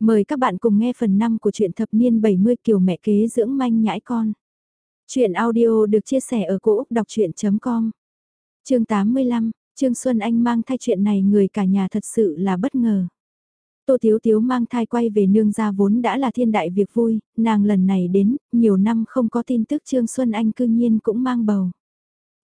Mời các bạn cùng nghe phần 5 của truyện thập niên 70 kiểu mẹ kế dưỡng manh nhãi con. Chuyện audio được chia sẻ ở cỗ đọc chuyện.com Chương 85, Trương Xuân Anh mang thai chuyện này người cả nhà thật sự là bất ngờ. Tô Tiếu Tiếu mang thai quay về nương gia vốn đã là thiên đại việc vui, nàng lần này đến, nhiều năm không có tin tức Trương Xuân Anh cư nhiên cũng mang bầu.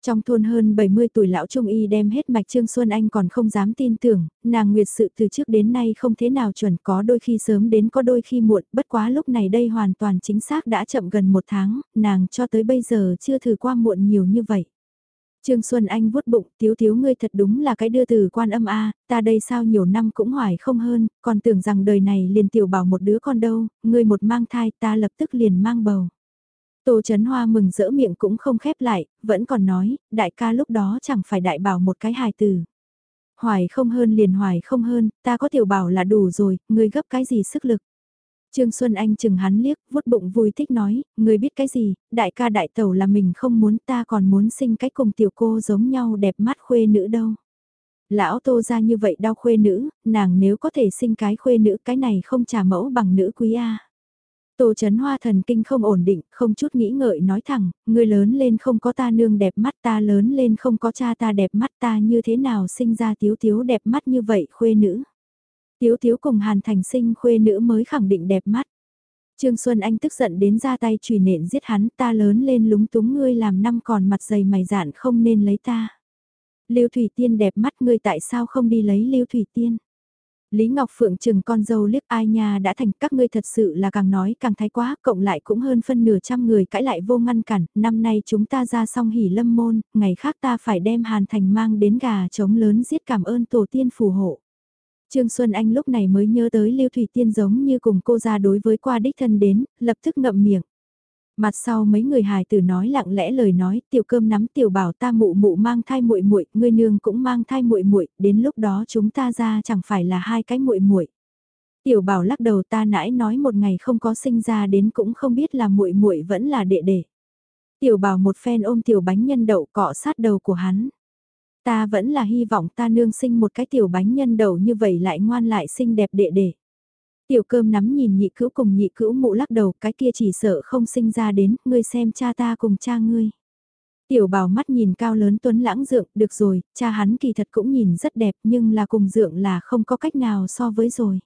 Trong thôn hơn 70 tuổi lão trung y đem hết mạch Trương Xuân Anh còn không dám tin tưởng, nàng nguyệt sự từ trước đến nay không thế nào chuẩn có đôi khi sớm đến có đôi khi muộn, bất quá lúc này đây hoàn toàn chính xác đã chậm gần một tháng, nàng cho tới bây giờ chưa thử qua muộn nhiều như vậy. Trương Xuân Anh vuốt bụng, thiếu thiếu ngươi thật đúng là cái đưa từ quan âm a ta đây sao nhiều năm cũng hoài không hơn, còn tưởng rằng đời này liền tiểu bảo một đứa con đâu, ngươi một mang thai ta lập tức liền mang bầu. Tô Chấn Hoa mừng rỡ miệng cũng không khép lại, vẫn còn nói, đại ca lúc đó chẳng phải đại bảo một cái hài từ. Hoài không hơn liền hoài không hơn, ta có tiểu bảo là đủ rồi, ngươi gấp cái gì sức lực. Trương Xuân Anh chừng hắn liếc, vuốt bụng vui thích nói, ngươi biết cái gì, đại ca đại tẩu là mình không muốn ta còn muốn sinh cái cùng tiểu cô giống nhau đẹp mắt khuê nữ đâu. Lão tô ra như vậy đau khuê nữ, nàng nếu có thể sinh cái khuê nữ cái này không trả mẫu bằng nữ quý a Tô Chấn Hoa thần kinh không ổn định, không chút nghĩ ngợi nói thẳng, người lớn lên không có ta nương đẹp mắt ta lớn lên không có cha ta đẹp mắt ta như thế nào sinh ra tiếu tiếu đẹp mắt như vậy khuê nữ. Tiếu tiếu cùng Hàn Thành sinh khuê nữ mới khẳng định đẹp mắt. Trương Xuân Anh tức giận đến ra tay chùy nện giết hắn ta lớn lên lúng túng ngươi làm năm còn mặt dày mày dạn không nên lấy ta. Lưu Thủy Tiên đẹp mắt ngươi tại sao không đi lấy Lưu Thủy Tiên. Lý Ngọc Phượng chừng con dâu liếc ai nha đã thành các ngươi thật sự là càng nói càng thái quá, cộng lại cũng hơn phân nửa trăm người cãi lại vô ngăn cản, năm nay chúng ta ra xong hỉ lâm môn, ngày khác ta phải đem Hàn Thành mang đến gà trống lớn giết cảm ơn tổ tiên phù hộ. Trương Xuân Anh lúc này mới nhớ tới Lưu Thủy Tiên giống như cùng cô ra đối với qua đích thân đến, lập tức ngậm miệng. Mặt sau mấy người hài tử nói lặng lẽ lời nói, tiểu cơm nắm tiểu bảo ta mụ mụ mang thai muội muội, ngươi nương cũng mang thai muội muội, đến lúc đó chúng ta ra chẳng phải là hai cái muội muội. Tiểu bảo lắc đầu ta nãy nói một ngày không có sinh ra đến cũng không biết là muội muội vẫn là đệ đệ. Tiểu bảo một phen ôm tiểu bánh nhân đậu cọ sát đầu của hắn. Ta vẫn là hy vọng ta nương sinh một cái tiểu bánh nhân đậu như vậy lại ngoan lại xinh đẹp đệ đệ. Tiểu cơm nắm nhìn nhị cữu cùng nhị cữu mụ lắc đầu cái kia chỉ sợ không sinh ra đến, ngươi xem cha ta cùng cha ngươi. Tiểu bảo mắt nhìn cao lớn tuấn lãng dượng, được rồi, cha hắn kỳ thật cũng nhìn rất đẹp nhưng là cùng dượng là không có cách nào so với rồi.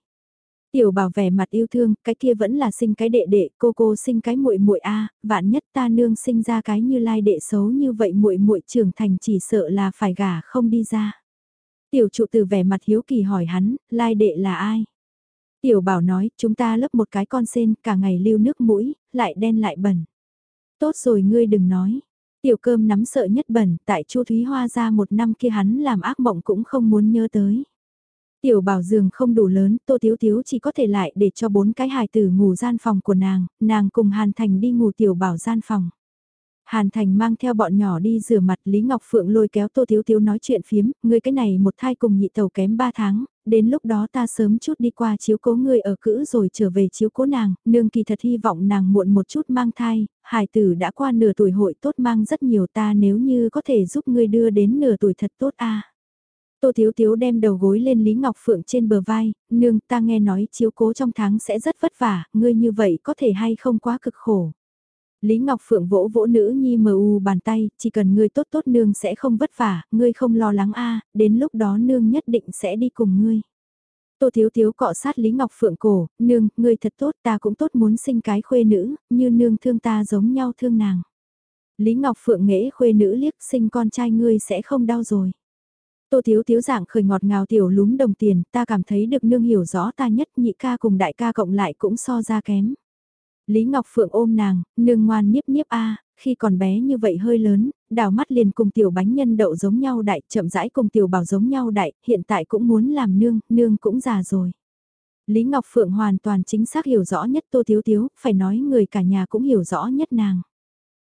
Tiểu bảo vẻ mặt yêu thương, cái kia vẫn là sinh cái đệ đệ, cô cô sinh cái muội muội a, vạn nhất ta nương sinh ra cái như lai đệ xấu như vậy muội muội trưởng thành chỉ sợ là phải gả không đi ra. Tiểu trụ từ vẻ mặt hiếu kỳ hỏi hắn, lai đệ là ai? Tiểu bảo nói, chúng ta lấp một cái con sen, cả ngày lưu nước mũi, lại đen lại bẩn. Tốt rồi ngươi đừng nói. Tiểu cơm nắm sợ nhất bẩn, tại Chu Thúy Hoa ra một năm kia hắn làm ác mộng cũng không muốn nhớ tới. Tiểu bảo giường không đủ lớn, Tô thiếu thiếu chỉ có thể lại để cho bốn cái hài tử ngủ gian phòng của nàng, nàng cùng Hàn Thành đi ngủ tiểu bảo gian phòng. Hàn Thành mang theo bọn nhỏ đi rửa mặt Lý Ngọc Phượng lôi kéo Tô Thiếu Thiếu nói chuyện phiếm, ngươi cái này một thai cùng nhị tàu kém ba tháng, đến lúc đó ta sớm chút đi qua chiếu cố ngươi ở cữ rồi trở về chiếu cố nàng, nương kỳ thật hy vọng nàng muộn một chút mang thai, hải tử đã qua nửa tuổi hội tốt mang rất nhiều ta nếu như có thể giúp ngươi đưa đến nửa tuổi thật tốt a. Tô Thiếu Thiếu đem đầu gối lên Lý Ngọc Phượng trên bờ vai, nương ta nghe nói chiếu cố trong tháng sẽ rất vất vả, ngươi như vậy có thể hay không quá cực khổ. Lý Ngọc Phượng vỗ vỗ nữ nhi mờ u bàn tay, chỉ cần ngươi tốt tốt nương sẽ không vất vả, ngươi không lo lắng a, đến lúc đó nương nhất định sẽ đi cùng ngươi. Tô Thiếu Thiếu cọ sát Lý Ngọc Phượng cổ, nương, ngươi thật tốt ta cũng tốt muốn sinh cái khuê nữ, như nương thương ta giống nhau thương nàng. Lý Ngọc Phượng nghễ khuê nữ liếc sinh con trai ngươi sẽ không đau rồi. Tô Thiếu Thiếu dạng khởi ngọt ngào tiểu lúm đồng tiền, ta cảm thấy được nương hiểu rõ ta nhất nhị ca cùng đại ca cộng lại cũng so ra kém. Lý Ngọc Phượng ôm nàng, nương ngoan nhiếp nhiếp a, khi còn bé như vậy hơi lớn, đào mắt liền cùng tiểu bánh nhân đậu giống nhau đại, chậm rãi cùng tiểu bảo giống nhau đại, hiện tại cũng muốn làm nương, nương cũng già rồi. Lý Ngọc Phượng hoàn toàn chính xác hiểu rõ nhất Tô Thiếu Thiếu, phải nói người cả nhà cũng hiểu rõ nhất nàng.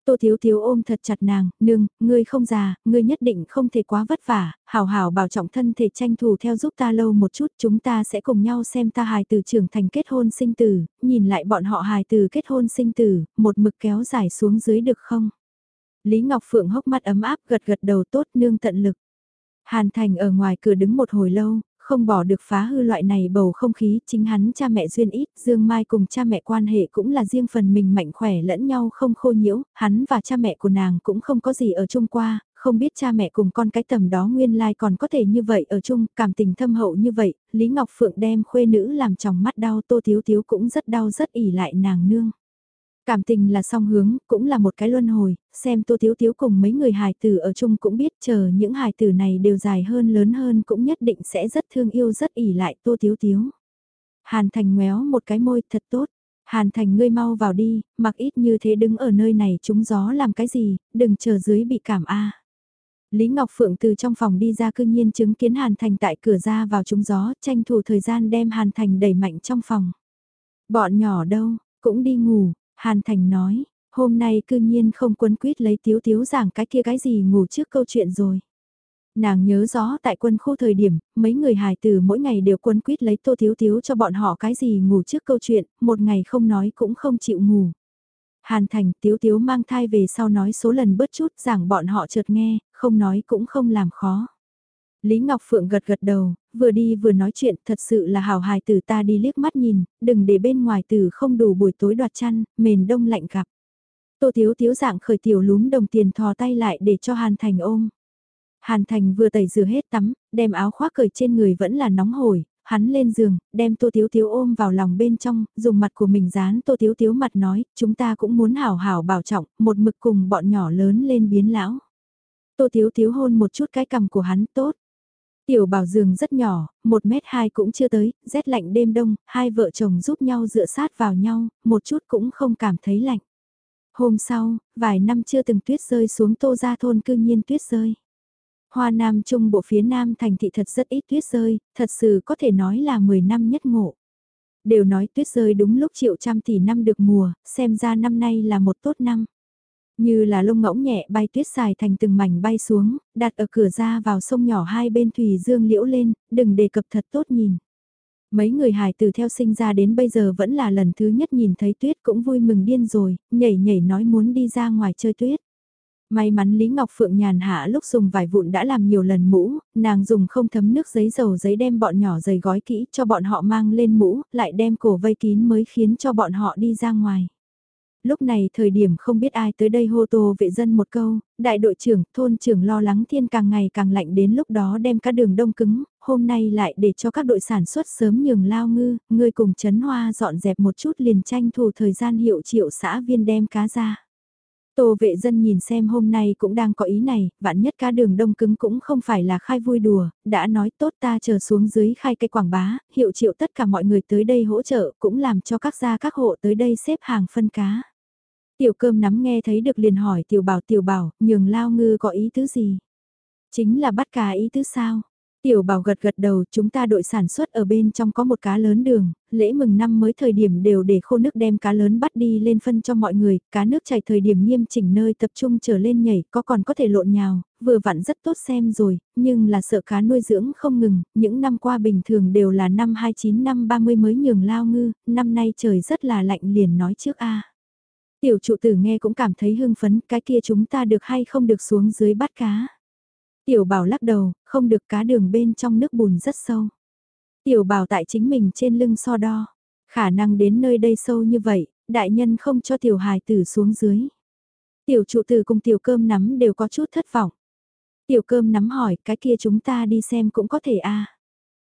Tô Thiếu Thiếu ôm thật chặt nàng, nương, ngươi không già, ngươi nhất định không thể quá vất vả, hào hào bảo trọng thân thể tranh thủ theo giúp ta lâu một chút, chúng ta sẽ cùng nhau xem ta hài từ trưởng thành kết hôn sinh tử, nhìn lại bọn họ hài từ kết hôn sinh tử, một mực kéo dài xuống dưới được không? Lý Ngọc Phượng hốc mắt ấm áp gật gật đầu tốt nương tận lực. Hàn Thành ở ngoài cửa đứng một hồi lâu, không bỏ được phá hư loại này bầu không khí, chính hắn cha mẹ duyên ít, Dương Mai cùng cha mẹ quan hệ cũng là riêng phần mình mạnh khỏe lẫn nhau không khô nhiễu, hắn và cha mẹ của nàng cũng không có gì ở chung qua, không biết cha mẹ cùng con cái tầm đó nguyên lai còn có thể như vậy ở chung, cảm tình thâm hậu như vậy, Lý Ngọc Phượng đem khuê nữ làm chồng mắt đau Tô Thiếu Thiếu cũng rất đau rất ỉ lại nàng nương. Cảm tình là song hướng, cũng là một cái luân hồi, xem Tô Thiếu Thiếu cùng mấy người hài tử ở chung cũng biết chờ những hài tử này đều dài hơn lớn hơn cũng nhất định sẽ rất thương yêu rất ỉ lại Tô Thiếu Thiếu. Hàn Thành ngoéo một cái môi thật tốt. Hàn Thành ngươi mau vào đi, mặc ít như thế đứng ở nơi này trúng gió làm cái gì, đừng chờ dưới bị cảm a. Lý Ngọc Phượng từ trong phòng đi ra cư nhiên chứng kiến Hàn Thành tại cửa ra vào trúng gió, tranh thủ thời gian đem Hàn Thành đẩy mạnh trong phòng. Bọn nhỏ đâu, cũng đi ngủ, Hàn Thành nói, hôm nay cư nhiên không quấn quýt lấy tiếu tiếu giảng cái kia cái gì ngủ trước câu chuyện rồi. Nàng nhớ rõ tại quân khu thời điểm, mấy người hài tử mỗi ngày đều quấn quýt lấy tô thiếu thiếu cho bọn họ cái gì ngủ trước câu chuyện, một ngày không nói cũng không chịu ngủ. Hàn Thành tiếu tiếu mang thai về sau nói số lần bớt chút giảng bọn họ chợt nghe, không nói cũng không làm khó. Lý Ngọc Phượng gật gật đầu, vừa đi vừa nói chuyện thật sự là hào hài tử ta đi liếc mắt nhìn, đừng để bên ngoài tử không đủ buổi tối đoạt chăn, mền đông lạnh gặp. Tô Thiếu Thiếu dạng khởi tiểu lúm đồng tiền thò tay lại để cho Hàn Thành ôm. Hàn Thành vừa tẩy rửa hết tắm, đem áo khoác cởi trên người vẫn là nóng hổi, hắn lên giường, đem Tô Tiếu Tiếu ôm vào lòng bên trong, dùng mặt của mình dán Tô Tiếu Tiếu mặt nói, chúng ta cũng muốn hảo hảo bảo trọng, một mực cùng bọn nhỏ lớn lên biến lão. Tô Tiếu Tiếu hôn một chút cái cằm của hắn tốt. Tiểu bảo giường rất nhỏ, một mét hai cũng chưa tới, rét lạnh đêm đông, hai vợ chồng giúp nhau dựa sát vào nhau, một chút cũng không cảm thấy lạnh. Hôm sau, vài năm chưa từng tuyết rơi xuống tô ra thôn cư nhiên tuyết rơi. Hoa Nam Trung bộ phía Nam thành thị thật rất ít tuyết rơi, thật sự có thể nói là 10 năm nhất ngộ. Đều nói tuyết rơi đúng lúc triệu trăm tỷ năm được mùa, xem ra năm nay là một tốt năm. Như là lông ngỗng nhẹ bay tuyết xài thành từng mảnh bay xuống, đặt ở cửa ra vào sông nhỏ hai bên thủy dương liễu lên, đừng đề cập thật tốt nhìn. Mấy người hài từ theo sinh ra đến bây giờ vẫn là lần thứ nhất nhìn thấy tuyết cũng vui mừng điên rồi, nhảy nhảy nói muốn đi ra ngoài chơi tuyết. May mắn Lý Ngọc Phượng nhàn hạ lúc dùng vải vụn đã làm nhiều lần mũ, nàng dùng không thấm nước giấy dầu giấy đem bọn nhỏ giày gói kỹ cho bọn họ mang lên mũ, lại đem cổ vây kín mới khiến cho bọn họ đi ra ngoài. Lúc này thời điểm không biết ai tới đây hô tô vệ dân một câu, đại đội trưởng, thôn trưởng lo lắng thiên càng ngày càng lạnh đến lúc đó đem các đường đông cứng, hôm nay lại để cho các đội sản xuất sớm nhường lao ngư, người cùng chấn hoa dọn dẹp một chút liền tranh thủ thời gian hiệu triệu xã viên đem cá ra. Tô vệ dân nhìn xem hôm nay cũng đang có ý này, vạn nhất cá đường đông cứng cũng không phải là khai vui đùa, đã nói tốt ta chờ xuống dưới khai cây quảng bá, hiệu triệu tất cả mọi người tới đây hỗ trợ, cũng làm cho các gia các hộ tới đây xếp hàng phân cá. Tiểu cơm nắm nghe thấy được liền hỏi tiểu bảo tiểu bảo, nhường lao ngư có ý tứ gì? Chính là bắt cá ý tứ sao? Tiểu bảo gật gật đầu chúng ta đội sản xuất ở bên trong có một cá lớn đường, lễ mừng năm mới thời điểm đều để khô nước đem cá lớn bắt đi lên phân cho mọi người, cá nước chảy thời điểm nghiêm chỉnh nơi tập trung trở lên nhảy có còn có thể lộn nhào, vừa vặn rất tốt xem rồi, nhưng là sợ cá nuôi dưỡng không ngừng, những năm qua bình thường đều là năm 29 năm 30 mới nhường lao ngư, năm nay trời rất là lạnh liền nói trước a Tiểu trụ tử nghe cũng cảm thấy hưng phấn, cái kia chúng ta được hay không được xuống dưới bắt cá. Tiểu bảo lắc đầu, không được cá đường bên trong nước bùn rất sâu. Tiểu bảo tại chính mình trên lưng so đo. Khả năng đến nơi đây sâu như vậy, đại nhân không cho tiểu hài tử xuống dưới. Tiểu trụ tử cùng tiểu cơm nắm đều có chút thất vọng. Tiểu cơm nắm hỏi cái kia chúng ta đi xem cũng có thể à.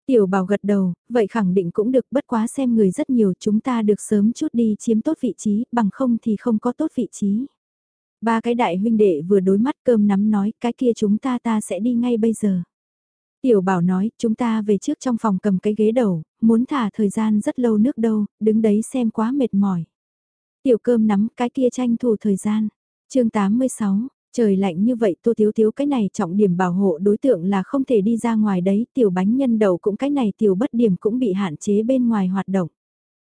Tiểu bảo gật đầu, vậy khẳng định cũng được bất quá xem người rất nhiều chúng ta được sớm chút đi chiếm tốt vị trí, bằng không thì không có tốt vị trí. Ba cái đại huynh đệ vừa đối mắt cơm nắm nói cái kia chúng ta ta sẽ đi ngay bây giờ. Tiểu bảo nói chúng ta về trước trong phòng cầm cái ghế đầu, muốn thả thời gian rất lâu nước đâu, đứng đấy xem quá mệt mỏi. Tiểu cơm nắm cái kia tranh thủ thời gian. chương 86, Trời lạnh như vậy tô thiếu thiếu cái này trọng điểm bảo hộ đối tượng là không thể đi ra ngoài đấy, tiểu bánh nhân đầu cũng cái này tiểu bất điểm cũng bị hạn chế bên ngoài hoạt động.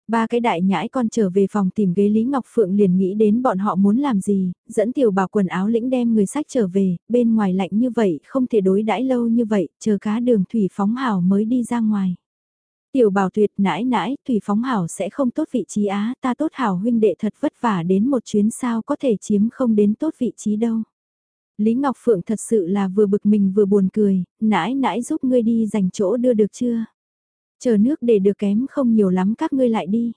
Ba cái đại nhãi con trở về phòng tìm ghế Lý Ngọc Phượng liền nghĩ đến bọn họ muốn làm gì, dẫn tiểu bảo quần áo lĩnh đem người sách trở về, bên ngoài lạnh như vậy không thể đối đãi lâu như vậy, chờ cá đường thủy phóng hào mới đi ra ngoài. Tiểu bảo tuyệt nãi nãi, thủy phóng hảo sẽ không tốt vị trí á, ta tốt hảo huynh đệ thật vất vả đến một chuyến sao có thể chiếm không đến tốt vị trí đâu. Lý Ngọc Phượng thật sự là vừa bực mình vừa buồn cười, nãi nãi giúp ngươi đi dành chỗ đưa được chưa? Chờ nước để được kém không nhiều lắm các ngươi lại đi.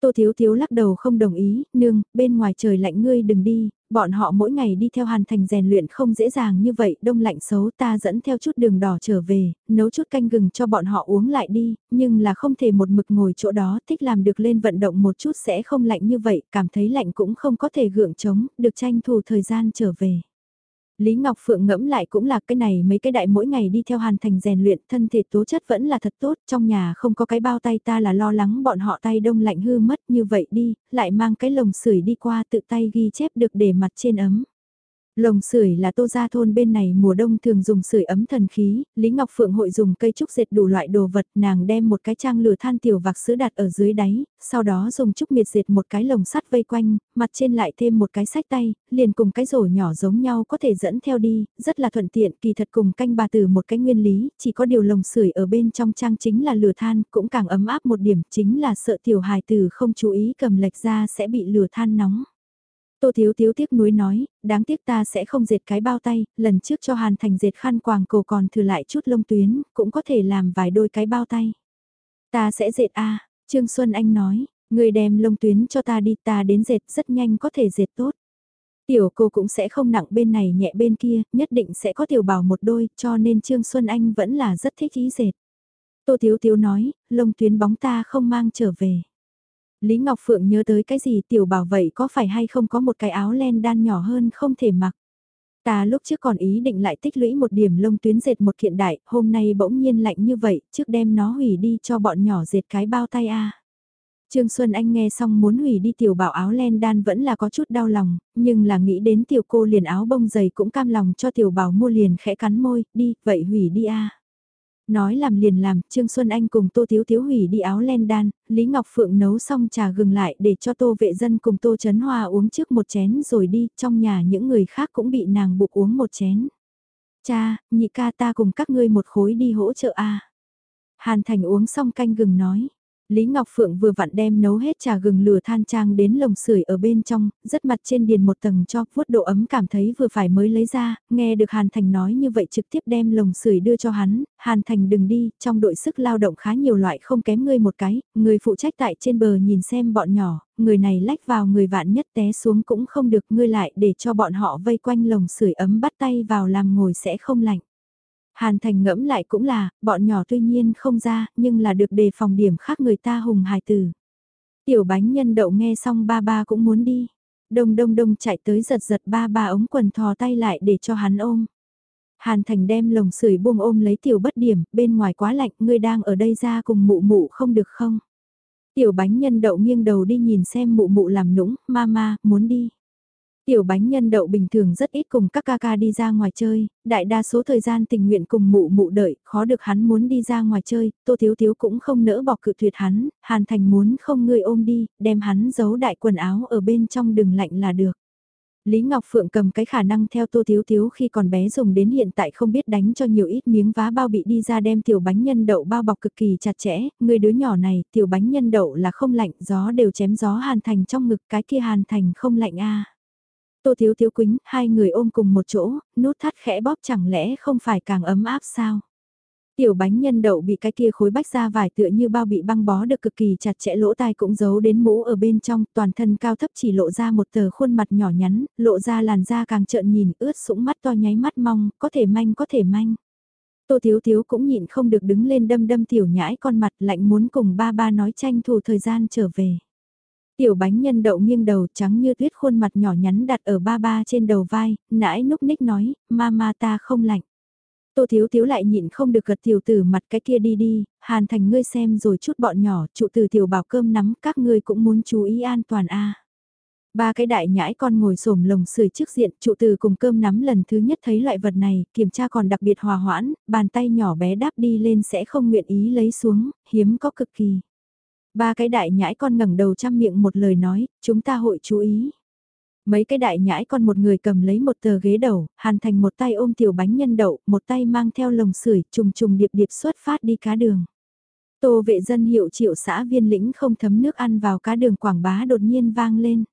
Tô Thiếu Thiếu lắc đầu không đồng ý, nương, bên ngoài trời lạnh ngươi đừng đi, bọn họ mỗi ngày đi theo hàn thành rèn luyện không dễ dàng như vậy, đông lạnh xấu ta dẫn theo chút đường đỏ trở về, nấu chút canh gừng cho bọn họ uống lại đi, nhưng là không thể một mực ngồi chỗ đó, thích làm được lên vận động một chút sẽ không lạnh như vậy, cảm thấy lạnh cũng không có thể gượng chống, được tranh thủ thời gian trở về. Lý Ngọc Phượng ngẫm lại cũng là cái này mấy cái đại mỗi ngày đi theo hàn thành rèn luyện thân thể tố chất vẫn là thật tốt, trong nhà không có cái bao tay ta là lo lắng bọn họ tay đông lạnh hư mất như vậy đi, lại mang cái lồng sưởi đi qua tự tay ghi chép được để mặt trên ấm. Lồng sưởi là tô gia thôn bên này mùa đông thường dùng sưởi ấm thần khí, Lý Ngọc Phượng hội dùng cây trúc dệt đủ loại đồ vật, nàng đem một cái trang lửa than tiểu vạc sữa đặt ở dưới đáy, sau đó dùng trúc miệt dệt một cái lồng sắt vây quanh, mặt trên lại thêm một cái sách tay, liền cùng cái rổ nhỏ giống nhau có thể dẫn theo đi, rất là thuận tiện, kỳ thật cùng canh bà từ một cái nguyên lý, chỉ có điều lồng sưởi ở bên trong trang chính là lửa than, cũng càng ấm áp một điểm, chính là sợ tiểu hài từ không chú ý cầm lệch ra sẽ bị lửa than nóng. Tô Thiếu Thiếu tiếc nuối nói, đáng tiếc ta sẽ không dệt cái bao tay, lần trước cho Hàn Thành dệt khăn quàng cổ còn thừa lại chút lông tuyến, cũng có thể làm vài đôi cái bao tay. Ta sẽ dệt a Trương Xuân Anh nói, người đem lông tuyến cho ta đi ta đến dệt rất nhanh có thể dệt tốt. Tiểu cô cũng sẽ không nặng bên này nhẹ bên kia, nhất định sẽ có tiểu bảo một đôi, cho nên Trương Xuân Anh vẫn là rất thích ý dệt. Tô Thiếu Thiếu nói, lông tuyến bóng ta không mang trở về. Lý Ngọc Phượng nhớ tới cái gì tiểu bảo vậy có phải hay không có một cái áo len đan nhỏ hơn không thể mặc. Ta lúc trước còn ý định lại tích lũy một điểm lông tuyến dệt một kiện đại, hôm nay bỗng nhiên lạnh như vậy, trước đem nó hủy đi cho bọn nhỏ dệt cái bao tay a. Trương Xuân Anh nghe xong muốn hủy đi tiểu bảo áo len đan vẫn là có chút đau lòng, nhưng là nghĩ đến tiểu cô liền áo bông dày cũng cam lòng cho tiểu bảo mua liền khẽ cắn môi, đi, vậy hủy đi a. Nói làm liền làm, Trương Xuân Anh cùng Tô Thiếu Thiếu hủy đi áo len đan, Lý Ngọc Phượng nấu xong trà gừng lại để cho Tô Vệ Dân cùng Tô Trấn Hoa uống trước một chén rồi đi, trong nhà những người khác cũng bị nàng buộc uống một chén. Cha, nhị ca ta cùng các ngươi một khối đi hỗ trợ a Hàn Thành uống xong canh gừng nói. Lý Ngọc Phượng vừa vặn đem nấu hết trà gừng lửa than trang đến lồng sưởi ở bên trong, rất mặt trên điền một tầng cho vuốt độ ấm cảm thấy vừa phải mới lấy ra, nghe được Hàn Thành nói như vậy trực tiếp đem lồng sưởi đưa cho hắn, Hàn Thành đừng đi, trong đội sức lao động khá nhiều loại không kém ngươi một cái, người phụ trách tại trên bờ nhìn xem bọn nhỏ, người này lách vào người vạn nhất té xuống cũng không được ngươi lại để cho bọn họ vây quanh lồng sưởi ấm bắt tay vào làm ngồi sẽ không lạnh. Hàn Thành ngẫm lại cũng là, bọn nhỏ tuy nhiên không ra, nhưng là được đề phòng điểm khác người ta hùng hài tử. Tiểu bánh nhân đậu nghe xong ba ba cũng muốn đi. Đông đông đông chạy tới giật giật ba ba ống quần thò tay lại để cho hắn ôm. Hàn Thành đem lồng sưởi buông ôm lấy tiểu bất điểm, bên ngoài quá lạnh, ngươi đang ở đây ra cùng mụ mụ không được không? Tiểu bánh nhân đậu nghiêng đầu đi nhìn xem mụ mụ làm nũng, mama, muốn đi. Tiểu bánh nhân đậu bình thường rất ít cùng các ca ca đi ra ngoài chơi, đại đa số thời gian tình nguyện cùng mụ mụ đợi, khó được hắn muốn đi ra ngoài chơi, tô thiếu thiếu cũng không nỡ bỏ cự tuyệt hắn, hàn thành muốn không người ôm đi, đem hắn giấu đại quần áo ở bên trong đừng lạnh là được. Lý Ngọc Phượng cầm cái khả năng theo Tô Thiếu Thiếu khi còn bé dùng đến hiện tại không biết đánh cho nhiều ít miếng vá bao bị đi ra đem tiểu bánh nhân đậu bao bọc cực kỳ chặt chẽ, người đứa nhỏ này tiểu bánh nhân đậu là không lạnh, gió đều chém gió hàn thành trong ngực cái kia hàn thành không lạnh a Tô Thiếu Thiếu Quýnh, hai người ôm cùng một chỗ, nút thắt khẽ bóp chẳng lẽ không phải càng ấm áp sao? Tiểu bánh nhân đậu bị cái kia khối bách ra vải tựa như bao bị băng bó được cực kỳ chặt chẽ lỗ tai cũng giấu đến mũ ở bên trong, toàn thân cao thấp chỉ lộ ra một tờ khuôn mặt nhỏ nhắn, lộ ra làn da càng trợn nhìn ướt sũng mắt to nháy mắt mong, có thể manh có thể manh. Tô Thiếu Thiếu cũng nhịn không được đứng lên đâm đâm tiểu nhãi con mặt lạnh muốn cùng ba ba nói tranh thủ thời gian trở về. Tiểu bánh nhân đậu nghiêng đầu trắng như tuyết khuôn mặt nhỏ nhắn đặt ở ba ba trên đầu vai, nãi núc ních nói, mama ta không lạnh. Tô Thiếu Thiếu lại nhịn không được gật tiểu tử mặt cái kia đi đi, hàn thành ngươi xem rồi chút bọn nhỏ, trụ từ tiểu bảo cơm nắm, các ngươi cũng muốn chú ý an toàn a. Ba cái đại nhãi con ngồi xổm lồng sưởi trước diện, trụ từ cùng cơm nắm lần thứ nhất thấy loại vật này, kiểm tra còn đặc biệt hòa hoãn, bàn tay nhỏ bé đáp đi lên sẽ không nguyện ý lấy xuống, hiếm có cực kỳ. Ba cái đại nhãi con ngẩng đầu chăm miệng một lời nói, chúng ta hội chú ý. Mấy cái đại nhãi con một người cầm lấy một tờ ghế đầu, hàn thành một tay ôm tiểu bánh nhân đậu, một tay mang theo lồng sưởi trùng trùng điệp điệp xuất phát đi cá đường. Tô vệ dân hiệu triệu xã viên lĩnh không thấm nước ăn vào cá đường quảng bá đột nhiên vang lên.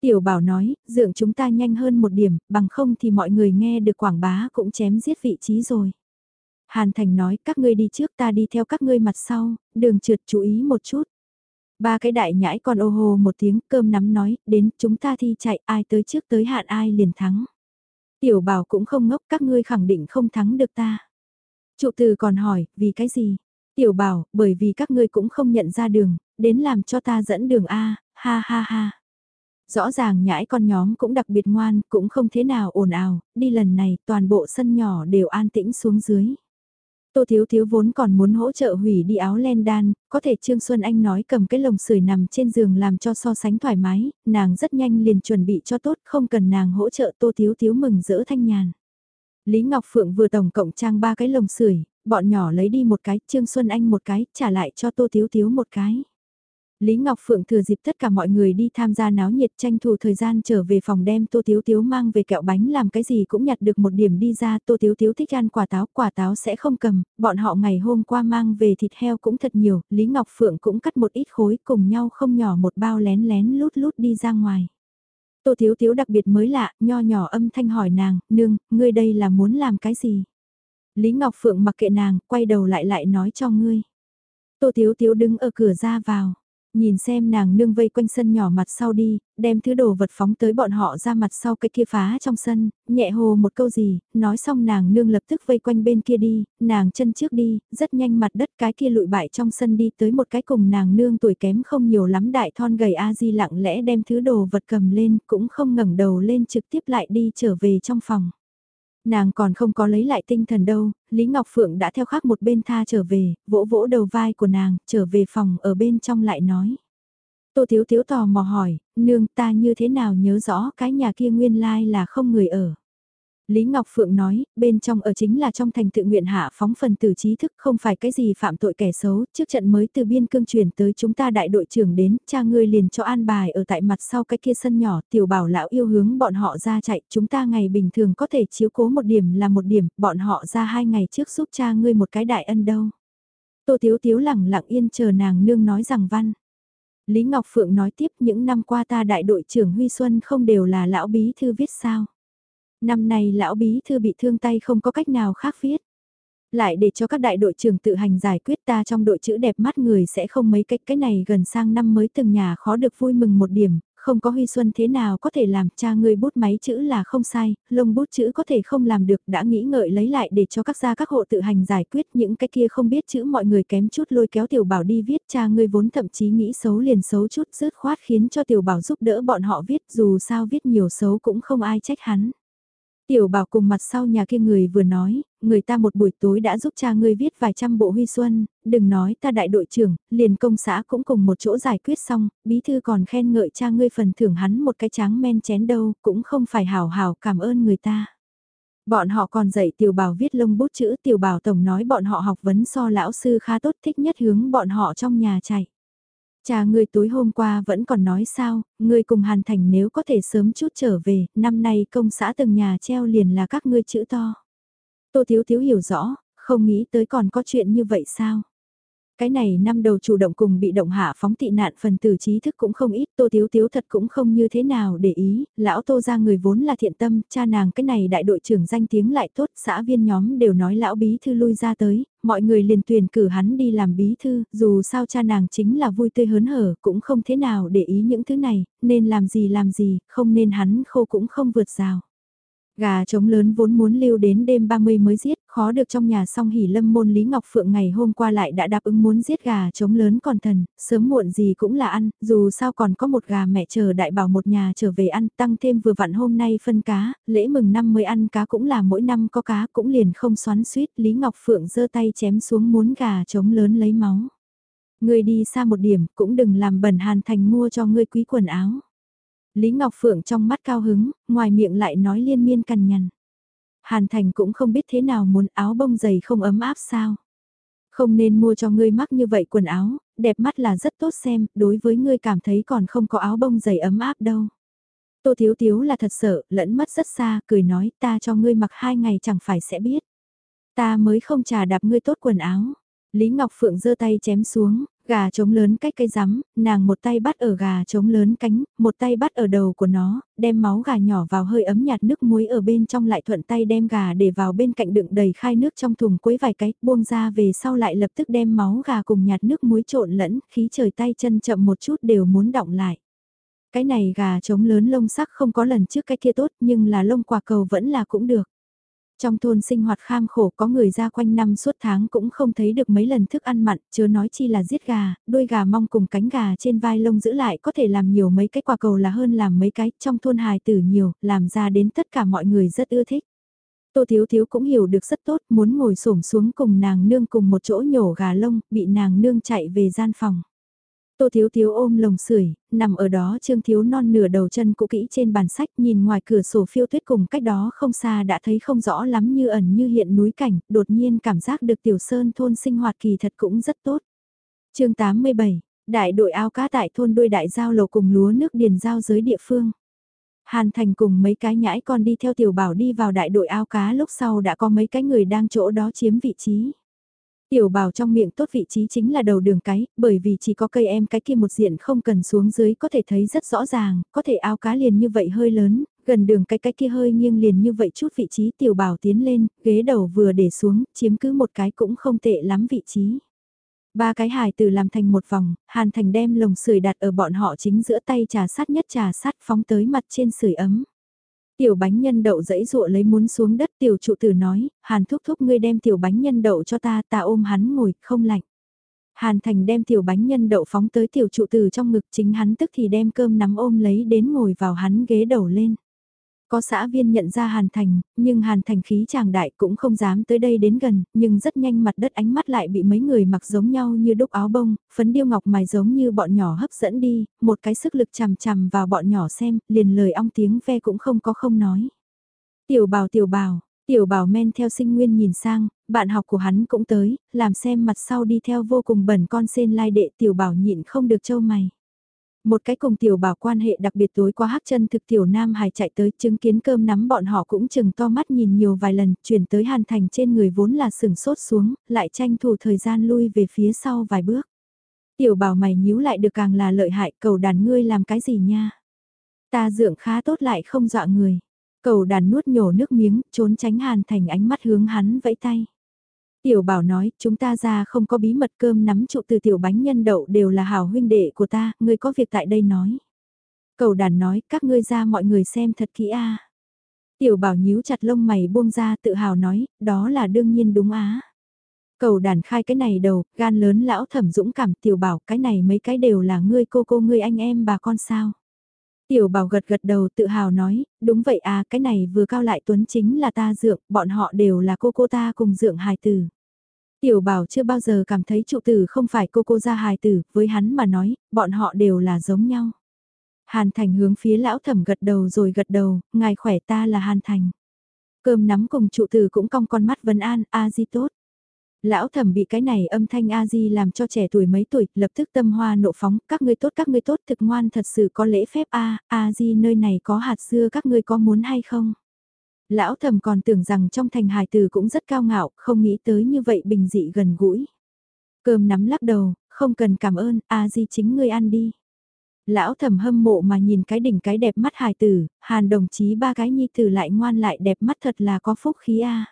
Tiểu bảo nói, dưỡng chúng ta nhanh hơn một điểm, bằng không thì mọi người nghe được quảng bá cũng chém giết vị trí rồi. Hàn Thành nói, các ngươi đi trước ta đi theo các ngươi mặt sau, đường trượt chú ý một chút. Ba cái đại nhãi còn ô hồ một tiếng cơm nắm nói, đến chúng ta thi chạy ai tới trước tới hạn ai liền thắng. Tiểu bảo cũng không ngốc các ngươi khẳng định không thắng được ta. Trụ từ còn hỏi, vì cái gì? Tiểu bảo, bởi vì các ngươi cũng không nhận ra đường, đến làm cho ta dẫn đường A, ha ha ha. Rõ ràng nhãi con nhóm cũng đặc biệt ngoan, cũng không thế nào ồn ào, đi lần này toàn bộ sân nhỏ đều an tĩnh xuống dưới. Tô Thiếu Thiếu vốn còn muốn hỗ trợ hủy đi áo len đan, có thể Trương Xuân Anh nói cầm cái lồng sưởi nằm trên giường làm cho so sánh thoải mái, nàng rất nhanh liền chuẩn bị cho tốt, không cần nàng hỗ trợ Tô Thiếu Thiếu mừng rỡ thanh nhàn. Lý Ngọc Phượng vừa tổng cộng trang ba cái lồng sưởi, bọn nhỏ lấy đi một cái, Trương Xuân Anh một cái, trả lại cho Tô Thiếu Thiếu một cái. Lý Ngọc Phượng thừa dịp tất cả mọi người đi tham gia náo nhiệt tranh thủ thời gian trở về phòng đem Tô Tiếu Tiếu mang về kẹo bánh làm cái gì cũng nhặt được một điểm đi ra Tô Tiếu Tiếu thích ăn quả táo, quả táo sẽ không cầm, bọn họ ngày hôm qua mang về thịt heo cũng thật nhiều, Lý Ngọc Phượng cũng cắt một ít khối cùng nhau không nhỏ một bao lén lén lút lút đi ra ngoài. Tô Tiếu Tiếu đặc biệt mới lạ, nho nhỏ âm thanh hỏi nàng, nương, ngươi đây là muốn làm cái gì? Lý Ngọc Phượng mặc kệ nàng, quay đầu lại lại nói cho ngươi. Tô Tiếu Tiếu đứng ở cửa ra vào. Nhìn xem nàng nương vây quanh sân nhỏ mặt sau đi, đem thứ đồ vật phóng tới bọn họ ra mặt sau cái kia phá trong sân, nhẹ hồ một câu gì, nói xong nàng nương lập tức vây quanh bên kia đi, nàng chân trước đi, rất nhanh mặt đất cái kia lụi bại trong sân đi tới một cái cùng nàng nương tuổi kém không nhiều lắm đại thon gầy A-di lặng lẽ đem thứ đồ vật cầm lên cũng không ngẩng đầu lên trực tiếp lại đi trở về trong phòng. Nàng còn không có lấy lại tinh thần đâu, Lý Ngọc Phượng đã theo khác một bên tha trở về, vỗ vỗ đầu vai của nàng, trở về phòng ở bên trong lại nói. Tô Thiếu Thiếu tò mò hỏi, nương ta như thế nào nhớ rõ cái nhà kia nguyên lai là không người ở. Lý Ngọc Phượng nói, bên trong ở chính là trong thành tự nguyện hạ phóng phần tử trí thức không phải cái gì phạm tội kẻ xấu, trước trận mới từ biên cương chuyển tới chúng ta đại đội trưởng đến, cha ngươi liền cho an bài ở tại mặt sau cái kia sân nhỏ, tiểu bảo lão yêu hướng bọn họ ra chạy, chúng ta ngày bình thường có thể chiếu cố một điểm là một điểm, bọn họ ra hai ngày trước giúp cha ngươi một cái đại ân đâu. Tô Tiếu Tiếu lặng lặng yên chờ nàng nương nói rằng văn. Lý Ngọc Phượng nói tiếp những năm qua ta đại đội trưởng Huy Xuân không đều là lão bí thư viết sao. Năm nay lão bí thư bị thương tay không có cách nào khác viết. Lại để cho các đại đội trưởng tự hành giải quyết ta trong đội chữ đẹp mắt người sẽ không mấy cách cái này gần sang năm mới từng nhà khó được vui mừng một điểm, không có Huy Xuân thế nào có thể làm cha người bút máy chữ là không sai, lông bút chữ có thể không làm được đã nghĩ ngợi lấy lại để cho các gia các hộ tự hành giải quyết những cái kia không biết chữ mọi người kém chút lôi kéo tiểu bảo đi viết cha người vốn thậm chí nghĩ xấu liền xấu chút rớt khoát khiến cho tiểu bảo giúp đỡ bọn họ viết dù sao viết nhiều xấu cũng không ai trách hắn. Tiểu bảo cùng mặt sau nhà kia người vừa nói, người ta một buổi tối đã giúp cha ngươi viết vài trăm bộ huy xuân, đừng nói ta đại đội trưởng, liền công xã cũng cùng một chỗ giải quyết xong, bí thư còn khen ngợi cha ngươi phần thưởng hắn một cái tráng men chén đâu, cũng không phải hào hào cảm ơn người ta. Bọn họ còn dạy tiểu bảo viết lông bút chữ tiểu bảo tổng nói bọn họ học vấn so lão sư khá tốt thích nhất hướng bọn họ trong nhà chạy. Cha ngươi tối hôm qua vẫn còn nói sao, ngươi cùng Hàn Thành nếu có thể sớm chút trở về, năm nay công xã từng nhà treo liền là các ngươi chữ to. Tô Thiếu Thiếu hiểu rõ, không nghĩ tới còn có chuyện như vậy sao? Cái này năm đầu chủ động cùng bị động hạ phóng tị nạn phần tử trí thức cũng không ít, Tô Tiếu Tiếu thật cũng không như thế nào để ý, lão Tô ra người vốn là thiện tâm, cha nàng cái này đại đội trưởng danh tiếng lại tốt, xã viên nhóm đều nói lão bí thư lui ra tới, mọi người liền tuyển cử hắn đi làm bí thư, dù sao cha nàng chính là vui tươi hớn hở, cũng không thế nào để ý những thứ này, nên làm gì làm gì, không nên hắn khô cũng không vượt rào. Gà trống lớn vốn muốn lưu đến đêm 30 mới giết, khó được trong nhà song hỉ lâm môn Lý Ngọc Phượng ngày hôm qua lại đã đáp ứng muốn giết gà trống lớn còn thần, sớm muộn gì cũng là ăn, dù sao còn có một gà mẹ chờ đại bảo một nhà trở về ăn, tăng thêm vừa vặn hôm nay phân cá, lễ mừng năm mới ăn cá cũng là mỗi năm có cá cũng liền không xoắn suýt, Lý Ngọc Phượng giơ tay chém xuống muốn gà trống lớn lấy máu. Người đi xa một điểm cũng đừng làm bẩn hàn thành mua cho ngươi quý quần áo. Lý Ngọc Phượng trong mắt cao hứng, ngoài miệng lại nói liên miên cằn nhằn. Hàn Thành cũng không biết thế nào muốn áo bông dày không ấm áp sao. Không nên mua cho ngươi mắc như vậy quần áo, đẹp mắt là rất tốt xem, đối với ngươi cảm thấy còn không có áo bông dày ấm áp đâu. Tô Thiếu Thiếu là thật sợ, lẫn mất rất xa, cười nói ta cho ngươi mặc hai ngày chẳng phải sẽ biết. Ta mới không trà đạp ngươi tốt quần áo. Lý Ngọc Phượng giơ tay chém xuống, Gà trống lớn cách cây rắm, nàng một tay bắt ở gà trống lớn cánh, một tay bắt ở đầu của nó, đem máu gà nhỏ vào hơi ấm nhạt nước muối ở bên trong lại thuận tay đem gà để vào bên cạnh đựng đầy khai nước trong thùng quấy vài cái, buông ra về sau lại lập tức đem máu gà cùng nhạt nước muối trộn lẫn, khí trời tay chân chậm một chút đều muốn động lại. Cái này gà trống lớn lông sắc không có lần trước cái kia tốt nhưng là lông quả cầu vẫn là cũng được. Trong thôn sinh hoạt kham khổ có người ra quanh năm suốt tháng cũng không thấy được mấy lần thức ăn mặn, chớ nói chi là giết gà, đuôi gà mong cùng cánh gà trên vai lông giữ lại có thể làm nhiều mấy cái quả cầu là hơn làm mấy cái, trong thôn hài tử nhiều, làm ra đến tất cả mọi người rất ưa thích. Tô Thiếu Thiếu cũng hiểu được rất tốt, muốn ngồi xổm xuống cùng nàng nương cùng một chỗ nhổ gà lông, bị nàng nương chạy về gian phòng. Tô Thiếu Thiếu ôm lồng sưởi, nằm ở đó Trương Thiếu non nửa đầu chân cũ kỹ trên bàn sách nhìn ngoài cửa sổ phiêu tuyết cùng cách đó không xa đã thấy không rõ lắm như ẩn như hiện núi cảnh, đột nhiên cảm giác được tiểu sơn thôn sinh hoạt kỳ thật cũng rất tốt. chương 87, đại đội ao cá tại thôn đuôi đại giao lầu cùng lúa nước điền giao giới địa phương. Hàn Thành cùng mấy cái nhãi con đi theo tiểu bảo đi vào đại đội ao cá lúc sau đã có mấy cái người đang chỗ đó chiếm vị trí. Tiểu bảo trong miệng tốt vị trí chính là đầu đường cái, bởi vì chỉ có cây em cái kia một diện không cần xuống dưới có thể thấy rất rõ ràng, có thể ao cá liền như vậy hơi lớn, gần đường cái cái kia hơi nghiêng liền như vậy chút vị trí tiểu bảo tiến lên, ghế đầu vừa để xuống, chiếm cứ một cái cũng không tệ lắm vị trí. Ba cái hài từ làm thành một vòng, hàn thành đem lồng sưởi đặt ở bọn họ chính giữa tay trà sát nhất trà sát phóng tới mặt trên sưởi ấm. Tiểu bánh nhân đậu dẫy dụa lấy muốn xuống đất tiểu trụ tử nói, hàn thúc thúc ngươi đem tiểu bánh nhân đậu cho ta, ta ôm hắn ngồi, không lạnh. Hàn thành đem tiểu bánh nhân đậu phóng tới tiểu trụ tử trong ngực chính hắn tức thì đem cơm nắm ôm lấy đến ngồi vào hắn ghế đầu lên. Có xã viên nhận ra Hàn Thành, nhưng Hàn Thành khí chàng đại cũng không dám tới đây đến gần, nhưng rất nhanh mặt đất ánh mắt lại bị mấy người mặc giống nhau như đúc áo bông, phấn điêu ngọc mài giống như bọn nhỏ hấp dẫn đi, một cái sức lực chằm chằm vào bọn nhỏ xem, liền lời ong tiếng ve cũng không có không nói. Tiểu bào tiểu bào, tiểu bào men theo sinh nguyên nhìn sang, bạn học của hắn cũng tới, làm xem mặt sau đi theo vô cùng bẩn con sen lai đệ tiểu bảo nhịn không được châu mày. Một cái cùng tiểu bảo quan hệ đặc biệt tối qua hắc chân thực tiểu nam hài chạy tới chứng kiến cơm nắm bọn họ cũng chừng to mắt nhìn nhiều vài lần, chuyển tới hàn thành trên người vốn là sừng sốt xuống, lại tranh thủ thời gian lui về phía sau vài bước. Tiểu bảo mày nhíu lại được càng là lợi hại cầu đàn ngươi làm cái gì nha. Ta dưỡng khá tốt lại không dọa người. Cầu đàn nuốt nhổ nước miếng, trốn tránh hàn thành ánh mắt hướng hắn vẫy tay. Tiểu bảo nói, chúng ta ra không có bí mật cơm nắm trụ từ tiểu bánh nhân đậu đều là hảo huynh đệ của ta, ngươi có việc tại đây nói. Cầu đàn nói, các ngươi ra mọi người xem thật kỹ a. Tiểu bảo nhíu chặt lông mày buông ra tự hào nói, đó là đương nhiên đúng á. Cầu đàn khai cái này đầu, gan lớn lão thẩm dũng cảm tiểu bảo cái này mấy cái đều là ngươi cô cô ngươi anh em bà con sao. Tiểu bảo gật gật đầu tự hào nói, đúng vậy à cái này vừa cao lại tuấn chính là ta dượng, bọn họ đều là cô cô ta cùng dượng hài tử. Tiểu bảo chưa bao giờ cảm thấy trụ tử không phải cô cô gia hài tử, với hắn mà nói, bọn họ đều là giống nhau. Hàn Thành hướng phía lão thẩm gật đầu rồi gật đầu, ngài khỏe ta là Hàn Thành. Cơm nắm cùng trụ tử cũng cong con mắt vấn an, a di tốt. Lão thẩm bị cái này âm thanh a di làm cho trẻ tuổi mấy tuổi, lập tức tâm hoa nộ phóng, các ngươi tốt các ngươi tốt thực ngoan thật sự có lễ phép a a di nơi này có hạt dưa các ngươi có muốn hay không? Lão thầm còn tưởng rằng trong thành hài từ cũng rất cao ngạo, không nghĩ tới như vậy bình dị gần gũi. Cơm nắm lắc đầu, không cần cảm ơn, a di chính ngươi ăn đi. Lão thầm hâm mộ mà nhìn cái đỉnh cái đẹp mắt hài tử, hàn đồng chí ba cái nhi tử lại ngoan lại đẹp mắt thật là có phúc khí a.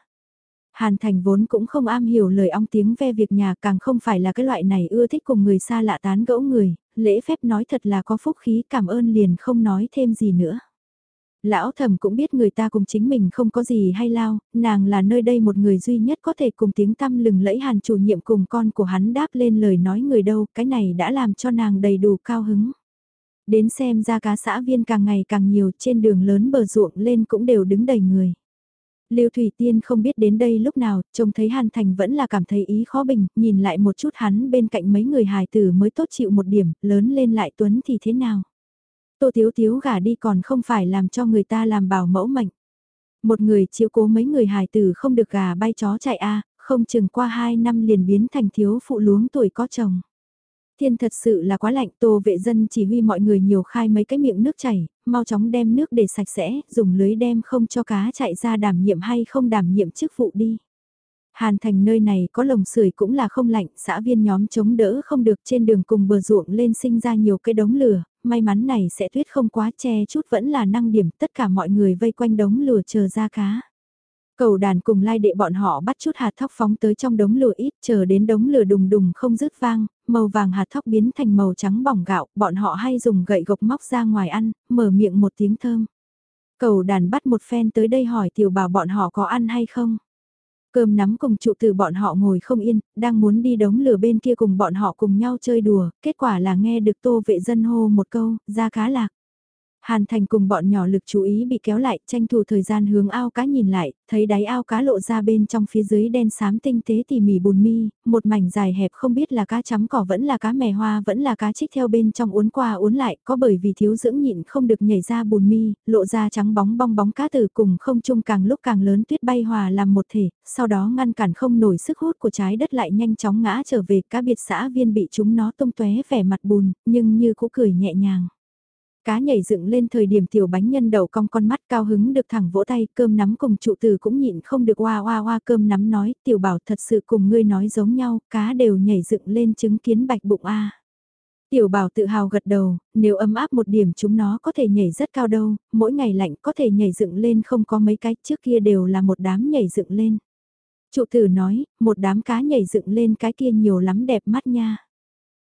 Hàn Thành vốn cũng không am hiểu lời ong tiếng ve việc nhà càng không phải là cái loại này ưa thích cùng người xa lạ tán gẫu người, lễ phép nói thật là có phúc khí cảm ơn liền không nói thêm gì nữa. Lão thầm cũng biết người ta cùng chính mình không có gì hay lao, nàng là nơi đây một người duy nhất có thể cùng tiếng tăm lừng lẫy hàn chủ nhiệm cùng con của hắn đáp lên lời nói người đâu, cái này đã làm cho nàng đầy đủ cao hứng. Đến xem ra cá xã viên càng ngày càng nhiều trên đường lớn bờ ruộng lên cũng đều đứng đầy người. Lưu Thủy Tiên không biết đến đây lúc nào, trông thấy Hàn Thành vẫn là cảm thấy ý khó bình, nhìn lại một chút hắn bên cạnh mấy người hài tử mới tốt chịu một điểm, lớn lên lại tuấn thì thế nào. Tô Thiếu Thiếu gả đi còn không phải làm cho người ta làm bảo mẫu mệnh. Một người chiếu cố mấy người hài tử không được gà bay chó chạy a không chừng qua hai năm liền biến thành thiếu phụ luống tuổi có chồng. Thiên thật sự là quá lạnh, tô vệ dân chỉ huy mọi người nhiều khai mấy cái miệng nước chảy, mau chóng đem nước để sạch sẽ, dùng lưới đem không cho cá chạy ra đảm nhiệm hay không đảm nhiệm chức vụ đi. Hàn thành nơi này có lồng sưởi cũng là không lạnh, xã viên nhóm chống đỡ không được trên đường cùng bờ ruộng lên sinh ra nhiều cái đống lửa, may mắn này sẽ tuyết không quá che chút vẫn là năng điểm tất cả mọi người vây quanh đống lửa chờ ra cá. Cầu đàn cùng lai đệ bọn họ bắt chút hạt thóc phóng tới trong đống lửa ít chờ đến đống lửa đùng đùng không rứt vang, màu vàng hạt thóc biến thành màu trắng bỏng gạo, bọn họ hay dùng gậy gộc móc ra ngoài ăn, mở miệng một tiếng thơm. Cầu đàn bắt một phen tới đây hỏi tiểu bảo bọn họ có ăn hay không. Cơm nắm cùng trụ từ bọn họ ngồi không yên, đang muốn đi đống lửa bên kia cùng bọn họ cùng nhau chơi đùa, kết quả là nghe được tô vệ dân hô một câu, ra cá lạc. Hàn Thành cùng bọn nhỏ lực chú ý bị kéo lại, tranh thủ thời gian hướng ao cá nhìn lại, thấy đáy ao cá lộ ra bên trong phía dưới đen xám tinh tế tỉ mỉ bùn mi, một mảnh dài hẹp không biết là cá chấm cỏ vẫn là cá mè hoa vẫn là cá trích theo bên trong uốn qua uốn lại, có bởi vì thiếu dưỡng nhịn không được nhảy ra bùn mi, lộ ra trắng bóng bong bóng cá từ cùng không trung càng lúc càng lớn tuyết bay hòa làm một thể, sau đó ngăn cản không nổi sức hút của trái đất lại nhanh chóng ngã trở về cá biệt xã viên bị chúng nó tung tóe vẻ mặt bùn, nhưng như cũ cười nhẹ nhàng. Cá nhảy dựng lên thời điểm tiểu bánh nhân đầu cong con mắt cao hứng được thẳng vỗ tay, cơm nắm cùng trụ tử cũng nhịn không được oa oa oa cơm nắm nói, tiểu bảo thật sự cùng ngươi nói giống nhau, cá đều nhảy dựng lên chứng kiến bạch bụng a. Tiểu bảo tự hào gật đầu, nếu ấm áp một điểm chúng nó có thể nhảy rất cao đâu, mỗi ngày lạnh có thể nhảy dựng lên không có mấy cái, trước kia đều là một đám nhảy dựng lên. Trụ tử nói, một đám cá nhảy dựng lên cái kia nhiều lắm đẹp mắt nha.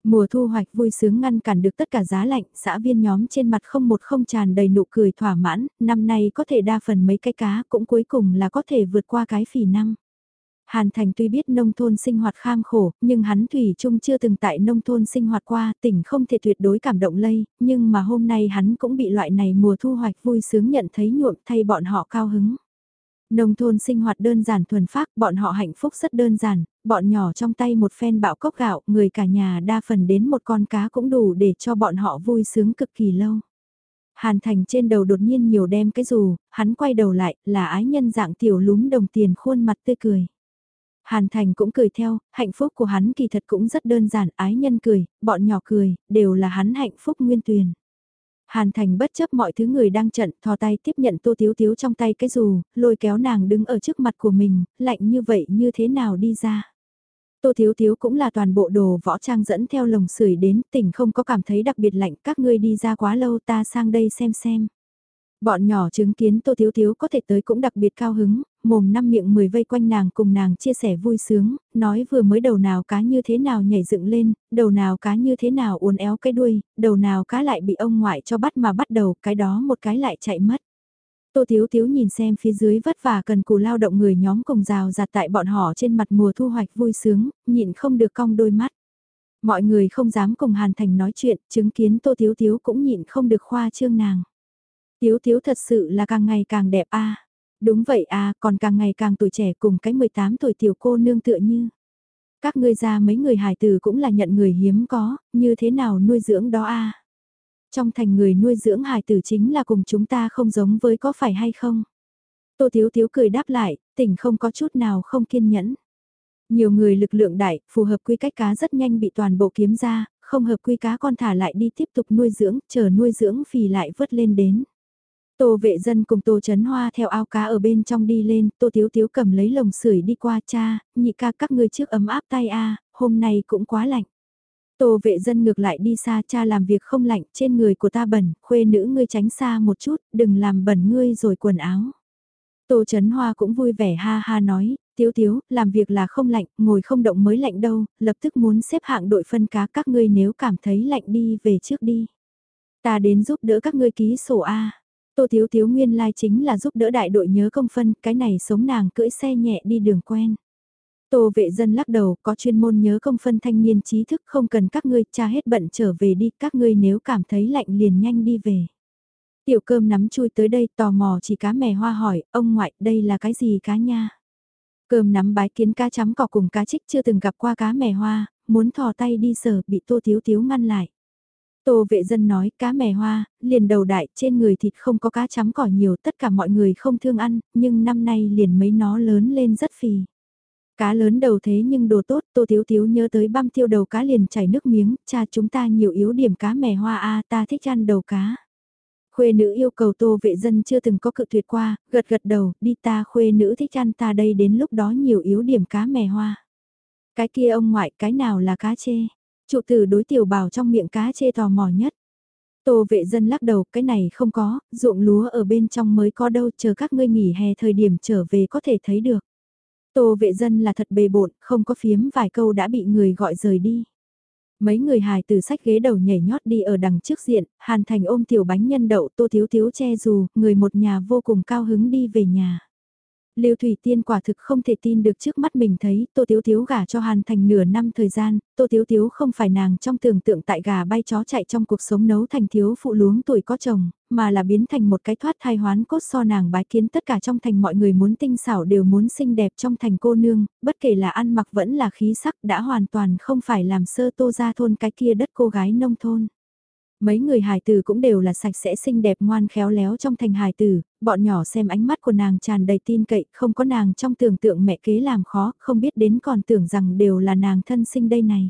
Mùa thu hoạch vui sướng ngăn cản được tất cả giá lạnh, xã viên nhóm trên mặt không một không tràn đầy nụ cười thỏa mãn, năm nay có thể đa phần mấy cái cá cũng cuối cùng là có thể vượt qua cái phì năm. Hàn Thành tuy biết nông thôn sinh hoạt kham khổ, nhưng hắn Thủy chung chưa từng tại nông thôn sinh hoạt qua, tỉnh không thể tuyệt đối cảm động lây, nhưng mà hôm nay hắn cũng bị loại này mùa thu hoạch vui sướng nhận thấy nhuộm thay bọn họ cao hứng. Nông thôn sinh hoạt đơn giản thuần phác, bọn họ hạnh phúc rất đơn giản, bọn nhỏ trong tay một phen bạo cốc gạo, người cả nhà đa phần đến một con cá cũng đủ để cho bọn họ vui sướng cực kỳ lâu. Hàn Thành trên đầu đột nhiên nhiều đem cái dù, hắn quay đầu lại, là ái nhân dạng tiểu lúm đồng tiền khuôn mặt tươi cười. Hàn Thành cũng cười theo, hạnh phúc của hắn kỳ thật cũng rất đơn giản, ái nhân cười, bọn nhỏ cười, đều là hắn hạnh phúc nguyên tuyền. Hàn Thành bất chấp mọi thứ người đang trận, thò tay tiếp nhận Tô Tiếu Tiếu trong tay cái dù, lôi kéo nàng đứng ở trước mặt của mình, lạnh như vậy như thế nào đi ra. Tô Thiếu Thiếu cũng là toàn bộ đồ võ trang dẫn theo lồng sưởi đến, tỉnh không có cảm thấy đặc biệt lạnh, các ngươi đi ra quá lâu ta sang đây xem xem. Bọn nhỏ chứng kiến Tô Thiếu Thiếu có thể tới cũng đặc biệt cao hứng, mồm năm miệng mười vây quanh nàng cùng nàng chia sẻ vui sướng, nói vừa mới đầu nào cá như thế nào nhảy dựng lên, đầu nào cá như thế nào uốn éo cái đuôi, đầu nào cá lại bị ông ngoại cho bắt mà bắt đầu, cái đó một cái lại chạy mất. Tô Thiếu Thiếu nhìn xem phía dưới vất vả cần cù lao động người nhóm cùng rào rạt tại bọn họ trên mặt mùa thu hoạch vui sướng, nhịn không được cong đôi mắt. Mọi người không dám cùng Hàn Thành nói chuyện, chứng kiến Tô Thiếu Thiếu cũng nhịn không được khoa trương nàng. Thiếu Thiếu thật sự là càng ngày càng đẹp a Đúng vậy à, còn càng ngày càng tuổi trẻ cùng cái 18 tuổi tiểu cô nương tựa như. Các ngươi ra mấy người hài tử cũng là nhận người hiếm có, như thế nào nuôi dưỡng đó a trong thành người nuôi dưỡng hài tử chính là cùng chúng ta không giống với có phải hay không? Tô Thiếu Thiếu cười đáp lại, tỉnh không có chút nào không kiên nhẫn. Nhiều người lực lượng đại, phù hợp quy cách cá rất nhanh bị toàn bộ kiếm ra, không hợp quy cá con thả lại đi tiếp tục nuôi dưỡng, chờ nuôi dưỡng phì lại vớt lên đến. Tô vệ dân cùng Tô Chấn Hoa theo ao cá ở bên trong đi lên, Tô Tiếu Tiếu cầm lấy lồng sưởi đi qua cha, nhị ca các ngươi trước ấm áp tay a hôm nay cũng quá lạnh. Tô vệ dân ngược lại đi xa cha làm việc không lạnh, trên người của ta bẩn, khuê nữ ngươi tránh xa một chút, đừng làm bẩn ngươi rồi quần áo. Tô Chấn Hoa cũng vui vẻ ha ha nói, Tiếu Tiếu, làm việc là không lạnh, ngồi không động mới lạnh đâu, lập tức muốn xếp hạng đội phân cá các ngươi nếu cảm thấy lạnh đi về trước đi. Ta đến giúp đỡ các ngươi ký sổ A. Tô Thiếu Thiếu nguyên lai like chính là giúp đỡ đại đội nhớ công phân, cái này sống nàng cưỡi xe nhẹ đi đường quen. Tô vệ dân lắc đầu, có chuyên môn nhớ công phân thanh niên trí thức không cần các ngươi cha hết bận trở về đi, các ngươi nếu cảm thấy lạnh liền nhanh đi về. Tiểu cơm nắm chui tới đây tò mò chỉ cá mè hoa hỏi, ông ngoại, đây là cái gì cá nha? Cơm nắm bái kiến cá chấm cỏ cùng cá trích chưa từng gặp qua cá mè hoa, muốn thò tay đi sờ bị tô thiếu thiếu ngăn lại. Tô vệ dân nói cá mè hoa, liền đầu đại trên người thịt không có cá chấm cỏ nhiều tất cả mọi người không thương ăn, nhưng năm nay liền mấy nó lớn lên rất phì. Cá lớn đầu thế nhưng đồ tốt, Tô Thiếu Thiếu nhớ tới băm tiêu đầu cá liền chảy nước miếng, cha chúng ta nhiều yếu điểm cá mè hoa a ta thích ăn đầu cá. Khuê nữ yêu cầu tô vệ dân chưa từng có cự tuyệt qua, gật gật đầu, đi ta khuê nữ thích ăn ta đây đến lúc đó nhiều yếu điểm cá mè hoa. Cái kia ông ngoại cái nào là cá chê? Trụ tử đối tiểu bảo trong miệng cá chê tò mò nhất. Tô vệ dân lắc đầu, cái này không có, ruộng lúa ở bên trong mới có đâu, chờ các ngươi nghỉ hè thời điểm trở về có thể thấy được. Tô vệ dân là thật bề bộn, không có phiếm vài câu đã bị người gọi rời đi. Mấy người hài từ sách ghế đầu nhảy nhót đi ở đằng trước diện, hàn thành ôm tiểu bánh nhân đậu tô thiếu thiếu che dù, người một nhà vô cùng cao hứng đi về nhà. Lưu Thủy Tiên quả thực không thể tin được trước mắt mình thấy Tô Tiếu Tiếu gả cho Hàn Thành nửa năm thời gian, Tô Tiếu Tiếu không phải nàng trong tưởng tượng tại gà bay chó chạy trong cuộc sống nấu thành thiếu phụ luống tuổi có chồng, mà là biến thành một cái thoát thai hoán cốt so nàng bái kiến tất cả trong thành mọi người muốn tinh xảo đều muốn xinh đẹp trong thành cô nương, bất kể là ăn mặc vẫn là khí sắc đã hoàn toàn không phải làm sơ tô ra thôn cái kia đất cô gái nông thôn. Mấy người hài tử cũng đều là sạch sẽ xinh đẹp ngoan khéo léo trong thành hài tử, bọn nhỏ xem ánh mắt của nàng tràn đầy tin cậy, không có nàng trong tưởng tượng mẹ kế làm khó, không biết đến còn tưởng rằng đều là nàng thân sinh đây này.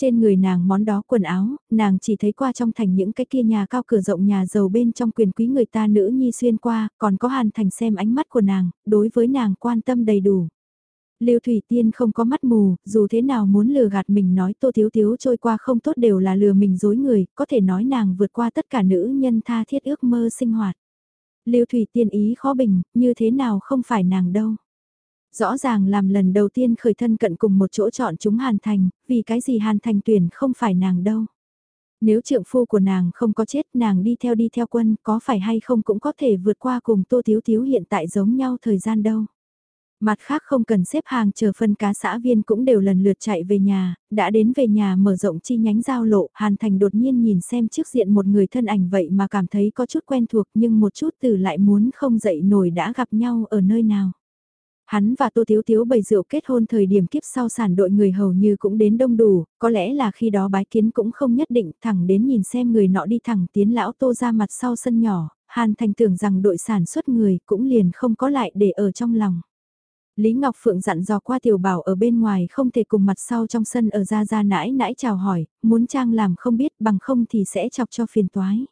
Trên người nàng món đó quần áo, nàng chỉ thấy qua trong thành những cái kia nhà cao cửa rộng nhà giàu bên trong quyền quý người ta nữ nhi xuyên qua, còn có hàn thành xem ánh mắt của nàng, đối với nàng quan tâm đầy đủ. Lưu Thủy Tiên không có mắt mù, dù thế nào muốn lừa gạt mình nói Tô Thiếu Thiếu trôi qua không tốt đều là lừa mình dối người, có thể nói nàng vượt qua tất cả nữ nhân tha thiết ước mơ sinh hoạt. Lưu Thủy Tiên ý khó bình, như thế nào không phải nàng đâu. Rõ ràng làm lần đầu tiên khởi thân cận cùng một chỗ chọn chúng Hàn Thành, vì cái gì Hàn Thành tuyển không phải nàng đâu. Nếu trượng phu của nàng không có chết nàng đi theo đi theo quân có phải hay không cũng có thể vượt qua cùng Tô Thiếu Thiếu hiện tại giống nhau thời gian đâu. Mặt khác không cần xếp hàng chờ phân cá xã viên cũng đều lần lượt chạy về nhà, đã đến về nhà mở rộng chi nhánh giao lộ, Hàn Thành đột nhiên nhìn xem trước diện một người thân ảnh vậy mà cảm thấy có chút quen thuộc nhưng một chút từ lại muốn không dậy nổi đã gặp nhau ở nơi nào. Hắn và Tô Thiếu Thiếu bày rượu kết hôn thời điểm kiếp sau sản đội người hầu như cũng đến đông đủ, có lẽ là khi đó bái kiến cũng không nhất định thẳng đến nhìn xem người nọ đi thẳng tiến lão Tô ra mặt sau sân nhỏ, Hàn Thành tưởng rằng đội sản xuất người cũng liền không có lại để ở trong lòng. Lý Ngọc Phượng dặn dò qua tiểu bảo ở bên ngoài không thể cùng mặt sau trong sân ở ra ra nãi nãi chào hỏi, muốn trang làm không biết bằng không thì sẽ chọc cho phiền toái.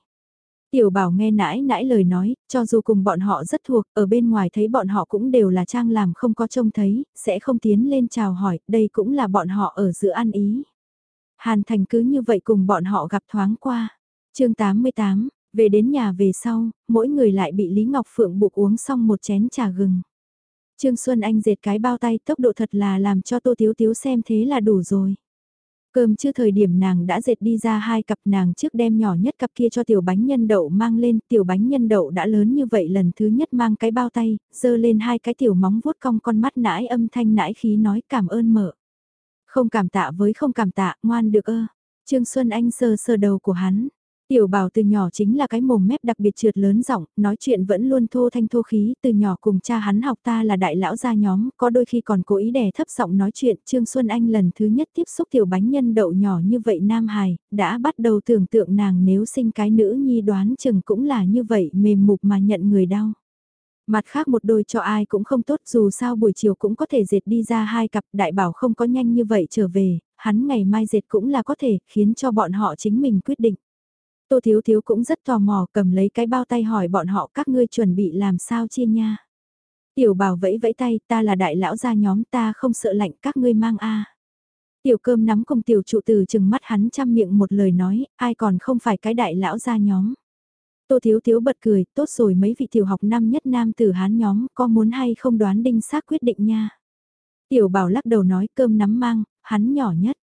Tiểu bảo nghe nãi nãi lời nói, cho dù cùng bọn họ rất thuộc, ở bên ngoài thấy bọn họ cũng đều là trang làm không có trông thấy, sẽ không tiến lên chào hỏi, đây cũng là bọn họ ở giữa ăn ý. Hàn Thành cứ như vậy cùng bọn họ gặp thoáng qua. chương 88, về đến nhà về sau, mỗi người lại bị Lý Ngọc Phượng buộc uống xong một chén trà gừng. Trương Xuân Anh dệt cái bao tay tốc độ thật là làm cho Tô Tiếu Tiếu xem thế là đủ rồi. Cơm chưa thời điểm nàng đã dệt đi ra hai cặp nàng trước đem nhỏ nhất cặp kia cho tiểu bánh nhân đậu mang lên, tiểu bánh nhân đậu đã lớn như vậy lần thứ nhất mang cái bao tay, dơ lên hai cái tiểu móng vuốt cong con mắt nãi âm thanh nãi khí nói cảm ơn mở. Không cảm tạ với không cảm tạ, ngoan được ơ. Trương Xuân Anh sờ sờ đầu của hắn, Tiểu bảo từ nhỏ chính là cái mồm mép đặc biệt trượt lớn giọng, nói chuyện vẫn luôn thô thanh thô khí, từ nhỏ cùng cha hắn học ta là đại lão gia nhóm, có đôi khi còn cố ý đè thấp giọng nói chuyện, Trương Xuân Anh lần thứ nhất tiếp xúc tiểu bánh nhân đậu nhỏ như vậy Nam Hài, đã bắt đầu tưởng tượng nàng nếu sinh cái nữ nhi đoán chừng cũng là như vậy mềm mục mà nhận người đau. Mặt khác một đôi cho ai cũng không tốt dù sao buổi chiều cũng có thể dệt đi ra hai cặp đại bảo không có nhanh như vậy trở về, hắn ngày mai dệt cũng là có thể khiến cho bọn họ chính mình quyết định. Tô Thiếu Thiếu cũng rất tò mò cầm lấy cái bao tay hỏi bọn họ các ngươi chuẩn bị làm sao chia nha. Tiểu bảo vẫy vẫy tay ta là đại lão gia nhóm ta không sợ lạnh các ngươi mang a. Tiểu cơm nắm cùng tiểu trụ từ chừng mắt hắn chăm miệng một lời nói, ai còn không phải cái đại lão gia nhóm. Tô Thiếu Thiếu bật cười, tốt rồi mấy vị tiểu học năm nhất nam tử hán nhóm, có muốn hay không đoán đinh xác quyết định nha. Tiểu bảo lắc đầu nói cơm nắm mang, hắn nhỏ nhất.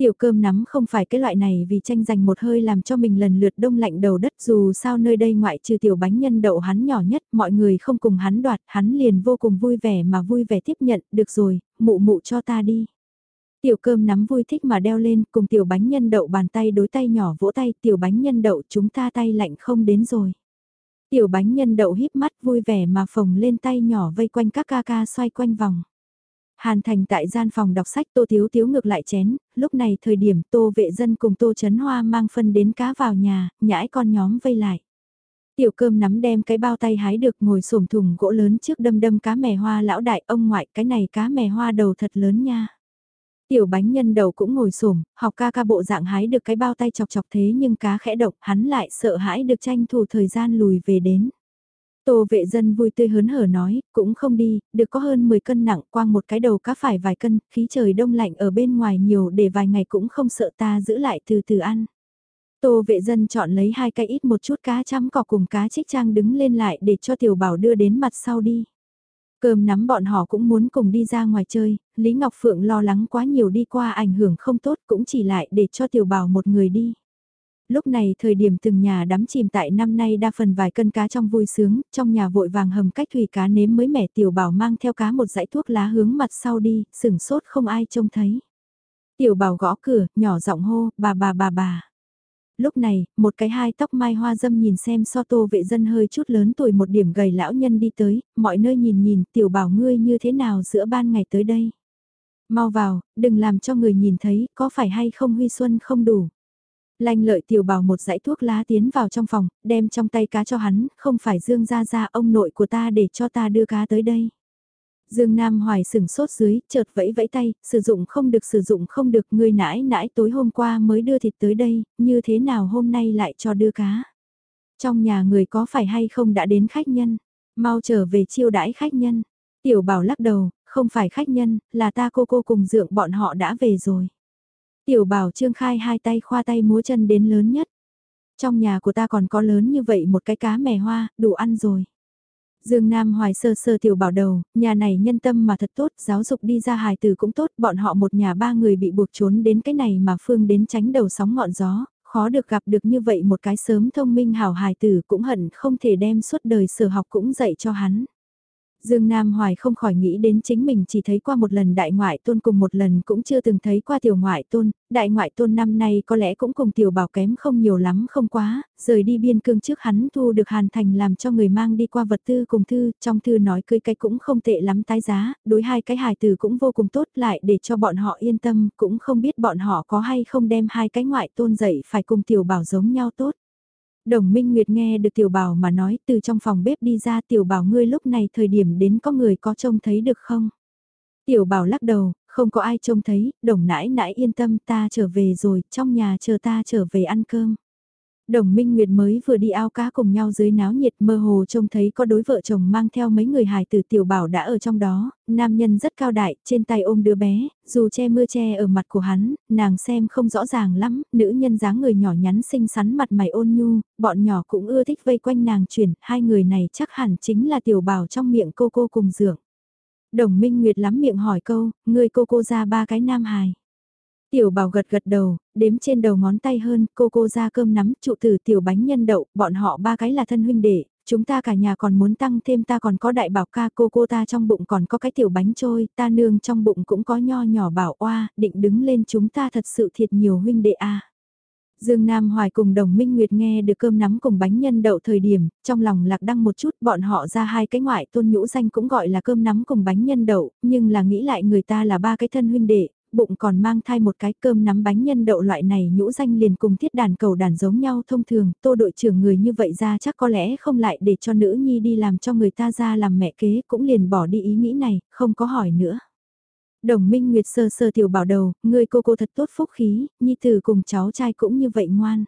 Tiểu cơm nắm không phải cái loại này vì tranh giành một hơi làm cho mình lần lượt đông lạnh đầu đất dù sao nơi đây ngoại trừ tiểu bánh nhân đậu hắn nhỏ nhất, mọi người không cùng hắn đoạt, hắn liền vô cùng vui vẻ mà vui vẻ tiếp nhận, được rồi, mụ mụ cho ta đi. Tiểu cơm nắm vui thích mà đeo lên, cùng tiểu bánh nhân đậu bàn tay đối tay nhỏ vỗ tay, tiểu bánh nhân đậu chúng ta tay lạnh không đến rồi. Tiểu bánh nhân đậu híp mắt vui vẻ mà phồng lên tay nhỏ vây quanh các ca ca xoay quanh vòng. Hàn Thành tại gian phòng đọc sách Tô Thiếu Thiếu ngược lại chén, lúc này thời điểm Tô Vệ Dân cùng Tô Chấn Hoa mang phân đến cá vào nhà, nhãi con nhóm vây lại. Tiểu cơm nắm đem cái bao tay hái được ngồi xổm thùng gỗ lớn trước đâm đâm cá mè hoa lão đại ông ngoại cái này cá mè hoa đầu thật lớn nha. Tiểu bánh nhân đầu cũng ngồi xổm học ca ca bộ dạng hái được cái bao tay chọc chọc thế nhưng cá khẽ độc hắn lại sợ hãi được tranh thủ thời gian lùi về đến. Tô vệ dân vui tươi hớn hở nói, cũng không đi, được có hơn 10 cân nặng quang một cái đầu cá phải vài cân, khí trời đông lạnh ở bên ngoài nhiều để vài ngày cũng không sợ ta giữ lại từ từ ăn. Tô vệ dân chọn lấy hai cái ít một chút cá chăm cỏ cùng cá trích trang đứng lên lại để cho tiểu bảo đưa đến mặt sau đi. Cơm nắm bọn họ cũng muốn cùng đi ra ngoài chơi, Lý Ngọc Phượng lo lắng quá nhiều đi qua ảnh hưởng không tốt cũng chỉ lại để cho tiểu bảo một người đi. Lúc này thời điểm từng nhà đắm chìm tại năm nay đa phần vài cân cá trong vui sướng, trong nhà vội vàng hầm cách thủy cá nếm mới mẻ tiểu bảo mang theo cá một dãy thuốc lá hướng mặt sau đi, sửng sốt không ai trông thấy. Tiểu bảo gõ cửa, nhỏ giọng hô, bà bà bà bà. Lúc này, một cái hai tóc mai hoa dâm nhìn xem so tô vệ dân hơi chút lớn tuổi một điểm gầy lão nhân đi tới, mọi nơi nhìn nhìn tiểu bảo ngươi như thế nào giữa ban ngày tới đây. Mau vào, đừng làm cho người nhìn thấy, có phải hay không huy xuân không đủ. Lanh lợi tiểu bảo một dãy thuốc lá tiến vào trong phòng, đem trong tay cá cho hắn, không phải dương ra ra ông nội của ta để cho ta đưa cá tới đây. Dương Nam Hoài sừng sốt dưới, chợt vẫy vẫy tay, sử dụng không được sử dụng không được, người nãi nãi tối hôm qua mới đưa thịt tới đây, như thế nào hôm nay lại cho đưa cá. Trong nhà người có phải hay không đã đến khách nhân, mau trở về chiêu đãi khách nhân. Tiểu bảo lắc đầu, không phải khách nhân, là ta cô cô cùng dượng bọn họ đã về rồi. Tiểu bảo trương khai hai tay khoa tay múa chân đến lớn nhất. Trong nhà của ta còn có lớn như vậy một cái cá mè hoa, đủ ăn rồi. Dương Nam Hoài sơ sơ tiểu bảo đầu, nhà này nhân tâm mà thật tốt, giáo dục đi ra hài tử cũng tốt, bọn họ một nhà ba người bị buộc trốn đến cái này mà Phương đến tránh đầu sóng ngọn gió, khó được gặp được như vậy một cái sớm thông minh hảo hài tử cũng hận không thể đem suốt đời sở học cũng dạy cho hắn. Dương Nam Hoài không khỏi nghĩ đến chính mình chỉ thấy qua một lần đại ngoại tôn cùng một lần cũng chưa từng thấy qua tiểu ngoại tôn, đại ngoại tôn năm nay có lẽ cũng cùng tiểu bảo kém không nhiều lắm không quá, rời đi biên cương trước hắn thu được hàn thành làm cho người mang đi qua vật tư cùng thư, trong thư nói cưới cái cũng không tệ lắm tái giá, đối hai cái hài từ cũng vô cùng tốt lại để cho bọn họ yên tâm, cũng không biết bọn họ có hay không đem hai cái ngoại tôn dậy phải cùng tiểu bảo giống nhau tốt. Đồng Minh Nguyệt nghe được tiểu bảo mà nói từ trong phòng bếp đi ra tiểu bảo ngươi lúc này thời điểm đến có người có trông thấy được không? Tiểu bảo lắc đầu, không có ai trông thấy, đồng nãi nãi yên tâm ta trở về rồi, trong nhà chờ ta trở về ăn cơm. Đồng Minh Nguyệt mới vừa đi ao cá cùng nhau dưới náo nhiệt mơ hồ trông thấy có đối vợ chồng mang theo mấy người hài tử tiểu bảo đã ở trong đó, nam nhân rất cao đại, trên tay ôm đứa bé, dù che mưa che ở mặt của hắn, nàng xem không rõ ràng lắm, nữ nhân dáng người nhỏ nhắn xinh xắn mặt mày ôn nhu, bọn nhỏ cũng ưa thích vây quanh nàng chuyển, hai người này chắc hẳn chính là tiểu bảo trong miệng cô cô cùng dượng. Đồng Minh Nguyệt lắm miệng hỏi câu, người cô cô ra ba cái nam hài. Tiểu bảo gật gật đầu, đếm trên đầu ngón tay hơn, cô cô ra cơm nắm, trụ tử tiểu bánh nhân đậu, bọn họ ba cái là thân huynh đệ, chúng ta cả nhà còn muốn tăng thêm ta còn có đại bảo ca cô cô ta trong bụng còn có cái tiểu bánh trôi, ta nương trong bụng cũng có nho nhỏ bảo oa, định đứng lên chúng ta thật sự thiệt nhiều huynh đệ a. Dương Nam Hoài cùng đồng Minh Nguyệt nghe được cơm nắm cùng bánh nhân đậu thời điểm, trong lòng lạc đăng một chút bọn họ ra hai cái ngoại tôn nhũ danh cũng gọi là cơm nắm cùng bánh nhân đậu, nhưng là nghĩ lại người ta là ba cái thân huynh đệ, bụng còn mang thai một cái cơm nắm bánh nhân đậu loại này nhũ danh liền cùng thiết đàn cầu đàn giống nhau thông thường, tô đội trưởng người như vậy ra chắc có lẽ không lại để cho nữ nhi đi làm cho người ta ra làm mẹ kế cũng liền bỏ đi ý nghĩ này, không có hỏi nữa. Đồng Minh Nguyệt sơ sơ tiểu bảo đầu, người cô cô thật tốt phúc khí, nhi tử cùng cháu trai cũng như vậy ngoan.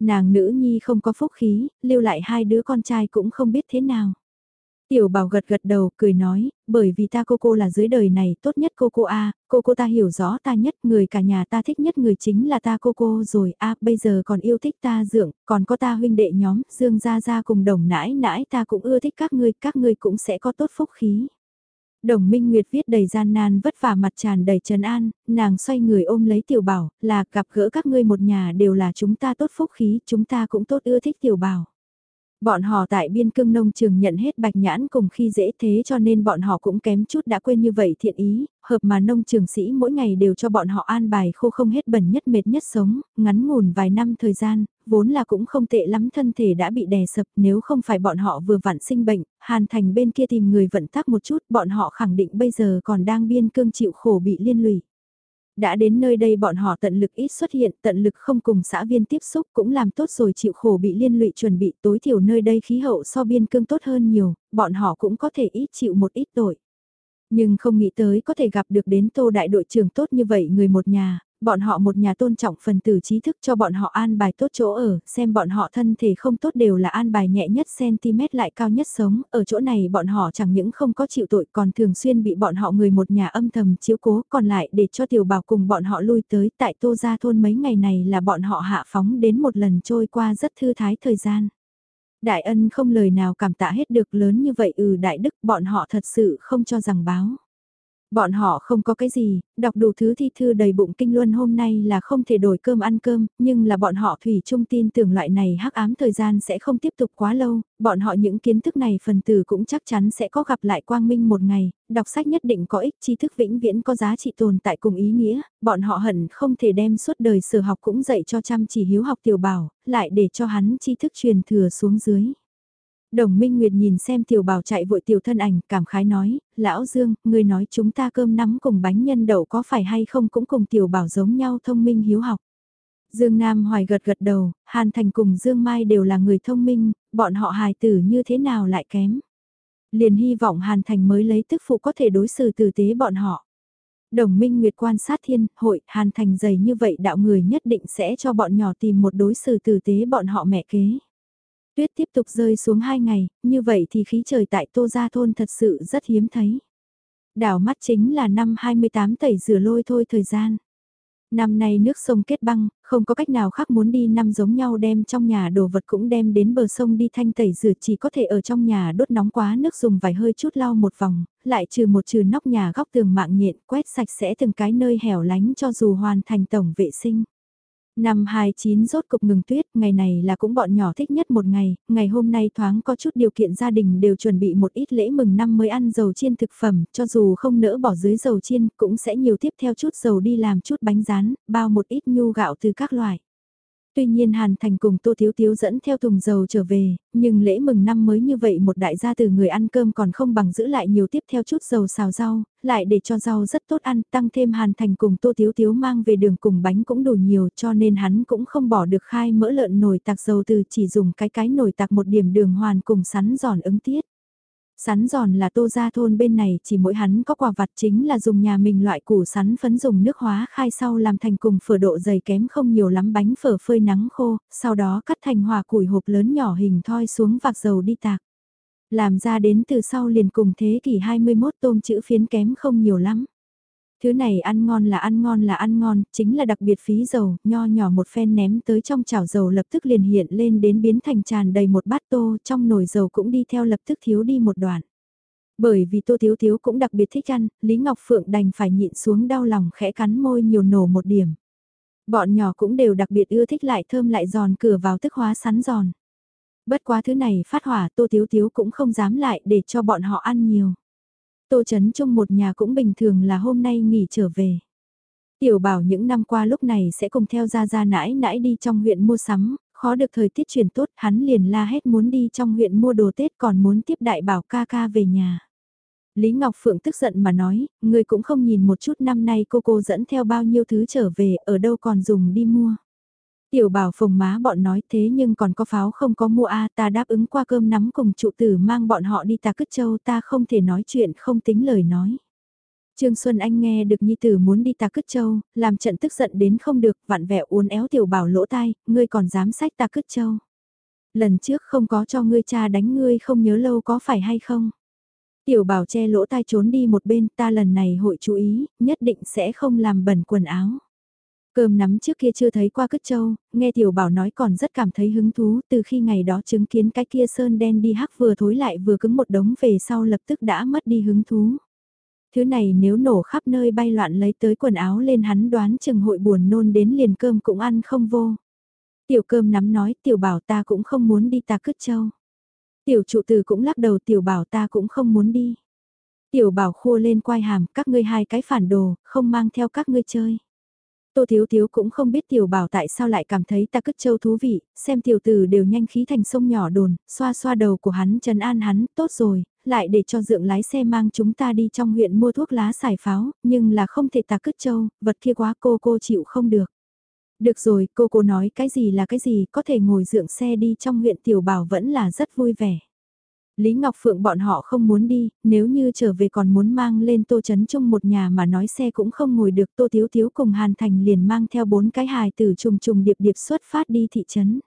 Nàng nữ nhi không có phúc khí, lưu lại hai đứa con trai cũng không biết thế nào. Tiểu bảo gật gật đầu, cười nói, bởi vì ta cô cô là dưới đời này tốt nhất cô cô A, cô cô ta hiểu rõ ta nhất, người cả nhà ta thích nhất người chính là ta cô cô rồi, A bây giờ còn yêu thích ta dưỡng còn có ta huynh đệ nhóm, dương gia gia cùng đồng nãi nãi ta cũng ưa thích các ngươi, các ngươi cũng sẽ có tốt phúc khí. Đồng Minh Nguyệt viết đầy gian nan vất vả mặt tràn đầy trấn an, nàng xoay người ôm lấy tiểu bảo, là gặp gỡ các ngươi một nhà đều là chúng ta tốt phúc khí, chúng ta cũng tốt ưa thích tiểu bảo. Bọn họ tại biên cương nông trường nhận hết bạch nhãn cùng khi dễ thế cho nên bọn họ cũng kém chút đã quên như vậy thiện ý, hợp mà nông trường sĩ mỗi ngày đều cho bọn họ an bài khô không hết bẩn nhất mệt nhất sống, ngắn ngủn vài năm thời gian, vốn là cũng không tệ lắm thân thể đã bị đè sập nếu không phải bọn họ vừa vặn sinh bệnh, hàn thành bên kia tìm người vận tắc một chút bọn họ khẳng định bây giờ còn đang biên cương chịu khổ bị liên lụy. Đã đến nơi đây bọn họ tận lực ít xuất hiện, tận lực không cùng xã viên tiếp xúc cũng làm tốt rồi chịu khổ bị liên lụy chuẩn bị tối thiểu nơi đây khí hậu so biên cương tốt hơn nhiều, bọn họ cũng có thể ít chịu một ít tội. Nhưng không nghĩ tới có thể gặp được đến tô đại đội trưởng tốt như vậy người một nhà, bọn họ một nhà tôn trọng phần tử trí thức cho bọn họ an bài tốt chỗ ở, xem bọn họ thân thể không tốt đều là an bài nhẹ nhất cm lại cao nhất sống, ở chỗ này bọn họ chẳng những không có chịu tội còn thường xuyên bị bọn họ người một nhà âm thầm chiếu cố, còn lại để cho tiểu bảo cùng bọn họ lui tới tại tô gia thôn mấy ngày này là bọn họ hạ phóng đến một lần trôi qua rất thư thái thời gian. Đại ân không lời nào cảm tạ hết được lớn như vậy ừ đại đức bọn họ thật sự không cho rằng báo. Bọn họ không có cái gì, đọc đủ thứ thi thư đầy bụng kinh luân hôm nay là không thể đổi cơm ăn cơm, nhưng là bọn họ thủy chung tin tưởng loại này hắc ám thời gian sẽ không tiếp tục quá lâu, bọn họ những kiến thức này phần tử cũng chắc chắn sẽ có gặp lại quang minh một ngày, đọc sách nhất định có ích tri thức vĩnh viễn có giá trị tồn tại cùng ý nghĩa, bọn họ hận không thể đem suốt đời sở học cũng dạy cho chăm chỉ hiếu học tiểu bảo, lại để cho hắn tri thức truyền thừa xuống dưới. Đồng Minh Nguyệt nhìn xem tiểu bảo chạy vội tiểu thân ảnh, cảm khái nói, lão Dương, người nói chúng ta cơm nắm cùng bánh nhân đậu có phải hay không cũng cùng tiểu bảo giống nhau thông minh hiếu học. Dương Nam Hoài gật gật đầu, Hàn Thành cùng Dương Mai đều là người thông minh, bọn họ hài tử như thế nào lại kém. Liền hy vọng Hàn Thành mới lấy tức phụ có thể đối xử tử tế bọn họ. Đồng Minh Nguyệt quan sát thiên, hội, Hàn Thành dày như vậy đạo người nhất định sẽ cho bọn nhỏ tìm một đối xử tử tế bọn họ mẹ kế. Tuyết tiếp tục rơi xuống hai ngày, như vậy thì khí trời tại Tô Gia Thôn thật sự rất hiếm thấy. Đảo mắt chính là năm 28 tẩy rửa lôi thôi thời gian. Năm nay nước sông kết băng, không có cách nào khác muốn đi năm giống nhau đem trong nhà đồ vật cũng đem đến bờ sông đi thanh tẩy rửa chỉ có thể ở trong nhà đốt nóng quá nước dùng vài hơi chút lau một vòng, lại trừ một trừ nóc nhà góc tường mạng nhện quét sạch sẽ từng cái nơi hẻo lánh cho dù hoàn thành tổng vệ sinh. Năm 29 rốt cục ngừng tuyết, ngày này là cũng bọn nhỏ thích nhất một ngày, ngày hôm nay thoáng có chút điều kiện gia đình đều chuẩn bị một ít lễ mừng năm mới ăn dầu chiên thực phẩm, cho dù không nỡ bỏ dưới dầu chiên, cũng sẽ nhiều tiếp theo chút dầu đi làm chút bánh rán, bao một ít nhu gạo từ các loại. Tuy nhiên Hàn Thành cùng Tô Thiếu Thiếu dẫn theo thùng dầu trở về, nhưng lễ mừng năm mới như vậy một đại gia từ người ăn cơm còn không bằng giữ lại nhiều tiếp theo chút dầu xào rau, lại để cho rau rất tốt ăn, tăng thêm Hàn Thành cùng Tô Thiếu Thiếu mang về đường cùng bánh cũng đủ nhiều cho nên hắn cũng không bỏ được khai mỡ lợn nồi tạc dầu từ chỉ dùng cái cái nồi tạc một điểm đường hoàn cùng sắn giòn ứng tiết. Sắn giòn là tô ra thôn bên này chỉ mỗi hắn có quả vặt chính là dùng nhà mình loại củ sắn phấn dùng nước hóa khai sau làm thành cùng phở độ dày kém không nhiều lắm bánh phở phơi nắng khô, sau đó cắt thành hòa củi hộp lớn nhỏ hình thoi xuống vạc dầu đi tạc. Làm ra đến từ sau liền cùng thế kỷ 21 tôm chữ phiến kém không nhiều lắm. Thứ này ăn ngon là ăn ngon là ăn ngon, chính là đặc biệt phí dầu, nho nhỏ một phen ném tới trong chảo dầu lập tức liền hiện lên đến biến thành tràn đầy một bát tô, trong nồi dầu cũng đi theo lập tức thiếu đi một đoạn. Bởi vì tô thiếu thiếu cũng đặc biệt thích ăn, Lý Ngọc Phượng đành phải nhịn xuống đau lòng khẽ cắn môi nhiều nổ một điểm. Bọn nhỏ cũng đều đặc biệt ưa thích lại thơm lại giòn cửa vào tức hóa sắn giòn. Bất quá thứ này phát hỏa tô thiếu thiếu cũng không dám lại để cho bọn họ ăn nhiều. Tô Trấn Trung một nhà cũng bình thường là hôm nay nghỉ trở về. Tiểu bảo những năm qua lúc này sẽ cùng theo ra ra nãi nãi đi trong huyện mua sắm, khó được thời tiết chuyển tốt hắn liền la hết muốn đi trong huyện mua đồ Tết còn muốn tiếp đại bảo ca ca về nhà. Lý Ngọc Phượng tức giận mà nói, người cũng không nhìn một chút năm nay cô cô dẫn theo bao nhiêu thứ trở về, ở đâu còn dùng đi mua. Tiểu bảo phồng má bọn nói thế nhưng còn có pháo không có mua a ta đáp ứng qua cơm nắm cùng trụ tử mang bọn họ đi ta cất châu ta không thể nói chuyện không tính lời nói. Trương Xuân Anh nghe được Nhi Tử muốn đi ta cất châu, làm trận tức giận đến không được, vặn vẹo uốn éo tiểu bảo lỗ tai, ngươi còn dám sách ta cất châu. Lần trước không có cho ngươi cha đánh ngươi không nhớ lâu có phải hay không? Tiểu bảo che lỗ tai trốn đi một bên ta lần này hội chú ý, nhất định sẽ không làm bẩn quần áo. Cơm nắm trước kia chưa thấy qua cất châu, nghe tiểu bảo nói còn rất cảm thấy hứng thú từ khi ngày đó chứng kiến cái kia sơn đen đi hắc vừa thối lại vừa cứng một đống về sau lập tức đã mất đi hứng thú. Thứ này nếu nổ khắp nơi bay loạn lấy tới quần áo lên hắn đoán chừng hội buồn nôn đến liền cơm cũng ăn không vô. Tiểu cơm nắm nói tiểu bảo ta cũng không muốn đi ta cất châu. Tiểu trụ từ cũng lắc đầu tiểu bảo ta cũng không muốn đi. Tiểu bảo khua lên quai hàm các ngươi hai cái phản đồ, không mang theo các ngươi chơi. Tô Thiếu Thiếu cũng không biết tiểu bảo tại sao lại cảm thấy ta cất châu thú vị, xem tiểu tử đều nhanh khí thành sông nhỏ đồn, xoa xoa đầu của hắn trần an hắn, tốt rồi, lại để cho dượng lái xe mang chúng ta đi trong huyện mua thuốc lá xài pháo, nhưng là không thể ta cất châu, vật kia quá cô cô chịu không được. Được rồi, cô cô nói cái gì là cái gì, có thể ngồi dượng xe đi trong huyện tiểu bảo vẫn là rất vui vẻ. Lý Ngọc Phượng bọn họ không muốn đi, nếu như trở về còn muốn mang lên Tô Trấn Trung một nhà mà nói xe cũng không ngồi được Tô Thiếu Thiếu cùng Hàn Thành liền mang theo bốn cái hài tử trùng trùng điệp điệp xuất phát đi thị trấn.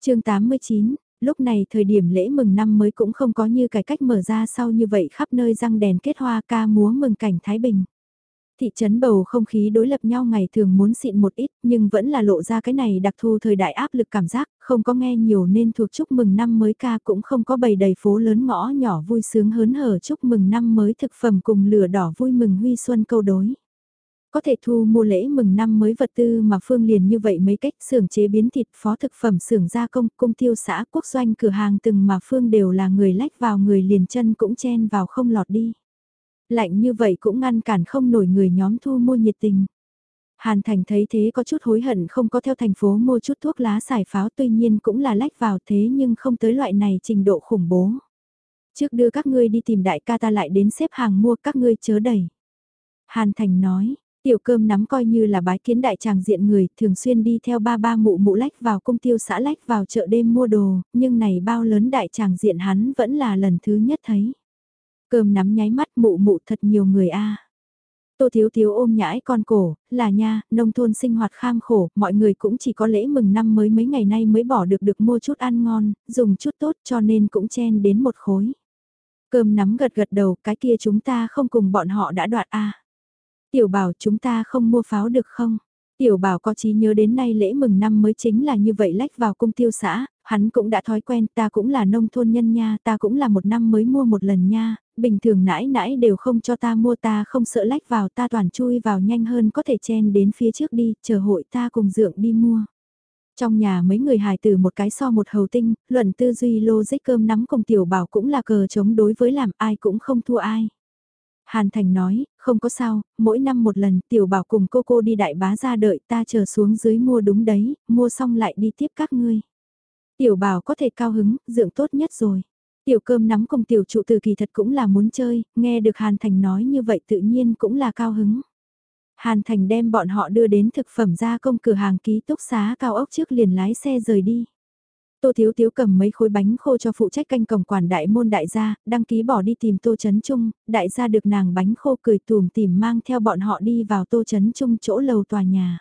chương 89, lúc này thời điểm lễ mừng năm mới cũng không có như cái cách mở ra sau như vậy khắp nơi răng đèn kết hoa ca múa mừng cảnh Thái Bình. Thị trấn bầu không khí đối lập nhau ngày thường muốn xịn một ít nhưng vẫn là lộ ra cái này đặc thù thời đại áp lực cảm giác, không có nghe nhiều nên thuộc chúc mừng năm mới ca cũng không có bày đầy phố lớn ngõ nhỏ vui sướng hớn hở chúc mừng năm mới thực phẩm cùng lửa đỏ vui mừng huy xuân câu đối. Có thể thu mua lễ mừng năm mới vật tư mà Phương liền như vậy mấy cách xưởng chế biến thịt phó thực phẩm xưởng gia công công tiêu xã quốc doanh cửa hàng từng mà Phương đều là người lách vào người liền chân cũng chen vào không lọt đi. Lạnh như vậy cũng ngăn cản không nổi người nhóm thu mua nhiệt tình. Hàn Thành thấy thế có chút hối hận không có theo thành phố mua chút thuốc lá xài pháo tuy nhiên cũng là lách vào thế nhưng không tới loại này trình độ khủng bố. Trước đưa các ngươi đi tìm đại ca ta lại đến xếp hàng mua các ngươi chớ đẩy. Hàn Thành nói, tiểu cơm nắm coi như là bái kiến đại tràng diện người thường xuyên đi theo ba ba mụ mụ lách vào công tiêu xã lách vào chợ đêm mua đồ, nhưng này bao lớn đại tràng diện hắn vẫn là lần thứ nhất thấy. Cơm nắm nháy mắt mụ mụ thật nhiều người a. Tô Thiếu Thiếu ôm nhãi con cổ, là nha, nông thôn sinh hoạt kham khổ, mọi người cũng chỉ có lễ mừng năm mới mấy ngày nay mới bỏ được được mua chút ăn ngon, dùng chút tốt cho nên cũng chen đến một khối. Cơm nắm gật gật đầu, cái kia chúng ta không cùng bọn họ đã đoạt a. Tiểu bảo chúng ta không mua pháo được không? Tiểu bảo có trí nhớ đến nay lễ mừng năm mới chính là như vậy lách vào cung tiêu xã, hắn cũng đã thói quen ta cũng là nông thôn nhân nha, ta cũng là một năm mới mua một lần nha, bình thường nãi nãi đều không cho ta mua ta không sợ lách vào ta toàn chui vào nhanh hơn có thể chen đến phía trước đi, chờ hội ta cùng dượng đi mua. Trong nhà mấy người hài từ một cái so một hầu tinh, luận tư duy logic cơm nắm cùng tiểu bảo cũng là cờ chống đối với làm ai cũng không thua ai. Hàn Thành nói, không có sao, mỗi năm một lần tiểu bảo cùng cô cô đi đại bá ra đợi ta chờ xuống dưới mua đúng đấy, mua xong lại đi tiếp các ngươi. Tiểu bảo có thể cao hứng, dưỡng tốt nhất rồi. Tiểu cơm nắm cùng tiểu trụ từ kỳ thật cũng là muốn chơi, nghe được Hàn Thành nói như vậy tự nhiên cũng là cao hứng. Hàn Thành đem bọn họ đưa đến thực phẩm gia công cửa hàng ký túc xá cao ốc trước liền lái xe rời đi. Tô Thiếu Thiếu cầm mấy khối bánh khô cho phụ trách canh cổng quản đại môn đại gia, đăng ký bỏ đi tìm Tô Trấn Trung, đại gia được nàng bánh khô cười tùm tìm mang theo bọn họ đi vào Tô Trấn Trung chỗ lầu tòa nhà.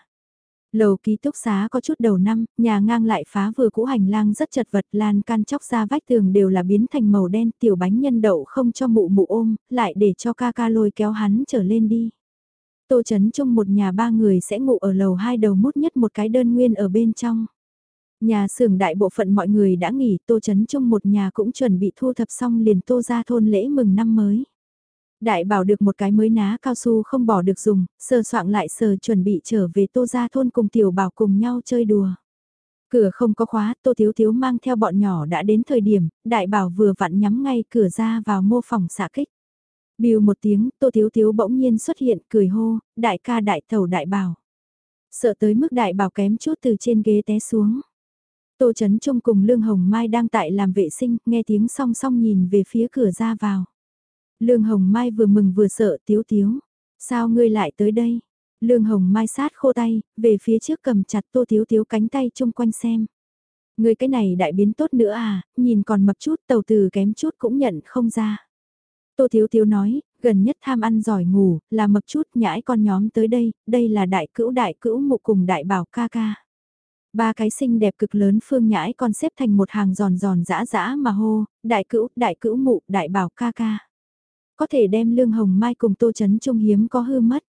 Lầu ký túc xá có chút đầu năm, nhà ngang lại phá vừa cũ hành lang rất chật vật lan can chóc ra vách tường đều là biến thành màu đen tiểu bánh nhân đậu không cho mụ mụ ôm, lại để cho ca ca lôi kéo hắn trở lên đi. Tô chấn trung một nhà ba người sẽ ngủ ở lầu hai đầu mút nhất một cái đơn nguyên ở bên trong. Nhà xưởng đại bộ phận mọi người đã nghỉ tô chấn chung một nhà cũng chuẩn bị thu thập xong liền tô ra thôn lễ mừng năm mới. Đại bảo được một cái mới ná cao su không bỏ được dùng, sờ soạn lại sờ chuẩn bị trở về tô ra thôn cùng tiểu bảo cùng nhau chơi đùa. Cửa không có khóa, tô thiếu thiếu mang theo bọn nhỏ đã đến thời điểm, đại bảo vừa vặn nhắm ngay cửa ra vào mô phòng xạ kích. Biêu một tiếng, tô thiếu thiếu bỗng nhiên xuất hiện, cười hô, đại ca đại thầu đại bảo. Sợ tới mức đại bảo kém chút từ trên ghế té xuống. Tô Trấn Trung cùng Lương Hồng Mai đang tại làm vệ sinh, nghe tiếng song song nhìn về phía cửa ra vào. Lương Hồng Mai vừa mừng vừa sợ tiếu tiếu. Sao ngươi lại tới đây? Lương Hồng Mai sát khô tay, về phía trước cầm chặt tô tiếu tiếu cánh tay chung quanh xem. Ngươi cái này đại biến tốt nữa à, nhìn còn mập chút tàu từ kém chút cũng nhận không ra. Tô Thiếu Thiếu nói, gần nhất tham ăn giỏi ngủ, là mập chút nhãi con nhóm tới đây, đây là đại cữu đại cữu mụ cùng đại bảo ca ca. Ba cái xinh đẹp cực lớn phương nhãi con xếp thành một hàng giòn giòn dã dã mà hô, đại cữu, đại cữu mụ, đại bảo ca ca. Có thể đem Lương Hồng Mai cùng Tô Chấn Trung hiếm có hư mất.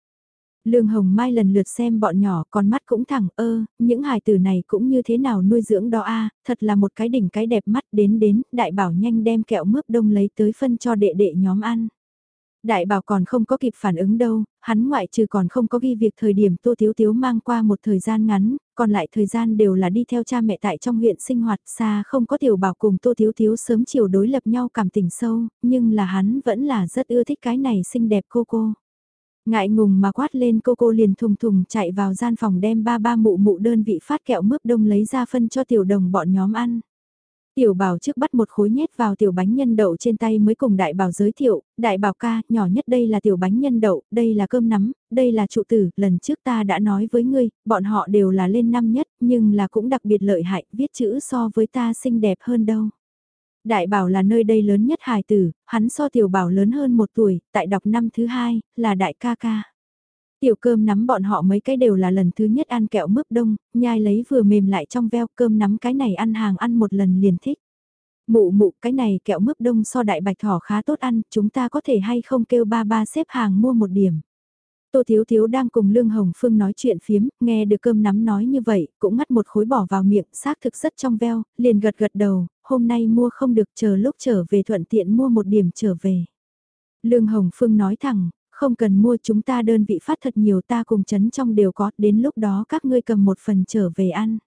Lương Hồng Mai lần lượt xem bọn nhỏ, con mắt cũng thẳng ơ, những hài tử này cũng như thế nào nuôi dưỡng đó a thật là một cái đỉnh cái đẹp mắt đến đến, đại bảo nhanh đem kẹo mướp đông lấy tới phân cho đệ đệ nhóm ăn. Đại bảo còn không có kịp phản ứng đâu, hắn ngoại trừ còn không có ghi việc thời điểm Tô Thiếu Thiếu mang qua một thời gian ngắn, còn lại thời gian đều là đi theo cha mẹ tại trong huyện sinh hoạt xa không có tiểu bảo cùng Tô Thiếu Thiếu sớm chiều đối lập nhau cảm tình sâu, nhưng là hắn vẫn là rất ưa thích cái này xinh đẹp cô cô. Ngại ngùng mà quát lên cô cô liền thùng thùng chạy vào gian phòng đem ba ba mụ mụ đơn vị phát kẹo mướp đông lấy ra phân cho tiểu đồng bọn nhóm ăn. Tiểu bảo trước bắt một khối nhét vào tiểu bánh nhân đậu trên tay mới cùng đại bảo giới thiệu, đại bảo ca, nhỏ nhất đây là tiểu bánh nhân đậu, đây là cơm nắm, đây là trụ tử, lần trước ta đã nói với ngươi, bọn họ đều là lên năm nhất, nhưng là cũng đặc biệt lợi hại, viết chữ so với ta xinh đẹp hơn đâu. Đại bảo là nơi đây lớn nhất hài tử, hắn so tiểu bảo lớn hơn một tuổi, tại đọc năm thứ hai, là đại ca ca. Tiểu cơm nắm bọn họ mấy cái đều là lần thứ nhất ăn kẹo mướp đông, nhai lấy vừa mềm lại trong veo cơm nắm cái này ăn hàng ăn một lần liền thích. Mụ mụ cái này kẹo mướp đông so đại bạch thỏ khá tốt ăn, chúng ta có thể hay không kêu ba ba xếp hàng mua một điểm. Tô Thiếu Thiếu đang cùng Lương Hồng Phương nói chuyện phiếm, nghe được cơm nắm nói như vậy, cũng ngắt một khối bỏ vào miệng, xác thực rất trong veo, liền gật gật đầu, hôm nay mua không được chờ lúc trở về thuận tiện mua một điểm trở về. Lương Hồng Phương nói thẳng, không cần mua chúng ta đơn vị phát thật nhiều ta cùng chấn trong đều có, đến lúc đó các ngươi cầm một phần trở về ăn.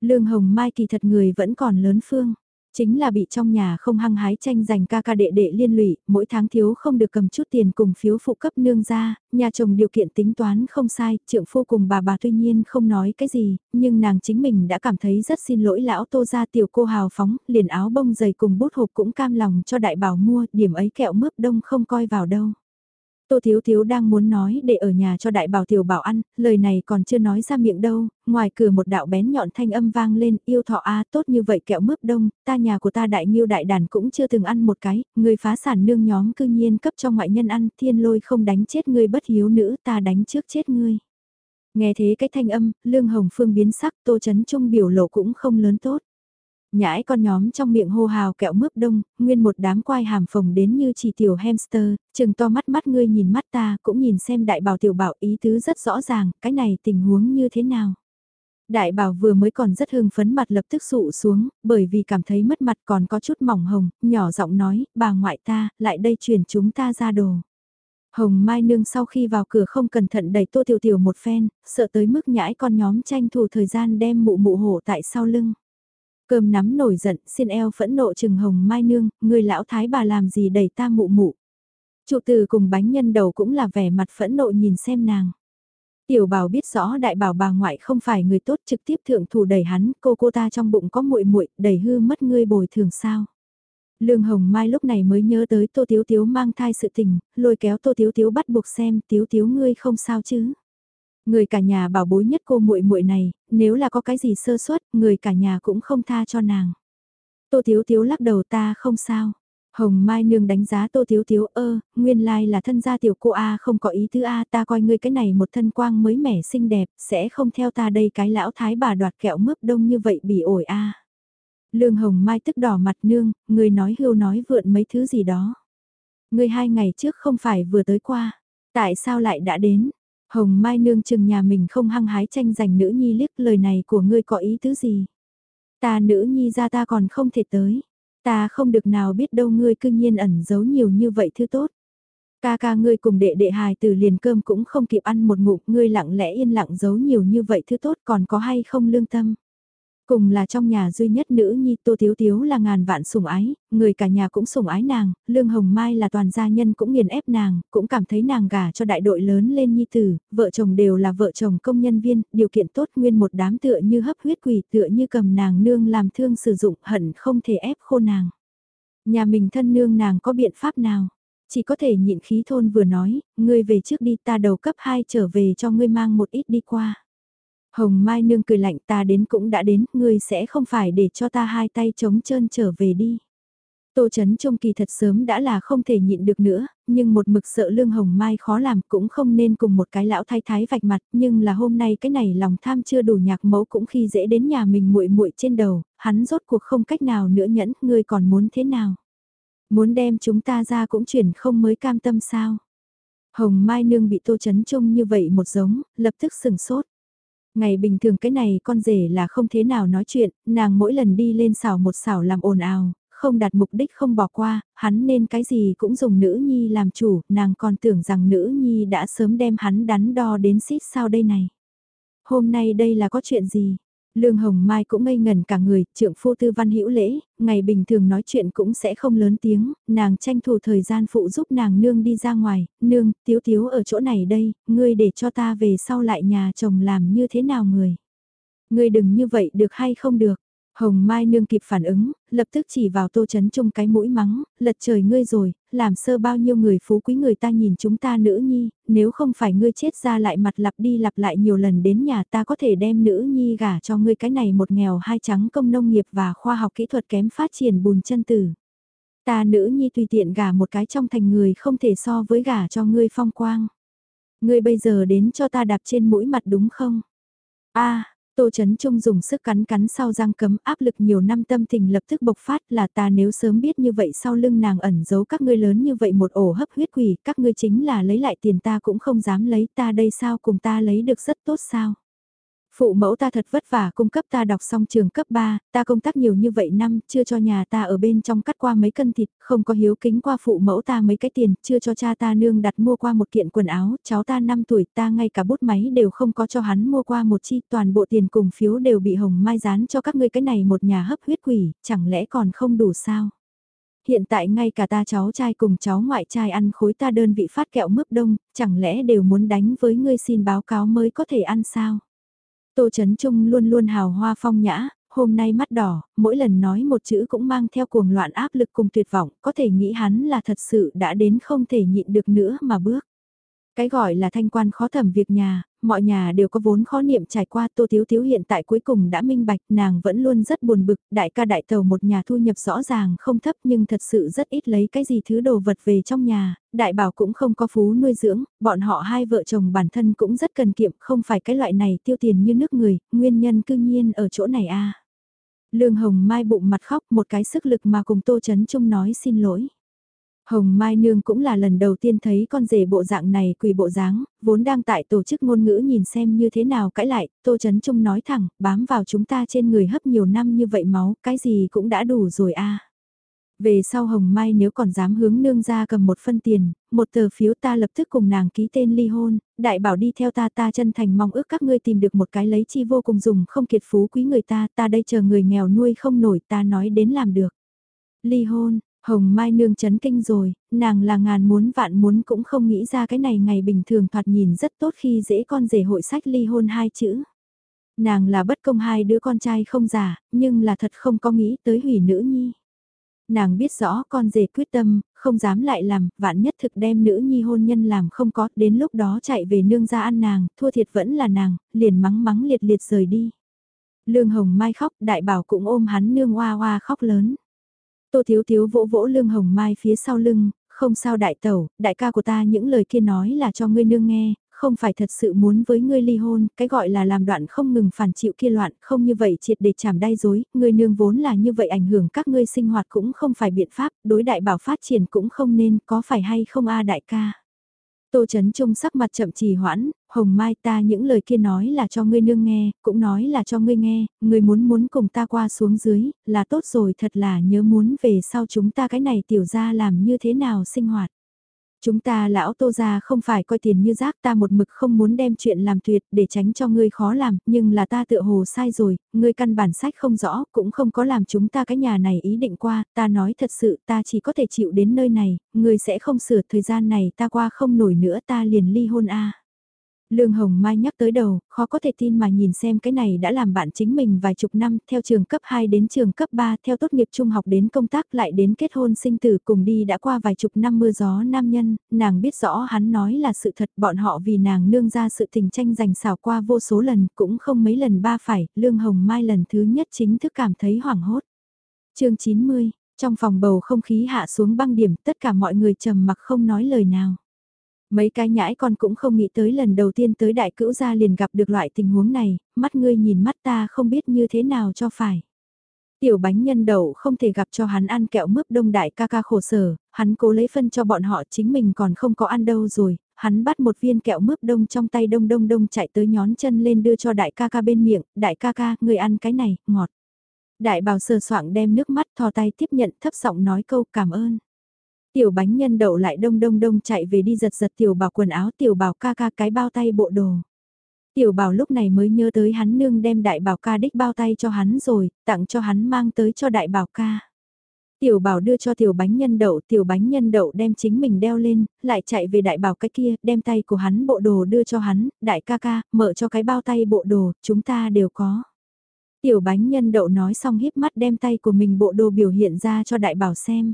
Lương Hồng Mai kỳ thật người vẫn còn lớn phương. Chính là bị trong nhà không hăng hái tranh giành ca ca đệ đệ liên lụy, mỗi tháng thiếu không được cầm chút tiền cùng phiếu phụ cấp nương ra, nhà chồng điều kiện tính toán không sai, trượng phu cùng bà bà tuy nhiên không nói cái gì, nhưng nàng chính mình đã cảm thấy rất xin lỗi lão tô ra tiểu cô hào phóng, liền áo bông giày cùng bút hộp cũng cam lòng cho đại bảo mua, điểm ấy kẹo mướp đông không coi vào đâu. Tô Thiếu Thiếu đang muốn nói để ở nhà cho đại bảo tiểu bảo ăn, lời này còn chưa nói ra miệng đâu, ngoài cửa một đạo bén nhọn thanh âm vang lên, yêu thọ a tốt như vậy kẹo mướp đông, ta nhà của ta đại nghiêu đại đàn cũng chưa từng ăn một cái, người phá sản nương nhóm cư nhiên cấp cho ngoại nhân ăn, thiên lôi không đánh chết ngươi bất hiếu nữ, ta đánh trước chết ngươi. Nghe thế cái thanh âm, lương hồng phương biến sắc, tô chấn trung biểu lộ cũng không lớn tốt. Nhãi con nhóm trong miệng hô hào kẹo mướp đông, nguyên một đám quai hàm phồng đến như chỉ tiểu hamster, chừng to mắt mắt ngươi nhìn mắt ta cũng nhìn xem đại bảo tiểu bảo ý tứ rất rõ ràng, cái này tình huống như thế nào. Đại bảo vừa mới còn rất hưng phấn mặt lập tức sụ xuống, bởi vì cảm thấy mất mặt còn có chút mỏng hồng, nhỏ giọng nói, bà ngoại ta, lại đây chuyển chúng ta ra đồ. Hồng Mai Nương sau khi vào cửa không cẩn thận đẩy tô tiểu tiểu một phen, sợ tới mức nhãi con nhóm tranh thủ thời gian đem mụ mụ hổ tại sau lưng. Cơm nắm nổi giận, xin eo phẫn nộ trừng hồng mai nương, người lão thái bà làm gì đẩy ta mụ mụ. Trụ từ cùng bánh nhân đầu cũng là vẻ mặt phẫn nộ nhìn xem nàng. Tiểu bảo biết rõ đại bảo bà ngoại không phải người tốt trực tiếp thượng thủ đẩy hắn, cô cô ta trong bụng có muội muội đẩy hư mất ngươi bồi thường sao. Lương Hồng Mai lúc này mới nhớ tới Tô Tiếu Tiếu mang thai sự tình, lôi kéo Tô Tiếu Tiếu bắt buộc xem Tiếu Tiếu ngươi không sao chứ. Người cả nhà bảo bối nhất cô muội muội này, nếu là có cái gì sơ suất, người cả nhà cũng không tha cho nàng. Tô Thiếu Thiếu lắc đầu ta không sao. Hồng Mai Nương đánh giá Tô Thiếu Thiếu ơ, nguyên lai là thân gia tiểu cô A không có ý thứ A ta coi ngươi cái này một thân quang mới mẻ xinh đẹp, sẽ không theo ta đây cái lão thái bà đoạt kẹo mướp đông như vậy bị ổi A. Lương Hồng Mai tức đỏ mặt nương, người nói hưu nói vượn mấy thứ gì đó. Người hai ngày trước không phải vừa tới qua, tại sao lại đã đến? Hồng Mai nương chừng nhà mình không hăng hái tranh giành nữ nhi liếc, lời này của ngươi có ý tứ gì. Ta nữ nhi ra ta còn không thể tới. Ta không được nào biết đâu ngươi cương nhiên ẩn giấu nhiều như vậy thứ tốt. Ca ca ngươi cùng đệ đệ hài từ liền cơm cũng không kịp ăn một ngụm, ngươi lặng lẽ yên lặng giấu nhiều như vậy thứ tốt còn có hay không lương tâm. Cùng là trong nhà duy nhất nữ nhi Tô Thiếu Thiếu là ngàn vạn sủng ái, người cả nhà cũng sủng ái nàng, Lương Hồng Mai là toàn gia nhân cũng nghiền ép nàng, cũng cảm thấy nàng gả cho đại đội lớn lên nhi tử, vợ chồng đều là vợ chồng công nhân viên, điều kiện tốt nguyên một đám tựa như hấp huyết quỷ tựa như cầm nàng nương làm thương sử dụng hận không thể ép khô nàng. Nhà mình thân nương nàng có biện pháp nào? Chỉ có thể nhịn khí thôn vừa nói, ngươi về trước đi ta đầu cấp 2 trở về cho ngươi mang một ít đi qua. Hồng Mai Nương cười lạnh ta đến cũng đã đến, ngươi sẽ không phải để cho ta hai tay trống trơn trở về đi. Tô Chấn Trung kỳ thật sớm đã là không thể nhịn được nữa, nhưng một mực sợ Lương Hồng Mai khó làm cũng không nên cùng một cái lão thái thái vạch mặt, nhưng là hôm nay cái này lòng tham chưa đủ nhạc mẫu cũng khi dễ đến nhà mình muội muội trên đầu, hắn rốt cuộc không cách nào nữa nhẫn, ngươi còn muốn thế nào? Muốn đem chúng ta ra cũng chuyển không mới cam tâm sao? Hồng Mai Nương bị Tô Chấn Trung như vậy một giống, lập tức sừng sốt. Ngày bình thường cái này con rể là không thế nào nói chuyện, nàng mỗi lần đi lên xảo một xảo làm ồn ào, không đạt mục đích không bỏ qua, hắn nên cái gì cũng dùng nữ nhi làm chủ, nàng còn tưởng rằng nữ nhi đã sớm đem hắn đắn đo đến xít sao đây này. Hôm nay đây là có chuyện gì? Lương Hồng Mai cũng ngây ngần cả người, trượng phu tư văn hữu lễ, ngày bình thường nói chuyện cũng sẽ không lớn tiếng, nàng tranh thủ thời gian phụ giúp nàng nương đi ra ngoài, nương, tiếu tiếu ở chỗ này đây, ngươi để cho ta về sau lại nhà chồng làm như thế nào người. Ngươi đừng như vậy được hay không được, Hồng Mai nương kịp phản ứng, lập tức chỉ vào tô chấn chung cái mũi mắng, lật trời ngươi rồi, làm sơ bao nhiêu người phú quý người ta nhìn chúng ta nữ nhi, nếu không phải ngươi chết ra lại mặt lặp đi lặp lại nhiều lần đến nhà ta có thể đem nữ nhi gả cho ngươi cái này một nghèo hai trắng công nông nghiệp và khoa học kỹ thuật kém phát triển bùn chân tử. Ta nữ nhi tùy tiện gả một cái trong thành người không thể so với gả cho ngươi phong quang. Ngươi bây giờ đến cho ta đạp trên mũi mặt đúng không? a Tô Chấn Trung dùng sức cắn cắn sau răng cấm áp lực nhiều năm tâm tình lập tức bộc phát là ta nếu sớm biết như vậy sau lưng nàng ẩn giấu các ngươi lớn như vậy một ổ hấp huyết quỷ, các ngươi chính là lấy lại tiền ta cũng không dám lấy ta đây sao cùng ta lấy được rất tốt sao. Phụ mẫu ta thật vất vả cung cấp ta đọc xong trường cấp 3, ta công tác nhiều như vậy năm, chưa cho nhà ta ở bên trong cắt qua mấy cân thịt, không có hiếu kính qua phụ mẫu ta mấy cái tiền, chưa cho cha ta nương đặt mua qua một kiện quần áo, cháu ta 5 tuổi ta ngay cả bút máy đều không có cho hắn mua qua một chi, toàn bộ tiền cùng phiếu đều bị hồng mai dán cho các ngươi cái này một nhà hấp huyết quỷ, chẳng lẽ còn không đủ sao? hiện tại ngay cả ta cháu trai cùng cháu ngoại trai ăn khối ta đơn vị phát kẹo mướp đông, chẳng lẽ đều muốn đánh với ngươi xin báo cáo mới có thể ăn sao? Tô Trấn Trung luôn luôn hào hoa phong nhã, hôm nay mắt đỏ, mỗi lần nói một chữ cũng mang theo cuồng loạn áp lực cùng tuyệt vọng, có thể nghĩ hắn là thật sự đã đến không thể nhịn được nữa mà bước. Cái gọi là thanh quan khó thẩm việc nhà, mọi nhà đều có vốn khó niệm trải qua Tô Thiếu Thiếu hiện tại cuối cùng đã minh bạch nàng vẫn luôn rất buồn bực, đại ca đại tàu một nhà thu nhập rõ ràng không thấp nhưng thật sự rất ít lấy cái gì thứ đồ vật về trong nhà, đại bảo cũng không có phú nuôi dưỡng, bọn họ hai vợ chồng bản thân cũng rất cần kiệm, không phải cái loại này tiêu tiền như nước người, nguyên nhân cư nhiên ở chỗ này a Lương Hồng Mai bụng mặt khóc một cái sức lực mà cùng Tô Chấn Trung nói xin lỗi. Hồng Mai Nương cũng là lần đầu tiên thấy con rể bộ dạng này quỳ bộ dáng, vốn đang tại tổ chức ngôn ngữ nhìn xem như thế nào cãi lại, Tô Trấn Trung nói thẳng, bám vào chúng ta trên người hấp nhiều năm như vậy máu, cái gì cũng đã đủ rồi a. Về sau Hồng Mai nếu còn dám hướng nương ra cầm một phân tiền, một tờ phiếu ta lập tức cùng nàng ký tên ly hôn, đại bảo đi theo ta ta chân thành mong ước các ngươi tìm được một cái lấy chi vô cùng dùng không kiệt phú quý người ta, ta đây chờ người nghèo nuôi không nổi ta nói đến làm được. Ly hôn, Hồng Mai Nương chấn kinh rồi, nàng là ngàn muốn vạn muốn cũng không nghĩ ra cái này ngày bình thường thoạt nhìn rất tốt khi dễ con rể hội sách ly hôn hai chữ. Nàng là bất công hai đứa con trai không giả, nhưng là thật không có nghĩ tới hủy nữ nhi. Nàng biết rõ con rể quyết tâm, không dám lại làm, vạn nhất thực đem nữ nhi hôn nhân làm không có, đến lúc đó chạy về nương ra ăn nàng, thua thiệt vẫn là nàng, liền mắng mắng liệt liệt rời đi. Lương Hồng Mai khóc, đại bảo cũng ôm hắn nương hoa hoa khóc lớn. Tô Thiếu Thiếu vỗ vỗ lương hồng mai phía sau lưng, không sao đại tẩu, đại ca của ta những lời kia nói là cho ngươi nương nghe, không phải thật sự muốn với ngươi ly hôn, cái gọi là làm đoạn không ngừng phản chịu kia loạn, không như vậy triệt để chảm đai dối, ngươi nương vốn là như vậy ảnh hưởng các ngươi sinh hoạt cũng không phải biện pháp, đối đại bảo phát triển cũng không nên, có phải hay không a đại ca. Tô Trấn Trung sắc mặt chậm trì hoãn, Hồng Mai ta những lời kia nói là cho ngươi nương nghe, cũng nói là cho ngươi nghe, ngươi muốn muốn cùng ta qua xuống dưới, là tốt rồi thật là nhớ muốn về sau chúng ta cái này tiểu ra làm như thế nào sinh hoạt. Chúng ta lão tô gia không phải coi tiền như rác ta một mực không muốn đem chuyện làm tuyệt để tránh cho ngươi khó làm, nhưng là ta tựa hồ sai rồi, ngươi căn bản sách không rõ, cũng không có làm chúng ta cái nhà này ý định qua, ta nói thật sự ta chỉ có thể chịu đến nơi này, ngươi sẽ không sửa thời gian này ta qua không nổi nữa ta liền ly hôn a. Lương Hồng Mai nhắc tới đầu, khó có thể tin mà nhìn xem cái này đã làm bạn chính mình vài chục năm, theo trường cấp 2 đến trường cấp 3, theo tốt nghiệp trung học đến công tác lại đến kết hôn sinh tử cùng đi đã qua vài chục năm mưa gió nam nhân, nàng biết rõ hắn nói là sự thật, bọn họ vì nàng nương ra sự tình tranh giành xảo qua vô số lần, cũng không mấy lần ba phải, Lương Hồng Mai lần thứ nhất chính thức cảm thấy hoảng hốt. chương 90, trong phòng bầu không khí hạ xuống băng điểm, tất cả mọi người trầm mặc không nói lời nào. Mấy cái nhãi con cũng không nghĩ tới lần đầu tiên tới đại cữu gia liền gặp được loại tình huống này, mắt ngươi nhìn mắt ta không biết như thế nào cho phải. Tiểu bánh nhân đậu không thể gặp cho hắn ăn kẹo mướp đông đại ca ca khổ sở, hắn cố lấy phân cho bọn họ chính mình còn không có ăn đâu rồi, hắn bắt một viên kẹo mướp đông trong tay đông đông đông chạy tới nhón chân lên đưa cho đại ca ca bên miệng, đại ca ca, người ăn cái này, ngọt. Đại bào sờ soạng đem nước mắt thò tay tiếp nhận thấp giọng nói câu cảm ơn. Tiểu bánh nhân đậu lại đông đông đông chạy về đi giật giật tiểu bảo quần áo tiểu bảo ca ca cái bao tay bộ đồ. Tiểu bảo lúc này mới nhớ tới hắn nương đem đại bảo ca đích bao tay cho hắn rồi, tặng cho hắn mang tới cho đại bảo ca. Tiểu bảo đưa cho tiểu bánh nhân đậu, tiểu bánh nhân đậu đem chính mình đeo lên, lại chạy về đại bảo cái kia, đem tay của hắn bộ đồ đưa cho hắn, đại ca ca, mở cho cái bao tay bộ đồ, chúng ta đều có. Tiểu bánh nhân đậu nói xong híp mắt đem tay của mình bộ đồ biểu hiện ra cho đại bảo xem.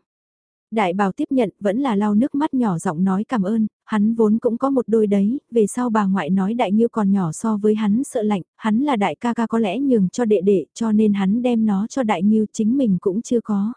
Đại bảo tiếp nhận vẫn là lau nước mắt nhỏ giọng nói cảm ơn, hắn vốn cũng có một đôi đấy, về sau bà ngoại nói đại nghiêu còn nhỏ so với hắn sợ lạnh, hắn là đại ca ca có lẽ nhường cho đệ đệ cho nên hắn đem nó cho đại nghiêu chính mình cũng chưa có.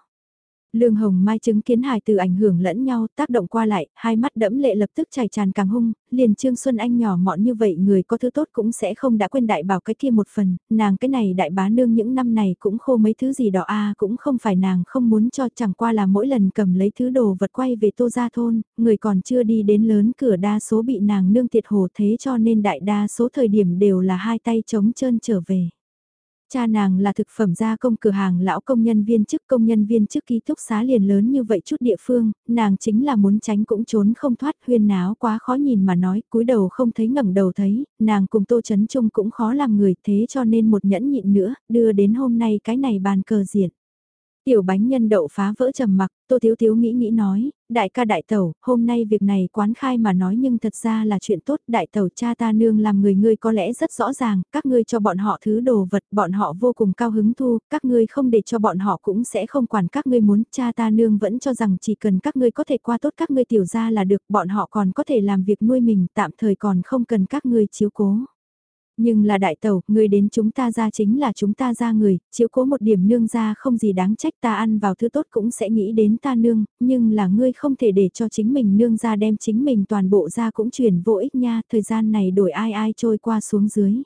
Lương Hồng Mai chứng kiến hài từ ảnh hưởng lẫn nhau, tác động qua lại, hai mắt đẫm lệ lập tức chảy tràn càng hung, liền Trương Xuân Anh nhỏ mọn như vậy người có thứ tốt cũng sẽ không đã quên đại bảo cái kia một phần, nàng cái này đại bá nương những năm này cũng khô mấy thứ gì đó a cũng không phải nàng không muốn cho chẳng qua là mỗi lần cầm lấy thứ đồ vật quay về tô gia thôn, người còn chưa đi đến lớn cửa đa số bị nàng nương tiệt hồ thế cho nên đại đa số thời điểm đều là hai tay trống trơn trở về. Cha nàng là thực phẩm gia công cửa hàng lão công nhân viên chức công nhân viên chức ký túc xá liền lớn như vậy chút địa phương, nàng chính là muốn tránh cũng trốn không thoát huyên náo quá khó nhìn mà nói, cúi đầu không thấy ngẩng đầu thấy, nàng cùng tô chấn chung cũng khó làm người thế cho nên một nhẫn nhịn nữa, đưa đến hôm nay cái này bàn cờ diện. Tiểu bánh nhân đậu phá vỡ trầm mặc, Tô Thiếu Thiếu nghĩ nghĩ nói, đại ca đại tẩu, hôm nay việc này quán khai mà nói nhưng thật ra là chuyện tốt, đại tẩu cha ta nương làm người ngươi có lẽ rất rõ ràng, các ngươi cho bọn họ thứ đồ vật, bọn họ vô cùng cao hứng thu, các ngươi không để cho bọn họ cũng sẽ không quản các ngươi muốn, cha ta nương vẫn cho rằng chỉ cần các ngươi có thể qua tốt các ngươi tiểu ra là được, bọn họ còn có thể làm việc nuôi mình, tạm thời còn không cần các ngươi chiếu cố. Nhưng là đại tẩu, người đến chúng ta ra chính là chúng ta ra người, chiếu cố một điểm nương ra không gì đáng trách ta ăn vào thứ tốt cũng sẽ nghĩ đến ta nương, nhưng là ngươi không thể để cho chính mình nương ra đem chính mình toàn bộ ra cũng chuyển vô ích nha, thời gian này đổi ai ai trôi qua xuống dưới.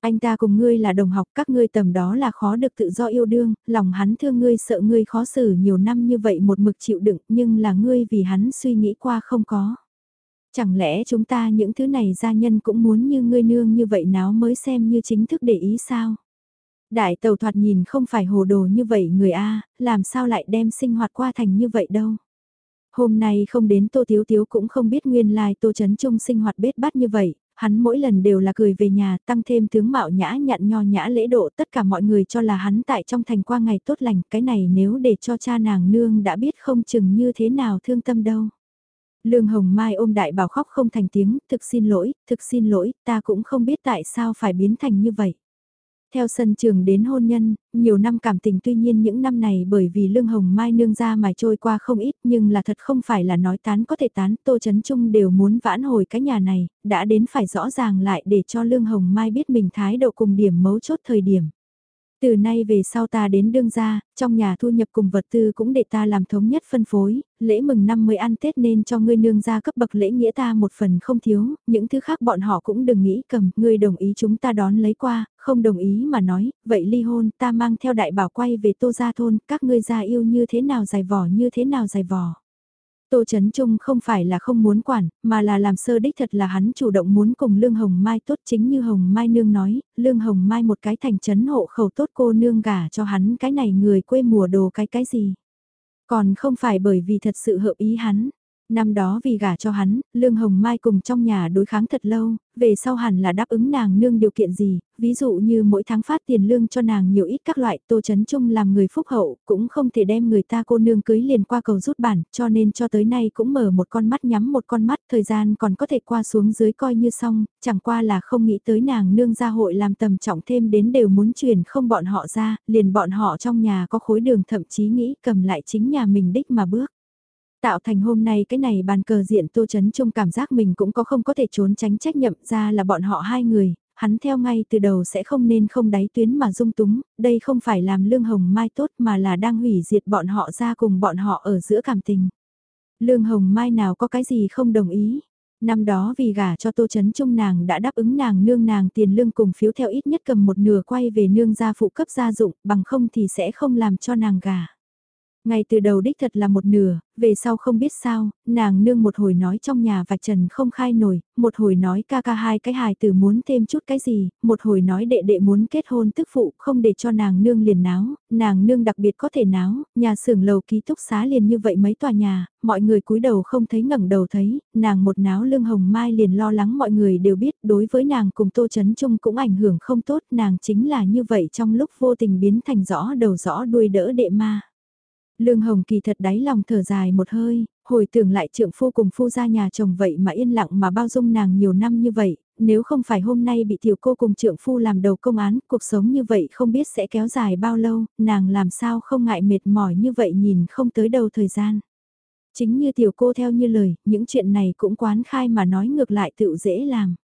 Anh ta cùng ngươi là đồng học các ngươi tầm đó là khó được tự do yêu đương, lòng hắn thương ngươi sợ ngươi khó xử nhiều năm như vậy một mực chịu đựng nhưng là ngươi vì hắn suy nghĩ qua không có. Chẳng lẽ chúng ta những thứ này gia nhân cũng muốn như ngươi nương như vậy náo mới xem như chính thức để ý sao? Đại tàu thoạt nhìn không phải hồ đồ như vậy người A, làm sao lại đem sinh hoạt qua thành như vậy đâu? Hôm nay không đến Tô Tiếu Tiếu cũng không biết nguyên lai Tô Chấn Trung sinh hoạt bết bát như vậy, hắn mỗi lần đều là cười về nhà tăng thêm tướng mạo nhã nhặn nho nhã lễ độ tất cả mọi người cho là hắn tại trong thành qua ngày tốt lành cái này nếu để cho cha nàng nương đã biết không chừng như thế nào thương tâm đâu. Lương Hồng Mai ôm đại bảo khóc không thành tiếng, thực xin lỗi, thực xin lỗi, ta cũng không biết tại sao phải biến thành như vậy. Theo sân trường đến hôn nhân, nhiều năm cảm tình tuy nhiên những năm này bởi vì Lương Hồng Mai nương ra mà trôi qua không ít nhưng là thật không phải là nói tán có thể tán, Tô trấn Trung đều muốn vãn hồi cái nhà này, đã đến phải rõ ràng lại để cho Lương Hồng Mai biết mình thái độ cùng điểm mấu chốt thời điểm. Từ nay về sau ta đến đương gia, trong nhà thu nhập cùng vật tư cũng để ta làm thống nhất phân phối, lễ mừng năm mới ăn Tết nên cho ngươi nương gia cấp bậc lễ nghĩa ta một phần không thiếu, những thứ khác bọn họ cũng đừng nghĩ cầm, ngươi đồng ý chúng ta đón lấy qua, không đồng ý mà nói, vậy ly hôn ta mang theo đại bảo quay về tô gia thôn, các ngươi gia yêu như thế nào dài vỏ như thế nào dài vỏ. Tô Chấn Trung không phải là không muốn quản, mà là làm sơ đích thật là hắn chủ động muốn cùng Lương Hồng Mai tốt chính như Hồng Mai Nương nói, Lương Hồng Mai một cái thành chấn hộ khẩu tốt cô nương gả cho hắn cái này người quê mùa đồ cái cái gì. Còn không phải bởi vì thật sự hợp ý hắn, Năm đó vì gả cho hắn, Lương Hồng Mai cùng trong nhà đối kháng thật lâu, về sau hẳn là đáp ứng nàng nương điều kiện gì, ví dụ như mỗi tháng phát tiền lương cho nàng nhiều ít các loại tô chấn chung làm người phúc hậu, cũng không thể đem người ta cô nương cưới liền qua cầu rút bản, cho nên cho tới nay cũng mở một con mắt nhắm một con mắt, thời gian còn có thể qua xuống dưới coi như xong, chẳng qua là không nghĩ tới nàng nương gia hội làm tầm trọng thêm đến đều muốn truyền không bọn họ ra, liền bọn họ trong nhà có khối đường thậm chí nghĩ cầm lại chính nhà mình đích mà bước. Tạo thành hôm nay cái này bàn cờ diện tô chấn trung cảm giác mình cũng có không có thể trốn tránh trách nhiệm ra là bọn họ hai người, hắn theo ngay từ đầu sẽ không nên không đáy tuyến mà dung túng, đây không phải làm lương hồng mai tốt mà là đang hủy diệt bọn họ ra cùng bọn họ ở giữa cảm tình. Lương hồng mai nào có cái gì không đồng ý, Năm đó vì gả cho Tô Chấn Trung nàng đã đáp ứng nàng nương nàng tiền lương cùng phiếu theo ít nhất cầm một nửa quay về nương gia phụ cấp gia dụng, bằng không thì sẽ không làm cho nàng gả. Ngay từ đầu đích thật là một nửa, về sau không biết sao, nàng nương một hồi nói trong nhà vạch trần không khai nổi, một hồi nói ca ca hai cái hài từ muốn thêm chút cái gì, một hồi nói đệ đệ muốn kết hôn tức phụ không để cho nàng nương liền náo, nàng nương đặc biệt có thể náo, nhà xưởng lầu ký túc xá liền như vậy mấy tòa nhà, mọi người cúi đầu không thấy ngẩng đầu thấy, nàng một náo lương hồng mai liền lo lắng mọi người đều biết đối với nàng cùng tô chấn chung cũng ảnh hưởng không tốt, nàng chính là như vậy trong lúc vô tình biến thành rõ đầu rõ đuôi đỡ đệ ma. Lương Hồng kỳ thật đáy lòng thở dài một hơi, hồi tưởng lại trượng phu cùng phu ra nhà chồng vậy mà yên lặng mà bao dung nàng nhiều năm như vậy, nếu không phải hôm nay bị tiểu cô cùng trượng phu làm đầu công án, cuộc sống như vậy không biết sẽ kéo dài bao lâu, nàng làm sao không ngại mệt mỏi như vậy nhìn không tới đầu thời gian. Chính như tiểu cô theo như lời, những chuyện này cũng quán khai mà nói ngược lại tự dễ làm.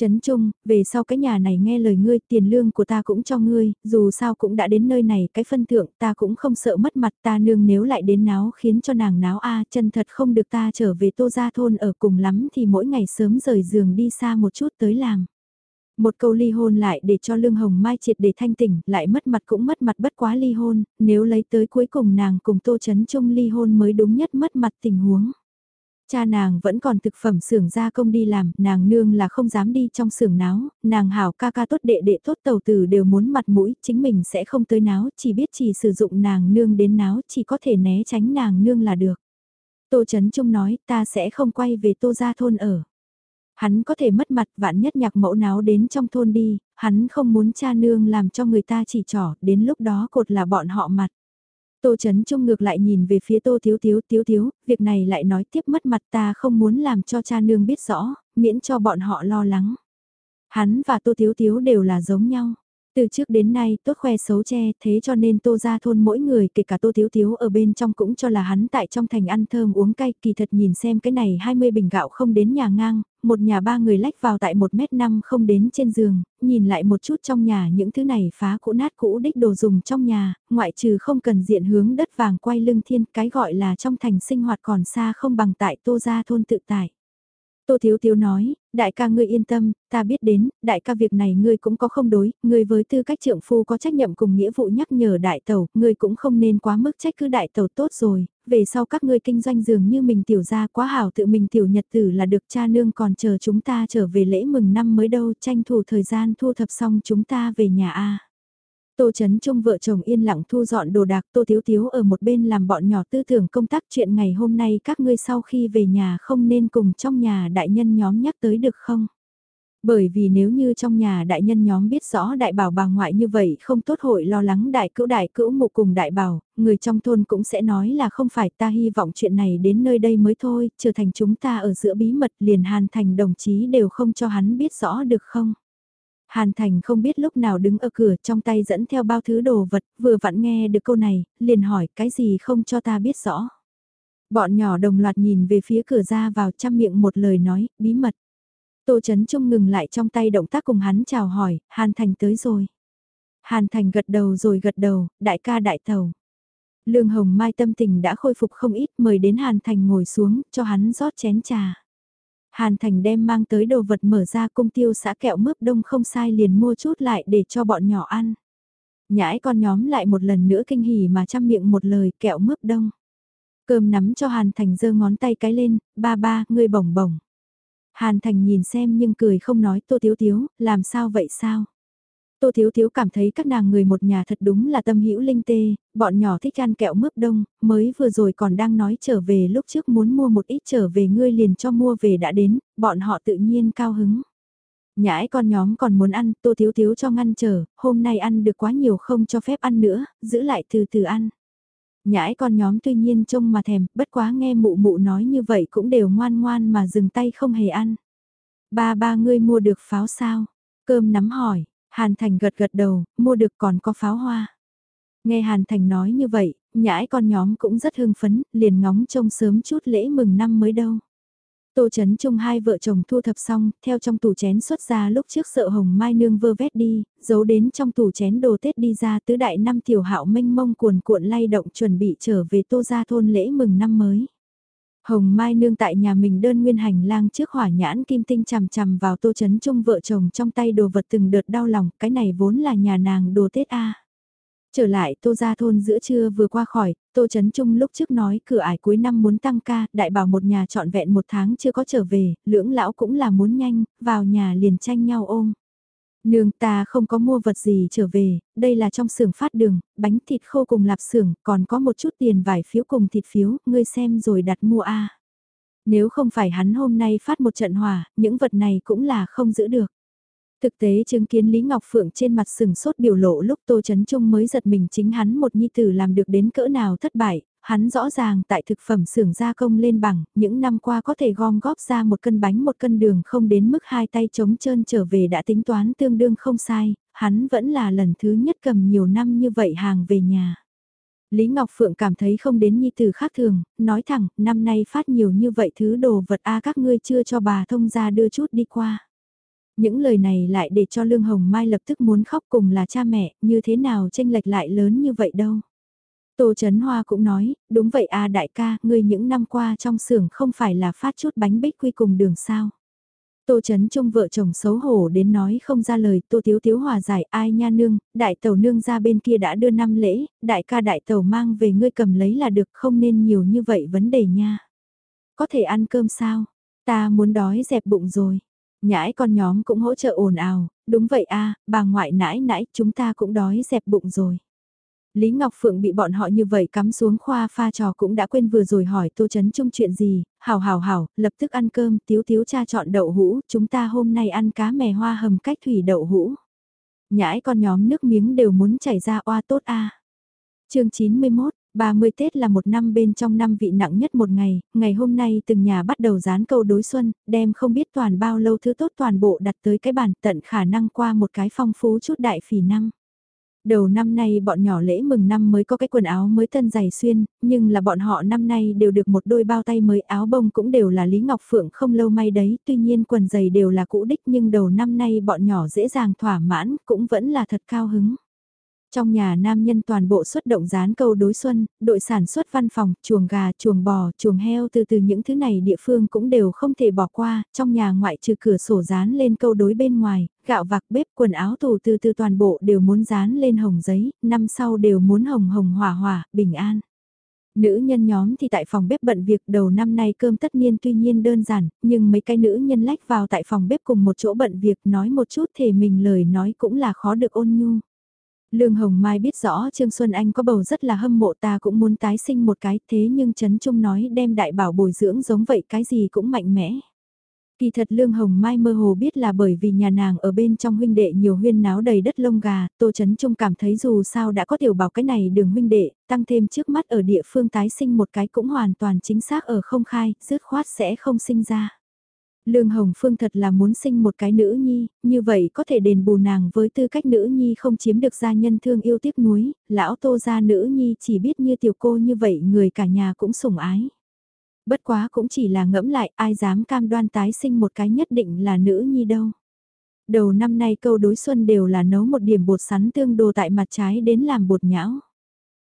Trấn Trung, về sau cái nhà này nghe lời ngươi, tiền lương của ta cũng cho ngươi, dù sao cũng đã đến nơi này, cái phân thượng ta cũng không sợ mất mặt ta nương nếu lại đến náo khiến cho nàng náo a chân thật không được ta trở về tô gia thôn ở cùng lắm thì mỗi ngày sớm rời giường đi xa một chút tới làm. Một câu ly hôn lại để cho Lương Hồng Mai triệt để thanh tỉnh, lại mất mặt cũng mất mặt bất quá ly hôn, nếu lấy tới cuối cùng nàng cùng Tô Chấn Trung ly hôn mới đúng nhất mất mặt tình huống. Cha nàng vẫn còn thực phẩm xưởng gia công đi làm, nàng nương là không dám đi trong xưởng náo, nàng hảo ca ca tốt đệ đệ tốt tàu tử đều muốn mặt mũi, chính mình sẽ không tới náo, chỉ biết chỉ sử dụng nàng nương đến náo, chỉ có thể né tránh nàng nương là được. Tô Trấn Trung nói, ta sẽ không quay về tô gia thôn ở. Hắn có thể mất mặt vạn nhất nhạc mẫu náo đến trong thôn đi, hắn không muốn cha nương làm cho người ta chỉ trỏ, đến lúc đó cột là bọn họ mặt. Tô Chấn Trung ngược lại nhìn về phía Tô Thiếu Thiếu, Thiếu Thiếu, việc này lại nói tiếp mất mặt ta không muốn làm cho cha nương biết rõ, miễn cho bọn họ lo lắng. Hắn và Tô Thiếu Thiếu đều là giống nhau. Từ trước đến nay tốt khoe xấu che thế cho nên tô ra thôn mỗi người kể cả tô thiếu thiếu ở bên trong cũng cho là hắn tại trong thành ăn thơm uống cay kỳ thật nhìn xem cái này 20 bình gạo không đến nhà ngang, một nhà ba người lách vào tại 1 mét 5 không đến trên giường, nhìn lại một chút trong nhà những thứ này phá cũ nát cũ đích đồ dùng trong nhà, ngoại trừ không cần diện hướng đất vàng quay lưng thiên cái gọi là trong thành sinh hoạt còn xa không bằng tại tô ra thôn tự tại. Tô Thiếu Thiếu nói, đại ca ngươi yên tâm, ta biết đến, đại ca việc này ngươi cũng có không đối, ngươi với tư cách trượng phu có trách nhiệm cùng nghĩa vụ nhắc nhở đại tàu, ngươi cũng không nên quá mức trách cứ đại tàu tốt rồi, về sau các ngươi kinh doanh dường như mình tiểu ra quá hảo tự mình tiểu nhật tử là được cha nương còn chờ chúng ta trở về lễ mừng năm mới đâu, tranh thủ thời gian thu thập xong chúng ta về nhà A. Tô Chấn Trung vợ chồng yên lặng thu dọn đồ đạc Tô Thiếu Thiếu ở một bên làm bọn nhỏ tư tưởng công tác chuyện ngày hôm nay các ngươi sau khi về nhà không nên cùng trong nhà đại nhân nhóm nhắc tới được không? Bởi vì nếu như trong nhà đại nhân nhóm biết rõ đại bảo bà ngoại như vậy không tốt hội lo lắng đại cữu đại cữu mụ cùng đại bảo, người trong thôn cũng sẽ nói là không phải ta hy vọng chuyện này đến nơi đây mới thôi, trở thành chúng ta ở giữa bí mật liền hàn thành đồng chí đều không cho hắn biết rõ được không. Hàn Thành không biết lúc nào đứng ở cửa trong tay dẫn theo bao thứ đồ vật, vừa vặn nghe được câu này, liền hỏi cái gì không cho ta biết rõ. Bọn nhỏ đồng loạt nhìn về phía cửa ra vào chăm miệng một lời nói, bí mật. Tô Trấn Trung ngừng lại trong tay động tác cùng hắn chào hỏi, Hàn Thành tới rồi. Hàn Thành gật đầu rồi gật đầu, đại ca đại tàu. Lương Hồng Mai tâm tình đã khôi phục không ít mời đến Hàn Thành ngồi xuống cho hắn rót chén trà. Hàn Thành đem mang tới đồ vật mở ra cung tiêu xã kẹo mướp đông không sai liền mua chút lại để cho bọn nhỏ ăn. Nhãi con nhóm lại một lần nữa kinh hỉ mà chăm miệng một lời kẹo mướp đông. Cơm nắm cho Hàn Thành giơ ngón tay cái lên, ba ba, ngươi bổng bổng. Hàn Thành nhìn xem nhưng cười không nói tô tiếu tiếu, làm sao vậy sao? Tô Thiếu Thiếu cảm thấy các nàng người một nhà thật đúng là tâm hữu linh tê, bọn nhỏ thích ăn kẹo mướp đông, mới vừa rồi còn đang nói trở về lúc trước muốn mua một ít trở về ngươi liền cho mua về đã đến, bọn họ tự nhiên cao hứng. Nhãi con nhóm còn muốn ăn, Tô Thiếu Thiếu cho ngăn trở hôm nay ăn được quá nhiều không cho phép ăn nữa, giữ lại từ từ ăn. Nhãi con nhóm tuy nhiên trông mà thèm, bất quá nghe mụ mụ nói như vậy cũng đều ngoan ngoan mà dừng tay không hề ăn. Ba ba ngươi mua được pháo sao? Cơm nắm hỏi, Hàn Thành gật gật đầu, mua được còn có pháo hoa. Nghe Hàn Thành nói như vậy, nhãi con nhóm cũng rất hưng phấn, liền ngóng trông sớm chút lễ mừng năm mới đâu. Tô Trấn Trung hai vợ chồng thu thập xong, theo trong tủ chén xuất ra lúc trước sợ hồng mai nương vơ vét đi, giấu đến trong tủ chén đồ Tết đi ra tứ đại năm tiểu hạo mênh mông cuồn cuộn lay động chuẩn bị trở về tô gia thôn lễ mừng năm mới. Hồng Mai nương tại nhà mình đơn nguyên hành lang trước hỏa nhãn kim tinh chằm chằm vào tô chấn chung vợ chồng trong tay đồ vật từng đợt đau lòng, cái này vốn là nhà nàng đồ Tết A. Trở lại tô ra thôn giữa trưa vừa qua khỏi, tô chấn trung lúc trước nói cửa ải cuối năm muốn tăng ca, đại bảo một nhà trọn vẹn một tháng chưa có trở về, lưỡng lão cũng là muốn nhanh, vào nhà liền tranh nhau ôm. Nương ta không có mua vật gì trở về, đây là trong xưởng phát đường, bánh thịt khô cùng lạp xưởng, còn có một chút tiền vải phiếu cùng thịt phiếu, ngươi xem rồi đặt mua a. Nếu không phải hắn hôm nay phát một trận hòa, những vật này cũng là không giữ được. Thực tế chứng kiến Lý Ngọc Phượng trên mặt sừng sốt biểu lộ lúc Tô Trấn Trung mới giật mình chính hắn một nhi tử làm được đến cỡ nào thất bại, hắn rõ ràng tại thực phẩm xưởng gia công lên bằng, những năm qua có thể gom góp ra một cân bánh một cân đường không đến mức hai tay trống trơn trở về đã tính toán tương đương không sai, hắn vẫn là lần thứ nhất cầm nhiều năm như vậy hàng về nhà. Lý Ngọc Phượng cảm thấy không đến nhi từ khác thường, nói thẳng, năm nay phát nhiều như vậy thứ đồ vật a các ngươi chưa cho bà thông ra đưa chút đi qua. Những lời này lại để cho Lương Hồng Mai lập tức muốn khóc cùng là cha mẹ, như thế nào tranh lệch lại lớn như vậy đâu. Tô Trấn Hoa cũng nói, đúng vậy a đại ca, ngươi những năm qua trong xưởng không phải là phát chút bánh bích quy cùng đường sao. Tô Trấn Trung vợ chồng xấu hổ đến nói không ra lời, Tô Tiếu Tiếu hòa giải ai nha nương, đại tàu nương ra bên kia đã đưa năm lễ, đại ca đại tàu mang về ngươi cầm lấy là được không nên nhiều như vậy vấn đề nha. Có thể ăn cơm sao? Ta muốn đói dẹp bụng rồi. Nhãi con nhóm cũng hỗ trợ ồn ào, đúng vậy a bà ngoại nãi nãi chúng ta cũng đói dẹp bụng rồi. Lý Ngọc Phượng bị bọn họ như vậy cắm xuống khoa pha trò cũng đã quên vừa rồi hỏi Tô Chấn Trung chuyện gì, hảo hảo hảo, lập tức ăn cơm, tiếu tiếu cha chọn đậu hũ, chúng ta hôm nay ăn cá mè hoa hầm cách thủy đậu hũ. Nhãi con nhóm nước miếng đều muốn chảy ra oa tốt a. À. Chương 91 30 Tết là một năm bên trong năm vị nặng nhất một ngày, ngày hôm nay từng nhà bắt đầu dán câu đối xuân, đem không biết toàn bao lâu thứ tốt toàn bộ đặt tới cái bàn tận khả năng qua một cái phong phú chút đại phỉ năm. Đầu năm nay bọn nhỏ lễ mừng năm mới có cái quần áo mới thân giày xuyên, nhưng là bọn họ năm nay đều được một đôi bao tay mới áo bông cũng đều là Lý Ngọc Phượng không lâu may đấy, tuy nhiên quần giày đều là cũ đích nhưng đầu năm nay bọn nhỏ dễ dàng thỏa mãn cũng vẫn là thật cao hứng. Trong nhà nam nhân toàn bộ xuất động dán câu đối xuân, đội sản xuất văn phòng, chuồng gà, chuồng bò, chuồng heo từ từ những thứ này địa phương cũng đều không thể bỏ qua, trong nhà ngoại trừ cửa sổ dán lên câu đối bên ngoài, gạo vạc bếp quần áo tù từ từ toàn bộ đều muốn dán lên hồng giấy, năm sau đều muốn hồng hồng hỏa hỏa, bình an. Nữ nhân nhóm thì tại phòng bếp bận việc đầu năm nay cơm tất nhiên tuy nhiên đơn giản, nhưng mấy cái nữ nhân lách vào tại phòng bếp cùng một chỗ bận việc nói một chút thì mình lời nói cũng là khó được ôn nhu. Lương Hồng Mai biết rõ Trương Xuân Anh có bầu rất là hâm mộ ta cũng muốn tái sinh một cái thế nhưng Trấn Trung nói đem đại bảo bồi dưỡng giống vậy cái gì cũng mạnh mẽ. Kỳ thật Lương Hồng Mai mơ hồ biết là bởi vì nhà nàng ở bên trong huynh đệ nhiều huyên náo đầy đất lông gà, Tô Trấn Trung cảm thấy dù sao đã có tiểu bảo cái này đường huynh đệ, tăng thêm trước mắt ở địa phương tái sinh một cái cũng hoàn toàn chính xác ở không khai, dứt khoát sẽ không sinh ra. Lương Hồng Phương thật là muốn sinh một cái nữ nhi, như vậy có thể đền bù nàng với tư cách nữ nhi không chiếm được gia nhân thương yêu tiếc nuối, lão tô gia nữ nhi chỉ biết như tiểu cô như vậy người cả nhà cũng sủng ái. Bất quá cũng chỉ là ngẫm lại ai dám cam đoan tái sinh một cái nhất định là nữ nhi đâu. Đầu năm nay câu đối xuân đều là nấu một điểm bột sắn tương đồ tại mặt trái đến làm bột nhão.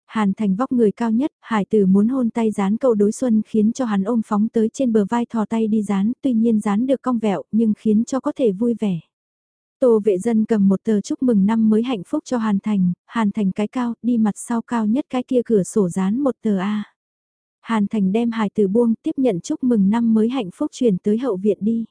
Hàn Thành vóc người cao nhất, hải tử muốn hôn tay dán câu đối xuân khiến cho hắn ôm phóng tới trên bờ vai thò tay đi dán, tuy nhiên dán được cong vẹo nhưng khiến cho có thể vui vẻ. Tô vệ dân cầm một tờ chúc mừng năm mới hạnh phúc cho Hàn Thành, Hàn Thành cái cao, đi mặt sau cao nhất cái kia cửa sổ dán một tờ A. Hàn Thành đem Hải tử buông tiếp nhận chúc mừng năm mới hạnh phúc chuyển tới hậu viện đi.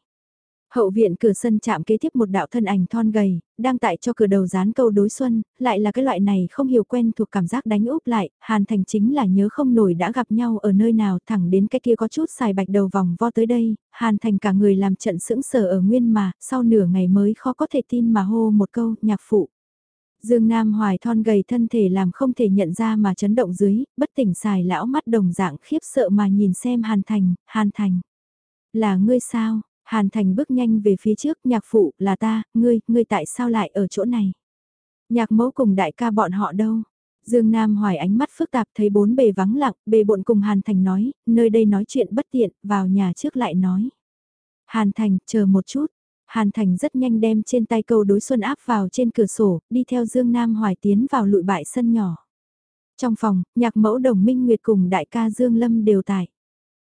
Hậu viện cửa sân chạm kế tiếp một đạo thân ảnh thon gầy, đang tại cho cửa đầu dán câu đối xuân, lại là cái loại này không hiểu quen thuộc cảm giác đánh úp lại, Hàn Thành chính là nhớ không nổi đã gặp nhau ở nơi nào thẳng đến cái kia có chút xài bạch đầu vòng vo tới đây, Hàn Thành cả người làm trận sững sờ ở nguyên mà, sau nửa ngày mới khó có thể tin mà hô một câu, nhạc phụ. Dương Nam Hoài thon gầy thân thể làm không thể nhận ra mà chấn động dưới, bất tỉnh xài lão mắt đồng dạng khiếp sợ mà nhìn xem Hàn Thành, Hàn Thành. Là ngươi sao, Hàn Thành bước nhanh về phía trước, nhạc phụ, là ta, ngươi, ngươi tại sao lại ở chỗ này? Nhạc mẫu cùng đại ca bọn họ đâu? Dương Nam hoài ánh mắt phức tạp thấy bốn bề vắng lặng, bề bộn cùng Hàn Thành nói, nơi đây nói chuyện bất tiện, vào nhà trước lại nói. Hàn Thành, chờ một chút. Hàn Thành rất nhanh đem trên tay câu đối xuân áp vào trên cửa sổ, đi theo Dương Nam hoài tiến vào lụi bại sân nhỏ. Trong phòng, nhạc mẫu đồng minh nguyệt cùng đại ca Dương Lâm đều tại.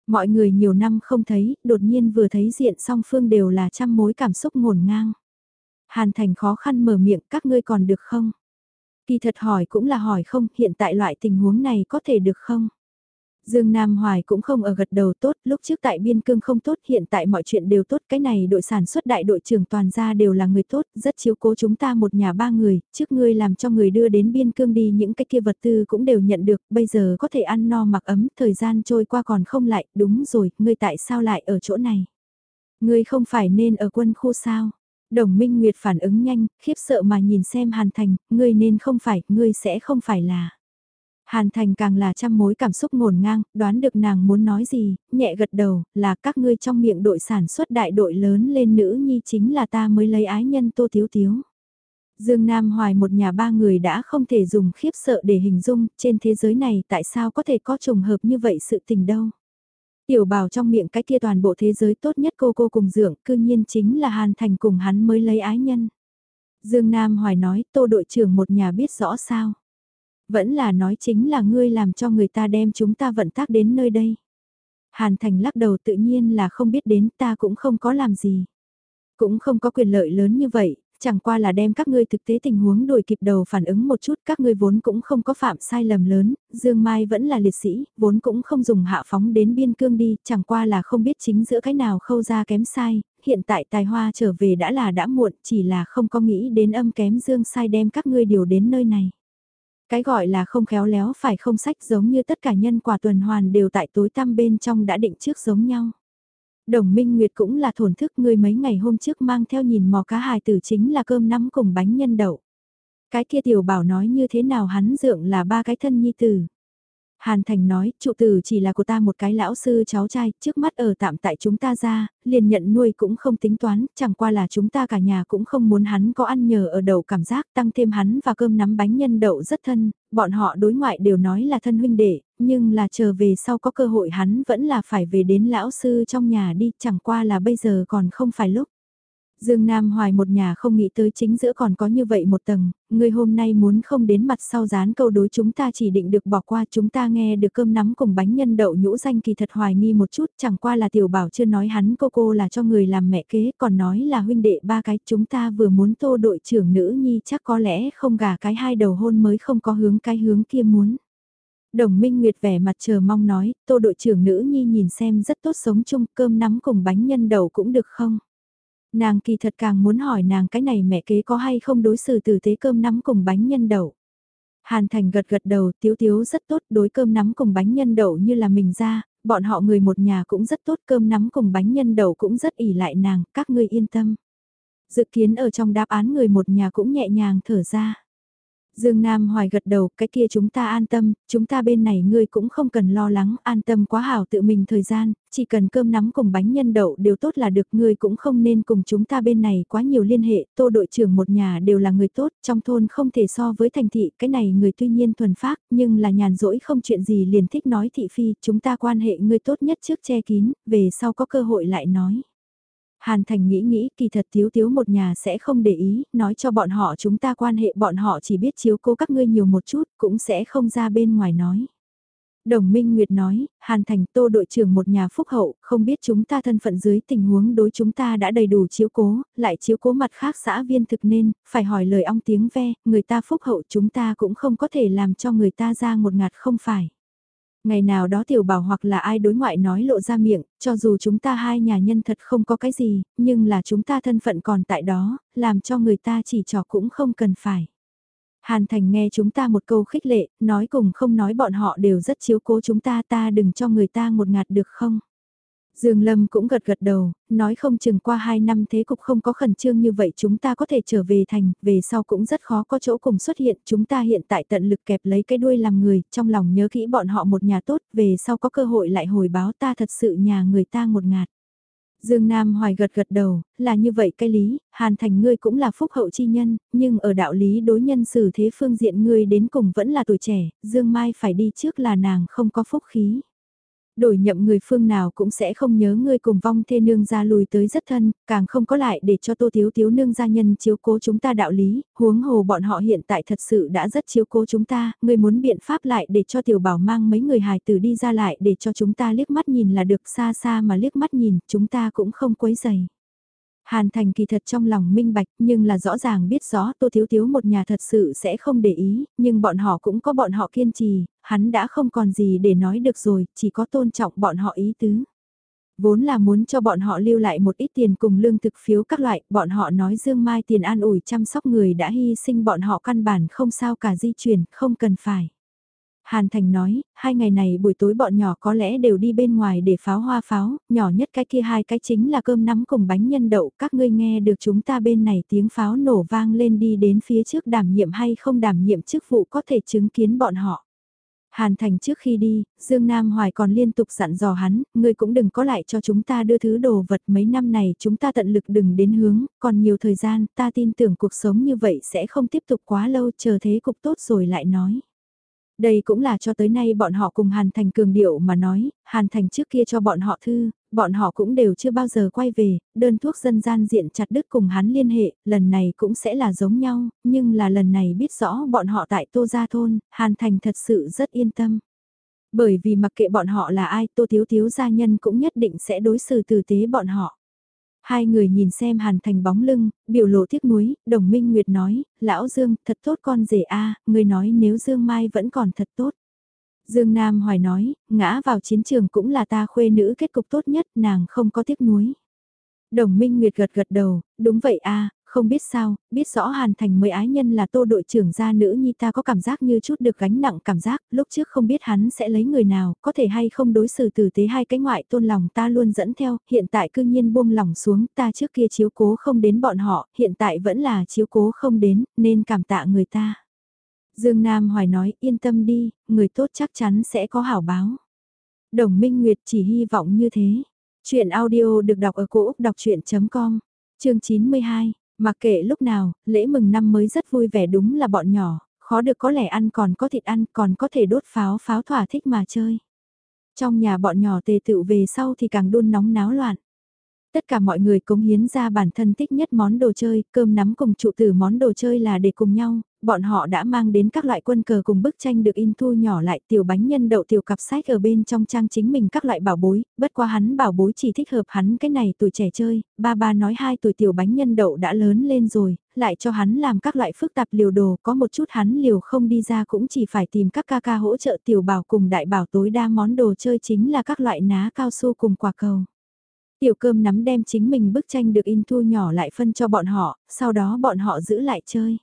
Mọi người nhiều năm không thấy, đột nhiên vừa thấy diện song phương đều là trăm mối cảm xúc ngổn ngang. Hàn Thành khó khăn mở miệng các ngươi còn được không? Kỳ thật hỏi cũng là hỏi không, hiện tại loại tình huống này có thể được không? Dương Nam Hoài cũng không ở gật đầu tốt, lúc trước tại biên cương không tốt, hiện tại mọi chuyện đều tốt, cái này đội sản xuất đại đội trưởng toàn gia đều là người tốt, rất chiếu cố chúng ta một nhà ba người, trước ngươi làm cho người đưa đến biên cương đi những cái kia vật tư cũng đều nhận được, bây giờ có thể ăn no mặc ấm, thời gian trôi qua còn không lại, đúng rồi, ngươi tại sao lại ở chỗ này? Ngươi không phải nên ở quân khu sao? Đồng Minh Nguyệt phản ứng nhanh, khiếp sợ mà nhìn xem Hàn Thành, ngươi nên không phải, ngươi sẽ không phải là. Hàn Thành càng là trăm mối cảm xúc ngổn ngang, đoán được nàng muốn nói gì, nhẹ gật đầu, là các ngươi trong miệng đội sản xuất đại đội lớn lên nữ nhi chính là ta mới lấy ái nhân Tô thiếu thiếu. Dương Nam Hoài một nhà ba người đã không thể dùng khiếp sợ để hình dung, trên thế giới này tại sao có thể có trùng hợp như vậy sự tình đâu. Tiểu bảo trong miệng cái kia toàn bộ thế giới tốt nhất cô cô cùng dưỡng, cư nhiên chính là Hàn Thành cùng hắn mới lấy ái nhân. Dương Nam Hoài nói, tô đội trưởng một nhà biết rõ sao. Vẫn là nói chính là ngươi làm cho người ta đem chúng ta vận tác đến nơi đây. Hàn Thành lắc đầu tự nhiên là không biết đến ta cũng không có làm gì. Cũng không có quyền lợi lớn như vậy, chẳng qua là đem các ngươi thực tế tình huống đổi kịp đầu phản ứng một chút các ngươi vốn cũng không có phạm sai lầm lớn, Dương Mai vẫn là liệt sĩ, vốn cũng không dùng hạ phóng đến biên cương đi, chẳng qua là không biết chính giữa cái nào khâu ra kém sai, hiện tại tài hoa trở về đã là đã muộn, chỉ là không có nghĩ đến âm kém Dương sai đem các ngươi điều đến nơi này. Cái gọi là không khéo léo phải không sách giống như tất cả nhân quả tuần hoàn đều tại tối tăm bên trong đã định trước giống nhau. Đồng Minh Nguyệt cũng là thổn thức người mấy ngày hôm trước mang theo nhìn mò cá hài tử chính là cơm nắm cùng bánh nhân đậu. Cái kia tiểu bảo nói như thế nào hắn dượng là ba cái thân nhi tử. Hàn Thành nói, trụ tử chỉ là của ta một cái lão sư cháu trai, trước mắt ở tạm tại chúng ta ra, liền nhận nuôi cũng không tính toán, chẳng qua là chúng ta cả nhà cũng không muốn hắn có ăn nhờ ở đậu cảm giác tăng thêm hắn và cơm nắm bánh nhân đậu rất thân, bọn họ đối ngoại đều nói là thân huynh đệ, nhưng là chờ về sau có cơ hội hắn vẫn là phải về đến lão sư trong nhà đi, chẳng qua là bây giờ còn không phải lúc. Dương Nam Hoài một nhà không nghĩ tới chính giữa còn có như vậy một tầng, người hôm nay muốn không đến mặt sau dán câu đối chúng ta chỉ định được bỏ qua chúng ta nghe được cơm nắm cùng bánh nhân đậu nhũ danh kỳ thật hoài nghi một chút chẳng qua là tiểu bảo chưa nói hắn cô cô là cho người làm mẹ kế còn nói là huynh đệ ba cái chúng ta vừa muốn tô đội trưởng nữ nhi chắc có lẽ không gả cái hai đầu hôn mới không có hướng cái hướng kia muốn. Đồng Minh Nguyệt vẻ mặt chờ mong nói, tô đội trưởng nữ nhi nhìn xem rất tốt sống chung cơm nắm cùng bánh nhân đậu cũng được không? Nàng kỳ thật càng muốn hỏi nàng cái này mẹ kế có hay không đối xử tử tế cơm nắm cùng bánh nhân đậu. Hàn Thành gật gật đầu, tiếu tiếu rất tốt, đối cơm nắm cùng bánh nhân đậu như là mình ra, bọn họ người một nhà cũng rất tốt, cơm nắm cùng bánh nhân đậu cũng rất ỉ lại nàng, các ngươi yên tâm. Dự kiến ở trong đáp án người một nhà cũng nhẹ nhàng thở ra. Dương Nam Hoài gật đầu, cái kia chúng ta an tâm, chúng ta bên này ngươi cũng không cần lo lắng, an tâm quá hảo tự mình thời gian, chỉ cần cơm nắm cùng bánh nhân đậu đều tốt là được, ngươi cũng không nên cùng chúng ta bên này quá nhiều liên hệ, tô đội trưởng một nhà đều là người tốt, trong thôn không thể so với thành thị, cái này người tuy nhiên thuần phác, nhưng là nhàn rỗi không chuyện gì liền thích nói thị phi, chúng ta quan hệ ngươi tốt nhất trước che kín, về sau có cơ hội lại nói. Hàn Thành nghĩ nghĩ kỳ thật thiếu thiếu một nhà sẽ không để ý, nói cho bọn họ chúng ta quan hệ bọn họ chỉ biết chiếu cố các ngươi nhiều một chút, cũng sẽ không ra bên ngoài nói. Đồng Minh Nguyệt nói, Hàn Thành tô đội trưởng một nhà phúc hậu, không biết chúng ta thân phận dưới tình huống đối chúng ta đã đầy đủ chiếu cố, lại chiếu cố mặt khác xã viên thực nên, phải hỏi lời ong tiếng ve, người ta phúc hậu chúng ta cũng không có thể làm cho người ta ra một ngạt không phải. Ngày nào đó tiểu bảo hoặc là ai đối ngoại nói lộ ra miệng, cho dù chúng ta hai nhà nhân thật không có cái gì, nhưng là chúng ta thân phận còn tại đó, làm cho người ta chỉ trò cũng không cần phải. Hàn Thành nghe chúng ta một câu khích lệ, nói cùng không nói bọn họ đều rất chiếu cố chúng ta ta đừng cho người ta một ngạt được không? Dương Lâm cũng gật gật đầu, nói không chừng qua 2 năm thế cục không có khẩn trương như vậy chúng ta có thể trở về thành, về sau cũng rất khó có chỗ cùng xuất hiện, chúng ta hiện tại tận lực kẹp lấy cái đuôi làm người, trong lòng nhớ kỹ bọn họ một nhà tốt, về sau có cơ hội lại hồi báo ta thật sự nhà người ta một ngạt. Dương Nam Hoài gật gật đầu, là như vậy cái lý, Hàn Thành ngươi cũng là phúc hậu chi nhân, nhưng ở đạo lý đối nhân xử thế phương diện ngươi đến cùng vẫn là tuổi trẻ, Dương Mai phải đi trước là nàng không có phúc khí đổi nhậm người phương nào cũng sẽ không nhớ ngươi cùng vong thê nương ra lùi tới rất thân, càng không có lại để cho tô thiếu thiếu nương gia nhân chiếu cố chúng ta đạo lý, huống hồ bọn họ hiện tại thật sự đã rất chiếu cố chúng ta, ngươi muốn biện pháp lại để cho tiểu bảo mang mấy người hài tử đi ra lại để cho chúng ta liếc mắt nhìn là được xa xa mà liếc mắt nhìn, chúng ta cũng không quấy dày. Hàn Thành kỳ thật trong lòng minh bạch nhưng là rõ ràng biết rõ Tô Thiếu Thiếu một nhà thật sự sẽ không để ý, nhưng bọn họ cũng có bọn họ kiên trì, hắn đã không còn gì để nói được rồi, chỉ có tôn trọng bọn họ ý tứ. Vốn là muốn cho bọn họ lưu lại một ít tiền cùng lương thực phiếu các loại, bọn họ nói Dương Mai tiền an ủi chăm sóc người đã hy sinh bọn họ căn bản không sao cả di chuyển, không cần phải. Hàn Thành nói, hai ngày này buổi tối bọn nhỏ có lẽ đều đi bên ngoài để pháo hoa pháo, nhỏ nhất cái kia hai cái chính là cơm nắm cùng bánh nhân đậu, các ngươi nghe được chúng ta bên này tiếng pháo nổ vang lên đi đến phía trước đảm nhiệm hay không đảm nhiệm chức vụ có thể chứng kiến bọn họ. Hàn Thành trước khi đi, Dương Nam Hoài còn liên tục dặn dò hắn, ngươi cũng đừng có lại cho chúng ta đưa thứ đồ vật mấy năm này chúng ta tận lực đừng đến hướng, còn nhiều thời gian ta tin tưởng cuộc sống như vậy sẽ không tiếp tục quá lâu chờ thế cục tốt rồi lại nói. Đây cũng là cho tới nay bọn họ cùng Hàn Thành cường điệu mà nói, Hàn Thành trước kia cho bọn họ thư, bọn họ cũng đều chưa bao giờ quay về, đơn thuốc dân gian diện chặt đứt cùng hắn liên hệ, lần này cũng sẽ là giống nhau, nhưng là lần này biết rõ bọn họ tại Tô Gia Thôn, Hàn Thành thật sự rất yên tâm. Bởi vì mặc kệ bọn họ là ai, Tô Thiếu Thiếu gia nhân cũng nhất định sẽ đối xử tử tế bọn họ. Hai người nhìn xem Hàn Thành bóng lưng, biểu lộ tiếc nuối, đồng minh Nguyệt nói, lão Dương, thật tốt con rể a người nói nếu Dương Mai vẫn còn thật tốt. Dương Nam Hoài nói, ngã vào chiến trường cũng là ta khuê nữ kết cục tốt nhất, nàng không có tiếc nuối. Đồng Minh Nguyệt gật gật đầu, đúng vậy a không biết sao, biết rõ Hàn Thành mới ái nhân là tô đội trưởng gia nữ nhi ta có cảm giác như chút được gánh nặng cảm giác, lúc trước không biết hắn sẽ lấy người nào, có thể hay không đối xử tử tế hai cái ngoại tôn lòng ta luôn dẫn theo, hiện tại cư nhiên buông lòng xuống, ta trước kia chiếu cố không đến bọn họ, hiện tại vẫn là chiếu cố không đến, nên cảm tạ người ta. Dương Nam Hoài nói yên tâm đi, người tốt chắc chắn sẽ có hảo báo. Đồng Minh Nguyệt chỉ hy vọng như thế. Chuyện audio được đọc ở cổ Úc đọc chuyện.com, chương 92. Mặc kệ lúc nào, lễ mừng năm mới rất vui vẻ đúng là bọn nhỏ, khó được có lẻ ăn còn có thịt ăn còn có thể đốt pháo pháo thỏa thích mà chơi. Trong nhà bọn nhỏ tề tựu về sau thì càng đun nóng náo loạn. Tất cả mọi người cống hiến ra bản thân thích nhất món đồ chơi, cơm nắm cùng trụ tử món đồ chơi là để cùng nhau, bọn họ đã mang đến các loại quân cờ cùng bức tranh được in thu nhỏ lại tiểu bánh nhân đậu tiểu cặp sách ở bên trong trang chính mình các loại bảo bối, bất qua hắn bảo bối chỉ thích hợp hắn cái này tuổi trẻ chơi, ba ba nói hai tuổi tiểu bánh nhân đậu đã lớn lên rồi, lại cho hắn làm các loại phức tạp liều đồ, có một chút hắn liều không đi ra cũng chỉ phải tìm các ca ca hỗ trợ tiểu bảo cùng đại bảo tối đa món đồ chơi chính là các loại ná cao su cùng quả cầu. Tiểu cơm nắm đem chính mình bức tranh được in thu nhỏ lại phân cho bọn họ, sau đó bọn họ giữ lại chơi.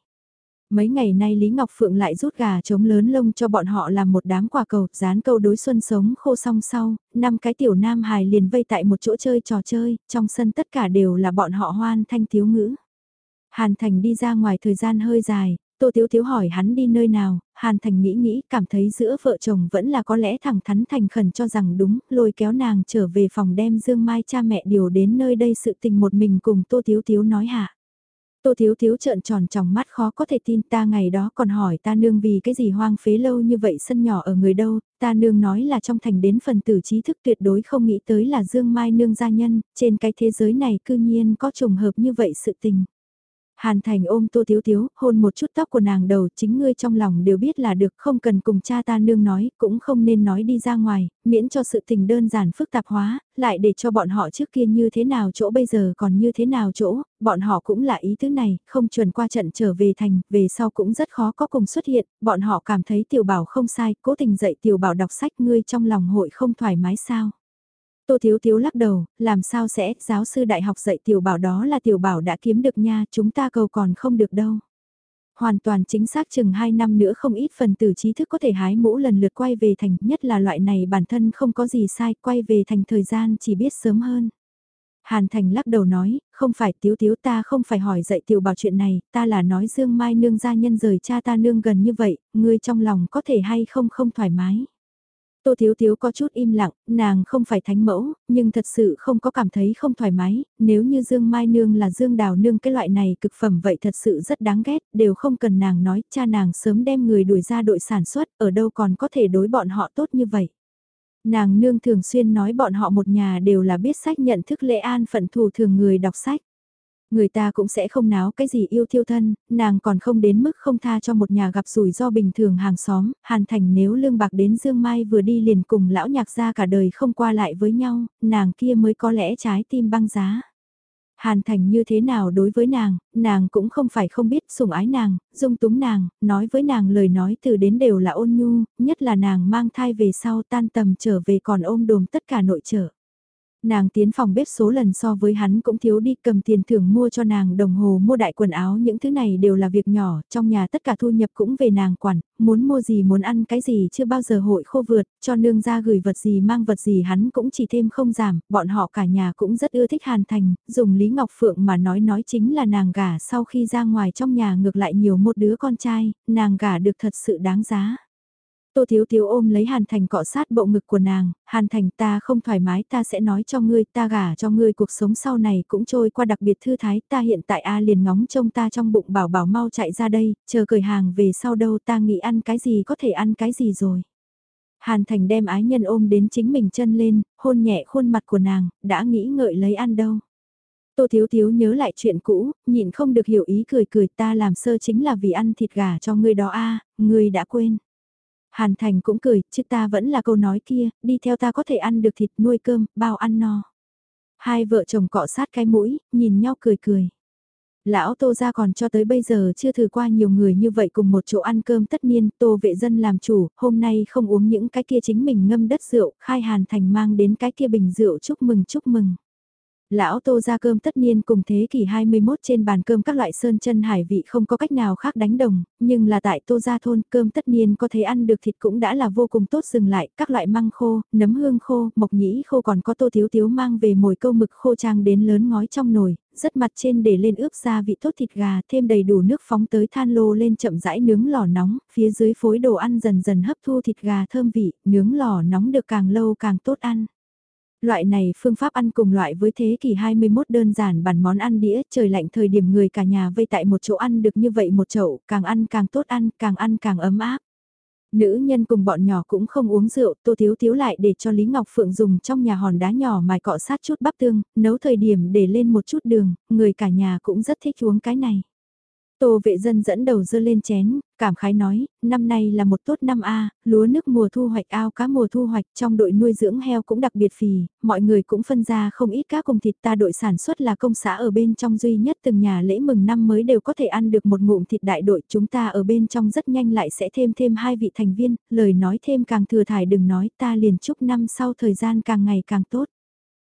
Mấy ngày nay Lý Ngọc Phượng lại rút gà trống lớn lông cho bọn họ làm một đám quả cầu, dán câu đối xuân sống khô song sau, năm cái tiểu nam hài liền vây tại một chỗ chơi trò chơi, trong sân tất cả đều là bọn họ hoan thanh thiếu ngữ. Hàn Thành đi ra ngoài thời gian hơi dài, Tô Tiếu Tiếu hỏi hắn đi nơi nào, Hàn Thành nghĩ nghĩ cảm thấy giữa vợ chồng vẫn là có lẽ thẳng thắn thành khẩn cho rằng đúng, lôi kéo nàng trở về phòng đem Dương Mai cha mẹ điều đến nơi đây sự tình một mình cùng Tô Tiếu Tiếu nói hạ. Tô Thiếu Thiếu trợn tròn trong mắt khó có thể tin ta ngày đó còn hỏi ta nương vì cái gì hoang phế lâu như vậy sân nhỏ ở người đâu, ta nương nói là trong thành đến phần tử trí thức tuyệt đối không nghĩ tới là Dương Mai nương gia nhân, trên cái thế giới này cư nhiên có trùng hợp như vậy sự tình. Hàn Thành ôm Tô Thiếu Thiếu, hôn một chút tóc của nàng đầu, chính ngươi trong lòng đều biết là được, không cần cùng cha ta nương nói, cũng không nên nói đi ra ngoài, miễn cho sự tình đơn giản phức tạp hóa, lại để cho bọn họ trước kia như thế nào chỗ bây giờ còn như thế nào chỗ, bọn họ cũng là ý thứ này, không chuẩn qua trận trở về thành, về sau cũng rất khó có cùng xuất hiện, bọn họ cảm thấy tiểu bảo không sai, cố tình dạy tiểu bảo đọc sách ngươi trong lòng hội không thoải mái sao. Tô Thiếu Thiếu lắc đầu, làm sao sẽ, giáo sư đại học dạy tiểu bảo đó là tiểu bảo đã kiếm được nha, chúng ta cầu còn không được đâu. Hoàn toàn chính xác chừng 2 năm nữa không ít phần tử trí thức có thể hái mũ lần lượt quay về thành, nhất là loại này bản thân không có gì sai, quay về thành thời gian chỉ biết sớm hơn. Hàn Thành lắc đầu nói, không phải tiếu tiếu ta không phải hỏi dạy tiểu bảo chuyện này, ta là nói Dương Mai nương gia nhân rời cha ta nương gần như vậy, ngươi trong lòng có thể hay không không thoải mái. Tô Thiếu Thiếu có chút im lặng, nàng không phải thánh mẫu, nhưng thật sự không có cảm thấy không thoải mái, nếu như Dương Mai Nương là Dương Đào Nương cái loại này cực phẩm vậy thật sự rất đáng ghét, đều không cần nàng nói, cha nàng sớm đem người đuổi ra đội sản xuất, ở đâu còn có thể đối bọn họ tốt như vậy. Nàng nương thường xuyên nói bọn họ một nhà đều là biết sách nhận thức lễ an phận thù thường người đọc sách. Người ta cũng sẽ không náo cái gì yêu thiêu thân, nàng còn không đến mức không tha cho một nhà gặp rủi ro bình thường hàng xóm, hàn thành nếu lương bạc đến Dương Mai vừa đi liền cùng lão nhạc ra cả đời không qua lại với nhau, nàng kia mới có lẽ trái tim băng giá. Hàn Thành như thế nào đối với nàng, nàng cũng không phải không biết sủng ái nàng, dung túng nàng, nói với nàng lời nói từ đến đều là ôn nhu, nhất là nàng mang thai về sau tan tầm trở về còn ôm đồm tất cả nội trợ. Nàng tiến phòng bếp số lần so với hắn cũng thiếu đi cầm tiền thưởng mua cho nàng đồng hồ mua đại quần áo những thứ này đều là việc nhỏ, trong nhà tất cả thu nhập cũng về nàng quản, muốn mua gì muốn ăn cái gì chưa bao giờ hội khô vượt, cho nương ra gửi vật gì mang vật gì hắn cũng chỉ thêm không giảm, bọn họ cả nhà cũng rất ưa thích Hàn Thành, dùng Lý Ngọc Phượng mà nói nói chính là nàng gả sau khi ra ngoài trong nhà ngược lại nhiều một đứa con trai, nàng gả được thật sự đáng giá. Tô Thiếu Thiếu ôm lấy Hàn Thành cọ sát bộ ngực của nàng, Hàn Thành ta không thoải mái ta sẽ nói cho ngươi ta gả cho ngươi cuộc sống sau này cũng trôi qua đặc biệt thư thái ta hiện tại A liền ngóng trông ta trong bụng bảo bảo mau chạy ra đây, chờ cởi hàng về sau đâu ta nghĩ ăn cái gì có thể ăn cái gì rồi. Hàn Thành đem ái nhân ôm đến chính mình chân lên, hôn nhẹ khuôn mặt của nàng, đã nghĩ ngợi lấy ăn đâu. Tô Thiếu Thiếu nhớ lại chuyện cũ, nhịn không được hiểu ý cười cười ta làm sơ chính là vì ăn thịt gà cho ngươi đó a ngươi đã quên. Hàn Thành cũng cười, chứ ta vẫn là câu nói kia, đi theo ta có thể ăn được thịt nuôi cơm, bao ăn no. Hai vợ chồng cọ sát cái mũi, nhìn nhau cười cười. Lão Tô ra còn cho tới bây giờ chưa thử qua nhiều người như vậy cùng một chỗ ăn cơm tất nhiên, Tô vệ dân làm chủ, hôm nay không uống những cái kia chính mình ngâm đất rượu, khai Hàn Thành mang đến cái kia bình rượu chúc mừng chúc mừng. Lão Tô ra cơm tất niên cùng thế kỷ 21 trên bàn cơm các loại sơn chân hải vị không có cách nào khác đánh đồng, nhưng là tại Tô ra thôn cơm tất niên có thể ăn được thịt cũng đã là vô cùng tốt dừng lại, các loại măng khô, nấm hương khô, mộc nhĩ khô còn có tô thiếu thiếu mang về mồi câu mực khô trang đến lớn ngói trong nồi, rất mặt trên để lên ướp gia vị tốt thịt gà, thêm đầy đủ nước phóng tới than lô lên chậm rãi nướng lò nóng, phía dưới phối đồ ăn dần dần hấp thu thịt gà thơm vị, nướng lò nóng được càng lâu càng tốt ăn. Loại này phương pháp ăn cùng loại với thế kỷ 21 đơn giản bản món ăn đĩa, trời lạnh thời điểm người cả nhà vây tại một chỗ ăn được như vậy một chậu, càng ăn càng tốt ăn, càng ăn càng ấm áp. Nữ nhân cùng bọn nhỏ cũng không uống rượu, Tô Thiếu Thiếu lại để cho Lý Ngọc Phượng dùng trong nhà hòn đá nhỏ mài cọ sát chút bắp tương, nấu thời điểm để lên một chút đường, người cả nhà cũng rất thích uống cái này. Tô vệ dân dẫn đầu dơ lên chén, cảm khái nói, năm nay là một tốt năm A, lúa nước mùa thu hoạch ao cá mùa thu hoạch trong đội nuôi dưỡng heo cũng đặc biệt phì, mọi người cũng phân ra không ít cá cùng thịt ta đội sản xuất là công xã ở bên trong duy nhất từng nhà lễ mừng năm mới đều có thể ăn được một ngụm thịt đại đội chúng ta ở bên trong rất nhanh lại sẽ thêm thêm hai vị thành viên, lời nói thêm càng thừa thải đừng nói ta liền chúc năm sau thời gian càng ngày càng tốt.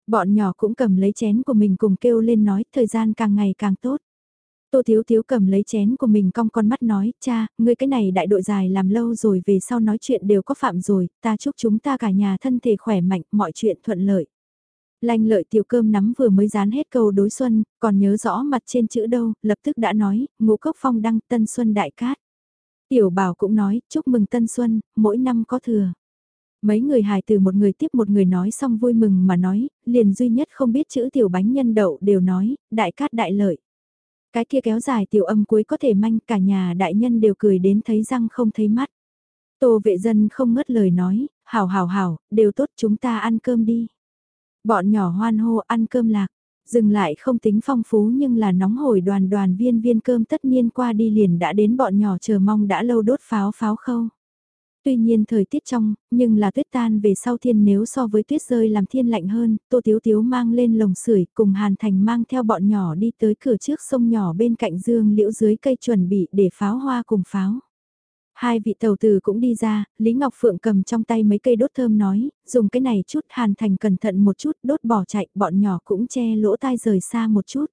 Bọn nhỏ cũng cầm lấy chén của mình cùng kêu lên nói thời gian càng ngày càng tốt. Tô Thiếu Thiếu cầm lấy chén của mình cong con mắt nói, cha, ngươi cái này đại đội dài làm lâu rồi về sau nói chuyện đều có phạm rồi, ta chúc chúng ta cả nhà thân thể khỏe mạnh, mọi chuyện thuận lợi. Lanh lợi tiểu cơm nắm vừa mới dán hết câu đối xuân, còn nhớ rõ mặt trên chữ đâu, lập tức đã nói, ngũ cốc phong đăng tân xuân đại cát. Tiểu bảo cũng nói, chúc mừng tân xuân, mỗi năm có thừa. Mấy người hài từ một người tiếp một người nói xong vui mừng mà nói, liền duy nhất không biết chữ tiểu bánh nhân đậu đều nói, đại cát đại lợi. Cái kia kéo dài tiểu âm cuối có thể manh cả nhà đại nhân đều cười đến thấy răng không thấy mắt. Tô vệ dân không ngất lời nói, hảo hảo hảo, đều tốt chúng ta ăn cơm đi. Bọn nhỏ hoan hô ăn cơm lạc, dừng lại không tính phong phú nhưng là nóng hổi đoàn đoàn viên viên cơm tất nhiên qua đi liền đã đến bọn nhỏ chờ mong đã lâu đốt pháo pháo khâu. Tuy nhiên thời tiết trong, nhưng là tuyết tan về sau thiên nếu so với tuyết rơi làm thiên lạnh hơn, Tô Tiếu Tiếu mang lên lồng sưởi cùng Hàn Thành mang theo bọn nhỏ đi tới cửa trước sông nhỏ bên cạnh dương liễu dưới cây chuẩn bị để pháo hoa cùng pháo. Hai vị tàu tử cũng đi ra, Lý Ngọc Phượng cầm trong tay mấy cây đốt thơm nói, dùng cái này chút Hàn Thành cẩn thận một chút đốt bỏ chạy, bọn nhỏ cũng che lỗ tai rời xa một chút.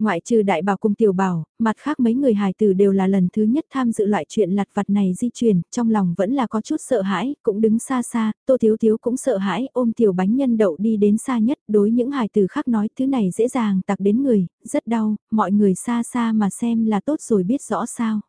Ngoại trừ đại bảo cùng tiểu bảo, mặt khác mấy người hài tử đều là lần thứ nhất tham dự loại chuyện lặt vặt này di chuyển, trong lòng vẫn là có chút sợ hãi, cũng đứng xa xa, tô thiếu thiếu cũng sợ hãi, ôm tiểu bánh nhân đậu đi đến xa nhất, đối những hài tử khác nói thứ này dễ dàng tặc đến người, rất đau, mọi người xa xa mà xem là tốt rồi biết rõ sao.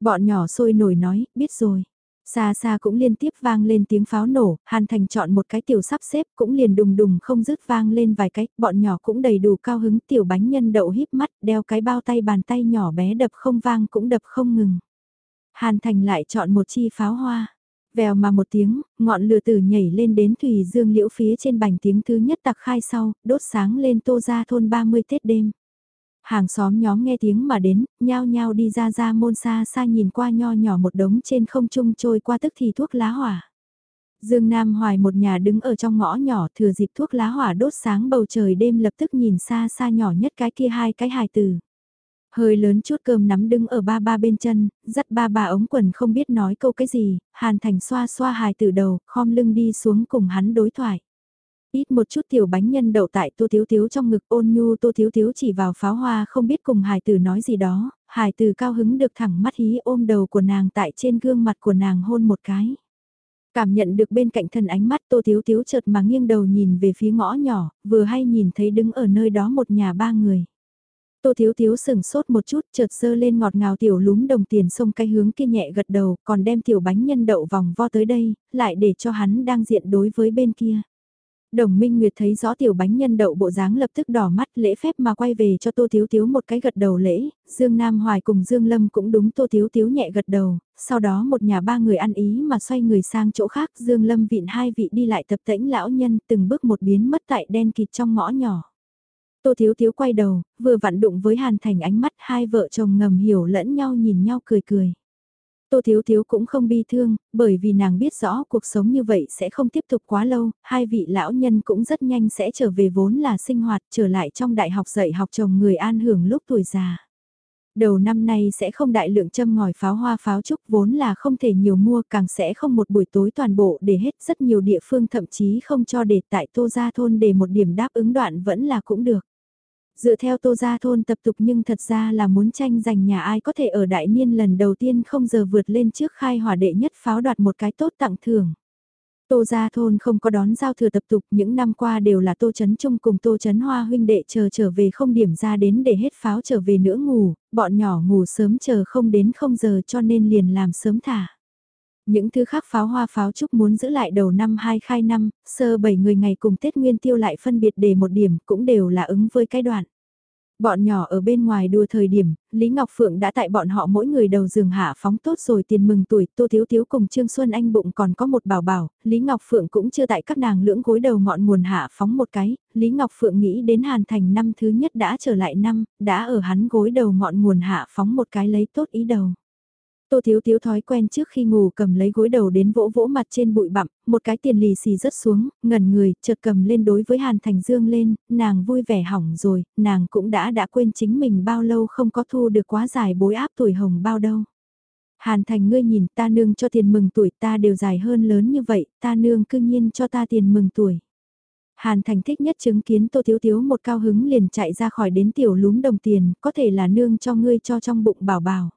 Bọn nhỏ sôi nổi nói, biết rồi. Xa xa cũng liên tiếp vang lên tiếng pháo nổ, Hàn Thành chọn một cái tiểu sắp xếp cũng liền đùng đùng không dứt vang lên vài cái, bọn nhỏ cũng đầy đủ cao hứng tiểu bánh nhân đậu híp mắt đeo cái bao tay bàn tay nhỏ bé đập không vang cũng đập không ngừng. Hàn Thành lại chọn một chi pháo hoa. Vèo mà một tiếng, ngọn lửa tử nhảy lên đến thủy dương liễu phía trên bành tiếng thứ nhất tặc khai sau, đốt sáng lên tô ra thôn 30 Tết đêm. Hàng xóm nhóm nghe tiếng mà đến, nhao nhao đi ra ra môn xa xa nhìn qua nho nhỏ một đống trên không trung trôi qua tức thì thuốc lá hỏa. Dương Nam Hoài một nhà đứng ở trong ngõ nhỏ thừa dịp thuốc lá hỏa đốt sáng bầu trời đêm lập tức nhìn xa xa nhỏ nhất cái kia hai cái hài từ. Hơi lớn chút cơm nắm đứng ở ba ba bên chân, dắt ba ba ống quần không biết nói câu cái gì, Hàn Thành xoa xoa hài từ đầu, khom lưng đi xuống cùng hắn đối thoại. Ít một chút tiểu bánh nhân đậu tại tô thiếu thiếu trong ngực ôn nhu tô thiếu thiếu chỉ vào pháo hoa không biết cùng hải tử nói gì đó, hải tử cao hứng được thẳng mắt hí ôm đầu của nàng tại trên gương mặt của nàng hôn một cái. Cảm nhận được bên cạnh thân ánh mắt tô thiếu thiếu chợt mà nghiêng đầu nhìn về phía ngõ nhỏ, vừa hay nhìn thấy đứng ở nơi đó một nhà ba người. Tô Thiếu Thiếu sừng sốt một chút chợt sơ lên ngọt ngào tiểu lúm đồng tiền sông cái hướng kia nhẹ gật đầu còn đem tiểu bánh nhân đậu vòng vo tới đây, lại để cho hắn đang diện đối với bên kia. Đồng Minh Nguyệt thấy rõ tiểu bánh nhân đậu bộ dáng lập tức đỏ mắt lễ phép mà quay về cho Tô Thiếu Thiếu một cái gật đầu lễ, Dương Nam Hoài cùng Dương Lâm cũng đúng Tô Thiếu Thiếu nhẹ gật đầu, sau đó một nhà ba người ăn ý mà xoay người sang chỗ khác Dương Lâm vịn hai vị đi lại tập tễnh lão nhân từng bước một biến mất tại đen kịt trong ngõ nhỏ. Tô Thiếu Thiếu quay đầu, vừa vặn đụng với Hàn Thành ánh mắt hai vợ chồng ngầm hiểu lẫn nhau nhìn nhau cười cười. Tô Thiếu Thiếu cũng không bi thương, bởi vì nàng biết rõ cuộc sống như vậy sẽ không tiếp tục quá lâu, hai vị lão nhân cũng rất nhanh sẽ trở về vốn là sinh hoạt trở lại trong đại học dạy học chồng người an hưởng lúc tuổi già. Đầu năm nay sẽ không đại lượng châm ngòi pháo hoa pháo trúc vốn là không thể nhiều mua càng sẽ không một buổi tối toàn bộ để hết rất nhiều địa phương thậm chí không cho để tại Tô Gia Thôn để một điểm đáp ứng đoạn vẫn là cũng được. Dựa theo Tô Gia Thôn tập tục nhưng thật ra là muốn tranh giành nhà ai có thể ở đại niên lần đầu tiên không giờ vượt lên trước khai hỏa đệ nhất pháo đoạt một cái tốt tặng thưởng. Tô Gia Thôn không có đón giao thừa tập tục những năm qua đều là Tô Chấn Trung cùng Tô Chấn Hoa huynh đệ chờ trở về không điểm ra đến để hết pháo trở về nữa ngủ, bọn nhỏ ngủ sớm chờ không đến không giờ cho nên liền làm sớm thả. Những thứ khác pháo hoa pháo trúc muốn giữ lại đầu năm hai khai năm, sơ bảy người ngày cùng Tết Nguyên tiêu lại phân biệt để một điểm cũng đều là ứng với cái đoạn. Bọn nhỏ ở bên ngoài đua thời điểm, Lý Ngọc Phượng đã tại bọn họ mỗi người đầu giường hạ phóng tốt rồi tiền mừng tuổi, Tô Thiếu Thiếu cùng Trương Xuân Anh bụng còn có một bảo bảo, Lý Ngọc Phượng cũng chưa tại các nàng lưỡng gối đầu ngọn nguồn hạ phóng một cái, Lý Ngọc Phượng nghĩ đến Hàn Thành năm thứ nhất đã trở lại năm, đã ở hắn gối đầu ngọn nguồn hạ phóng một cái lấy tốt ý đầu. Tô Thiếu Thiếu thói quen trước khi ngủ cầm lấy gối đầu đến vỗ vỗ mặt trên bụi bặm, một cái tiền lì xì rớt xuống, ngẩn người, chợt cầm lên đối với Hàn Thành Dương lên, nàng vui vẻ hỏng rồi, nàng cũng đã đã quên chính mình bao lâu không có thu được quá dài bối áp tuổi hồng bao đâu. Hàn Thành ngươi nhìn ta nương cho tiền mừng tuổi ta đều dài hơn lớn như vậy, ta nương cương nhiên cho ta tiền mừng tuổi. Hàn Thành thích nhất chứng kiến Tô Thiếu Thiếu một cao hứng liền chạy ra khỏi đến tiểu lúm đồng tiền, có thể là nương cho ngươi cho trong bụng bảo bảo.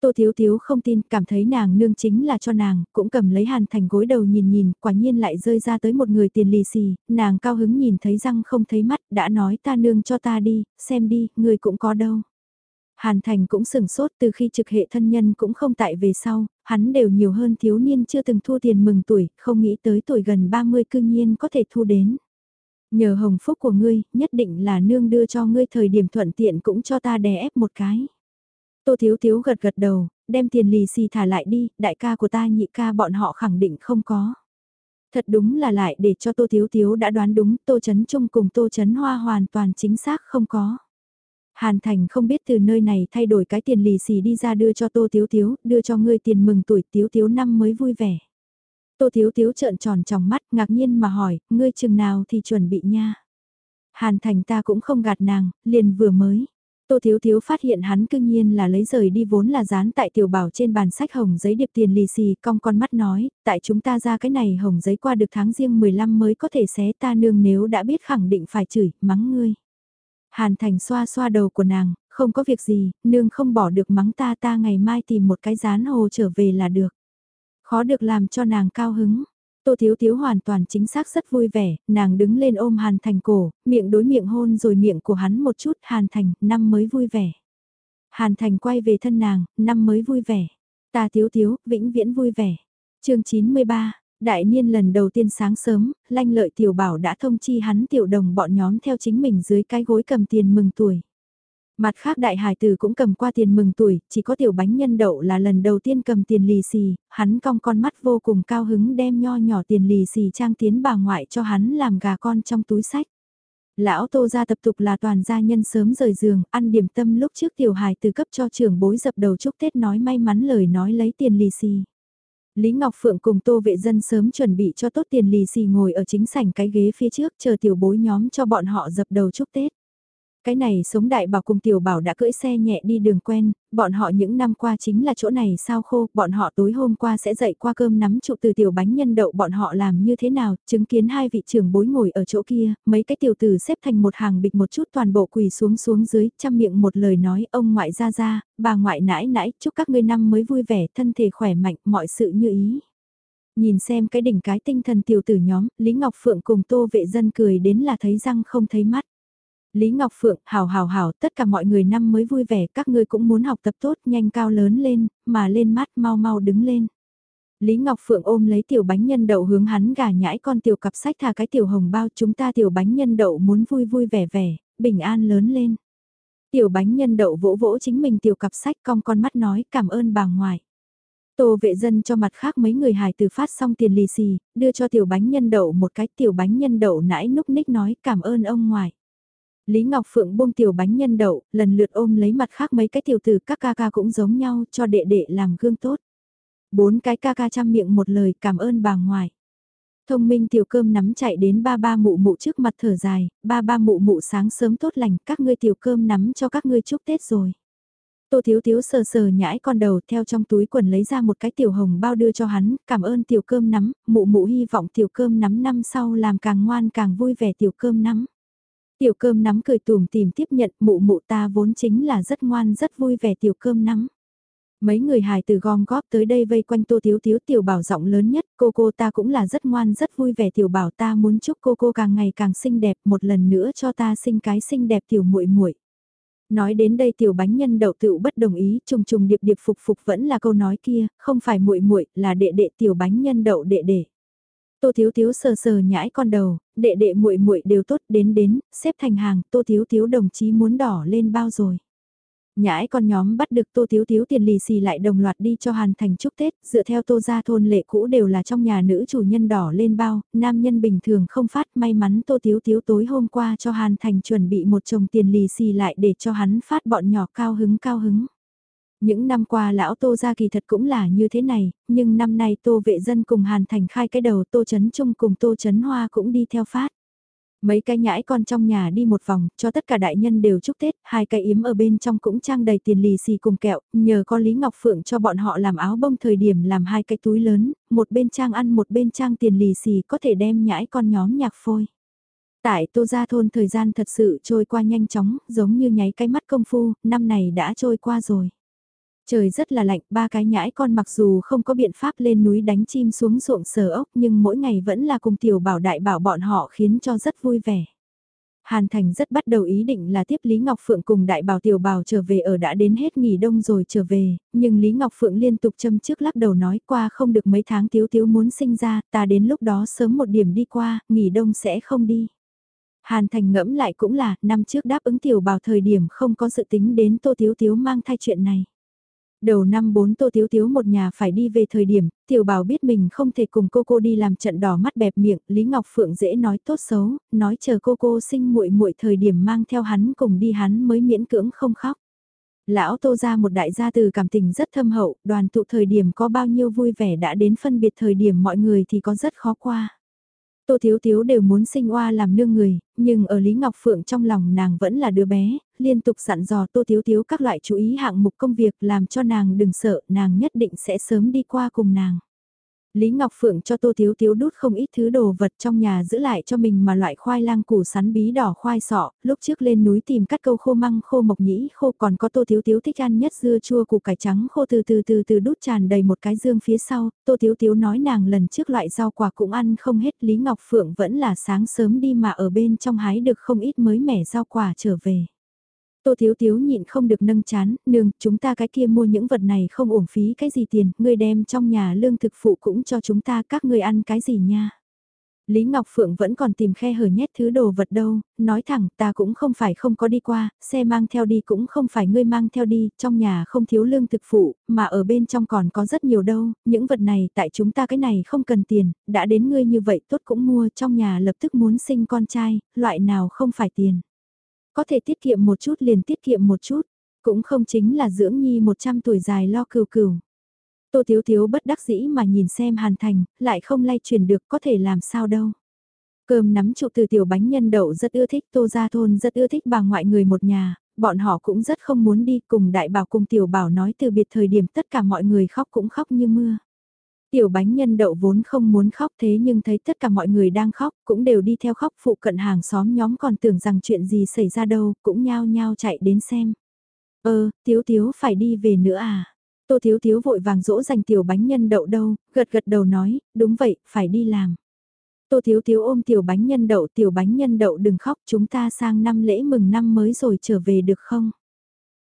Tô Thiếu Thiếu không tin, cảm thấy nàng nương chính là cho nàng, cũng cầm lấy hàn thành gối đầu nhìn nhìn, quả nhiên lại rơi ra tới một người tiền lì xì, nàng cao hứng nhìn thấy răng không thấy mắt, đã nói ta nương cho ta đi, xem đi, người cũng có đâu. Hàn Thành cũng sừng sốt từ khi trực hệ thân nhân cũng không tại về sau, hắn đều nhiều hơn thiếu niên chưa từng thua tiền mừng tuổi, không nghĩ tới tuổi gần 30 cương nhiên có thể thu đến. Nhờ hồng phúc của ngươi, nhất định là nương đưa cho ngươi thời điểm thuận tiện cũng cho ta đè ép một cái. Tô Thiếu Thiếu gật gật đầu, đem tiền lì xì thả lại đi, đại ca của ta nhị ca bọn họ khẳng định không có. Thật đúng là lại để cho Tô Thiếu Thiếu đã đoán đúng Tô Chấn Trung cùng Tô Chấn Hoa hoàn toàn chính xác không có. Hàn Thành không biết từ nơi này thay đổi cái tiền lì xì đi ra đưa cho Tô Thiếu Thiếu, đưa cho ngươi tiền mừng tuổi Thiếu Thiếu năm mới vui vẻ. Tô Thiếu Thiếu trợn tròn trong mắt ngạc nhiên mà hỏi, ngươi chừng nào thì chuẩn bị nha. Hàn Thành ta cũng không gạt nàng, liền vừa mới. Tô Thiếu Thiếu phát hiện hắn cương nhiên là lấy rời đi vốn là dán tại tiểu bảo trên bàn sách hồng giấy điệp tiền lì xì cong con mắt nói, tại chúng ta ra cái này hồng giấy qua được tháng riêng 15 mới có thể xé ta nương nếu đã biết khẳng định phải chửi, mắng ngươi. Hàn Thành xoa xoa đầu của nàng, không có việc gì, nương không bỏ được mắng ta ta ngày mai tìm một cái dán hồ trở về là được. Khó được làm cho nàng cao hứng, Tô Thiếu Thiếu hoàn toàn chính xác rất vui vẻ, nàng đứng lên ôm Hàn Thành cổ, miệng đối miệng hôn rồi miệng của hắn một chút, Hàn Thành, năm mới vui vẻ. Hàn Thành quay về thân nàng, năm mới vui vẻ. Ta Thiếu Thiếu, vĩnh viễn vui vẻ. chương 93, đại niên lần đầu tiên sáng sớm, lanh lợi tiểu bảo đã thông chi hắn tiểu đồng bọn nhóm theo chính mình dưới cái gối cầm tiền mừng tuổi. Mặt khác đại hải tử cũng cầm qua tiền mừng tuổi, chỉ có tiểu bánh nhân đậu là lần đầu tiên cầm tiền lì xì, hắn cong con mắt vô cùng cao hứng đem nho nhỏ tiền lì xì trang tiến bà ngoại cho hắn làm gà con trong túi sách. Lão tô gia tập tục là toàn gia nhân sớm rời giường, ăn điểm tâm lúc trước tiểu hải từ cấp cho trưởng bối dập đầu chúc Tết nói may mắn lời nói lấy tiền lì xì. Lý Ngọc Phượng cùng tô vệ dân sớm chuẩn bị cho tốt tiền lì xì ngồi ở chính sảnh cái ghế phía trước chờ tiểu bối nhóm cho bọn họ dập đầu chúc Tết. Cái này sống đại bảo cùng tiểu bảo đã cưỡi xe nhẹ đi đường quen, bọn họ những năm qua chính là chỗ này sao khô, bọn họ tối hôm qua sẽ dậy qua cơm nắm trụ từ tiểu bánh nhân đậu bọn họ làm như thế nào, chứng kiến hai vị trưởng bối ngồi ở chỗ kia, mấy cái tiểu tử xếp thành một hàng bịch một chút toàn bộ quỳ xuống xuống dưới, chăm miệng một lời nói ông ngoại ra ra, bà ngoại nãi nãi, chúc các ngươi năm mới vui vẻ, thân thể khỏe mạnh, mọi sự như ý. Nhìn xem cái đỉnh cái tinh thần tiểu tử nhóm, Lý Ngọc Phượng cùng tô vệ dân cười đến là thấy răng không thấy mắt. Lý Ngọc Phượng, hào hào hào, tất cả mọi người năm mới vui vẻ, các ngươi cũng muốn học tập tốt, nhanh cao lớn lên, mà lên mắt mau mau đứng lên. Lý Ngọc Phượng ôm lấy tiểu bánh nhân đậu hướng hắn gà nhãi con tiểu cặp sách thả cái tiểu hồng bao chúng ta tiểu bánh nhân đậu muốn vui vui vẻ vẻ, bình an lớn lên. Tiểu bánh nhân đậu vỗ vỗ chính mình tiểu cặp sách cong con mắt nói cảm ơn bà ngoại. Tô vệ dân cho mặt khác mấy người hài từ phát xong tiền lì xì, đưa cho tiểu bánh nhân đậu một cái tiểu bánh nhân đậu nãi núc ních nói cảm ơn ông ngoại. Lý Ngọc Phượng buông tiểu bánh nhân đậu, lần lượt ôm lấy mặt khác mấy cái tiểu tử các ca ca cũng giống nhau cho đệ đệ làm gương tốt. Bốn cái ca ca chăm miệng một lời cảm ơn bà ngoại. Thông minh tiểu cơm nắm chạy đến ba ba mụ mụ trước mặt thở dài, ba ba mụ mụ sáng sớm tốt lành, các ngươi tiểu cơm nắm cho các ngươi chúc Tết rồi. Tô Thiếu Thiếu sờ sờ nhãi con đầu theo trong túi quần lấy ra một cái tiểu hồng bao đưa cho hắn, cảm ơn tiểu cơm nắm, mụ mụ hy vọng tiểu cơm nắm năm sau làm càng ngoan càng vui vẻ tiểu cơm nắm. Tiểu cơm nắm cười tùm tìm tiếp nhận mụ mụ ta vốn chính là rất ngoan rất vui vẻ tiểu cơm nắm. Mấy người hài từ gom góp tới đây vây quanh tô thiếu thiếu tiểu bảo giọng lớn nhất, cô cô ta cũng là rất ngoan rất vui vẻ tiểu bảo ta muốn chúc cô cô càng ngày càng xinh đẹp một lần nữa cho ta sinh cái xinh đẹp tiểu muội muội. Nói đến đây tiểu bánh nhân đậu tựu bất đồng ý, trùng trùng điệp điệp phục phục vẫn là câu nói kia, không phải muội muội là đệ đệ tiểu bánh nhân đậu đệ đệ. Tô Thiếu Thiếu sờ sờ nhãi con đầu, đệ đệ muội muội đều tốt đến đến, xếp thành hàng, Tô Thiếu Thiếu đồng chí muốn đỏ lên bao rồi. Nhãi con nhóm bắt được Tô Thiếu Thiếu tiền lì xì lại đồng loạt đi cho Hàn Thành chúc Tết, dựa theo Tô gia thôn lệ cũ đều là trong nhà nữ chủ nhân đỏ lên bao, nam nhân bình thường không phát may mắn Tô Thiếu Thiếu tối hôm qua cho Hàn Thành chuẩn bị một chồng tiền lì xì lại để cho hắn phát bọn nhỏ cao hứng cao hứng. Những năm qua lão Tô gia kỳ thật cũng là như thế này, nhưng năm nay Tô vệ dân cùng Hàn Thành khai cái đầu Tô Chấn Trung cùng Tô Chấn Hoa cũng đi theo phát. Mấy cái nhãi con trong nhà đi một vòng, cho tất cả đại nhân đều chúc Tết, hai cái yếm ở bên trong cũng trang đầy tiền lì xì cùng kẹo, nhờ có Lý Ngọc Phượng cho bọn họ làm áo bông thời điểm làm hai cái túi lớn, một bên trang ăn một bên trang tiền lì xì có thể đem nhãi con nhóm nhạc phôi. Tại Tô Gia Thôn thời gian thật sự trôi qua nhanh chóng, giống như nháy cái mắt công phu, năm này đã trôi qua rồi. Trời rất là lạnh, ba cái nhãi con mặc dù không có biện pháp lên núi đánh chim xuống ruộng sờ ốc nhưng mỗi ngày vẫn là cùng tiểu bảo đại bảo bọn họ khiến cho rất vui vẻ. Hàn Thành rất bắt đầu ý định là tiếp Lý Ngọc Phượng cùng đại bảo tiểu bảo trở về ở đã đến hết nghỉ đông rồi trở về, nhưng Lý Ngọc Phượng liên tục châm trước lắc đầu nói qua không được mấy tháng tiếu tiếu muốn sinh ra, ta đến lúc đó sớm một điểm đi qua, nghỉ đông sẽ không đi. Hàn Thành ngẫm lại cũng là, năm trước đáp ứng tiểu bảo thời điểm không có sự tính đến tô tiếu tiếu mang thai chuyện này. Đầu năm bốn tô thiếu thiếu một nhà phải đi về thời điểm, tiểu bảo biết mình không thể cùng cô cô đi làm trận đỏ mắt bẹp miệng, Lý Ngọc Phượng dễ nói tốt xấu, nói chờ cô cô sinh muội muội thời điểm mang theo hắn cùng đi hắn mới miễn cưỡng không khóc. Lão tô ra một đại gia từ cảm tình rất thâm hậu, đoàn tụ thời điểm có bao nhiêu vui vẻ đã đến phân biệt thời điểm mọi người thì có rất khó qua. Tô Thiếu Thiếu đều muốn sinh oa làm nương người, nhưng ở Lý Ngọc Phượng trong lòng nàng vẫn là đứa bé, liên tục dặn dò Tô Thiếu Thiếu các loại chú ý hạng mục công việc làm cho nàng đừng sợ, nàng nhất định sẽ sớm đi qua cùng nàng. Lý Ngọc Phượng cho Tô Thiếu Thiếu đút không ít thứ đồ vật trong nhà giữ lại cho mình mà loại khoai lang củ sắn bí đỏ khoai sọ, lúc trước lên núi tìm cắt câu khô măng khô mộc nhĩ khô còn có Tô Thiếu Thiếu thích ăn nhất dưa chua củ cải trắng khô từ từ từ từ đút tràn đầy một cái dương phía sau, Tô Thiếu Thiếu nói nàng lần trước loại rau quả cũng ăn không hết Lý Ngọc Phượng vẫn là sáng sớm đi mà ở bên trong hái được không ít mới mẻ rau quả trở về. Tô Thiếu Thiếu nhịn không được nâng chán, nương, chúng ta cái kia mua những vật này không uổng phí cái gì tiền, ngươi đem trong nhà lương thực phụ cũng cho chúng ta các ngươi ăn cái gì nha. Lý Ngọc Phượng vẫn còn tìm khe hở nhét thứ đồ vật đâu, nói thẳng ta cũng không phải không có đi qua, xe mang theo đi cũng không phải ngươi mang theo đi, trong nhà không thiếu lương thực phụ, mà ở bên trong còn có rất nhiều đâu, những vật này tại chúng ta cái này không cần tiền, đã đến ngươi như vậy tốt cũng mua trong nhà lập tức muốn sinh con trai, loại nào không phải tiền. Có thể tiết kiệm một chút liền tiết kiệm một chút, cũng không chính là dưỡng nhi 100 tuổi dài lo cừu cừu. Tô thiếu thiếu bất đắc dĩ mà nhìn xem Hàn Thành, lại không lay chuyển được có thể làm sao đâu. Cơm nắm trụ từ tiểu bánh nhân đậu rất ưa thích Tô Gia Thôn rất ưa thích bà ngoại người một nhà, bọn họ cũng rất không muốn đi cùng đại bảo cùng tiểu bảo nói từ biệt thời điểm tất cả mọi người khóc cũng khóc như mưa. Tiểu bánh nhân đậu vốn không muốn khóc thế nhưng thấy tất cả mọi người đang khóc, cũng đều đi theo khóc phụ cận hàng xóm nhóm còn tưởng rằng chuyện gì xảy ra đâu, cũng nhao nhao chạy đến xem. Ơ, tiếu tiếu phải đi về nữa à? Tô thiếu thiếu vội vàng dỗ dành tiểu bánh nhân đậu đâu, gật gật đầu nói, đúng vậy, phải đi làm. Tô Thiếu Thiếu ôm tiểu bánh nhân đậu, tiểu bánh nhân đậu đừng khóc, chúng ta sang năm lễ mừng năm mới rồi trở về được không?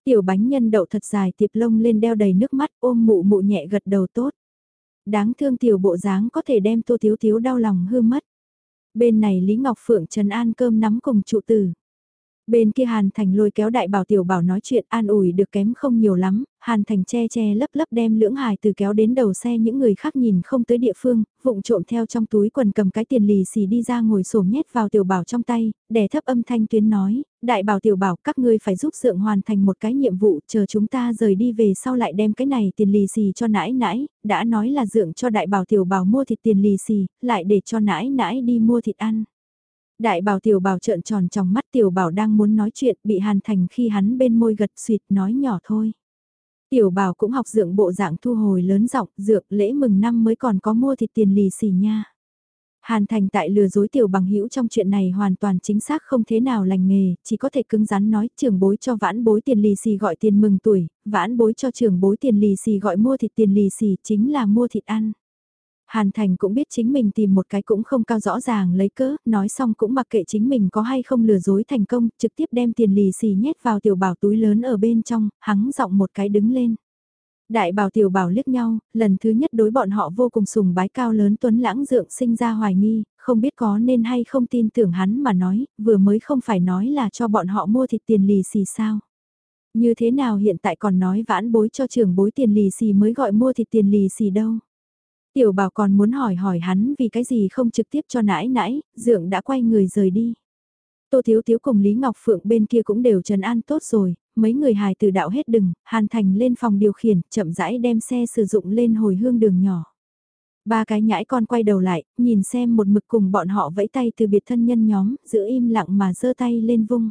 Tiểu bánh nhân đậu thật dài tiệp lông lên đeo đầy nước mắt ôm mụ mụ nhẹ gật đầu tốt. Đáng thương tiểu bộ dáng có thể đem Tô Thiếu Thiếu đau lòng hư mất. Bên này Lý Ngọc Phượng trần an cơm nắm cùng trụ tử. Bên kia Hàn Thành lôi kéo đại bảo tiểu bảo nói chuyện an ủi được kém không nhiều lắm, Hàn Thành che che lấp lấp đem lưỡng hài từ kéo đến đầu xe những người khác nhìn không tới địa phương, vụng trộm theo trong túi quần cầm cái tiền lì xì đi ra ngồi sổm nhét vào tiểu bảo trong tay, đè thấp âm thanh tuyến nói, đại bảo tiểu bảo các ngươi phải giúp dượng hoàn thành một cái nhiệm vụ, chờ chúng ta rời đi về sau lại đem cái này tiền lì xì cho nãi nãi, đã nói là dượng cho đại bảo tiểu bảo mua thịt tiền lì xì, lại để cho nãi nãi đi mua thịt ăn. Đại bảo tiểu bảo trợn tròn trong mắt tiểu bảo đang muốn nói chuyện bị hàn thành khi hắn bên môi gật suyệt nói nhỏ thôi. Tiểu bảo cũng học dưỡng bộ dạng thu hồi lớn giọng dược lễ mừng năm mới còn có mua thịt tiền lì xì nha. Hàn Thành tại lừa dối tiểu bằng hữu trong chuyện này hoàn toàn chính xác không thế nào lành nghề, chỉ có thể cứng rắn nói trưởng bối cho vãn bối tiền lì xì gọi tiền mừng tuổi, vãn bối cho trưởng bối tiền lì xì gọi mua thịt tiền lì xì chính là mua thịt ăn. Hàn Thành cũng biết chính mình tìm một cái cũng không cao rõ ràng lấy cớ, nói xong cũng mặc kệ chính mình có hay không lừa dối thành công, trực tiếp đem tiền lì xì nhét vào tiểu bảo túi lớn ở bên trong, hắng giọng một cái đứng lên. Đại bảo tiểu bảo liếc nhau, lần thứ nhất đối bọn họ vô cùng sùng bái cao lớn tuấn lãng dượng sinh ra hoài nghi, không biết có nên hay không tin tưởng hắn mà nói, vừa mới không phải nói là cho bọn họ mua thịt tiền lì xì sao. Như thế nào hiện tại còn nói vãn bối cho trưởng bối tiền lì xì mới gọi mua thịt tiền lì xì đâu. Tiểu bảo còn muốn hỏi hỏi hắn vì cái gì không trực tiếp cho nãi nãi, dượng đã quay người rời đi. Tô Thiếu Thiếu cùng Lý Ngọc Phượng bên kia cũng đều trần an tốt rồi, mấy người hài từ đạo hết đừng, Hàn Thành lên phòng điều khiển, chậm rãi đem xe sử dụng lên hồi hương đường nhỏ. Ba cái nhãi con quay đầu lại, nhìn xem một mực cùng bọn họ vẫy tay từ biệt thân nhân nhóm, giữ im lặng mà giơ tay lên vung.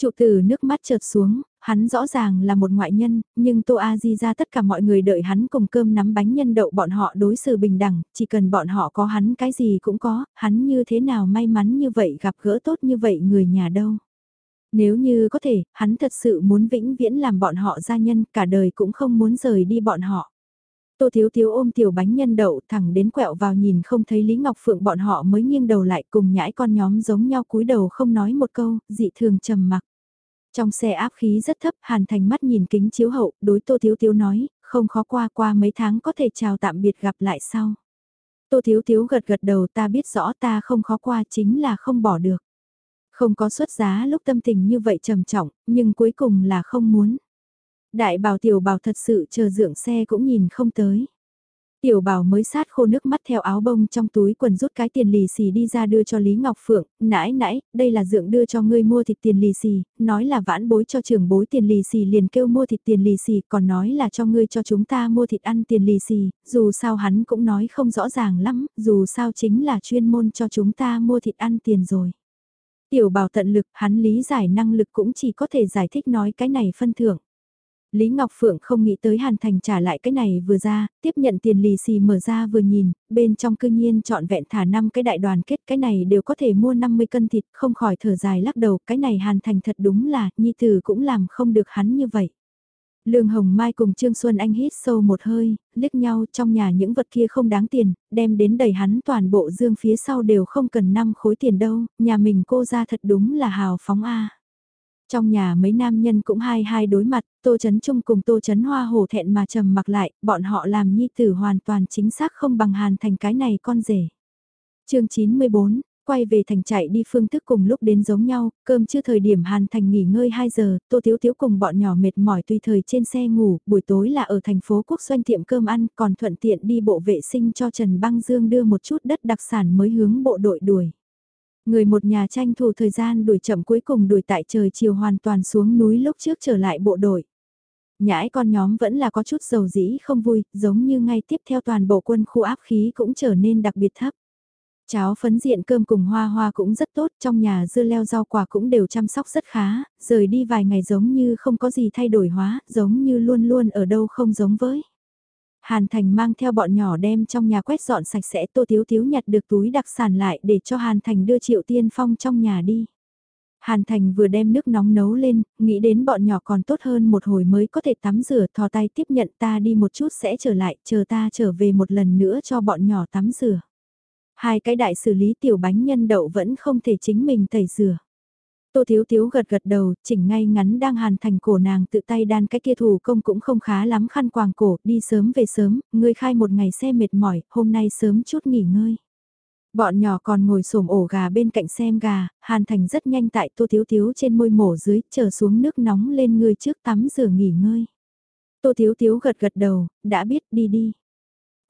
Trụ tử nước mắt chợt xuống, hắn rõ ràng là một ngoại nhân, nhưng Tô A Di ra tất cả mọi người đợi hắn cùng cơm nắm bánh nhân đậu bọn họ đối xử bình đẳng, chỉ cần bọn họ có hắn cái gì cũng có, hắn như thế nào may mắn như vậy gặp gỡ tốt như vậy người nhà đâu. Nếu như có thể, hắn thật sự muốn vĩnh viễn làm bọn họ gia nhân, cả đời cũng không muốn rời đi bọn họ. Tô Thiếu Thiếu ôm tiểu bánh nhân đậu thẳng đến quẹo vào nhìn không thấy Lý Ngọc Phượng bọn họ mới nghiêng đầu lại cùng nhãi con nhóm giống nhau cúi đầu không nói một câu, dị thường trầm mặc. Trong xe áp khí rất thấp, Hàn Thành mắt nhìn kính chiếu hậu, đối Tô Thiếu Thiếu nói, không khó qua qua mấy tháng có thể chào tạm biệt gặp lại sau. Tô Thiếu Thiếu gật gật đầu ta biết rõ ta không khó qua chính là không bỏ được. Không có xuất giá lúc tâm tình như vậy trầm trọng, nhưng cuối cùng là không muốn. Đại bảo tiểu bảo thật sự chờ dưỡng xe cũng nhìn không tới. Tiểu bảo mới sát khô nước mắt theo áo bông trong túi quần rút cái tiền lì xì đi ra đưa cho Lý Ngọc Phượng, nãi nãi, đây là dượng đưa cho ngươi mua thịt tiền lì xì, nói là vãn bối cho trưởng bối tiền lì xì liền kêu mua thịt tiền lì xì, còn nói là cho ngươi cho chúng ta mua thịt ăn tiền lì xì, dù sao hắn cũng nói không rõ ràng lắm, dù sao chính là chuyên môn cho chúng ta mua thịt ăn tiền rồi. Tiểu bảo tận lực, hắn lý giải năng lực cũng chỉ có thể giải thích nói cái này phân thưởng. Lý Ngọc Phượng không nghĩ tới Hàn Thành trả lại cái này vừa ra, tiếp nhận tiền lì xì mở ra vừa nhìn, bên trong cư nhiên trọn vẹn thả năm cái đại đoàn kết cái này đều có thể mua 50 cân thịt, không khỏi thở dài lắc đầu, cái này Hàn Thành thật đúng là, Nhi Tử cũng làm không được hắn như vậy. Lương Hồng Mai cùng Trương Xuân Anh hít sâu một hơi, liếc nhau trong nhà những vật kia không đáng tiền, đem đến đầy hắn toàn bộ dương phía sau đều không cần năm khối tiền đâu, nhà mình cô ra thật đúng là hào phóng a. Trong nhà mấy nam nhân cũng hai hai đối mặt, Tô Chấn Trung cùng Tô Chấn Hoa hổ thẹn mà trầm mặc lại, bọn họ làm nhi tử hoàn toàn chính xác không bằng hàn thành cái này con rể. chương 94, quay về thành chạy đi phương thức cùng lúc đến giống nhau, cơm chưa thời điểm hàn thành nghỉ ngơi 2 giờ, Tô Thiếu Thiếu cùng bọn nhỏ mệt mỏi tùy thời trên xe ngủ, buổi tối là ở thành phố Quốc doanh tiệm cơm ăn, còn thuận tiện đi bộ vệ sinh cho Trần Băng Dương đưa một chút đất đặc sản mới hướng bộ đội đuổi. Người một nhà tranh thủ thời gian đuổi chậm cuối cùng đuổi tại trời chiều hoàn toàn xuống núi lúc trước trở lại bộ đội. Nhãi con nhóm vẫn là có chút dầu dĩ không vui, giống như ngay tiếp theo toàn bộ quân khu áp khí cũng trở nên đặc biệt thấp. Cháo phấn diện cơm cùng hoa hoa cũng rất tốt, trong nhà dưa leo rau quả cũng đều chăm sóc rất khá, rời đi vài ngày giống như không có gì thay đổi hóa, giống như luôn luôn ở đâu không giống với. Hàn Thành mang theo bọn nhỏ đem trong nhà quét dọn sạch sẽ Tô Thiếu Thiếu nhặt được túi đặc sản lại để cho Hàn Thành đưa Triệu Tiên Phong trong nhà đi. Hàn Thành vừa đem nước nóng nấu lên, nghĩ đến bọn nhỏ còn tốt hơn một hồi mới có thể tắm rửa thò tay tiếp nhận ta đi một chút sẽ trở lại, chờ ta trở về một lần nữa cho bọn nhỏ tắm rửa. Hai cái đại xử lý tiểu bánh nhân đậu vẫn không thể chính mình tẩy rửa. Tô Thiếu Thiếu gật gật đầu, chỉnh ngay ngắn đang hàn thành cổ nàng tự tay đan cái kia thủ công cũng không khá lắm khăn quàng cổ, đi sớm về sớm, ngươi khai một ngày xe mệt mỏi, hôm nay sớm chút nghỉ ngơi. Bọn nhỏ còn ngồi xổm ổ gà bên cạnh xem gà, hàn thành rất nhanh tại Tô Thiếu Thiếu trên môi mổ dưới, trở xuống nước nóng lên người trước tắm rửa nghỉ ngơi. Tô Thiếu Thiếu gật gật đầu, đã biết đi đi.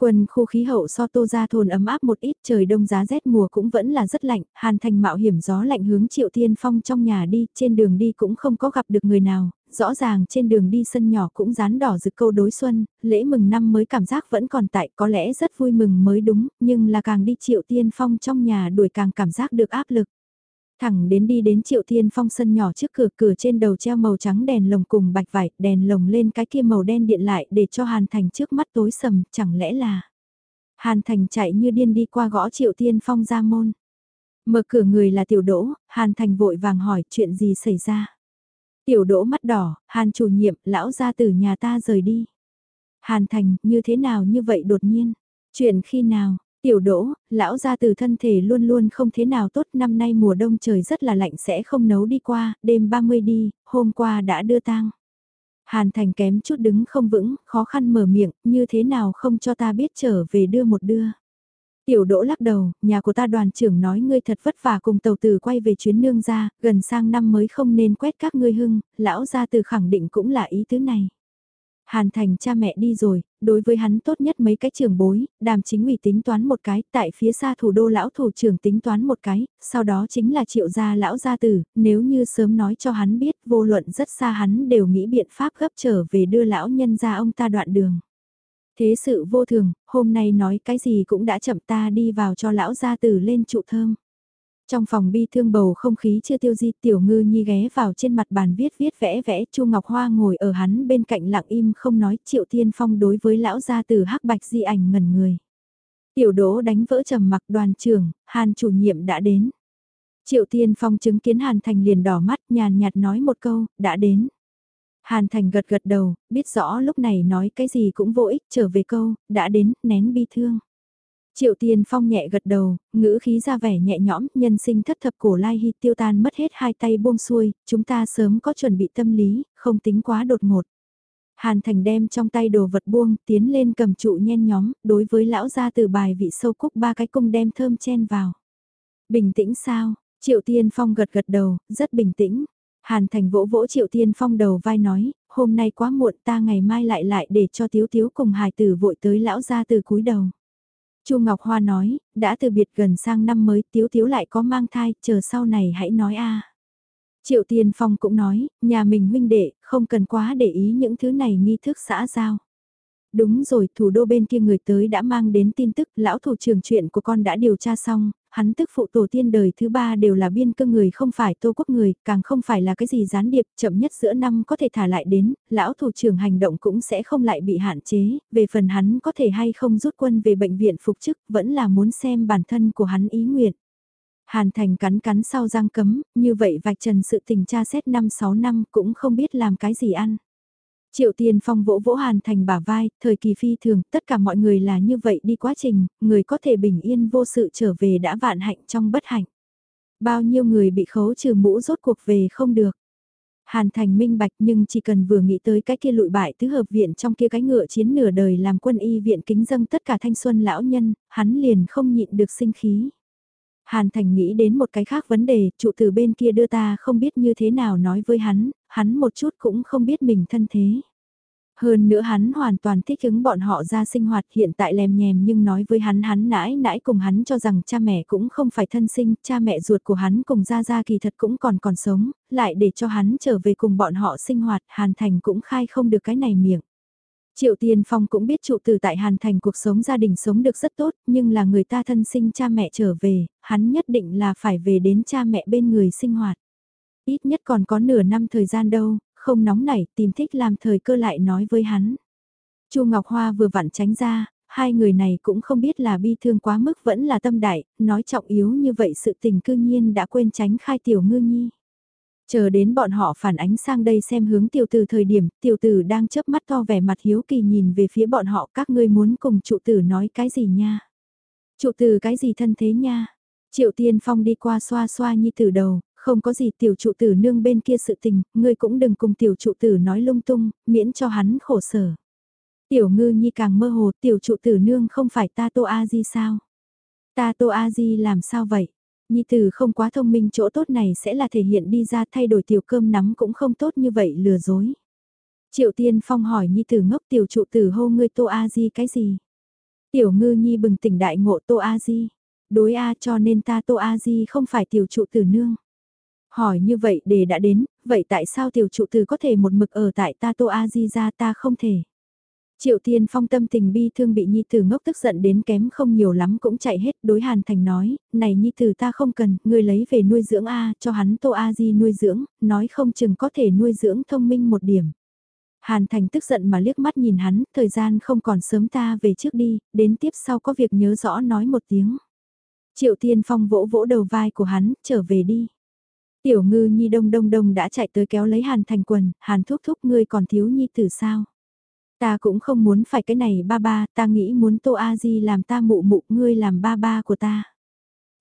Quần khu khí hậu so tô ra thôn ấm áp một ít trời đông giá rét mùa cũng vẫn là rất lạnh, hàn thành mạo hiểm gió lạnh hướng triệu thiên phong trong nhà đi, trên đường đi cũng không có gặp được người nào, rõ ràng trên đường đi sân nhỏ cũng dán đỏ rực câu đối xuân, lễ mừng năm mới cảm giác vẫn còn tại có lẽ rất vui mừng mới đúng, nhưng là càng đi triệu thiên phong trong nhà đuổi càng cảm giác được áp lực. Thẳng đến đi đến Triệu Thiên Phong sân nhỏ trước cửa cửa trên đầu treo màu trắng đèn lồng cùng bạch vải, đèn lồng lên cái kia màu đen điện lại để cho Hàn Thành trước mắt tối sầm, chẳng lẽ là... Hàn Thành chạy như điên đi qua gõ Triệu Thiên Phong ra môn. Mở cửa người là tiểu đỗ, Hàn Thành vội vàng hỏi chuyện gì xảy ra. Tiểu đỗ mắt đỏ, Hàn chủ nhiệm, lão ra từ nhà ta rời đi. Hàn Thành, như thế nào như vậy đột nhiên? Chuyện khi nào? Tiểu đỗ, lão gia từ thân thể luôn luôn không thế nào tốt năm nay mùa đông trời rất là lạnh sẽ không nấu đi qua, đêm 30 đi, hôm qua đã đưa tang. Hàn Thành kém chút đứng không vững, khó khăn mở miệng, như thế nào không cho ta biết trở về đưa một đưa. Tiểu đỗ lắc đầu, nhà của ta đoàn trưởng nói ngươi thật vất vả cùng tàu tử quay về chuyến nương ra, gần sang năm mới không nên quét các ngươi hưng, lão gia từ khẳng định cũng là ý tứ này. Hàn Thành cha mẹ đi rồi, đối với hắn tốt nhất mấy cái trưởng bối, đàm chính ủy tính toán một cái, tại phía xa thủ đô lão thủ trưởng tính toán một cái, sau đó chính là triệu gia lão gia tử, nếu như sớm nói cho hắn biết vô luận rất xa hắn đều nghĩ biện pháp gấp trở về đưa lão nhân ra ông ta đoạn đường. Thế sự vô thường, hôm nay nói cái gì cũng đã chậm ta đi vào cho lão gia tử lên trụ thơm. Trong phòng bi thương bầu không khí chưa tiêu di tiểu ngư nhi ghé vào trên mặt bàn viết viết vẽ vẽ chu Ngọc Hoa ngồi ở hắn bên cạnh lặng im không nói triệu tiên phong đối với lão gia từ hắc bạch di ảnh ngẩn người. Tiểu đỗ đánh vỡ trầm mặc đoàn trưởng, hàn chủ nhiệm đã đến. Triệu tiên phong chứng kiến hàn thành liền đỏ mắt nhàn nhạt nói một câu, đã đến. Hàn thành gật gật đầu, biết rõ lúc này nói cái gì cũng vô ích trở về câu, đã đến, nén bi thương. Triệu Tiên Phong nhẹ gật đầu, ngữ khí ra vẻ nhẹ nhõm, nhân sinh thất thập cổ lai hy tiêu tan mất hết hai tay buông xuôi, chúng ta sớm có chuẩn bị tâm lý, không tính quá đột ngột. Hàn Thành đem trong tay đồ vật buông, tiến lên cầm trụ nhen nhóm, đối với lão gia từ bài vị sâu cúc ba cái cung đem thơm chen vào. Bình tĩnh sao? Triệu Tiên Phong gật gật đầu, rất bình tĩnh. Hàn Thành vỗ vỗ Triệu Tiên Phong đầu vai nói, hôm nay quá muộn ta ngày mai lại lại để cho Tiếu Tiếu cùng hài tử vội tới lão gia từ cúi đầu. Chu Ngọc Hoa nói, đã từ biệt gần sang năm mới Tiếu Tiếu lại có mang thai, chờ sau này hãy nói a. Triệu Tiên Phong cũng nói, nhà mình huynh đệ, không cần quá để ý những thứ này nghi thức xã giao. Đúng rồi, thủ đô bên kia người tới đã mang đến tin tức, lão thủ trưởng chuyện của con đã điều tra xong, hắn tức phụ tổ tiên đời thứ ba đều là biên cương người không phải tô quốc người, càng không phải là cái gì gián điệp, chậm nhất giữa năm có thể thả lại đến, lão thủ trưởng hành động cũng sẽ không lại bị hạn chế, về phần hắn có thể hay không rút quân về bệnh viện phục chức, vẫn là muốn xem bản thân của hắn ý nguyện. Hàn Thành cắn cắn sau răng cấm, như vậy vạch trần sự tình tra xét 5-6 năm cũng không biết làm cái gì ăn. Triệu Tiên Phong vỗ vỗ Hàn Thành bả vai, thời kỳ phi thường, tất cả mọi người là như vậy đi quá trình, người có thể bình yên vô sự trở về đã vạn hạnh trong bất hạnh. Bao nhiêu người bị khấu trừ mũ rốt cuộc về không được. Hàn Thành minh bạch nhưng chỉ cần vừa nghĩ tới cái kia lụi bại tứ hợp viện trong kia cái ngựa chiến nửa đời làm quân y viện kính dâng tất cả thanh xuân lão nhân, hắn liền không nhịn được sinh khí. Hàn Thành nghĩ đến một cái khác vấn đề, trụ từ bên kia đưa ta không biết như thế nào nói với hắn, hắn một chút cũng không biết mình thân thế. Hơn nữa hắn hoàn toàn thích ứng bọn họ ra sinh hoạt hiện tại lèm nhèm nhưng nói với hắn hắn nãi nãi cùng hắn cho rằng cha mẹ cũng không phải thân sinh, cha mẹ ruột của hắn cùng ra ra kỳ thật cũng còn còn sống, lại để cho hắn trở về cùng bọn họ sinh hoạt, Hàn Thành cũng khai không được cái này miệng. Triệu Tiên Phong cũng biết trụ từ tại Hàn Thành cuộc sống gia đình sống được rất tốt, nhưng là người ta thân sinh cha mẹ trở về, hắn nhất định là phải về đến cha mẹ bên người sinh hoạt. Ít nhất còn có nửa năm thời gian đâu, không nóng nảy, tìm thích làm thời cơ lại nói với hắn. Chu Ngọc Hoa vừa vặn tránh ra, hai người này cũng không biết là bi thương quá mức vẫn là tâm đại, nói trọng yếu như vậy sự tình cư nhiên đã quên tránh khai tiểu ngư nhi. Chờ đến bọn họ phản ánh sang đây xem hướng tiểu tử thời điểm, tiểu tử đang chớp mắt to vẻ mặt hiếu kỳ nhìn về phía bọn họ các ngươi muốn cùng trụ tử nói cái gì nha. Trụ tử cái gì thân thế nha? Triệu Tiên Phong đi qua xoa xoa nhi tử đầu, không có gì tiểu trụ tử nương bên kia sự tình, ngươi cũng đừng cùng tiểu trụ tử nói lung tung, miễn cho hắn khổ sở. Tiểu ngư nhi càng mơ hồ, tiểu trụ tử nương không phải ta tô a di sao? Ta tô a di làm sao vậy? Nhi tử không quá thông minh chỗ tốt này sẽ là thể hiện đi ra thay đổi tiểu cơm nắm cũng không tốt như vậy lừa dối. Triệu Tiên Phong hỏi Nhi tử ngốc tiểu trụ tử hô ngươi tô a di cái gì? Tiểu ngư Nhi bừng tỉnh đại ngộ tô a di. Đối a cho nên ta tô a di không phải tiểu trụ tử nương. Hỏi như vậy để đã đến, vậy tại sao tiểu trụ tử có thể một mực ở tại ta tô a di ra ta không thể? Triệu Tiên Phong tâm tình bi thương bị Nhi Tử ngốc tức giận đến kém không nhiều lắm cũng chạy hết đối Hàn Thành nói, này Nhi Tử ta không cần, ngươi lấy về nuôi dưỡng A, cho hắn Tô A Di nuôi dưỡng, nói không chừng có thể nuôi dưỡng thông minh một điểm. Hàn Thành tức giận mà liếc mắt nhìn hắn, thời gian không còn sớm ta về trước đi, đến tiếp sau có việc nhớ rõ nói một tiếng. Triệu Tiên Phong vỗ vỗ đầu vai của hắn, trở về đi. Tiểu ngư nhi đông đông đông đã chạy tới kéo lấy Hàn Thành quần, Hàn thúc thúc ngươi còn thiếu nhi tử sao? Ta cũng không muốn phải cái này ba ba, ta nghĩ muốn Tô A Di làm ta mụ mụ ngươi làm ba ba của ta.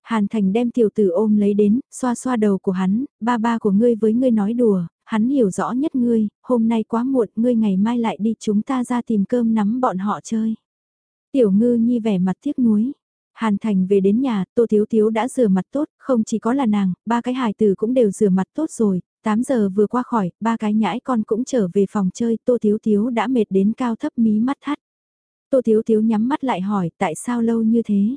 Hàn Thành đem tiểu tử ôm lấy đến, xoa xoa đầu của hắn, ba ba của ngươi với ngươi nói đùa, hắn hiểu rõ nhất ngươi, hôm nay quá muộn, ngươi ngày mai lại đi chúng ta ra tìm cơm nắm bọn họ chơi. Tiểu ngư nhi vẻ mặt tiếc nuối. Hàn Thành về đến nhà, Tô Thiếu Thiếu đã rửa mặt tốt, không chỉ có là nàng, ba cái hài tử cũng đều rửa mặt tốt rồi, 8 giờ vừa qua khỏi, ba cái nhãi con cũng trở về phòng chơi, Tô Thiếu Thiếu đã mệt đến cao thấp mí mắt thắt. Tô Thiếu Thiếu nhắm mắt lại hỏi tại sao lâu như thế.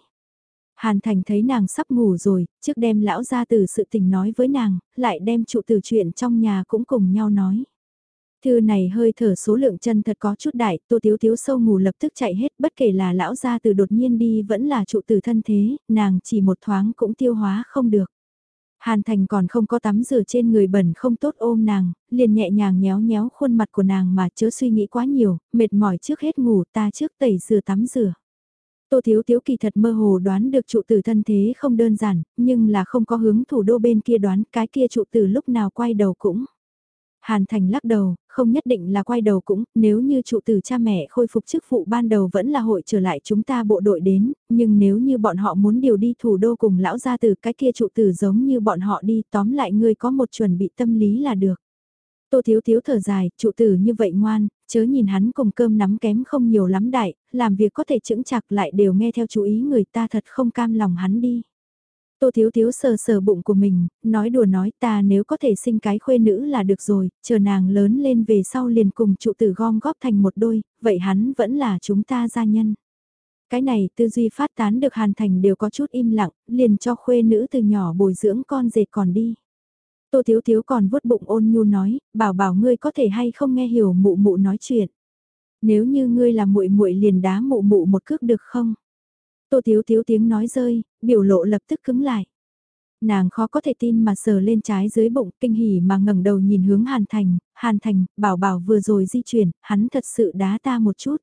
Hàn Thành thấy nàng sắp ngủ rồi, trước đem lão ra từ sự tình nói với nàng, lại đem trụ từ chuyện trong nhà cũng cùng nhau nói. Thư này hơi thở số lượng chân thật có chút đại, tô thiếu thiếu sâu ngủ lập tức chạy hết, bất kể là lão gia từ đột nhiên đi vẫn là trụ từ thân thế, nàng chỉ một thoáng cũng tiêu hóa không được. Hàn Thành còn không có tắm rửa trên người bẩn không tốt ôm nàng, liền nhẹ nhàng nhéo nhéo khuôn mặt của nàng mà chớ suy nghĩ quá nhiều, mệt mỏi trước hết ngủ ta trước tẩy rửa tắm rửa. Tô Thiếu Thiếu kỳ thật mơ hồ đoán được trụ tử thân thế không đơn giản, nhưng là không có hướng thủ đô bên kia đoán cái kia trụ tử lúc nào quay đầu cũng. Hàn Thành lắc đầu, không nhất định là quay đầu cũng, nếu như trụ tử cha mẹ khôi phục chức vụ ban đầu vẫn là hội trở lại chúng ta bộ đội đến, nhưng nếu như bọn họ muốn điều đi thủ đô cùng lão gia từ cái kia trụ tử giống như bọn họ đi tóm lại ngươi có một chuẩn bị tâm lý là được. Tô Thiếu Thiếu thở dài, trụ tử như vậy ngoan, chớ nhìn hắn cùng cơm nắm kém không nhiều lắm đại, làm việc có thể chững chặt lại đều nghe theo chú ý người ta thật không cam lòng hắn đi. Tô Thiếu Thiếu sờ sờ bụng của mình, nói đùa nói ta nếu có thể sinh cái khuê nữ là được rồi, chờ nàng lớn lên về sau liền cùng trụ tử gom góp thành một đôi, vậy hắn vẫn là chúng ta gia nhân. Cái này tư duy phát tán được hàn thành đều có chút im lặng, liền cho khuê nữ từ nhỏ bồi dưỡng con dệt còn đi. Tô Thiếu Thiếu còn vuốt bụng ôn nhu nói, bảo bảo ngươi có thể hay không nghe hiểu mụ mụ nói chuyện. Nếu như ngươi là muội muội liền đá mụ mụ một cước được không? Tô Thiếu Thiếu tiếng nói rơi, biểu lộ lập tức cứng lại. Nàng khó có thể tin mà sờ lên trái dưới bụng, kinh hỉ mà ngẩng đầu nhìn hướng Hàn Thành, Hàn Thành, bảo bảo vừa rồi di chuyển, hắn thật sự đá ta một chút.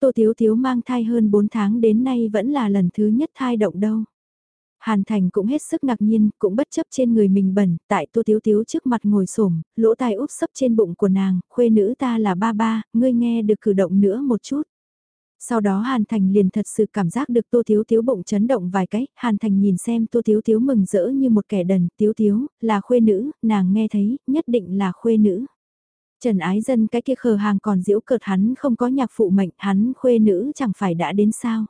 Tô Thiếu Thiếu mang thai hơn 4 tháng đến nay vẫn là lần thứ nhất thai động đâu. Hàn Thành cũng hết sức ngạc nhiên, cũng bất chấp trên người mình bẩn, tại Tô Thiếu Thiếu trước mặt ngồi xổm, lỗ tai úp sấp trên bụng của nàng, khuê nữ ta là ba ba, ngươi nghe được cử động nữa một chút. Sau đó Hàn Thành liền thật sự cảm giác được Tô Thiếu Thiếu bụng chấn động vài cái, Hàn Thành nhìn xem Tô Thiếu Thiếu mừng rỡ như một kẻ đần, Thiếu Thiếu, là khuê nữ, nàng nghe thấy, nhất định là khuê nữ. Trần Ái Dân cái kia khờ hàng còn diễu cợt hắn không có nhạc phụ mệnh, hắn khuê nữ chẳng phải đã đến sao.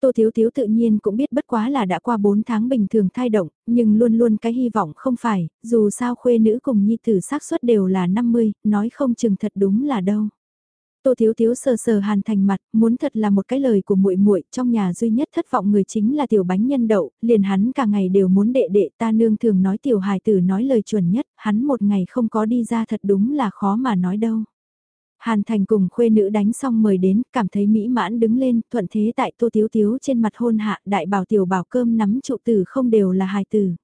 Tô Thiếu Thiếu tự nhiên cũng biết bất quá là đã qua 4 tháng bình thường thai động, nhưng luôn luôn cái hy vọng không phải, dù sao khuê nữ cùng nhi tử xác suất đều là 50, nói không chừng thật đúng là đâu. Tô Thiếu Thiếu sờ sờ Hàn Thành mặt, muốn thật là một cái lời của muội muội, trong nhà duy nhất thất vọng người chính là tiểu bánh nhân đậu, liền hắn cả ngày đều muốn đệ đệ ta nương thường nói tiểu hài tử nói lời chuẩn nhất, hắn một ngày không có đi ra thật đúng là khó mà nói đâu. Hàn Thành cùng khuê nữ đánh xong mời đến, cảm thấy mỹ mãn đứng lên, thuận thế tại Tô Thiếu Thiếu trên mặt hôn hạ, đại bảo tiểu bảo cơm nắm trụ tử không đều là hài tử.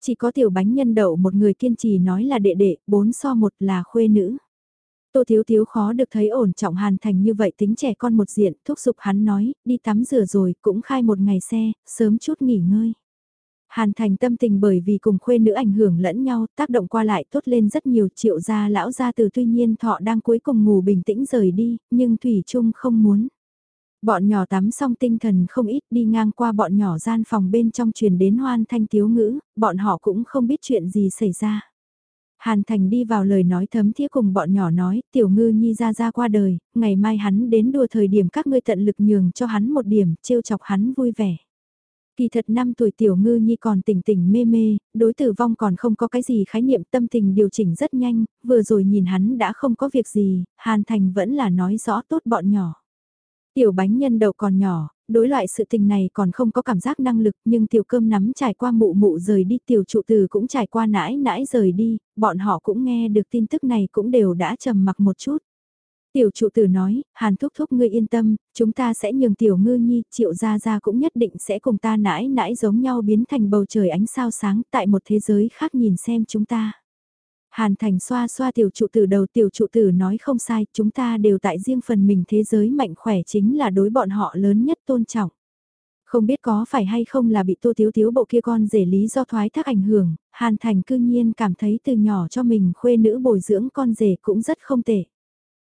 Chỉ có tiểu bánh nhân đậu một người kiên trì nói là đệ đệ, bốn so một là khuê nữ. Tô Thiếu Thiếu khó được thấy ổn trọng Hàn Thành như vậy tính trẻ con một diện, thúc giục hắn nói, đi tắm rửa rồi, cũng khai một ngày xe, sớm chút nghỉ ngơi. Hàn Thành tâm tình bởi vì cùng khuê nữ ảnh hưởng lẫn nhau, tác động qua lại tốt lên rất nhiều triệu gia lão gia từ tuy nhiên thọ đang cuối cùng ngủ bình tĩnh rời đi, nhưng Thủy Trung không muốn. Bọn nhỏ tắm xong tinh thần không ít đi ngang qua bọn nhỏ gian phòng bên trong truyền đến hoan thanh tiếu ngữ, bọn họ cũng không biết chuyện gì xảy ra. Hàn Thành đi vào lời nói thấm thía cùng bọn nhỏ nói, tiểu ngư nhi ra ra qua đời, ngày mai hắn đến đua thời điểm các ngươi tận lực nhường cho hắn một điểm, trêu chọc hắn vui vẻ. Kỳ thật năm tuổi tiểu ngư nhi còn tỉnh tỉnh mê mê, đối tử vong còn không có cái gì khái niệm tâm tình điều chỉnh rất nhanh, vừa rồi nhìn hắn đã không có việc gì, Hàn Thành vẫn là nói rõ tốt bọn nhỏ. Tiểu bánh nhân đậu còn nhỏ, đối loại sự tình này còn không có cảm giác năng lực nhưng tiểu cơm nắm trải qua mụ mụ rời đi tiểu trụ từ cũng trải qua nãi nãi rời đi, bọn họ cũng nghe được tin tức này cũng đều đã trầm mặc một chút. Tiểu trụ tử nói, Hàn thúc thúc ngươi yên tâm, chúng ta sẽ nhường tiểu ngư nhi, triệu gia gia cũng nhất định sẽ cùng ta nãi nãi giống nhau biến thành bầu trời ánh sao sáng tại một thế giới khác nhìn xem chúng ta. Hàn Thành xoa xoa tiểu trụ tử đầu tiểu trụ tử nói không sai, chúng ta đều tại riêng phần mình thế giới mạnh khỏe chính là đối bọn họ lớn nhất tôn trọng. Không biết có phải hay không là bị tô thiếu thiếu bộ kia con rể lý do thoái thác ảnh hưởng, Hàn Thành cư nhiên cảm thấy từ nhỏ cho mình khuê nữ bồi dưỡng con rể cũng rất không tệ.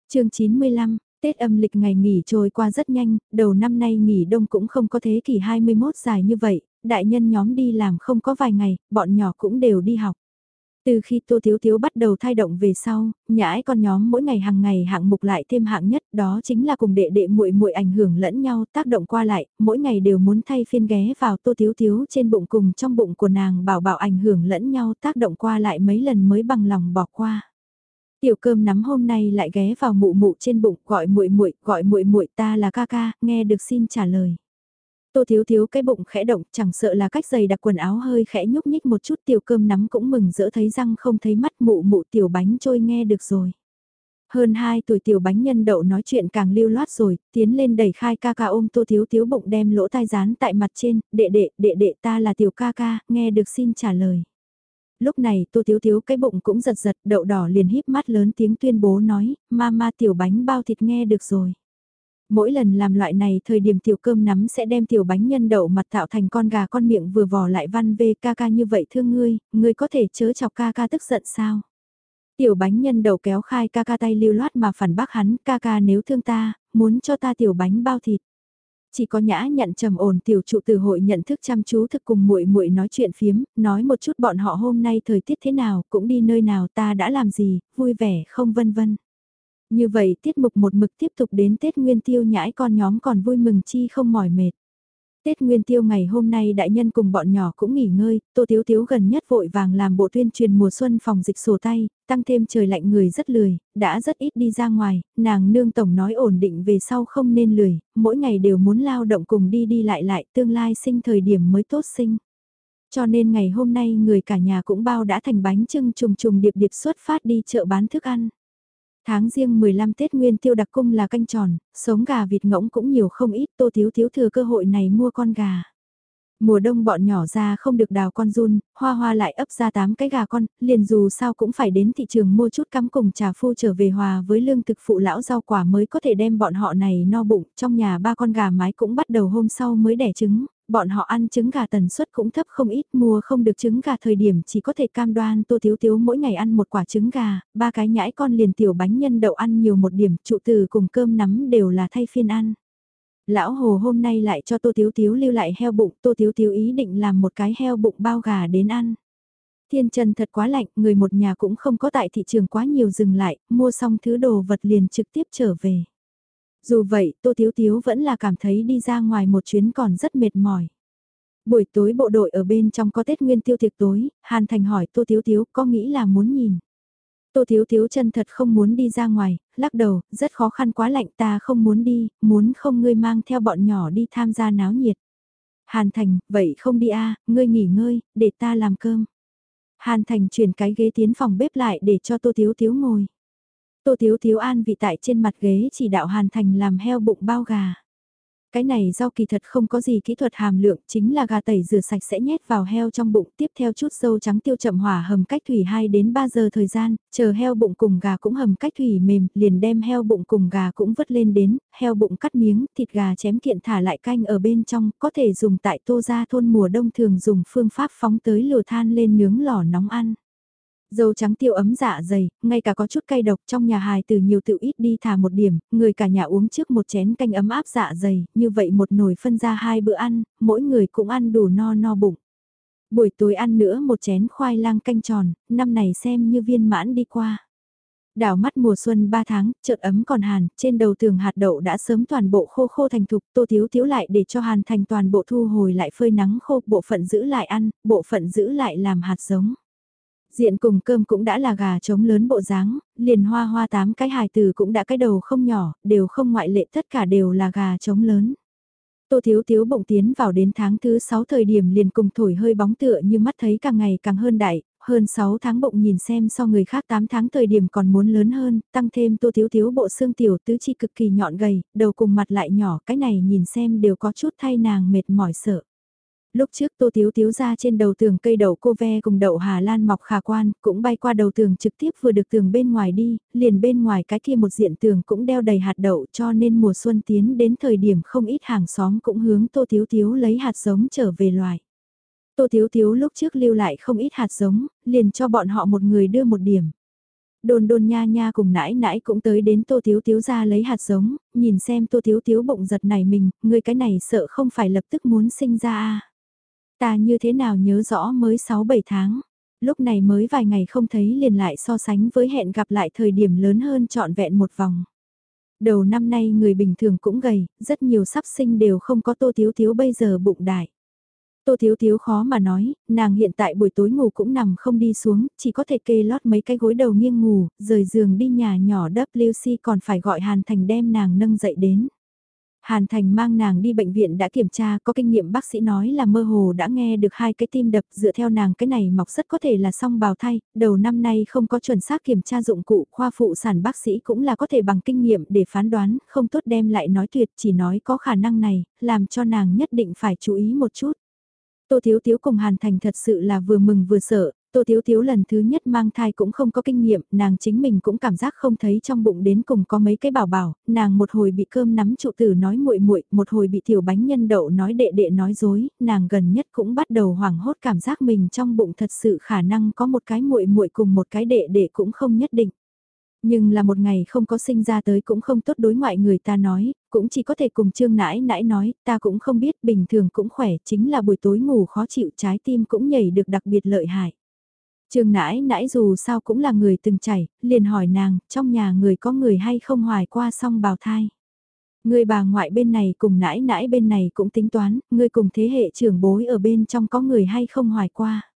chương 95 Tết âm lịch ngày nghỉ trôi qua rất nhanh, đầu năm nay nghỉ đông cũng không có thế kỷ 21 dài như vậy, đại nhân nhóm đi làm không có vài ngày, bọn nhỏ cũng đều đi học. Từ khi Tô Thiếu Thiếu bắt đầu thay động về sau, nhãi con nhóm mỗi ngày hàng ngày hạng mục lại thêm hạng nhất, đó chính là cùng đệ đệ muội muội ảnh hưởng lẫn nhau, tác động qua lại, mỗi ngày đều muốn thay phiên ghé vào Tô Thiếu Thiếu trên bụng cùng trong bụng của nàng bảo bảo ảnh hưởng lẫn nhau, tác động qua lại mấy lần mới bằng lòng bỏ qua. Tiểu cơm nắm hôm nay lại ghé vào mụ mụ trên bụng, gọi muội muội, gọi muội muội ta là ca ca, nghe được xin trả lời. Tô thiếu thiếu cái bụng khẽ động, chẳng sợ là cách giày đặt quần áo hơi khẽ nhúc nhích một chút tiểu cơm nắm cũng mừng rỡ thấy răng không thấy mắt mụ mụ tiểu bánh trôi nghe được rồi. Hơn 2 tuổi tiểu bánh nhân đậu nói chuyện càng lưu loát rồi, tiến lên đẩy khai ca ca ôm tô thiếu thiếu bụng đem lỗ tai dán tại mặt trên, đệ đệ, đệ đệ ta là tiểu ca ca, nghe được xin trả lời. Lúc này tô thiếu thiếu cái bụng cũng giật giật, đậu đỏ liền híp mắt lớn tiếng tuyên bố nói, mama tiểu bánh bao thịt nghe được rồi. Mỗi lần làm loại này thời điểm tiểu cơm nắm sẽ đem tiểu bánh nhân đậu mặt tạo thành con gà con miệng vừa vò lại văn về ca ca như vậy thương ngươi, ngươi có thể chớ chọc ca ca tức giận sao? Tiểu bánh nhân đậu kéo khai ca ca tay lưu loát mà phản bác hắn, ca ca nếu thương ta, muốn cho ta tiểu bánh bao thịt. Chỉ có nhã nhận trầm ổn tiểu trụ từ hội nhận thức chăm chú thực cùng muội muội nói chuyện phiếm, nói một chút bọn họ hôm nay thời tiết thế nào, cũng đi nơi nào ta đã làm gì, vui vẻ không vân vân. Như vậy tiết mục một mực tiếp tục đến Tết Nguyên Tiêu nhãi con nhóm còn vui mừng chi không mỏi mệt. Tết Nguyên Tiêu ngày hôm nay đại nhân cùng bọn nhỏ cũng nghỉ ngơi, Tô Tiếu Tiếu gần nhất vội vàng làm bộ tuyên truyền mùa xuân phòng dịch sổ tay, tăng thêm trời lạnh người rất lười, đã rất ít đi ra ngoài, nàng nương tổng nói ổn định về sau không nên lười, mỗi ngày đều muốn lao động cùng đi đi lại lại tương lai sinh thời điểm mới tốt sinh. Cho nên ngày hôm nay người cả nhà cũng bao đã thành bánh trưng trùng trùng điệp điệp xuất phát đi chợ bán thức ăn. Tháng riêng 15 Tết Nguyên tiêu đặc cung là canh tròn, sống gà vịt ngỗng cũng nhiều không ít, tô thiếu thiếu thừa cơ hội này mua con gà. Mùa đông bọn nhỏ ra không được đào con run, hoa hoa lại ấp ra 8 cái gà con, liền dù sao cũng phải đến thị trường mua chút cắm cùng trà phu trở về hòa với lương thực phụ lão rau quả mới có thể đem bọn họ này no bụng, trong nhà ba con gà mái cũng bắt đầu hôm sau mới đẻ trứng, bọn họ ăn trứng gà tần suất cũng thấp không ít mua không được trứng gà thời điểm chỉ có thể cam đoan tô thiếu thiếu mỗi ngày ăn một quả trứng gà, ba cái nhãi con liền tiểu bánh nhân đậu ăn nhiều một điểm, trụ từ cùng cơm nắm đều là thay phiên ăn. Lão Hồ hôm nay lại cho tô thiếu thiếu lưu lại heo bụng, tô thiếu thiếu ý định làm một cái heo bụng bao gà đến ăn. Thiên trần thật quá lạnh, người một nhà cũng không có tại thị trường quá nhiều dừng lại, mua xong thứ đồ vật liền trực tiếp trở về. Dù vậy, Tô Tiếu Tiếu vẫn là cảm thấy đi ra ngoài một chuyến còn rất mệt mỏi. Buổi tối bộ đội ở bên trong có Tết Nguyên tiêu tiệc tối, Hàn Thành hỏi Tô Tiếu Tiếu có nghĩ là muốn nhìn. Tô Thiếu Thiếu chân thật không muốn đi ra ngoài, lắc đầu, rất khó khăn quá lạnh ta không muốn đi, muốn không ngươi mang theo bọn nhỏ đi tham gia náo nhiệt. Hàn Thành, vậy không đi a ngươi nghỉ ngơi, để ta làm cơm. Hàn Thành chuyển cái ghế tiến phòng bếp lại để cho Tô Thiếu Thiếu ngồi. Tô Thiếu Thiếu an vị tại trên mặt ghế chỉ đạo Hàn Thành làm heo bụng bao gà. Cái này rau kỳ thật không có gì kỹ thuật hàm lượng, chính là gà tẩy rửa sạch sẽ nhét vào heo trong bụng, tiếp theo chút dâu trắng tiêu chậm hỏa hầm cách thủy 2 đến 3 giờ thời gian, chờ heo bụng cùng gà cũng hầm cách thủy mềm, liền đem heo bụng cùng gà cũng vứt lên đến, heo bụng cắt miếng, thịt gà chém kiện thả lại canh ở bên trong, có thể dùng tại tô gia thôn mùa đông thường dùng phương pháp phóng tới lửa than lên nướng lò nóng ăn. Dâu trắng tiêu ấm dạ dày, ngay cả có chút cay độc trong nhà hài từ nhiều tự ít đi thả một điểm, người cả nhà uống trước một chén canh ấm áp dạ dày, như vậy một nồi phân ra hai bữa ăn, mỗi người cũng ăn đủ no no bụng. Buổi tối ăn nữa một chén khoai lang canh tròn, năm này xem như viên mãn đi qua. Đảo mắt mùa xuân 3 tháng, chợt ấm còn hàn, trên đầu tường hạt đậu đã sớm toàn bộ khô khô thành thục, tô thiếu thiếu lại để cho hàn thành toàn bộ thu hồi lại phơi nắng khô, bộ phận giữ lại ăn, bộ phận giữ lại làm hạt giống. Diện cùng cơm cũng đã là gà trống lớn bộ dáng, liền hoa hoa tám cái hài từ cũng đã cái đầu không nhỏ, đều không ngoại lệ tất cả đều là gà trống lớn. Tô Thiếu Thiếu bụng tiến vào đến tháng thứ 6 thời điểm liền cùng thổi hơi bóng tựa như mắt thấy càng ngày càng hơn đại, hơn 6 tháng bụng nhìn xem so người khác 8 tháng thời điểm còn muốn lớn hơn, tăng thêm Tô Thiếu Thiếu bộ xương tiểu tứ chi cực kỳ nhọn gầy, đầu cùng mặt lại nhỏ, cái này nhìn xem đều có chút thay nàng mệt mỏi sợ. Lúc trước Tô Tiếu Tiếu ra trên đầu tường cây đậu cô ve cùng đậu Hà Lan mọc khả quan, cũng bay qua đầu tường trực tiếp vừa được tường bên ngoài đi, liền bên ngoài cái kia một diện tường cũng đeo đầy hạt đậu cho nên mùa xuân tiến đến thời điểm không ít hàng xóm cũng hướng Tô Tiếu Tiếu lấy hạt giống trở về loài. Tô Tiếu Tiếu lúc trước lưu lại không ít hạt giống, liền cho bọn họ một người đưa một điểm. Đồn đồn nha nha cùng nãi nãi cũng tới đến tô tiếu tiếu ra lấy hạt giống, nhìn xem tô tiếu tiếu bụng giật này mình, người cái này sợ không phải lập tức muốn sinh ra à. Ta như thế nào nhớ rõ mới 6-7 tháng, lúc này mới vài ngày không thấy liền lại so sánh với hẹn gặp lại thời điểm lớn hơn trọn vẹn một vòng. Đầu năm nay người bình thường cũng gầy, rất nhiều sắp sinh đều không có tô thiếu thiếu bây giờ bụng đại. Tô Thiếu Thiếu khó mà nói, nàng hiện tại buổi tối ngủ cũng nằm không đi xuống, chỉ có thể kê lót mấy cái gối đầu nghiêng ngủ, rời giường đi nhà nhỏ WC còn phải gọi Hàn Thành đem nàng nâng dậy đến. Hàn Thành mang nàng đi bệnh viện đã kiểm tra có kinh nghiệm bác sĩ nói là mơ hồ đã nghe được hai cái tim đập dựa theo nàng cái này mọc rất có thể là song bào thai, đầu năm nay không có chuẩn xác kiểm tra dụng cụ khoa phụ sản bác sĩ cũng là có thể bằng kinh nghiệm để phán đoán, không tốt đem lại nói tuyệt chỉ nói có khả năng này, làm cho nàng nhất định phải chú ý một chút. Tô Thiếu Thiếu cùng Hàn Thành thật sự là vừa mừng vừa sợ, Tô Thiếu Thiếu lần thứ nhất mang thai cũng không có kinh nghiệm, nàng chính mình cũng cảm giác không thấy trong bụng đến cùng có mấy cái bảo bảo, nàng một hồi bị cơm nắm trụ tử nói muội muội, một hồi bị tiểu bánh nhân đậu nói đệ đệ nói dối, nàng gần nhất cũng bắt đầu hoảng hốt cảm giác mình trong bụng thật sự khả năng có một cái muội muội cùng một cái đệ đệ cũng không nhất định. Nhưng là một ngày không có sinh ra tới cũng không tốt đối ngoại người ta nói, cũng chỉ có thể cùng trương nãi nãi nói, ta cũng không biết bình thường cũng khỏe, chính là buổi tối ngủ khó chịu trái tim cũng nhảy được đặc biệt lợi hại. Trương nãi nãi dù sao cũng là người từng chảy, liền hỏi nàng, trong nhà người có người hay không hoài qua xong bào thai. Người bà ngoại bên này cùng nãi nãi bên này cũng tính toán, người cùng thế hệ trưởng bối ở bên trong có người hay không hoài qua.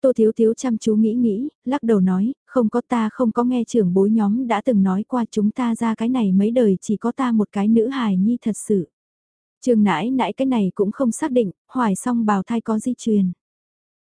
Tô Thiếu Thiếu chăm chú nghĩ nghĩ, lắc đầu nói, không có ta không có nghe trưởng bối nhóm đã từng nói qua chúng ta ra cái này mấy đời chỉ có ta một cái nữ hài nhi thật sự. Trường nãi nãi cái này cũng không xác định, hoài xong bào thai có di truyền.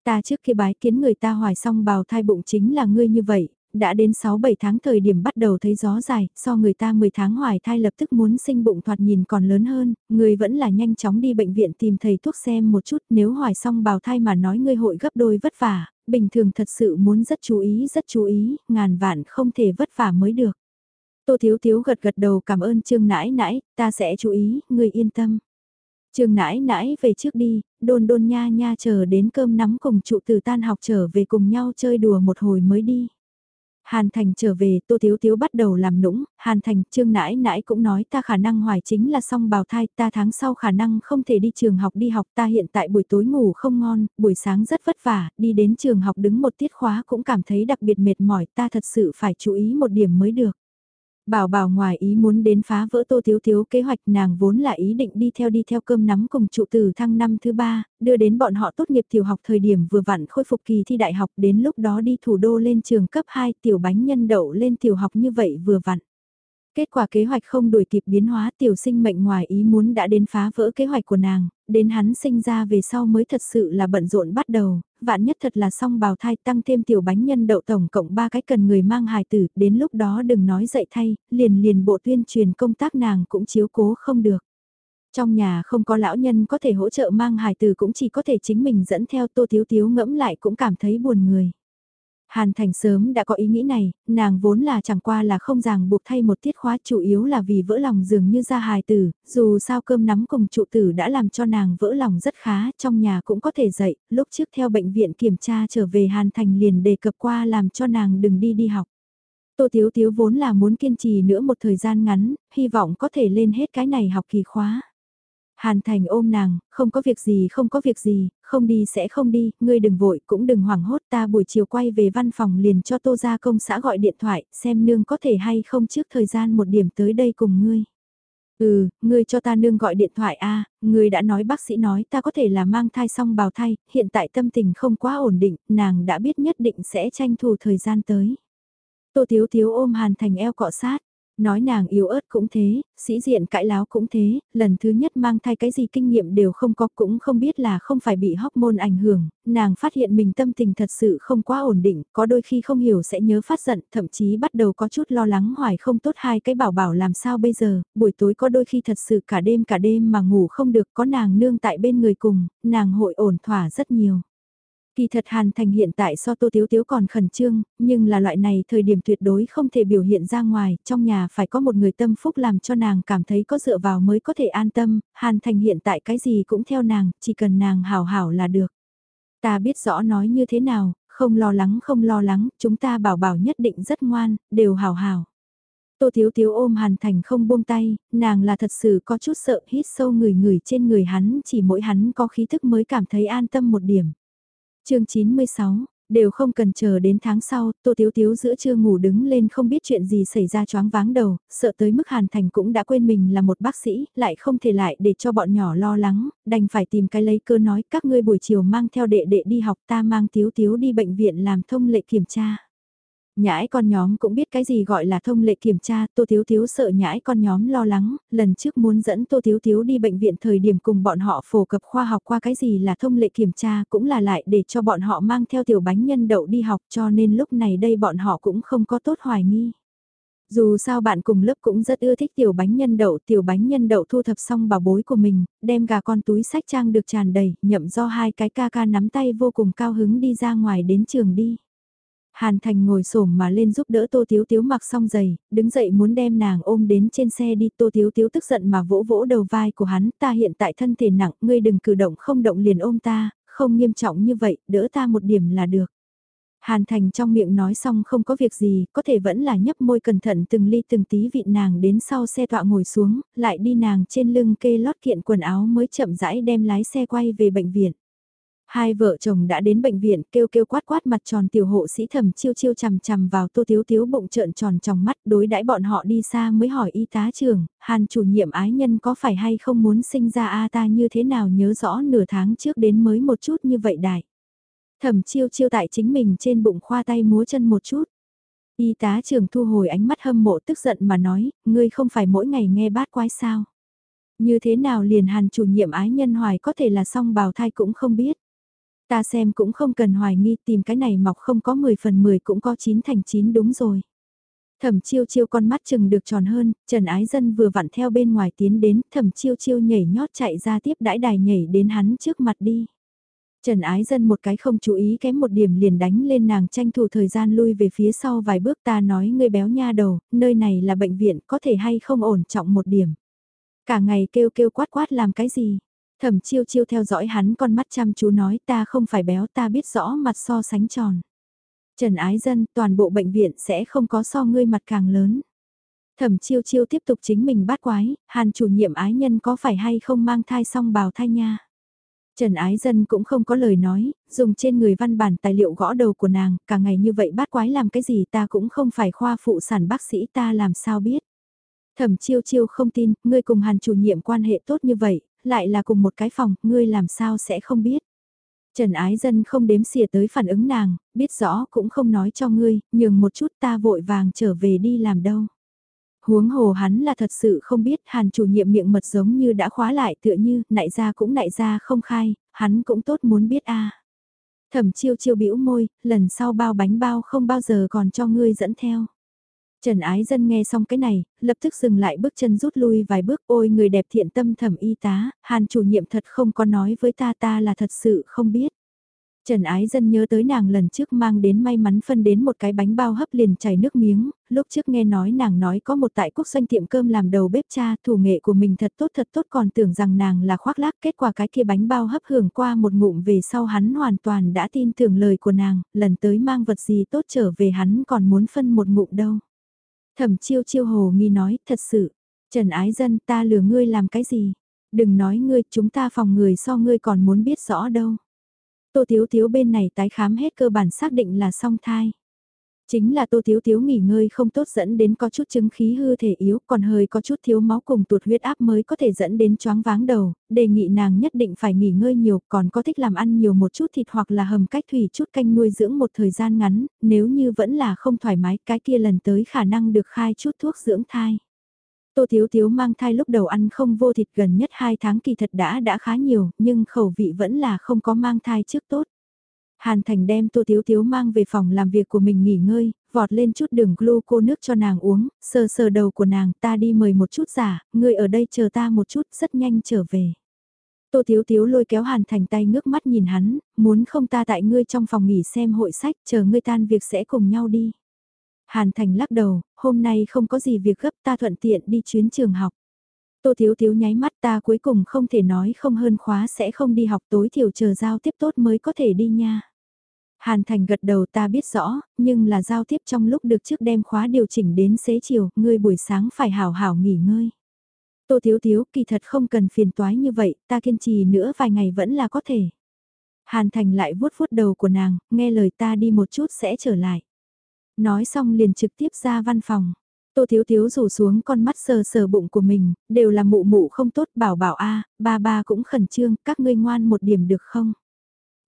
Ta trước khi bái kiến người ta hoài xong bào thai bụng chính là ngươi như vậy, đã đến 6-7 tháng thời điểm bắt đầu thấy gió dài, so người ta 10 tháng hoài thai lập tức muốn sinh bụng thoạt nhìn còn lớn hơn, người vẫn là nhanh chóng đi bệnh viện tìm thầy thuốc xem một chút nếu hoài xong bào thai mà nói ngươi hội gấp đôi vất vả, bình thường thật sự muốn rất chú ý rất chú ý, ngàn vạn không thể vất vả mới được. Tô Thiếu Thiếu gật gật đầu cảm ơn Trương Nãi Nãi, ta sẽ chú ý, người yên tâm. Trương Nãi Nãi về trước đi, đôn đôn nha nha chờ đến cơm nắm cùng trụ từ tan học trở về cùng nhau chơi đùa một hồi mới đi. Hàn Thành trở về, Tô Thiếu Thiếu bắt đầu làm nũng, Hàn Thành, Trương Nãi Nãi cũng nói ta khả năng hoài chính là song bào thai, ta tháng sau khả năng không thể đi trường học đi học, ta hiện tại buổi tối ngủ không ngon, buổi sáng rất vất vả, đi đến trường học đứng một tiết khóa cũng cảm thấy đặc biệt mệt mỏi, ta thật sự phải chú ý một điểm mới được. Bảo bảo ngoài ý muốn đến phá vỡ tô thiếu thiếu kế hoạch nàng vốn là ý định đi theo đi theo cơm nắm cùng trụ từ thăng năm thứ ba, đưa đến bọn họ tốt nghiệp tiểu học thời điểm vừa vặn khôi phục kỳ thi đại học đến lúc đó đi thủ đô lên trường cấp 2 tiểu bánh nhân đậu lên tiểu học như vậy vừa vặn. Kết quả kế hoạch không đuổi kịp biến hóa tiểu sinh mệnh ngoài ý muốn đã đến phá vỡ kế hoạch của nàng, đến hắn sinh ra về sau mới thật sự là bận rộn bắt đầu, vạn nhất thật là xong bào thai tăng thêm tiểu bánh nhân đậu tổng cộng ba cái cần người mang hài tử, đến lúc đó đừng nói dậy thay, liền liền bộ tuyên truyền công tác nàng cũng chiếu cố không được. Trong nhà không có lão nhân có thể hỗ trợ mang hài tử cũng chỉ có thể chính mình dẫn theo tô thiếu thiếu ngẫm lại cũng cảm thấy buồn người. Hàn Thành sớm đã có ý nghĩ này, nàng vốn là chẳng qua là không ràng buộc thay một tiết khóa chủ yếu là vì vỡ lòng dường như ra hài tử, dù sao cơm nắm cùng trụ tử đã làm cho nàng vỡ lòng rất khá, trong nhà cũng có thể dậy, lúc trước theo bệnh viện kiểm tra trở về Hàn Thành liền đề cập qua làm cho nàng đừng đi đi học. Tô Tiếu Tiếu vốn là muốn kiên trì nữa một thời gian ngắn, hy vọng có thể lên hết cái này học kỳ khóa. Hàn Thành ôm nàng, không có việc gì không có việc gì, không đi sẽ không đi, ngươi đừng vội cũng đừng hoảng hốt ta buổi chiều quay về văn phòng liền cho tô gia công xã gọi điện thoại, xem nương có thể hay không trước thời gian một điểm tới đây cùng ngươi. Ừ, ngươi cho ta nương gọi điện thoại a, ngươi đã nói bác sĩ nói ta có thể là mang thai xong bào thai, hiện tại tâm tình không quá ổn định, nàng đã biết nhất định sẽ tranh thủ thời gian tới. Tô Thiếu Thiếu ôm Hàn Thành eo cọ sát, Nói nàng yếu ớt cũng thế, sĩ diện cãi láo cũng thế, lần thứ nhất mang thai cái gì kinh nghiệm đều không có cũng không biết là không phải bị hormone ảnh hưởng, nàng phát hiện mình tâm tình thật sự không quá ổn định, có đôi khi không hiểu sẽ nhớ phát giận, thậm chí bắt đầu có chút lo lắng hoài không tốt hai cái bảo bảo làm sao bây giờ, buổi tối có đôi khi thật sự cả đêm cả đêm mà ngủ không được có nàng nương tại bên người cùng, nàng hội ổn thỏa rất nhiều. Kỳ thật Hàn Thành hiện tại so Tô Tiếu Tiếu còn khẩn trương, nhưng là loại này thời điểm tuyệt đối không thể biểu hiện ra ngoài, trong nhà phải có một người tâm phúc làm cho nàng cảm thấy có dựa vào mới có thể an tâm, Hàn Thành hiện tại cái gì cũng theo nàng, chỉ cần nàng hảo hảo là được. Ta biết rõ nói như thế nào, không lo lắng không lo lắng, chúng ta bảo bảo nhất định rất ngoan, đều hảo hảo. Tô Thiếu Thiếu ôm Hàn Thành không buông tay, nàng là thật sự có chút sợ hít sâu người người trên người hắn chỉ mỗi hắn có khí thức mới cảm thấy an tâm một điểm chương 96, đều không cần chờ đến tháng sau, Tô Tiếu Tiếu giữa trưa ngủ đứng lên không biết chuyện gì xảy ra choáng váng đầu, sợ tới mức Hàn Thành cũng đã quên mình là một bác sĩ, lại không thể lại để cho bọn nhỏ lo lắng, đành phải tìm cái lấy cơ nói các ngươi buổi chiều mang theo đệ đệ đi học ta mang Tiếu Tiếu đi bệnh viện làm thông lệ kiểm tra. Nhãi con nhóm cũng biết cái gì gọi là thông lệ kiểm tra, Tô Thiếu Thiếu sợ nhãi con nhóm lo lắng, lần trước muốn dẫn Tô Thiếu Thiếu đi bệnh viện thời điểm cùng bọn họ phổ cập khoa học qua cái gì là thông lệ kiểm tra cũng là lại để cho bọn họ mang theo tiểu bánh nhân đậu đi học cho nên lúc này đây bọn họ cũng không có tốt hoài nghi. Dù sao bạn cùng lớp cũng rất ưa thích tiểu bánh nhân đậu, tiểu bánh nhân đậu thu thập xong bảo bối của mình, đem gà con túi sách trang được tràn đầy, nhậm do hai cái ca ca nắm tay vô cùng cao hứng đi ra ngoài đến trường đi. Hàn Thành ngồi xổm mà lên giúp đỡ Tô Tiếu Tiếu mặc xong giày, đứng dậy muốn đem nàng ôm đến trên xe đi. Tô Tiếu Tiếu tức giận mà vỗ vỗ đầu vai của hắn, ta hiện tại thân thể nặng, ngươi đừng cử động không động liền ôm ta, không nghiêm trọng như vậy, đỡ ta một điểm là được. Hàn Thành trong miệng nói xong không có việc gì, có thể vẫn là nhấp môi cẩn thận từng ly từng tí vị nàng đến sau xe tọa ngồi xuống, lại đi nàng trên lưng kê lót kiện quần áo mới chậm rãi đem lái xe quay về bệnh viện. Hai vợ chồng đã đến bệnh viện kêu kêu quát quát mặt tròn tiểu hộ sĩ thầm chiêu chiêu chằm chằm vào tô thiếu thiếu bụng trợn tròn trong mắt đối đãi bọn họ đi xa mới hỏi y tá trưởng, hàn chủ nhiệm ái nhân có phải hay không muốn sinh ra a ta như thế nào nhớ rõ nửa tháng trước đến mới một chút như vậy đại. Thầm chiêu chiêu tại chính mình trên bụng khoa tay múa chân một chút. Y tá trường thu hồi ánh mắt hâm mộ tức giận mà nói, ngươi không phải mỗi ngày nghe bát quái sao. Như thế nào liền hàn chủ nhiệm ái nhân hoài có thể là song bào thai cũng không biết. Ta xem cũng không cần hoài nghi tìm cái này mọc không có 10 phần 10 cũng có 9 thành 9 đúng rồi. Thẩm chiêu chiêu con mắt chừng được tròn hơn, Trần Ái Dân vừa vặn theo bên ngoài tiến đến, thẩm chiêu chiêu nhảy nhót chạy ra tiếp đãi đài nhảy đến hắn trước mặt đi. Trần Ái Dân một cái không chú ý kém một điểm liền đánh lên nàng tranh thủ thời gian lui về phía sau vài bước ta nói ngươi béo nha đầu, nơi này là bệnh viện có thể hay không ổn trọng một điểm. Cả ngày kêu kêu quát quát làm cái gì, Thẩm chiêu chiêu theo dõi hắn con mắt chăm chú nói ta không phải béo ta biết rõ mặt so sánh tròn. Trần Ái Dân toàn bộ bệnh viện sẽ không có so ngươi mặt càng lớn. Thẩm chiêu chiêu tiếp tục chính mình bắt quái, hàn chủ nhiệm ái nhân có phải hay không mang thai xong bào thai nha. Trần Ái Dân cũng không có lời nói, dùng trên người văn bản tài liệu gõ đầu của nàng, cả ngày như vậy bắt quái làm cái gì ta cũng không phải khoa phụ sản bác sĩ ta làm sao biết. Thẩm chiêu chiêu không tin, ngươi cùng hàn chủ nhiệm quan hệ tốt như vậy, lại là cùng một cái phòng, ngươi làm sao sẽ không biết. Trần Ái Dân không đếm xỉa tới phản ứng nàng, biết rõ cũng không nói cho ngươi, nhường một chút ta vội vàng trở về đi làm đâu. Huống hồ hắn là thật sự không biết hàn chủ nhiệm miệng mật giống như đã khóa lại tựa như nại ra cũng nại ra không khai, hắn cũng tốt muốn biết a Thẩm chiêu chiêu bĩu môi, lần sau bao bánh bao không bao giờ còn cho ngươi dẫn theo. Trần Ái Dân nghe xong cái này, lập tức dừng lại bước chân rút lui vài bước ôi người đẹp thiện tâm thẩm y tá, hàn chủ nhiệm thật không có nói với ta ta là thật sự không biết. Trần Ái Dân nhớ tới nàng lần trước mang đến may mắn phân đến một cái bánh bao hấp liền chảy nước miếng, lúc trước nghe nói nàng nói có một tại quốc doanh tiệm cơm làm đầu bếp cha, thủ nghệ của mình thật tốt thật tốt còn tưởng rằng nàng là khoác lác, kết quả cái kia bánh bao hấp hưởng qua một ngụm về sau hắn hoàn toàn đã tin tưởng lời của nàng, lần tới mang vật gì tốt trở về hắn còn muốn phân một ngụm đâu. Thẩm chiêu chiêu hồ nghi nói, thật sự, Trần Ái Dân ta lừa ngươi làm cái gì? Đừng nói ngươi, chúng ta phòng người so ngươi còn muốn biết rõ đâu. Tô Thiếu Thiếu bên này tái khám hết cơ bản xác định là song thai. Chính là Tô Thiếu Thiếu nghỉ ngơi không tốt dẫn đến có chút chứng khí hư thể yếu còn hơi có chút thiếu máu cùng tuột huyết áp mới có thể dẫn đến choáng váng đầu, đề nghị nàng nhất định phải nghỉ ngơi nhiều còn có thích làm ăn nhiều một chút thịt hoặc là hầm cách thủy chút canh nuôi dưỡng một thời gian ngắn, nếu như vẫn là không thoải mái cái kia lần tới khả năng được khai chút thuốc dưỡng thai. Tô Thiếu Thiếu mang thai lúc đầu ăn không vô thịt gần nhất 2 tháng kỳ thật đã đã khá nhiều, nhưng khẩu vị vẫn là không có mang thai trước tốt. Hàn Thành đem Tô Thiếu Thiếu mang về phòng làm việc của mình nghỉ ngơi, vọt lên chút đường gluco nước cho nàng uống, sờ sờ đầu của nàng ta đi mời một chút giả, ngươi ở đây chờ ta một chút rất nhanh trở về. Tô Thiếu Thiếu lôi kéo Hàn Thành tay ngước mắt nhìn hắn, muốn không ta tại ngươi trong phòng nghỉ xem hội sách, chờ ngươi tan việc sẽ cùng nhau đi. Hàn Thành lắc đầu, hôm nay không có gì việc gấp ta thuận tiện đi chuyến trường học. Tô Thiếu Thiếu nháy mắt ta cuối cùng không thể nói không hơn khóa sẽ không đi học tối thiểu chờ giao tiếp tốt mới có thể đi nha. Hàn Thành gật đầu ta biết rõ, nhưng là giao tiếp trong lúc được trước đem khóa điều chỉnh đến xế chiều, ngươi buổi sáng phải hảo hảo nghỉ ngơi. Tô Thiếu Thiếu kỳ thật không cần phiền toái như vậy, ta kiên trì nữa vài ngày vẫn là có thể. Hàn Thành lại vuốt vuốt đầu của nàng, nghe lời ta đi một chút sẽ trở lại. Nói xong liền trực tiếp ra văn phòng. Tô Thiếu Thiếu rủ xuống con mắt sờ sờ bụng của mình, đều là mụ mụ không tốt bảo bảo a ba ba cũng khẩn trương, các ngươi ngoan một điểm được không?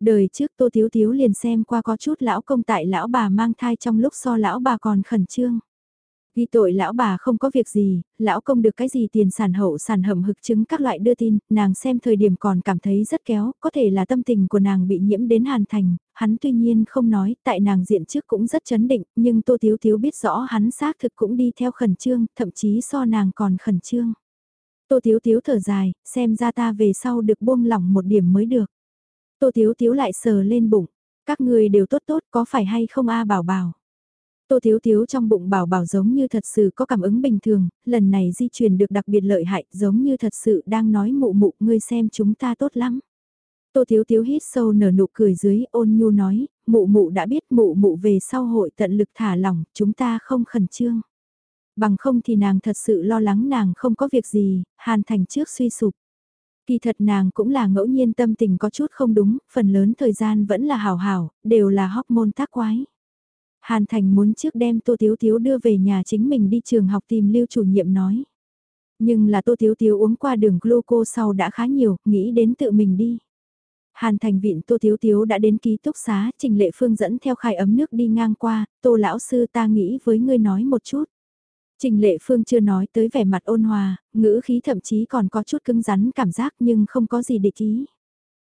Đời trước Tô Thiếu Thiếu liền xem qua có chút lão công tại lão bà mang thai trong lúc so lão bà còn khẩn trương. Ghi tội lão bà không có việc gì, lão công được cái gì tiền sản hậu sản hầm hực chứng các loại đưa tin, nàng xem thời điểm còn cảm thấy rất kéo, có thể là tâm tình của nàng bị nhiễm đến hàn thành, hắn tuy nhiên không nói, tại nàng diện trước cũng rất chấn định, nhưng Tô Thiếu Thiếu biết rõ hắn xác thực cũng đi theo khẩn trương, thậm chí so nàng còn khẩn trương. Tô Thiếu Thiếu thở dài, xem ra ta về sau được buông lỏng một điểm mới được. Tô Thiếu Thiếu lại sờ lên bụng, các người đều tốt tốt có phải hay không a bảo bảo. Tô Thiếu Thiếu trong bụng bảo bảo giống như thật sự có cảm ứng bình thường, lần này di chuyển được đặc biệt lợi hại, giống như thật sự đang nói mụ mụ ngươi xem chúng ta tốt lắm. Tô Thiếu Thiếu hít sâu nở nụ cười dưới ôn nhu nói, mụ mụ đã biết mụ mụ về sau hội tận lực thả lỏng, chúng ta không khẩn trương. Bằng không thì nàng thật sự lo lắng nàng không có việc gì, hàn thành trước suy sụp. Kỳ thật nàng cũng là ngẫu nhiên tâm tình có chút không đúng, phần lớn thời gian vẫn là hào hào, đều là hormone tác quái. Hàn Thành muốn trước đem Tô Tiếu Tiếu đưa về nhà chính mình đi trường học tìm lưu chủ nhiệm nói. Nhưng là Tô Tiếu Tiếu uống qua đường gluco sau đã khá nhiều, nghĩ đến tự mình đi. Hàn Thành viện Tô Tiếu Tiếu đã đến ký túc xá, Trình Lệ Phương dẫn theo khai ấm nước đi ngang qua, Tô Lão Sư ta nghĩ với ngươi nói một chút. Trình Lệ Phương chưa nói tới vẻ mặt ôn hòa, ngữ khí thậm chí còn có chút cứng rắn cảm giác nhưng không có gì địch ý.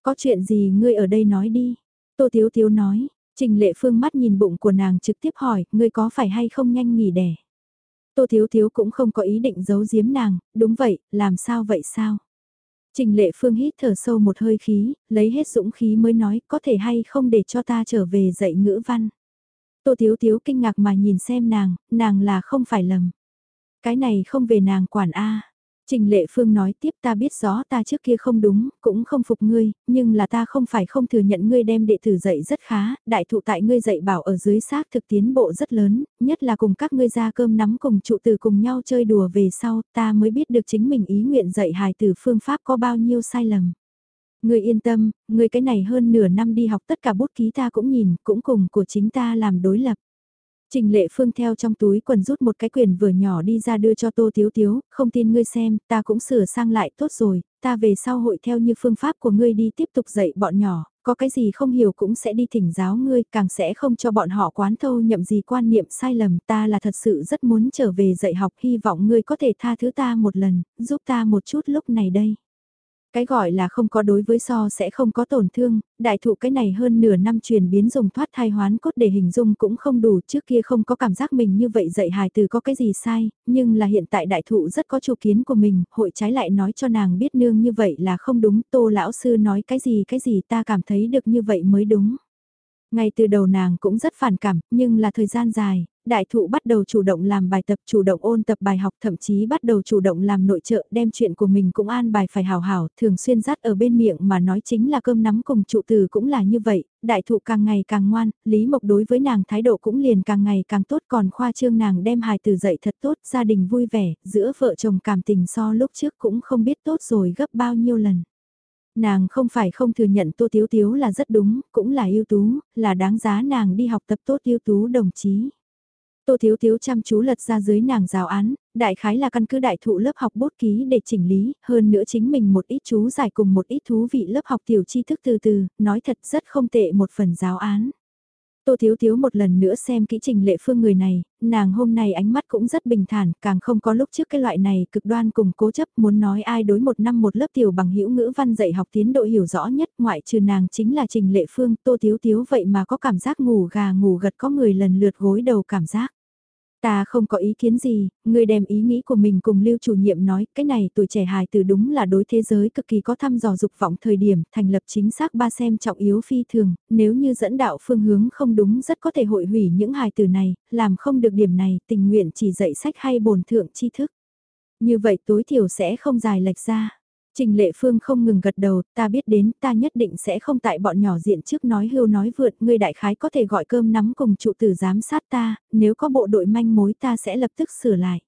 Có chuyện gì ngươi ở đây nói đi. Tô Tiếu Tiếu nói, Trình lệ phương mắt nhìn bụng của nàng trực tiếp hỏi, ngươi có phải hay không nhanh nghỉ đẻ? Tô Thiếu Thiếu cũng không có ý định giấu giếm nàng, đúng vậy, làm sao vậy sao? Trình lệ phương hít thở sâu một hơi khí, lấy hết dũng khí mới nói có thể hay không để cho ta trở về dạy ngữ văn. Tô Thiếu Thiếu kinh ngạc mà nhìn xem nàng, nàng là không phải lầm. Cái này không về nàng quản A. Trình Lệ Phương nói tiếp ta biết rõ ta trước kia không đúng, cũng không phục ngươi, nhưng là ta không phải không thừa nhận ngươi đem đệ tử dạy rất khá, đại thụ tại ngươi dạy bảo ở dưới xác thực tiến bộ rất lớn, nhất là cùng các ngươi ra cơm nắm cùng trụ tử cùng nhau chơi đùa về sau, ta mới biết được chính mình ý nguyện dạy hài tử phương pháp có bao nhiêu sai lầm. Ngươi yên tâm, ngươi cái này hơn nửa năm đi học tất cả bút ký ta cũng nhìn, cũng cùng của chính ta làm đối lập. Trình lệ phương theo trong túi quần rút một cái quyền vừa nhỏ đi ra đưa cho tô tiếu tiếu, không tin ngươi xem, ta cũng sửa sang lại tốt rồi, ta về sau hội theo như phương pháp của ngươi đi tiếp tục dạy bọn nhỏ, có cái gì không hiểu cũng sẽ đi thỉnh giáo ngươi, càng sẽ không cho bọn họ quán thâu nhậm gì quan niệm sai lầm, ta là thật sự rất muốn trở về dạy học, hy vọng ngươi có thể tha thứ ta một lần, giúp ta một chút lúc này đây. Cái gọi là không có đối với so sẽ không có tổn thương, đại thụ cái này hơn nửa năm truyền biến dùng thoát thai hoán cốt để hình dung cũng không đủ trước kia không có cảm giác mình như vậy dạy hài từ có cái gì sai, nhưng là hiện tại đại thụ rất có chủ kiến của mình, hội trái lại nói cho nàng biết nương như vậy là không đúng, tô lão sư nói cái gì cái gì ta cảm thấy được như vậy mới đúng. Ngay từ đầu nàng cũng rất phản cảm, nhưng là thời gian dài, đại thụ bắt đầu chủ động làm bài tập, chủ động ôn tập bài học, thậm chí bắt đầu chủ động làm nội trợ, đem chuyện của mình cũng an bài phải hào hảo, thường xuyên dắt ở bên miệng mà nói chính là cơm nắm cùng trụ từ cũng là như vậy, đại thụ càng ngày càng ngoan, Lý Mộc đối với nàng thái độ cũng liền càng ngày càng tốt còn khoa trương nàng đem hài từ dậy thật tốt, gia đình vui vẻ, giữa vợ chồng cảm tình so lúc trước cũng không biết tốt rồi gấp bao nhiêu lần. Nàng không phải không thừa nhận Tô Tiếu Tiếu là rất đúng, cũng là ưu tú, là đáng giá nàng đi học tập tốt ưu tú đồng chí. Tô Thiếu Thiếu chăm chú lật ra dưới nàng giáo án, đại khái là căn cứ đại thụ lớp học bút ký để chỉnh lý, hơn nữa chính mình một ít chú giải cùng một ít thú vị lớp học tiểu tri thức từ từ, nói thật rất không tệ một phần giáo án. Tô Thiếu Thiếu một lần nữa xem kỹ trình lệ phương người này, nàng hôm nay ánh mắt cũng rất bình thản, càng không có lúc trước cái loại này cực đoan cùng cố chấp muốn nói ai đối một năm một lớp tiểu bằng hữu ngữ văn dạy học tiến độ hiểu rõ nhất ngoại trừ nàng chính là trình lệ phương Tô Thiếu Thiếu vậy mà có cảm giác ngủ gà ngủ gật có người lần lượt gối đầu cảm giác. Ta không có ý kiến gì, người đem ý nghĩ của mình cùng lưu chủ nhiệm nói, cái này tuổi trẻ hài từ đúng là đối thế giới cực kỳ có thăm dò dục vọng thời điểm, thành lập chính xác ba xem trọng yếu phi thường, nếu như dẫn đạo phương hướng không đúng rất có thể hội hủy những hài từ này, làm không được điểm này, tình nguyện chỉ dạy sách hay bổn thượng tri thức. Như vậy tối thiểu sẽ không dài lệch ra. Trình Lệ Phương không ngừng gật đầu, ta biết đến, ta nhất định sẽ không tại bọn nhỏ diện trước nói hưu nói vượt, ngươi đại khái có thể gọi cơm nắm cùng trụ tử giám sát ta, nếu có bộ đội manh mối ta sẽ lập tức sửa lại.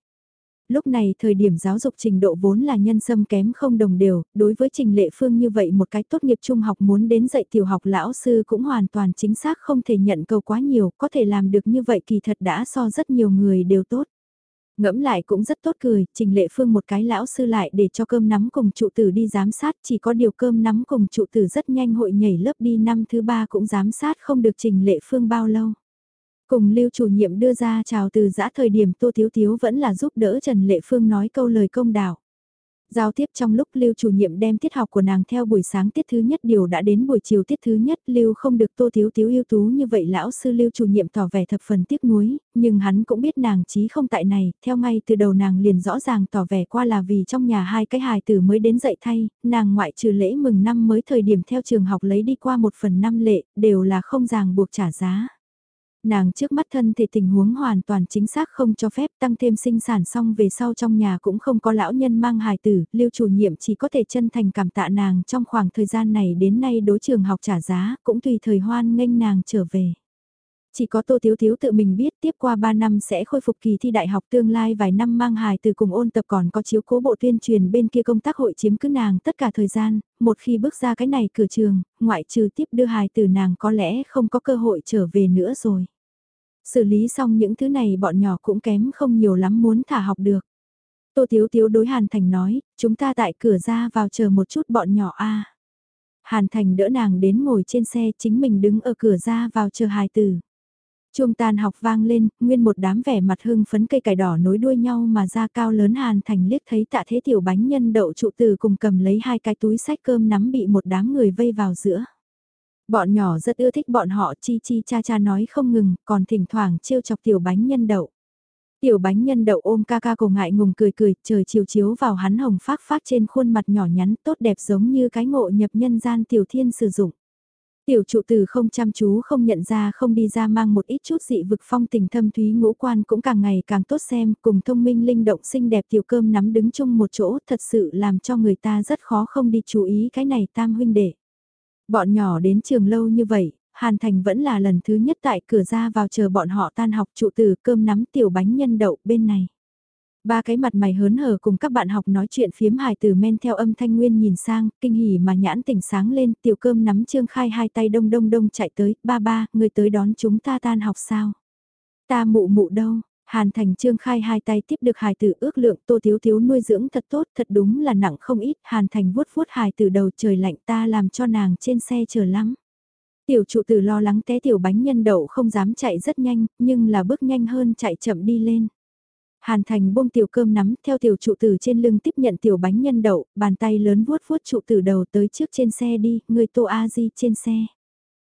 Lúc này thời điểm giáo dục trình độ vốn là nhân sâm kém không đồng đều, đối với Trình Lệ Phương như vậy một cái tốt nghiệp trung học muốn đến dạy tiểu học lão sư cũng hoàn toàn chính xác không thể nhận cầu quá nhiều, có thể làm được như vậy kỳ thật đã so rất nhiều người đều tốt. Ngẫm lại cũng rất tốt cười, Trình Lệ Phương một cái lão sư lại để cho cơm nắm cùng trụ tử đi giám sát, chỉ có điều cơm nắm cùng trụ tử rất nhanh hội nhảy lớp đi năm thứ ba cũng giám sát không được Trình Lệ Phương bao lâu. Cùng lưu chủ nhiệm đưa ra chào từ giã thời điểm Tô Thiếu Thiếu vẫn là giúp đỡ Trần Lệ Phương nói câu lời công đạo. Giao tiếp trong lúc Lưu chủ nhiệm đem tiết học của nàng theo buổi sáng tiết thứ nhất điều đã đến buổi chiều tiết thứ nhất Lưu không được tô thiếu thiếu ưu tú như vậy lão sư Lưu chủ nhiệm tỏ vẻ thập phần tiếc nuối, nhưng hắn cũng biết nàng chí không tại này, theo ngay từ đầu nàng liền rõ ràng tỏ vẻ qua là vì trong nhà hai cái hài tử mới đến dậy thay, nàng ngoại trừ lễ mừng năm mới thời điểm theo trường học lấy đi qua một phần năm lệ, đều là không ràng buộc trả giá nàng trước mắt thân thể tình huống hoàn toàn chính xác không cho phép tăng thêm sinh sản xong về sau trong nhà cũng không có lão nhân mang hài tử, lưu chủ nhiệm chỉ có thể chân thành cảm tạ nàng trong khoảng thời gian này đến nay đối trường học trả giá, cũng tùy thời hoan nghênh nàng trở về. Chỉ có Tô Thiếu Thiếu tự mình biết tiếp qua 3 năm sẽ khôi phục kỳ thi đại học tương lai vài năm mang hài từ cùng ôn tập còn có chiếu cố bộ tuyên truyền bên kia công tác hội chiếm cứ nàng tất cả thời gian, một khi bước ra cái này cửa trường, ngoại trừ tiếp đưa hài từ nàng có lẽ không có cơ hội trở về nữa rồi. Xử lý xong những thứ này bọn nhỏ cũng kém không nhiều lắm muốn thả học được. Tô Tiếu Tiếu đối Hàn Thành nói, chúng ta tại cửa ra vào chờ một chút bọn nhỏ a. Hàn Thành đỡ nàng đến ngồi trên xe chính mình đứng ở cửa ra vào chờ hài tử. Chuông tan học vang lên, nguyên một đám vẻ mặt hưng phấn cây cải đỏ nối đuôi nhau mà ra cao lớn Hàn Thành liếc thấy tạ thế tiểu bánh nhân đậu trụ từ cùng cầm lấy hai cái túi sách cơm nắm bị một đám người vây vào giữa. Bọn nhỏ rất ưa thích bọn họ chi chi cha cha nói không ngừng, còn thỉnh thoảng trêu chọc tiểu bánh nhân đậu. Tiểu bánh nhân đậu ôm ca ca cổ ngại ngùng cười cười, trời chiều chiếu vào hắn hồng phát phát trên khuôn mặt nhỏ nhắn tốt đẹp giống như cái ngộ nhập nhân gian tiểu thiên sử dụng. Tiểu trụ tử không chăm chú không nhận ra không đi ra mang một ít chút dị vực phong tình thâm thúy ngũ quan cũng càng ngày càng tốt xem cùng thông minh linh động xinh đẹp tiểu cơm nắm đứng chung một chỗ thật sự làm cho người ta rất khó không đi chú ý cái này tam huynh đệ. Bọn nhỏ đến trường lâu như vậy, Hàn Thành vẫn là lần thứ nhất tại cửa ra vào chờ bọn họ tan học trụ từ cơm nắm tiểu bánh nhân đậu bên này. Ba cái mặt mày hớn hở cùng các bạn học nói chuyện phiếm hài từ men theo âm thanh nguyên nhìn sang, kinh hỉ mà nhãn tỉnh sáng lên, tiểu cơm nắm trương khai hai tay đông đông đông chạy tới, ba ba, người tới đón chúng ta tan học sao? Ta mụ mụ đâu, Hàn Thành Trương khai hai tay tiếp được hài tử ước lượng tô thiếu thiếu nuôi dưỡng thật tốt thật đúng là nặng không ít. Hàn Thành vuốt vuốt hài tử đầu trời lạnh ta làm cho nàng trên xe chờ lắm. Tiểu trụ tử lo lắng té tiểu bánh nhân đậu không dám chạy rất nhanh, nhưng là bước nhanh hơn chạy chậm đi lên. Hàn Thành buông tiểu cơm nắm theo tiểu trụ tử trên lưng tiếp nhận tiểu bánh nhân đậu, bàn tay lớn vuốt vuốt trụ tử đầu tới trước trên xe đi, người tô a di trên xe.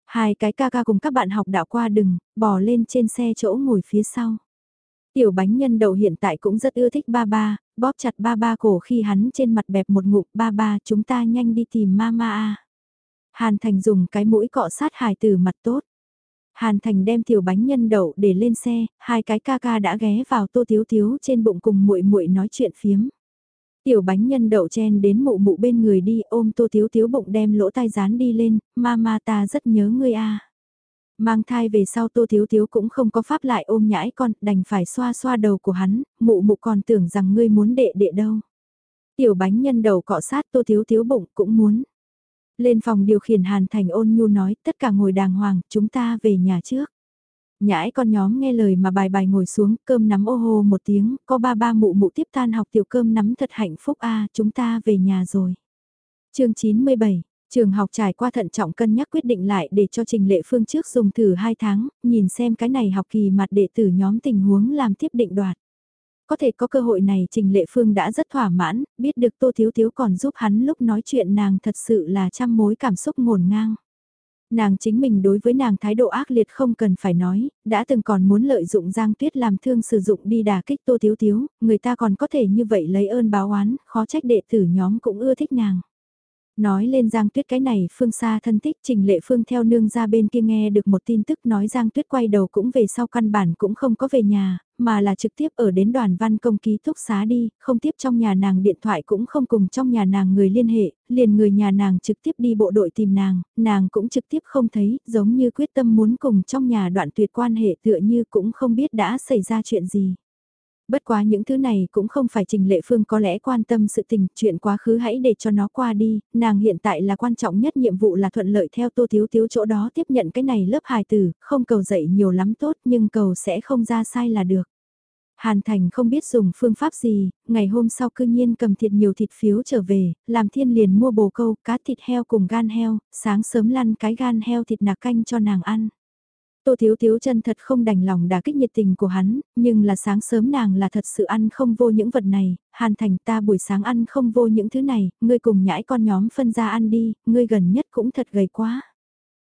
Hai cái ca ca cùng các bạn học đạo qua đừng, bò lên trên xe chỗ ngồi phía sau. Tiểu bánh nhân đậu hiện tại cũng rất ưa thích ba ba, bóp chặt ba ba cổ khi hắn trên mặt bẹp một ngụm ba ba chúng ta nhanh đi tìm mama a. Hàn Thành dùng cái mũi cọ sát hài từ mặt tốt. Hàn Thành đem tiểu bánh nhân đậu để lên xe, hai cái ca ca đã ghé vào tô thiếu thiếu trên bụng cùng muội muội nói chuyện phiếm. Tiểu bánh nhân đậu chen đến mụ mụ bên người đi ôm tô thiếu thiếu bụng đem lỗ tai dán đi lên, mama ta rất nhớ ngươi a. Mang thai về sau tô thiếu thiếu cũng không có pháp lại ôm nhãi con, đành phải xoa xoa đầu của hắn, mụ mụ còn tưởng rằng ngươi muốn đệ đệ đâu. Tiểu bánh nhân đầu cọ sát tô thiếu thiếu bụng cũng muốn. Lên phòng điều khiển Hàn Thành ôn nhu nói tất cả ngồi đàng hoàng, chúng ta về nhà trước. Nhãi con nhóm nghe lời mà bài bài ngồi xuống, cơm nắm ô hô một tiếng, có ba ba mụ mụ tiếp tan học tiểu cơm nắm thật hạnh phúc a chúng ta về nhà rồi. chương 97 Trường học trải qua thận trọng cân nhắc quyết định lại để cho Trình Lệ Phương trước dùng thử 2 tháng, nhìn xem cái này học kỳ mặt đệ tử nhóm tình huống làm tiếp định đoạt. Có thể có cơ hội này Trình Lệ Phương đã rất thỏa mãn, biết được Tô Thiếu Thiếu còn giúp hắn lúc nói chuyện nàng thật sự là trăm mối cảm xúc ngổn ngang. Nàng chính mình đối với nàng thái độ ác liệt không cần phải nói, đã từng còn muốn lợi dụng Giang Tuyết làm thương sử dụng đi đà kích Tô Thiếu Thiếu, người ta còn có thể như vậy lấy ơn báo oán, khó trách đệ tử nhóm cũng ưa thích nàng. Nói lên Giang Tuyết cái này Phương xa thân thích Trình Lệ Phương theo nương ra bên kia nghe được một tin tức nói Giang Tuyết quay đầu cũng về sau căn bản cũng không có về nhà, mà là trực tiếp ở đến đoàn văn công ký túc xá đi, không tiếp trong nhà nàng điện thoại cũng không cùng trong nhà nàng người liên hệ, liền người nhà nàng trực tiếp đi bộ đội tìm nàng, nàng cũng trực tiếp không thấy, giống như quyết tâm muốn cùng trong nhà đoạn tuyệt quan hệ tựa như cũng không biết đã xảy ra chuyện gì. Bất quá những thứ này cũng không phải Trình Lệ Phương có lẽ quan tâm sự tình, chuyện quá khứ hãy để cho nó qua đi, nàng hiện tại là quan trọng nhất nhiệm vụ là thuận lợi theo Tô Thiếu Thiếu chỗ đó tiếp nhận cái này lớp hài tử, không cầu dạy nhiều lắm tốt nhưng cầu sẽ không ra sai là được. Hàn Thành không biết dùng phương pháp gì, ngày hôm sau cư nhiên cầm thiệt nhiều thịt phiếu trở về, làm thiên liền mua bồ câu, cá thịt heo cùng gan heo, sáng sớm lăn cái gan heo thịt nạc canh cho nàng ăn. Tô Thiếu Thiếu chân thật không đành lòng đả kích nhiệt tình của hắn, nhưng là sáng sớm nàng là thật sự ăn không vô những vật này, Hàn Thành ta buổi sáng ăn không vô những thứ này, ngươi cùng nhãi con nhóm phân ra ăn đi, ngươi gần nhất cũng thật gầy quá.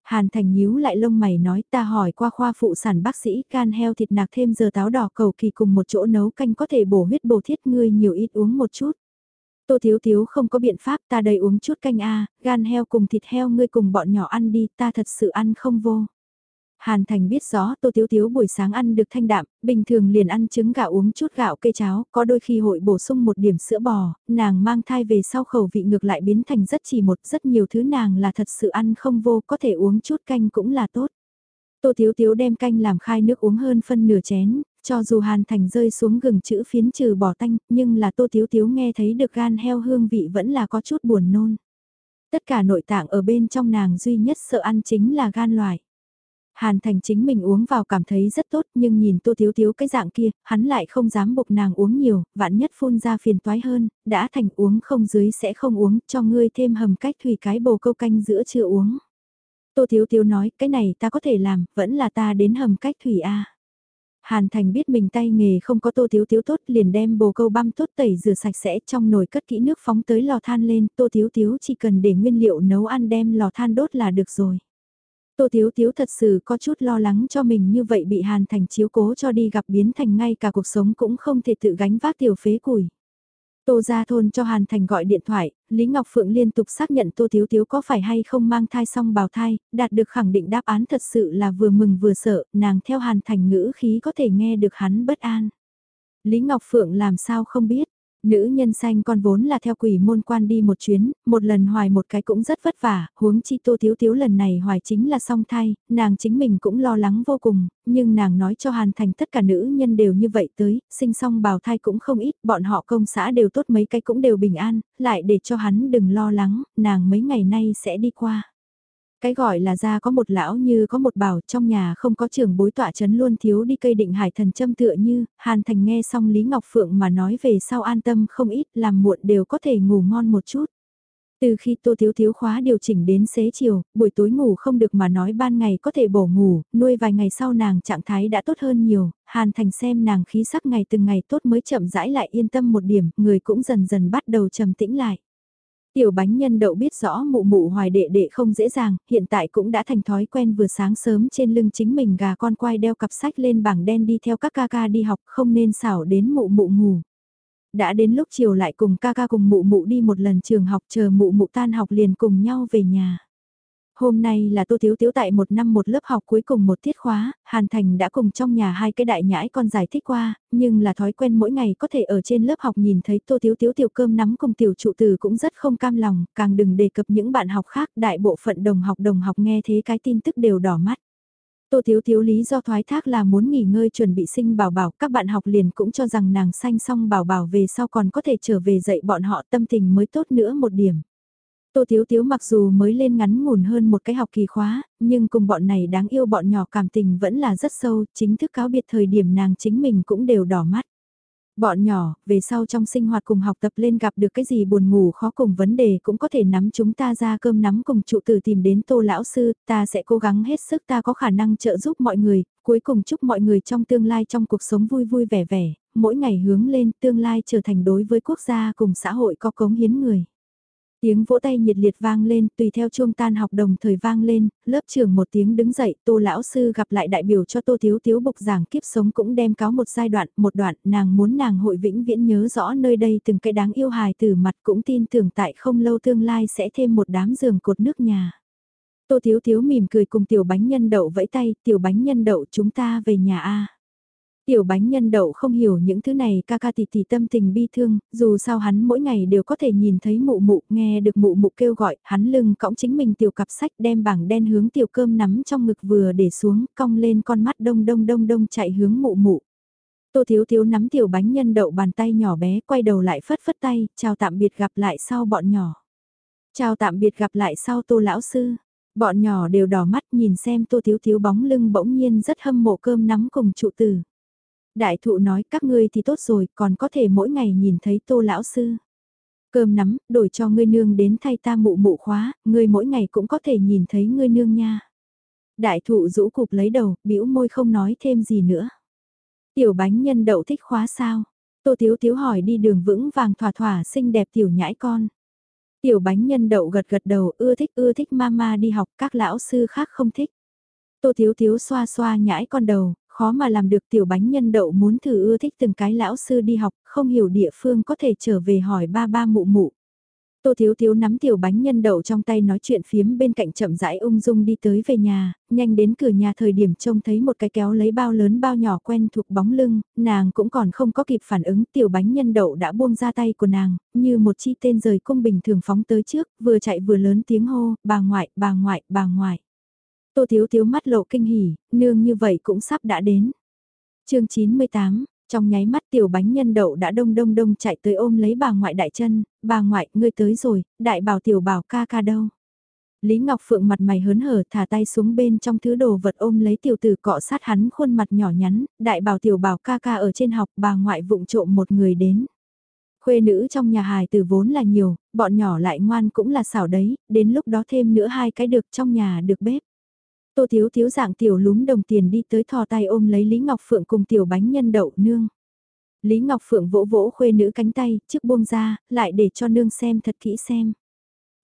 Hàn Thành nhíu lại lông mày nói ta hỏi qua khoa phụ sản bác sĩ can heo thịt nạc thêm giờ táo đỏ cầu kỳ cùng một chỗ nấu canh có thể bổ huyết bổ thiết ngươi nhiều ít uống một chút. Tô Thiếu Thiếu không có biện pháp ta đầy uống chút canh a gan heo cùng thịt heo ngươi cùng bọn nhỏ ăn đi ta thật sự ăn không vô. Hàn Thành biết rõ Tô Tiếu Tiếu buổi sáng ăn được thanh đạm, bình thường liền ăn trứng gạo uống chút gạo cây cháo, có đôi khi hội bổ sung một điểm sữa bò, nàng mang thai về sau khẩu vị ngược lại biến thành rất chỉ một rất nhiều thứ nàng là thật sự ăn không vô, có thể uống chút canh cũng là tốt. Tô Tiếu Tiếu đem canh làm khai nước uống hơn phân nửa chén, cho dù Hàn Thành rơi xuống gừng chữ phiến trừ bỏ tanh, nhưng là Tô Tiếu Tiếu nghe thấy được gan heo hương vị vẫn là có chút buồn nôn. Tất cả nội tạng ở bên trong nàng duy nhất sợ ăn chính là gan loại. Hàn Thành chính mình uống vào cảm thấy rất tốt nhưng nhìn Tô Thiếu Thiếu cái dạng kia, hắn lại không dám buộc nàng uống nhiều, vạn nhất phun ra phiền toái hơn, đã thành uống không dưới sẽ không uống, cho ngươi thêm hầm cách thủy cái bồ câu canh giữa chưa uống. Tô Thiếu Thiếu nói, cái này ta có thể làm, vẫn là ta đến hầm cách thủy A. Hàn Thành biết mình tay nghề không có tô thiếu thiếu tốt liền đem bồ câu băm tốt tẩy rửa sạch sẽ trong nồi cất kỹ nước phóng tới lò than lên, tô thiếu thiếu chỉ cần để nguyên liệu nấu ăn đem lò than đốt là được rồi. Tô Thiếu Thiếu thật sự có chút lo lắng cho mình như vậy bị Hàn Thành chiếu cố cho đi gặp biến thành ngay cả cuộc sống cũng không thể tự gánh vác tiểu phế củi. Tô Gia Thôn cho Hàn Thành gọi điện thoại, Lý Ngọc Phượng liên tục xác nhận Tô Thiếu Thiếu có phải hay không mang thai xong bào thai, đạt được khẳng định đáp án thật sự là vừa mừng vừa sợ, nàng theo Hàn Thành ngữ khí có thể nghe được hắn bất an. Lý Ngọc Phượng làm sao không biết, Nữ nhân xanh con vốn là theo quỷ môn quan đi một chuyến, một lần hoài một cái cũng rất vất vả, huống chi tô thiếu thiếu lần này hoài chính là song thai, nàng chính mình cũng lo lắng vô cùng, nhưng nàng nói cho hàn thành tất cả nữ nhân đều như vậy tới, sinh song bào thai cũng không ít, bọn họ công xã đều tốt mấy cái cũng đều bình an, lại để cho hắn đừng lo lắng, nàng mấy ngày nay sẽ đi qua. Cái gọi là ra có một lão như có một bảo trong nhà không có trưởng bối tọa chấn luôn thiếu đi cây định hải thần châm tựa như, Hàn Thành nghe xong Lý Ngọc Phượng mà nói về sau an tâm không ít làm muộn đều có thể ngủ ngon một chút. Từ khi Tô Thiếu Thiếu khóa điều chỉnh đến xế chiều, buổi tối ngủ không được mà nói ban ngày có thể bổ ngủ, nuôi vài ngày sau nàng trạng thái đã tốt hơn nhiều, Hàn Thành xem nàng khí sắc ngày từng ngày tốt mới chậm rãi lại yên tâm một điểm, người cũng dần dần bắt đầu trầm tĩnh lại. Tiểu bánh nhân đậu biết rõ mụ mụ hoài đệ đệ không dễ dàng, hiện tại cũng đã thành thói quen vừa sáng sớm trên lưng chính mình gà con quay đeo cặp sách lên bảng đen đi theo các ca ca đi học không nên xảo đến mụ mụ ngủ đã đến lúc chiều lại cùng ca ca cùng mụ mụ đi một lần trường học chờ mụ mụ tan học liền cùng nhau về nhà. Hôm nay là Tô Thiếu Thiếu tại một năm một lớp học cuối cùng một tiết khóa, Hàn Thành đã cùng trong nhà hai cái đại nhãi con giải thích qua, nhưng là thói quen mỗi ngày có thể ở trên lớp học nhìn thấy Tô Thiếu Thiếu tiểu cơm nắm cùng tiểu trụ từ cũng rất không cam lòng, càng đừng đề cập những bạn học khác, đại bộ phận đồng học đồng học nghe thế cái tin tức đều đỏ mắt. Tô Thiếu Thiếu lý do thoái thác là muốn nghỉ ngơi chuẩn bị sinh bảo bảo, các bạn học liền cũng cho rằng nàng sanh xong bảo bảo về sau còn có thể trở về dạy bọn họ tâm tình mới tốt nữa một điểm. Tô Thiếu Thiếu mặc dù mới lên ngắn ngủn hơn một cái học kỳ khóa, nhưng cùng bọn này đáng yêu bọn nhỏ cảm tình vẫn là rất sâu, chính thức cáo biệt thời điểm nàng chính mình cũng đều đỏ mắt. Bọn nhỏ, về sau trong sinh hoạt cùng học tập lên gặp được cái gì buồn ngủ khó cùng vấn đề cũng có thể nắm chúng ta ra cơm nắm cùng trụ tử tìm đến tô lão sư, ta sẽ cố gắng hết sức ta có khả năng trợ giúp mọi người, cuối cùng chúc mọi người trong tương lai trong cuộc sống vui vui vẻ vẻ, mỗi ngày hướng lên tương lai trở thành đối với quốc gia cùng xã hội có cống hiến người. Tiếng vỗ tay nhiệt liệt vang lên, tùy theo chuông tan học đồng thời vang lên, lớp trưởng một tiếng đứng dậy, tô lão sư gặp lại đại biểu cho tô thiếu thiếu bục giảng kiếp sống cũng đem cáo một giai đoạn, một đoạn, nàng muốn nàng hội vĩnh viễn nhớ rõ nơi đây từng cái đáng yêu hài từ mặt cũng tin tưởng tại không lâu tương lai sẽ thêm một đám giường cột nước nhà. Tô thiếu thiếu mỉm cười cùng tiểu bánh nhân đậu vẫy tay, tiểu bánh nhân đậu chúng ta về nhà A. Tiểu bánh nhân đậu không hiểu những thứ này ca ca tỷ tỷ tâm tình bi thương, dù sao hắn mỗi ngày đều có thể nhìn thấy mụ mụ, nghe được mụ mụ kêu gọi, hắn lưng cõng chính mình tiểu cặp sách đem bảng đen hướng tiểu cơm nắm trong ngực vừa để xuống, cong lên con mắt đông đông đông đông chạy hướng mụ mụ. Tô Thiếu Thiếu nắm tiểu bánh nhân đậu bàn tay nhỏ bé quay đầu lại phất phất tay, chào tạm biệt gặp lại sau bọn nhỏ. Chào tạm biệt gặp lại sau Tô Lão Sư. Bọn nhỏ đều đỏ mắt nhìn xem Tô Thiếu Thiếu bóng lưng bỗng nhiên rất hâm mộ cơm nắm cùng trụ tử. Đại thụ nói các ngươi thì tốt rồi, còn có thể mỗi ngày nhìn thấy tô lão sư. Cơm nắm, đổi cho ngươi nương đến thay ta mụ mụ khóa, ngươi mỗi ngày cũng có thể nhìn thấy ngươi nương nha. Đại thụ rũ cục lấy đầu, bĩu môi không nói thêm gì nữa. Tiểu bánh nhân đậu thích khóa sao? Tô Tiếu Tiếu hỏi đi đường vững vàng thỏa thỏa xinh đẹp tiểu nhãi con. Tiểu bánh nhân đậu gật gật đầu ưa thích ưa thích mama đi học các lão sư khác không thích. Tô Tiếu Tiếu xoa xoa nhãi con đầu, khó mà làm được tiểu bánh nhân đậu muốn thử ưa thích từng cái lão sư đi học, không hiểu địa phương có thể trở về hỏi ba ba mụ mụ. Tô Thiếu Thiếu nắm tiểu bánh nhân đậu trong tay nói chuyện phiếm bên cạnh chậm rãi ung dung đi tới về nhà, nhanh đến cửa nhà thời điểm trông thấy một cái kéo lấy bao lớn bao nhỏ quen thuộc bóng lưng, nàng cũng còn không có kịp phản ứng tiểu bánh nhân đậu đã buông ra tay của nàng, như một chi tên rời cung bình thường phóng tới trước, vừa chạy vừa lớn tiếng hô, bà ngoại, bà ngoại, bà ngoại. Tô Thiếu Thiếu mắt lộ kinh hỉ, nương như vậy cũng sắp đã đến. chương 98, trong nháy mắt tiểu bánh nhân đậu đã đông đông đông chạy tới ôm lấy bà ngoại đại chân, bà ngoại, ngươi tới rồi, đại bảo tiểu bảo ca ca đâu. Lý Ngọc Phượng mặt mày hớn hở thả tay xuống bên trong thứ đồ vật ôm lấy tiểu tử cọ sát hắn khuôn mặt nhỏ nhắn, đại bảo tiểu bảo ca ca ở trên học bà ngoại vụng trộm một người đến. Khuê nữ trong nhà hài từ vốn là nhiều, bọn nhỏ lại ngoan cũng là xảo đấy, đến lúc đó thêm nữa hai cái được trong nhà được bếp. Tô Thiếu Thiếu dạng tiểu lúm đồng tiền đi tới thò tay ôm lấy Lý Ngọc Phượng cùng tiểu bánh nhân đậu nương. Lý Ngọc Phượng vỗ vỗ khuê nữ cánh tay, trước buông ra, lại để cho nương xem thật kỹ xem.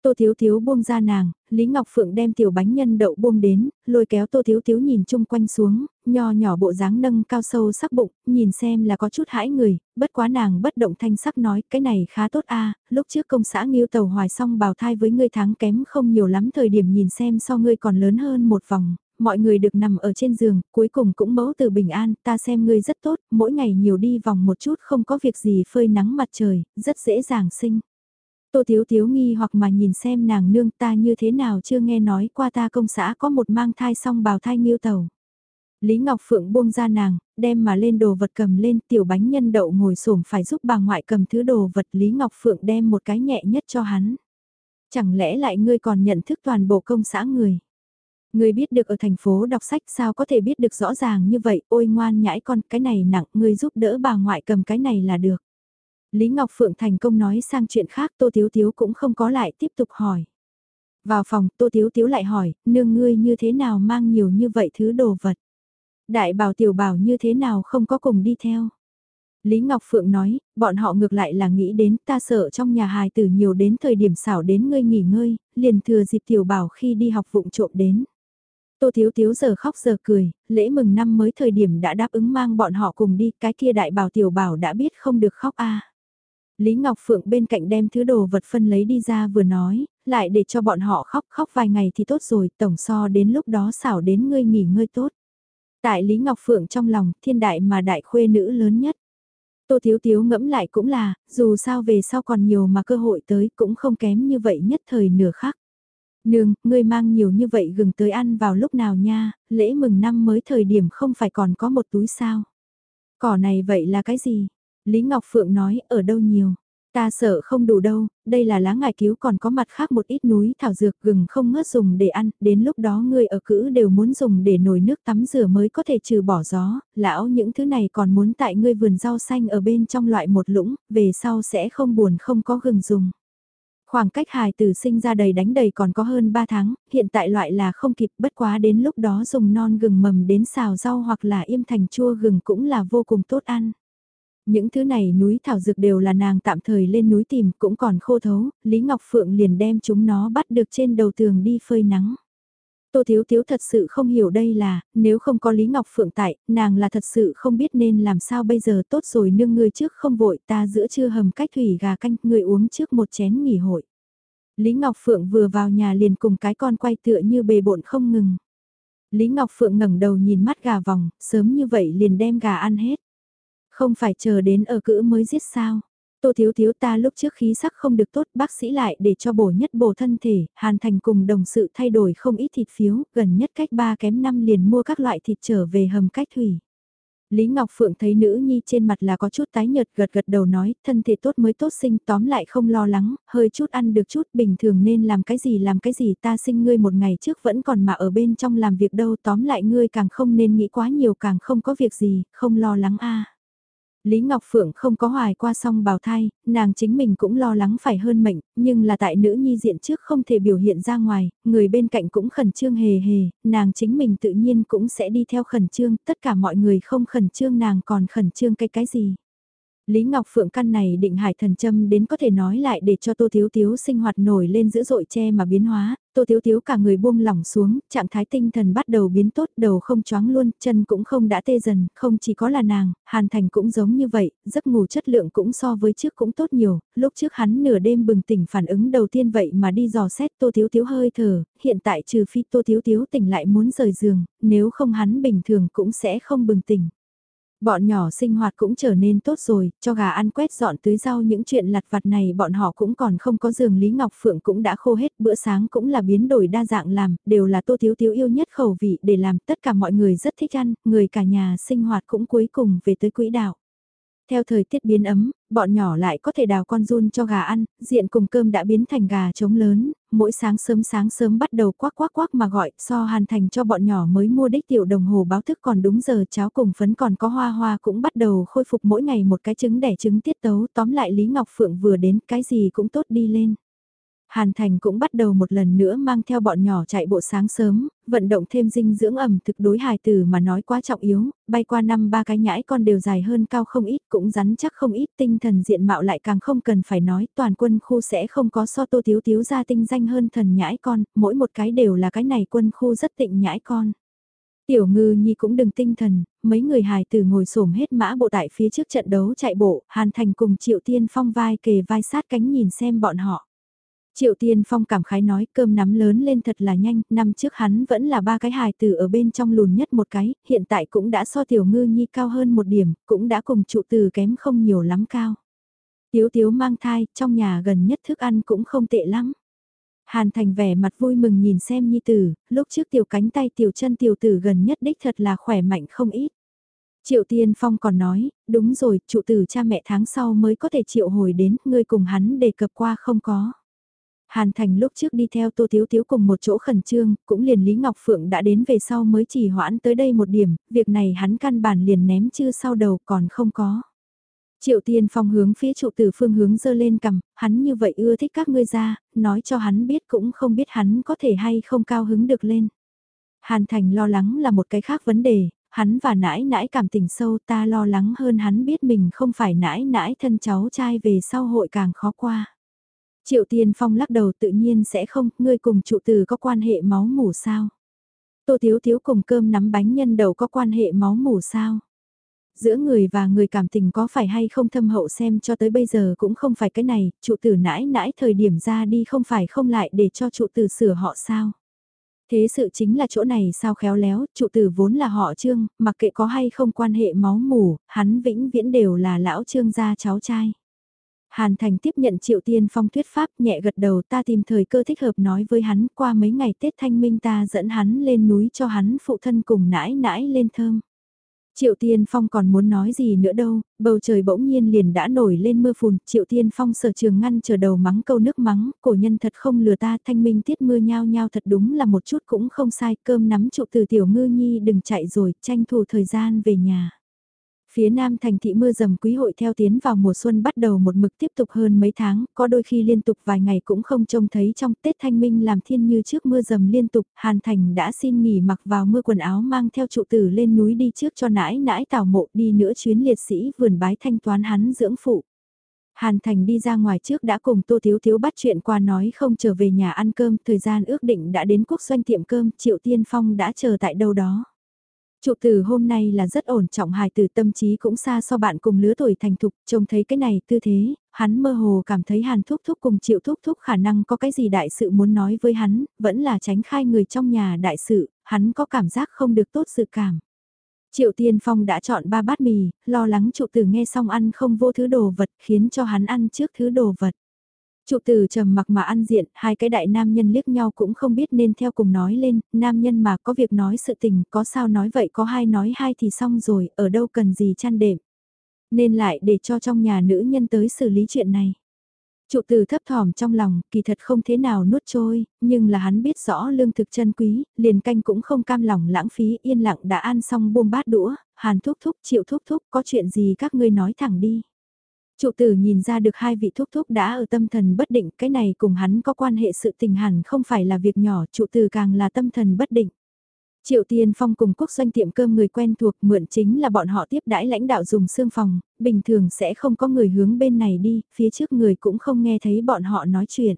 Tô Thiếu Thiếu buông ra nàng, Lý Ngọc Phượng đem tiểu bánh nhân đậu buông đến, lôi kéo Tô Thiếu Thiếu nhìn chung quanh xuống, nho nhỏ bộ dáng nâng cao sâu sắc bụng, nhìn xem là có chút hãi người, bất quá nàng bất động thanh sắc nói, cái này khá tốt a lúc trước công xã nghiêu tàu hoài xong bào thai với ngươi tháng kém không nhiều lắm thời điểm nhìn xem so ngươi còn lớn hơn một vòng, mọi người được nằm ở trên giường, cuối cùng cũng mẫu từ bình an, ta xem ngươi rất tốt, mỗi ngày nhiều đi vòng một chút không có việc gì phơi nắng mặt trời, rất dễ dàng sinh. Tô Thiếu Thiếu nghi hoặc mà nhìn xem nàng nương ta như thế nào chưa nghe nói qua ta công xã có một mang thai song bào thai nghiêu tàu. Lý Ngọc Phượng buông ra nàng, đem mà lên đồ vật cầm lên tiểu bánh nhân đậu ngồi xổm phải giúp bà ngoại cầm thứ đồ vật Lý Ngọc Phượng đem một cái nhẹ nhất cho hắn. Chẳng lẽ lại ngươi còn nhận thức toàn bộ công xã người? Ngươi biết được ở thành phố đọc sách sao có thể biết được rõ ràng như vậy, ôi ngoan nhãi con cái này nặng, ngươi giúp đỡ bà ngoại cầm cái này là được. Lý Ngọc Phượng thành công nói sang chuyện khác Tô Tiếu Tiếu cũng không có lại tiếp tục hỏi. Vào phòng Tô Tiếu Tiếu lại hỏi, nương ngươi như thế nào mang nhiều như vậy thứ đồ vật. Đại bảo tiểu bảo như thế nào không có cùng đi theo. Lý Ngọc Phượng nói, bọn họ ngược lại là nghĩ đến ta sợ trong nhà hài tử nhiều đến thời điểm xảo đến ngươi nghỉ ngơi, liền thừa dịp tiểu bảo khi đi học vụng trộm đến. Tô Thiếu Thiếu giờ khóc giờ cười, lễ mừng năm mới thời điểm đã đáp ứng mang bọn họ cùng đi, cái kia đại bảo tiểu bảo đã biết không được khóc a. Lý Ngọc Phượng bên cạnh đem thứ đồ vật phân lấy đi ra vừa nói, lại để cho bọn họ khóc khóc vài ngày thì tốt rồi, tổng so đến lúc đó xảo đến ngươi nghỉ ngơi tốt. Tại Lý Ngọc Phượng trong lòng, thiên đại mà đại khuê nữ lớn nhất. Tô Thiếu Thiếu ngẫm lại cũng là, dù sao về sau còn nhiều mà cơ hội tới cũng không kém như vậy nhất thời nửa khắc. Nương, ngươi mang nhiều như vậy gừng tới ăn vào lúc nào nha, lễ mừng năm mới thời điểm không phải còn có một túi sao. Cỏ này vậy là cái gì? Lý Ngọc Phượng nói, ở đâu nhiều? Ta sợ không đủ đâu, đây là lá ngải cứu còn có mặt khác một ít núi thảo dược gừng không ngớt dùng để ăn, đến lúc đó người ở cữ đều muốn dùng để nồi nước tắm rửa mới có thể trừ bỏ gió, lão những thứ này còn muốn tại ngươi vườn rau xanh ở bên trong loại một lũng, về sau sẽ không buồn không có gừng dùng. Khoảng cách hài tử sinh ra đầy đánh đầy còn có hơn 3 tháng, hiện tại loại là không kịp bất quá đến lúc đó dùng non gừng mầm đến xào rau hoặc là im thành chua gừng cũng là vô cùng tốt ăn. Những thứ này núi thảo dược đều là nàng tạm thời lên núi tìm cũng còn khô thấu, Lý Ngọc Phượng liền đem chúng nó bắt được trên đầu tường đi phơi nắng. Tô Thiếu Thiếu thật sự không hiểu đây là, nếu không có Lý Ngọc Phượng tại, nàng là thật sự không biết nên làm sao bây giờ tốt rồi nương ngươi trước không vội ta giữa trưa hầm cách thủy gà canh người uống trước một chén nghỉ hội. Lý Ngọc Phượng vừa vào nhà liền cùng cái con quay tựa như bề bộn không ngừng. Lý Ngọc Phượng ngẩng đầu nhìn mắt gà vòng, sớm như vậy liền đem gà ăn hết. Không phải chờ đến ở cữ mới giết sao. Tô thiếu thiếu ta lúc trước khí sắc không được tốt bác sĩ lại để cho bổ nhất bổ thân thể, hàn thành cùng đồng sự thay đổi không ít thịt phiếu, gần nhất cách 3 kém 5 liền mua các loại thịt trở về hầm cách thủy. Lý Ngọc Phượng thấy nữ nhi trên mặt là có chút tái nhợt gật gật đầu nói, thân thể tốt mới tốt sinh tóm lại không lo lắng, hơi chút ăn được chút bình thường nên làm cái gì làm cái gì ta sinh ngươi một ngày trước vẫn còn mà ở bên trong làm việc đâu tóm lại ngươi càng không nên nghĩ quá nhiều càng không có việc gì, không lo lắng a Lý Ngọc Phượng không có hoài qua song bào thai, nàng chính mình cũng lo lắng phải hơn mệnh, nhưng là tại nữ nhi diện trước không thể biểu hiện ra ngoài, người bên cạnh cũng khẩn trương hề hề, nàng chính mình tự nhiên cũng sẽ đi theo khẩn trương, tất cả mọi người không khẩn trương nàng còn khẩn trương cái cái gì. Lý Ngọc Phượng căn này định hải thần châm đến có thể nói lại để cho Tô Thiếu Thiếu sinh hoạt nổi lên dữ dội che mà biến hóa, Tô Thiếu Thiếu cả người buông lỏng xuống, trạng thái tinh thần bắt đầu biến tốt, đầu không choáng luôn, chân cũng không đã tê dần, không chỉ có là nàng, Hàn Thành cũng giống như vậy, giấc ngủ chất lượng cũng so với trước cũng tốt nhiều, lúc trước hắn nửa đêm bừng tỉnh phản ứng đầu tiên vậy mà đi dò xét Tô Thiếu Thiếu hơi thở, hiện tại trừ phi Tô Thiếu Thiếu tỉnh lại muốn rời giường, nếu không hắn bình thường cũng sẽ không bừng tỉnh. Bọn nhỏ sinh hoạt cũng trở nên tốt rồi, cho gà ăn quét dọn tưới rau những chuyện lặt vặt này bọn họ cũng còn không có giường Lý Ngọc Phượng cũng đã khô hết, bữa sáng cũng là biến đổi đa dạng làm, đều là tô thiếu thiếu yêu nhất khẩu vị để làm tất cả mọi người rất thích ăn, người cả nhà sinh hoạt cũng cuối cùng về tới quỹ đạo. Theo thời tiết biến ấm, bọn nhỏ lại có thể đào con run cho gà ăn, diện cùng cơm đã biến thành gà trống lớn, mỗi sáng sớm sáng sớm bắt đầu quắc quắc quắc mà gọi, so hàn thành cho bọn nhỏ mới mua đích tiểu đồng hồ báo thức còn đúng giờ cháo cùng phấn còn có hoa hoa cũng bắt đầu khôi phục mỗi ngày một cái trứng đẻ trứng tiết tấu, tóm lại Lý Ngọc Phượng vừa đến cái gì cũng tốt đi lên. Hàn Thành cũng bắt đầu một lần nữa mang theo bọn nhỏ chạy bộ sáng sớm, vận động thêm dinh dưỡng ẩm thực đối hài tử mà nói quá trọng yếu, bay qua năm ba cái nhãi con đều dài hơn cao không ít cũng rắn chắc không ít tinh thần diện mạo lại càng không cần phải nói toàn quân khu sẽ không có so tô thiếu thiếu ra tinh danh hơn thần nhãi con, mỗi một cái đều là cái này quân khu rất tịnh nhãi con. Tiểu ngư nhi cũng đừng tinh thần, mấy người hài tử ngồi xổm hết mã bộ tại phía trước trận đấu chạy bộ, Hàn Thành cùng Triệu Tiên Phong vai kề vai sát cánh nhìn xem bọn họ. Triệu Tiên Phong cảm khái nói cơm nắm lớn lên thật là nhanh, năm trước hắn vẫn là ba cái hài tử ở bên trong lùn nhất một cái, hiện tại cũng đã so tiểu ngư nhi cao hơn một điểm, cũng đã cùng trụ từ kém không nhiều lắm cao. Tiếu tiếu mang thai, trong nhà gần nhất thức ăn cũng không tệ lắm. Hàn Thành vẻ mặt vui mừng nhìn xem nhi tử, lúc trước tiểu cánh tay tiểu chân tiểu tử gần nhất đích thật là khỏe mạnh không ít. Triệu Tiên Phong còn nói, đúng rồi, trụ tử cha mẹ tháng sau mới có thể triệu hồi đến, ngươi cùng hắn đề cập qua không có. Hàn Thành lúc trước đi theo Tô Thiếu Thiếu cùng một chỗ khẩn trương, cũng liền Lý Ngọc Phượng đã đến về sau mới chỉ hoãn tới đây một điểm, việc này hắn căn bản liền ném chưa sau đầu còn không có. Triệu Tiên Phong hướng phía trụ tử phương hướng dơ lên cầm, hắn như vậy ưa thích các ngươi ra, nói cho hắn biết cũng không biết hắn có thể hay không cao hứng được lên. Hàn Thành lo lắng là một cái khác vấn đề, hắn và nãi nãi cảm tình sâu ta lo lắng hơn hắn biết mình không phải nãi nãi thân cháu trai về sau hội càng khó qua. Triệu Tiên Phong lắc đầu tự nhiên sẽ không, ngươi cùng trụ tử có quan hệ máu mủ sao? Tô Thiếu Thiếu cùng cơm nắm bánh nhân đầu có quan hệ máu mủ sao? Giữa người và người cảm tình có phải hay không thâm hậu xem cho tới bây giờ cũng không phải cái này, trụ tử nãi nãi thời điểm ra đi không phải không lại để cho trụ tử sửa họ sao? Thế sự chính là chỗ này sao khéo léo, trụ tử vốn là họ trương, mặc kệ có hay không quan hệ máu mủ, hắn vĩnh viễn đều là lão trương gia cháu trai. Hàn Thành tiếp nhận Triệu Tiên Phong thuyết pháp nhẹ gật đầu ta tìm thời cơ thích hợp nói với hắn qua mấy ngày Tết Thanh Minh ta dẫn hắn lên núi cho hắn phụ thân cùng nãi nãi lên thơm. Triệu Tiên Phong còn muốn nói gì nữa đâu, bầu trời bỗng nhiên liền đã nổi lên mưa phùn, Triệu Tiên Phong sở trường ngăn chờ đầu mắng câu nước mắng, cổ nhân thật không lừa ta, thanh minh tiết mưa nhao nhao thật đúng là một chút cũng không sai, cơm nắm trụ từ tiểu ngư nhi đừng chạy rồi, tranh thủ thời gian về nhà. Phía nam thành thị mưa dầm quý hội theo tiến vào mùa xuân bắt đầu một mực tiếp tục hơn mấy tháng, có đôi khi liên tục vài ngày cũng không trông thấy trong Tết Thanh Minh làm thiên như trước mưa dầm liên tục, Hàn Thành đã xin nghỉ mặc vào mưa quần áo mang theo trụ tử lên núi đi trước cho nãi nãi tảo mộ đi nữa chuyến liệt sĩ vườn bái thanh toán hắn dưỡng phụ. Hàn Thành đi ra ngoài trước đã cùng Tô Thiếu Thiếu bắt chuyện qua nói không trở về nhà ăn cơm, thời gian ước định đã đến quốc doanh tiệm cơm, Triệu Tiên Phong đã chờ tại đâu đó. Trụ tử hôm nay là rất ổn trọng hài tử tâm trí cũng xa so bạn cùng lứa tuổi thành thục, trông thấy cái này tư thế, hắn mơ hồ cảm thấy hàn thúc thúc cùng chịu thúc thúc khả năng có cái gì đại sự muốn nói với hắn, vẫn là tránh khai người trong nhà đại sự, hắn có cảm giác không được tốt sự cảm. Triệu Tiên Phong đã chọn ba bát mì, lo lắng trụ tử nghe xong ăn không vô thứ đồ vật khiến cho hắn ăn trước thứ đồ vật. Trụ tử trầm mặc mà ăn diện, hai cái đại nam nhân liếc nhau cũng không biết nên theo cùng nói lên, nam nhân mà có việc nói sự tình, có sao nói vậy có hai nói hai thì xong rồi, ở đâu cần gì chăn đệm. Nên lại để cho trong nhà nữ nhân tới xử lý chuyện này. Trụ tử thấp thỏm trong lòng, kỳ thật không thế nào nuốt trôi, nhưng là hắn biết rõ lương thực chân quý, liền canh cũng không cam lòng lãng phí, yên lặng đã ăn xong buông bát đũa, hàn thúc thúc, chịu thúc thúc, có chuyện gì các ngươi nói thẳng đi. Trụ tử nhìn ra được hai vị thúc thúc đã ở tâm thần bất định, cái này cùng hắn có quan hệ sự tình hẳn không phải là việc nhỏ, trụ tử càng là tâm thần bất định. Triệu Tiên Phong cùng quốc doanh tiệm cơm người quen thuộc mượn chính là bọn họ tiếp đãi lãnh đạo dùng xương phòng, bình thường sẽ không có người hướng bên này đi, phía trước người cũng không nghe thấy bọn họ nói chuyện.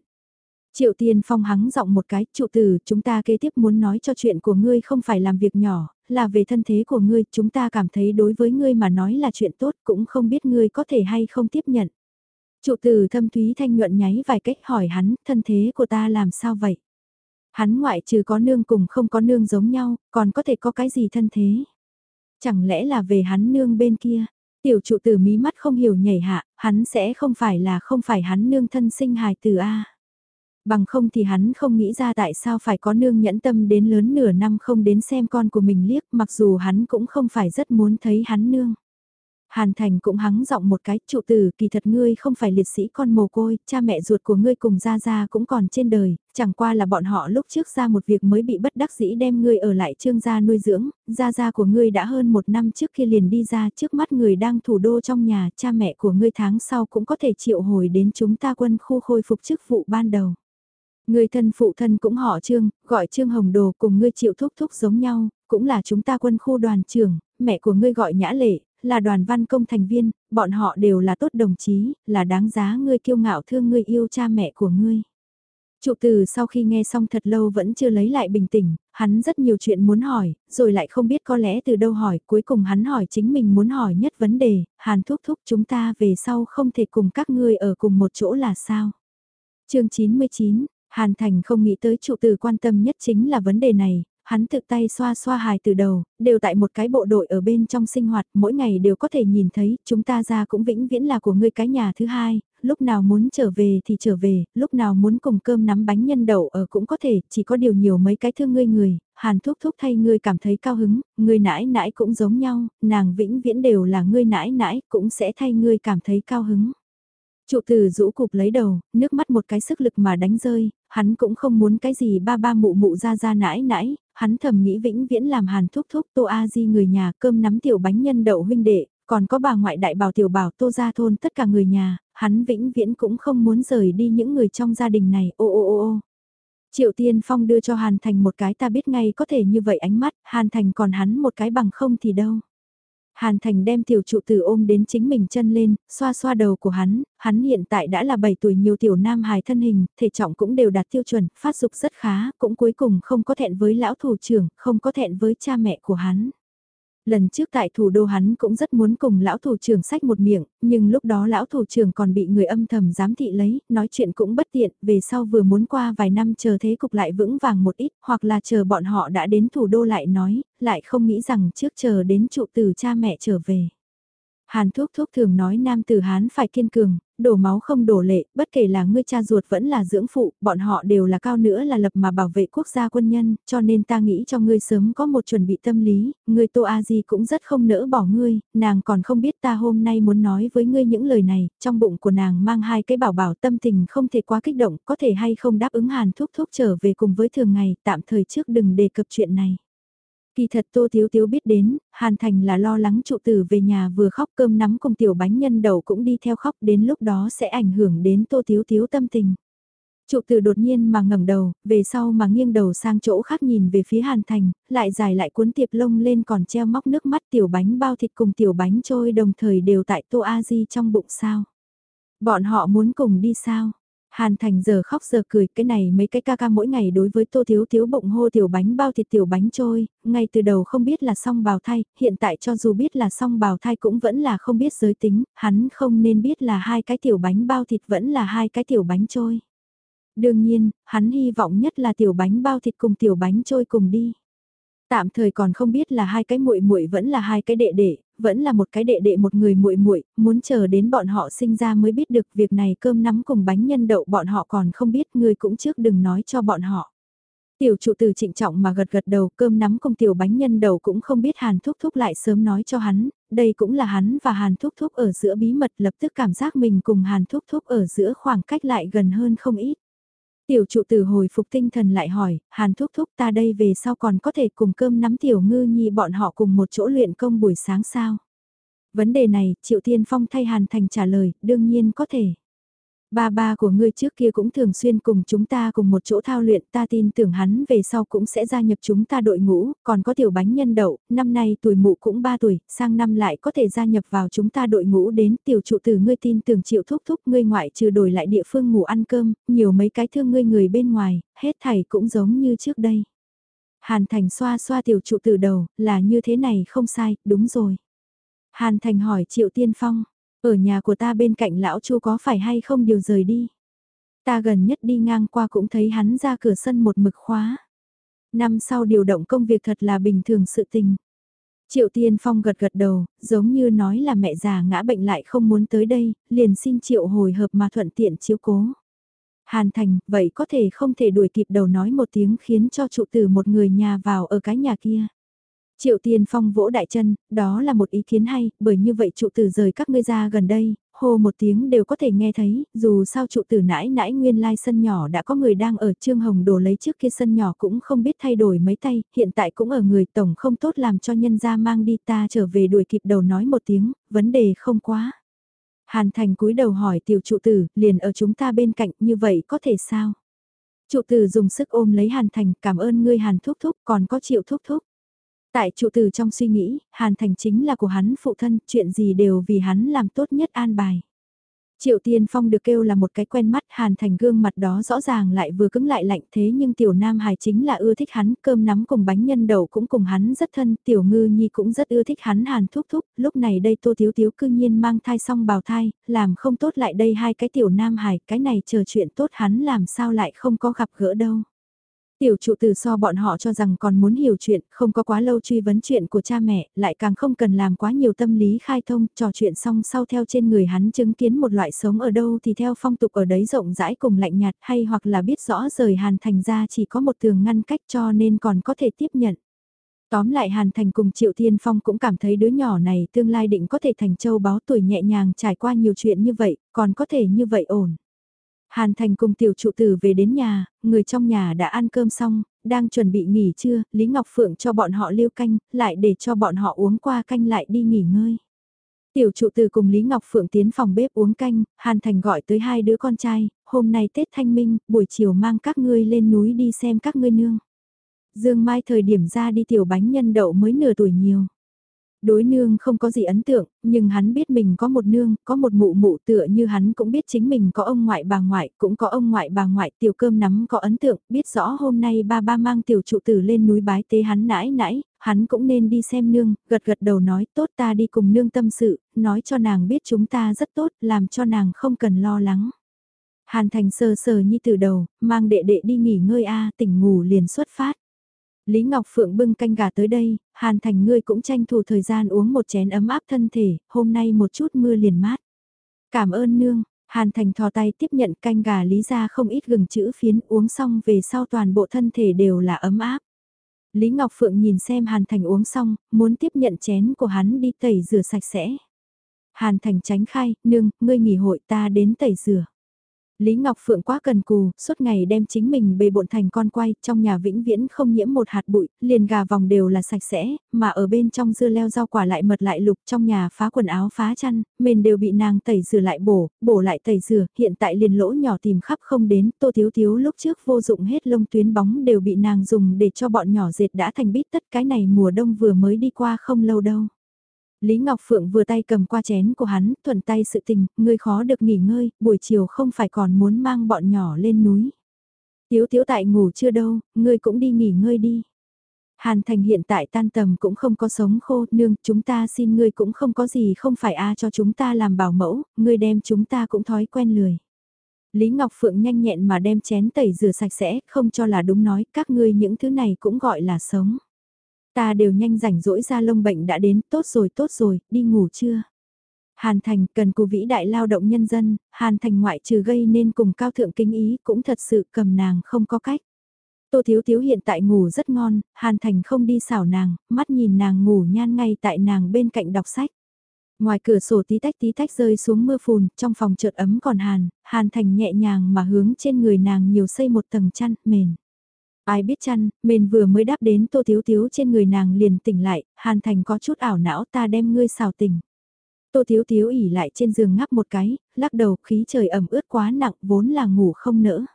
Triệu Tiên Phong hắng giọng một cái, trụ tử, chúng ta kế tiếp muốn nói cho chuyện của ngươi không phải làm việc nhỏ, là về thân thế của ngươi, chúng ta cảm thấy đối với ngươi mà nói là chuyện tốt, cũng không biết ngươi có thể hay không tiếp nhận. Trụ tử thâm thúy thanh nhuận nháy vài cách hỏi hắn, thân thế của ta làm sao vậy? Hắn ngoại trừ có nương cùng không có nương giống nhau, còn có thể có cái gì thân thế? Chẳng lẽ là về hắn nương bên kia? Tiểu trụ tử mí mắt không hiểu nhảy hạ, hắn sẽ không phải là không phải hắn nương thân sinh hài từ A. Bằng không thì hắn không nghĩ ra tại sao phải có nương nhẫn tâm đến lớn nửa năm không đến xem con của mình liếc mặc dù hắn cũng không phải rất muốn thấy hắn nương. Hàn Thành cũng hắng giọng một cái, trụ tử, kỳ thật ngươi không phải liệt sĩ con mồ côi, cha mẹ ruột của ngươi cùng Gia Gia cũng còn trên đời, chẳng qua là bọn họ lúc trước ra một việc mới bị bất đắc dĩ đem ngươi ở lại trương gia nuôi dưỡng, Gia Gia của ngươi đã hơn một năm trước khi liền đi ra trước mắt người đang thủ đô trong nhà, cha mẹ của ngươi tháng sau cũng có thể triệu hồi đến chúng ta quân khu khôi phục chức vụ ban đầu. Người thân phụ thân cũng họ Trương, gọi Trương Hồng Đồ cùng ngươi chịu thúc thúc giống nhau, cũng là chúng ta quân khu đoàn trưởng, mẹ của ngươi gọi Nhã Lệ, là đoàn văn công thành viên, bọn họ đều là tốt đồng chí, là đáng giá ngươi kiêu ngạo thương ngươi yêu cha mẹ của ngươi. Trụ từ sau khi nghe xong thật lâu vẫn chưa lấy lại bình tĩnh, hắn rất nhiều chuyện muốn hỏi, rồi lại không biết có lẽ từ đâu hỏi, cuối cùng hắn hỏi chính mình muốn hỏi nhất vấn đề, hàn thúc thúc chúng ta về sau không thể cùng các ngươi ở cùng một chỗ là sao? chương 99, Hàn Thành không nghĩ tới trụ từ quan tâm nhất chính là vấn đề này, hắn tự tay xoa xoa hài từ đầu, đều tại một cái bộ đội ở bên trong sinh hoạt, mỗi ngày đều có thể nhìn thấy, chúng ta ra cũng vĩnh viễn là của ngươi cái nhà thứ hai, lúc nào muốn trở về thì trở về, lúc nào muốn cùng cơm nắm bánh nhân đậu ở cũng có thể, chỉ có điều nhiều mấy cái thương ngươi người, hàn thúc thúc thay ngươi cảm thấy cao hứng, ngươi nãi nãi cũng giống nhau, nàng vĩnh viễn đều là ngươi nãi nãi, cũng sẽ thay ngươi cảm thấy cao hứng. Trụ từ rũ cục lấy đầu, nước mắt một cái sức lực mà đánh rơi, hắn cũng không muốn cái gì ba ba mụ mụ ra ra nãi nãi, hắn thầm nghĩ vĩnh viễn làm hàn thúc thúc tô a di người nhà cơm nắm tiểu bánh nhân đậu huynh đệ, còn có bà ngoại đại bảo tiểu bảo tô gia thôn tất cả người nhà, hắn vĩnh viễn cũng không muốn rời đi những người trong gia đình này, ô ô ô ô. Triệu Tiên Phong đưa cho Hàn Thành một cái ta biết ngay có thể như vậy ánh mắt, Hàn Thành còn hắn một cái bằng không thì đâu. Hàn Thành đem tiểu trụ tử ôm đến chính mình chân lên, xoa xoa đầu của hắn, hắn hiện tại đã là 7 tuổi nhiều tiểu nam hài thân hình, thể trọng cũng đều đạt tiêu chuẩn, phát dục rất khá, cũng cuối cùng không có thẹn với lão thủ trưởng, không có thẹn với cha mẹ của hắn. Lần trước tại thủ đô hắn cũng rất muốn cùng lão thủ trưởng sách một miệng, nhưng lúc đó lão thủ trưởng còn bị người âm thầm giám thị lấy, nói chuyện cũng bất tiện, về sau vừa muốn qua vài năm chờ thế cục lại vững vàng một ít, hoặc là chờ bọn họ đã đến thủ đô lại nói, lại không nghĩ rằng trước chờ đến trụ từ cha mẹ trở về. Hàn thuốc thuốc thường nói nam tử Hán phải kiên cường, đổ máu không đổ lệ, bất kể là ngươi cha ruột vẫn là dưỡng phụ, bọn họ đều là cao nữa là lập mà bảo vệ quốc gia quân nhân, cho nên ta nghĩ cho ngươi sớm có một chuẩn bị tâm lý, ngươi Tô A Di cũng rất không nỡ bỏ ngươi, nàng còn không biết ta hôm nay muốn nói với ngươi những lời này, trong bụng của nàng mang hai cái bảo bảo tâm tình không thể quá kích động, có thể hay không đáp ứng hàn thuốc thuốc trở về cùng với thường ngày, tạm thời trước đừng đề cập chuyện này. Kỳ thật Tô thiếu thiếu biết đến, Hàn Thành là lo lắng trụ tử về nhà vừa khóc cơm nắm cùng tiểu bánh nhân đầu cũng đi theo khóc đến lúc đó sẽ ảnh hưởng đến Tô thiếu thiếu tâm tình. Trụ tử đột nhiên mà ngẩng đầu, về sau mà nghiêng đầu sang chỗ khác nhìn về phía Hàn Thành, lại dài lại cuốn tiệp lông lên còn treo móc nước mắt tiểu bánh bao thịt cùng tiểu bánh trôi đồng thời đều tại Tô A Di trong bụng sao. Bọn họ muốn cùng đi sao? Hàn Thành giờ khóc giờ cười, cái này mấy cái ca ca mỗi ngày đối với tô thiếu thiếu bụng hô tiểu bánh bao thịt tiểu bánh trôi, ngay từ đầu không biết là song bào thai, hiện tại cho dù biết là song bào thai cũng vẫn là không biết giới tính, hắn không nên biết là hai cái tiểu bánh bao thịt vẫn là hai cái tiểu bánh trôi. Đương nhiên, hắn hy vọng nhất là tiểu bánh bao thịt cùng tiểu bánh trôi cùng đi. Tạm thời còn không biết là hai cái muội muội vẫn là hai cái đệ đệ, vẫn là một cái đệ đệ một người muội muội, muốn chờ đến bọn họ sinh ra mới biết được việc này cơm nắm cùng bánh nhân đậu bọn họ còn không biết, ngươi cũng trước đừng nói cho bọn họ. Tiểu trụ từ trịnh trọng mà gật gật đầu cơm nắm cùng tiểu bánh nhân đầu cũng không biết Hàn Thúc Thúc lại sớm nói cho hắn, đây cũng là hắn và Hàn Thúc Thúc ở giữa bí mật lập tức cảm giác mình cùng Hàn Thúc Thúc ở giữa khoảng cách lại gần hơn không ít. Tiểu trụ tử hồi phục tinh thần lại hỏi, Hàn thúc thúc ta đây về sau còn có thể cùng cơm nắm tiểu ngư nhi bọn họ cùng một chỗ luyện công buổi sáng sao? Vấn đề này, Triệu Tiên Phong thay Hàn Thành trả lời, đương nhiên có thể. Ba ba của ngươi trước kia cũng thường xuyên cùng chúng ta cùng một chỗ thao luyện ta tin tưởng hắn về sau cũng sẽ gia nhập chúng ta đội ngũ, còn có tiểu bánh nhân đậu, năm nay tuổi mụ cũng 3 tuổi, sang năm lại có thể gia nhập vào chúng ta đội ngũ đến tiểu trụ tử ngươi tin tưởng chịu thúc thúc ngươi ngoại trừ đổi lại địa phương ngủ ăn cơm, nhiều mấy cái thương ngươi người bên ngoài, hết thảy cũng giống như trước đây. Hàn Thành xoa xoa tiểu trụ tử đầu, là như thế này không sai, đúng rồi. Hàn Thành hỏi Triệu Tiên Phong, ở nhà của ta bên cạnh lão chu có phải hay không điều rời đi? Ta gần nhất đi ngang qua cũng thấy hắn ra cửa sân một mực khóa. Năm sau điều động công việc thật là bình thường sự tình. Triệu Tiên Phong gật gật đầu, giống như nói là mẹ già ngã bệnh lại không muốn tới đây, liền xin Triệu hồi hợp mà thuận tiện chiếu cố. Hàn Thành, vậy có thể không thể đuổi kịp đầu nói một tiếng khiến cho trụ tử một người nhà vào ở cái nhà kia. Triệu Tiên Phong vỗ đại chân, đó là một ý kiến hay, bởi như vậy trụ tử rời các ngươi ra gần đây, hô một tiếng đều có thể nghe thấy, dù sao trụ tử nãi nãi nguyên lai sân nhỏ đã có người đang ở Trương Hồng đồ lấy trước kia sân nhỏ cũng không biết thay đổi mấy tay, hiện tại cũng ở người tổng không tốt làm cho nhân gia mang đi ta trở về đuổi kịp đầu nói một tiếng, vấn đề không quá. Hàn Thành cúi đầu hỏi tiểu trụ tử, liền ở chúng ta bên cạnh như vậy có thể sao? Trụ tử dùng sức ôm lấy Hàn Thành cảm ơn ngươi Hàn thúc thúc còn có triệu thúc thúc. Tại trụ tử trong suy nghĩ, Hàn Thành chính là của hắn phụ thân, chuyện gì đều vì hắn làm tốt nhất an bài. Triệu Tiên Phong được kêu là một cái quen mắt Hàn Thành gương mặt đó rõ ràng lại vừa cứng lại lạnh thế nhưng Tiểu Nam Hải chính là ưa thích hắn, cơm nắm cùng bánh nhân đậu cũng cùng hắn rất thân, Tiểu Ngư Nhi cũng rất ưa thích hắn Hàn thúc thúc, lúc này đây Tô Thiếu Thiếu cư nhiên mang thai xong bào thai, làm không tốt lại đây hai cái Tiểu Nam Hải, cái này chờ chuyện tốt hắn làm sao lại không có gặp gỡ đâu. Tiểu trụ từ so bọn họ cho rằng còn muốn hiểu chuyện, không có quá lâu truy vấn chuyện của cha mẹ, lại càng không cần làm quá nhiều tâm lý khai thông, trò chuyện xong sau theo trên người hắn chứng kiến một loại sống ở đâu thì theo phong tục ở đấy rộng rãi cùng lạnh nhạt hay hoặc là biết rõ rời hàn thành ra chỉ có một tường ngăn cách cho nên còn có thể tiếp nhận. Tóm lại Hàn Thành cùng Triệu Thiên Phong cũng cảm thấy đứa nhỏ này tương lai định có thể thành châu báo tuổi nhẹ nhàng trải qua nhiều chuyện như vậy, còn có thể như vậy ổn. Hàn Thành cùng tiểu trụ tử về đến nhà, người trong nhà đã ăn cơm xong, đang chuẩn bị nghỉ trưa, Lý Ngọc Phượng cho bọn họ lưu canh, lại để cho bọn họ uống qua canh lại đi nghỉ ngơi. Tiểu trụ Tử cùng Lý Ngọc Phượng tiến phòng bếp uống canh, Hàn Thành gọi tới hai đứa con trai, hôm nay Tết Thanh Minh, buổi chiều mang các ngươi lên núi đi xem các ngươi nương. Dương Mai thời điểm ra đi tiểu bánh nhân đậu mới nửa tuổi nhiều. Đối nương không có gì ấn tượng, nhưng hắn biết mình có một nương, có một mụ mụ tựa như hắn cũng biết chính mình có ông ngoại bà ngoại, cũng có ông ngoại bà ngoại, tiểu cơm nắm có ấn tượng, biết rõ hôm nay ba ba mang tiểu trụ tử lên núi bái tế hắn nãi nãi, hắn cũng nên đi xem nương, gật gật đầu nói tốt ta đi cùng nương tâm sự, nói cho nàng biết chúng ta rất tốt, làm cho nàng không cần lo lắng. Hàn thành sờ sờ như từ đầu, mang đệ đệ đi nghỉ ngơi a tỉnh ngủ liền xuất phát. Lý Ngọc Phượng bưng canh gà tới đây, Hàn Thành ngươi cũng tranh thủ thời gian uống một chén ấm áp thân thể, hôm nay một chút mưa liền mát. Cảm ơn nương, Hàn Thành thò tay tiếp nhận canh gà Lý ra không ít gừng chữ phiến uống xong về sau toàn bộ thân thể đều là ấm áp. Lý Ngọc Phượng nhìn xem Hàn Thành uống xong, muốn tiếp nhận chén của hắn đi tẩy rửa sạch sẽ. Hàn Thành tránh khai, nương, ngươi nghỉ hội ta đến tẩy rửa. Lý Ngọc Phượng quá cần cù, suốt ngày đem chính mình bề bộn thành con quay, trong nhà vĩnh viễn không nhiễm một hạt bụi, liền gà vòng đều là sạch sẽ, mà ở bên trong dưa leo rau quả lại mật lại lục trong nhà phá quần áo phá chăn, mền đều bị nàng tẩy rửa lại bổ, bổ lại tẩy rửa, hiện tại liền lỗ nhỏ tìm khắp không đến, tô thiếu thiếu lúc trước vô dụng hết lông tuyến bóng đều bị nàng dùng để cho bọn nhỏ dệt đã thành bít tất cái này mùa đông vừa mới đi qua không lâu đâu. Lý Ngọc Phượng vừa tay cầm qua chén của hắn, thuận tay sự tình, ngươi khó được nghỉ ngơi, buổi chiều không phải còn muốn mang bọn nhỏ lên núi. Tiếu tiếu tại ngủ chưa đâu, ngươi cũng đi nghỉ ngơi đi. Hàn Thành hiện tại tan tầm cũng không có sống khô, nương, chúng ta xin ngươi cũng không có gì không phải a cho chúng ta làm bảo mẫu, ngươi đem chúng ta cũng thói quen lười. Lý Ngọc Phượng nhanh nhẹn mà đem chén tẩy rửa sạch sẽ, không cho là đúng nói, các ngươi những thứ này cũng gọi là sống. Ta đều nhanh rảnh rỗi ra lông bệnh đã đến, tốt rồi tốt rồi, đi ngủ chưa? Hàn Thành cần cù vĩ đại lao động nhân dân, Hàn Thành ngoại trừ gây nên cùng cao thượng kính ý cũng thật sự cầm nàng không có cách. Tô Thiếu Thiếu hiện tại ngủ rất ngon, Hàn Thành không đi xảo nàng, mắt nhìn nàng ngủ nhan ngay tại nàng bên cạnh đọc sách. Ngoài cửa sổ tí tách tí tách rơi xuống mưa phùn, trong phòng chợt ấm còn Hàn, Hàn Thành nhẹ nhàng mà hướng trên người nàng nhiều xây một tầng chăn, mền. Ai biết chăn, mền vừa mới đáp đến tô thiếu thiếu trên người nàng liền tỉnh lại, hàn thành có chút ảo não ta đem ngươi xào tỉnh. Tô thiếu thiếu ỉ lại trên giường ngắp một cái, lắc đầu khí trời ẩm ướt quá nặng vốn là ngủ không nỡ.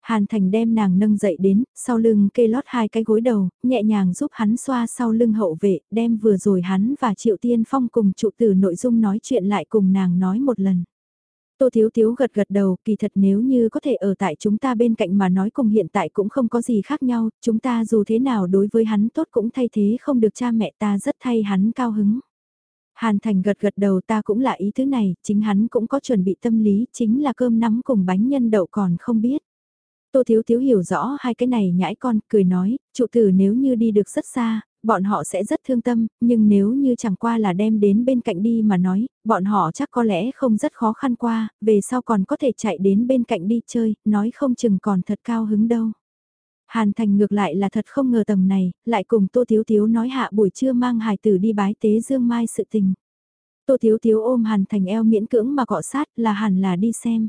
Hàn Thành đem nàng nâng dậy đến, sau lưng kê lót hai cái gối đầu, nhẹ nhàng giúp hắn xoa sau lưng hậu vệ, đem vừa rồi hắn và Triệu Tiên Phong cùng trụ tử nội dung nói chuyện lại cùng nàng nói một lần. Tô Thiếu Thiếu gật gật đầu, kỳ thật nếu như có thể ở tại chúng ta bên cạnh mà nói cùng hiện tại cũng không có gì khác nhau, chúng ta dù thế nào đối với hắn tốt cũng thay thế không được cha mẹ ta rất thay hắn cao hứng. Hàn Thành gật gật đầu ta cũng là ý thứ này, chính hắn cũng có chuẩn bị tâm lý, chính là cơm nắm cùng bánh nhân đậu còn không biết. Tô Thiếu Thiếu hiểu rõ hai cái này nhãi con, cười nói, trụ tử nếu như đi được rất xa, bọn họ sẽ rất thương tâm, nhưng nếu như chẳng qua là đem đến bên cạnh đi mà nói, bọn họ chắc có lẽ không rất khó khăn qua, về sau còn có thể chạy đến bên cạnh đi chơi, nói không chừng còn thật cao hứng đâu. Hàn Thành ngược lại là thật không ngờ tầm này, lại cùng Tô Thiếu Thiếu nói hạ buổi trưa mang hài tử đi bái tế Dương Mai sự tình. Tô Thiếu Thiếu ôm Hàn Thành eo miễn cưỡng mà cọ sát là hẳn là đi xem.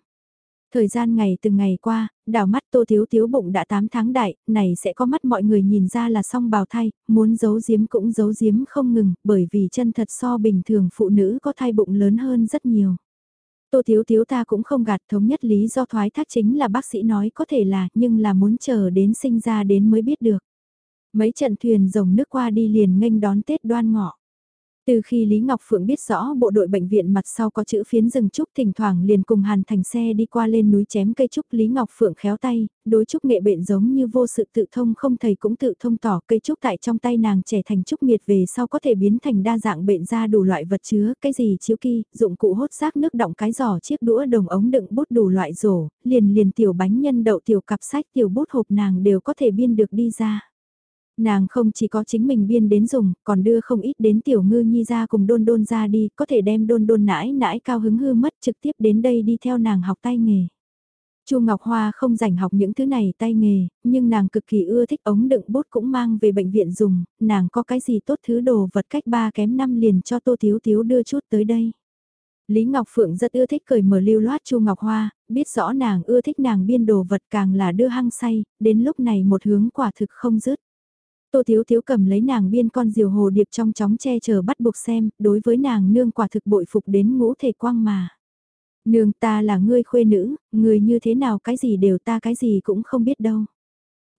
Thời gian ngày từng ngày qua, đảo mắt tô thiếu thiếu bụng đã 8 tháng đại, này sẽ có mắt mọi người nhìn ra là song bào thai, muốn giấu giếm cũng giấu giếm không ngừng, bởi vì chân thật so bình thường phụ nữ có thai bụng lớn hơn rất nhiều. Tô thiếu thiếu ta cũng không gạt thống nhất lý do thoái thác chính là bác sĩ nói có thể là nhưng là muốn chờ đến sinh ra đến mới biết được. Mấy trận thuyền rồng nước qua đi liền nghênh đón Tết đoan ngọ. Từ khi Lý Ngọc Phượng biết rõ bộ đội bệnh viện mặt sau có chữ phiến rừng trúc thỉnh thoảng liền cùng Hàn Thành xe đi qua lên núi chém cây trúc Lý Ngọc Phượng khéo tay, đối trúc nghệ bệnh giống như vô sự tự thông không thầy cũng tự thông tỏ cây trúc tại trong tay nàng trẻ thành trúc miệt về sau có thể biến thành đa dạng bệnh ra đủ loại vật chứa, cái gì chiếu kỳ, dụng cụ hốt rác nước động cái giỏ chiếc đũa đồng ống đựng bút đủ loại rổ, liền liền tiểu bánh nhân đậu tiểu cặp sách tiểu bút hộp nàng đều có thể biên được đi ra. Nàng không chỉ có chính mình biên đến dùng, còn đưa không ít đến tiểu ngư nhi ra cùng đôn đôn ra đi, có thể đem đôn đôn nãi nãi cao hứng hư mất trực tiếp đến đây đi theo nàng học tay nghề. Chu Ngọc Hoa không rảnh học những thứ này tay nghề, nhưng nàng cực kỳ ưa thích ống đựng bút cũng mang về bệnh viện dùng, nàng có cái gì tốt thứ đồ vật cách ba kém năm liền cho Tô Thiếu Thiếu đưa chút tới đây. Lý Ngọc Phượng rất ưa thích cười mở lưu loát Chu Ngọc Hoa, biết rõ nàng ưa thích nàng biên đồ vật càng là đưa hăng say, đến lúc này một hướng quả thực không dứt. Tô Thiếu Thiếu cầm lấy nàng biên con diều hồ điệp trong chóng che chờ bắt buộc xem, đối với nàng nương quả thực bội phục đến ngũ thể quang mà. Nương ta là ngươi khuê nữ, người như thế nào cái gì đều ta cái gì cũng không biết đâu.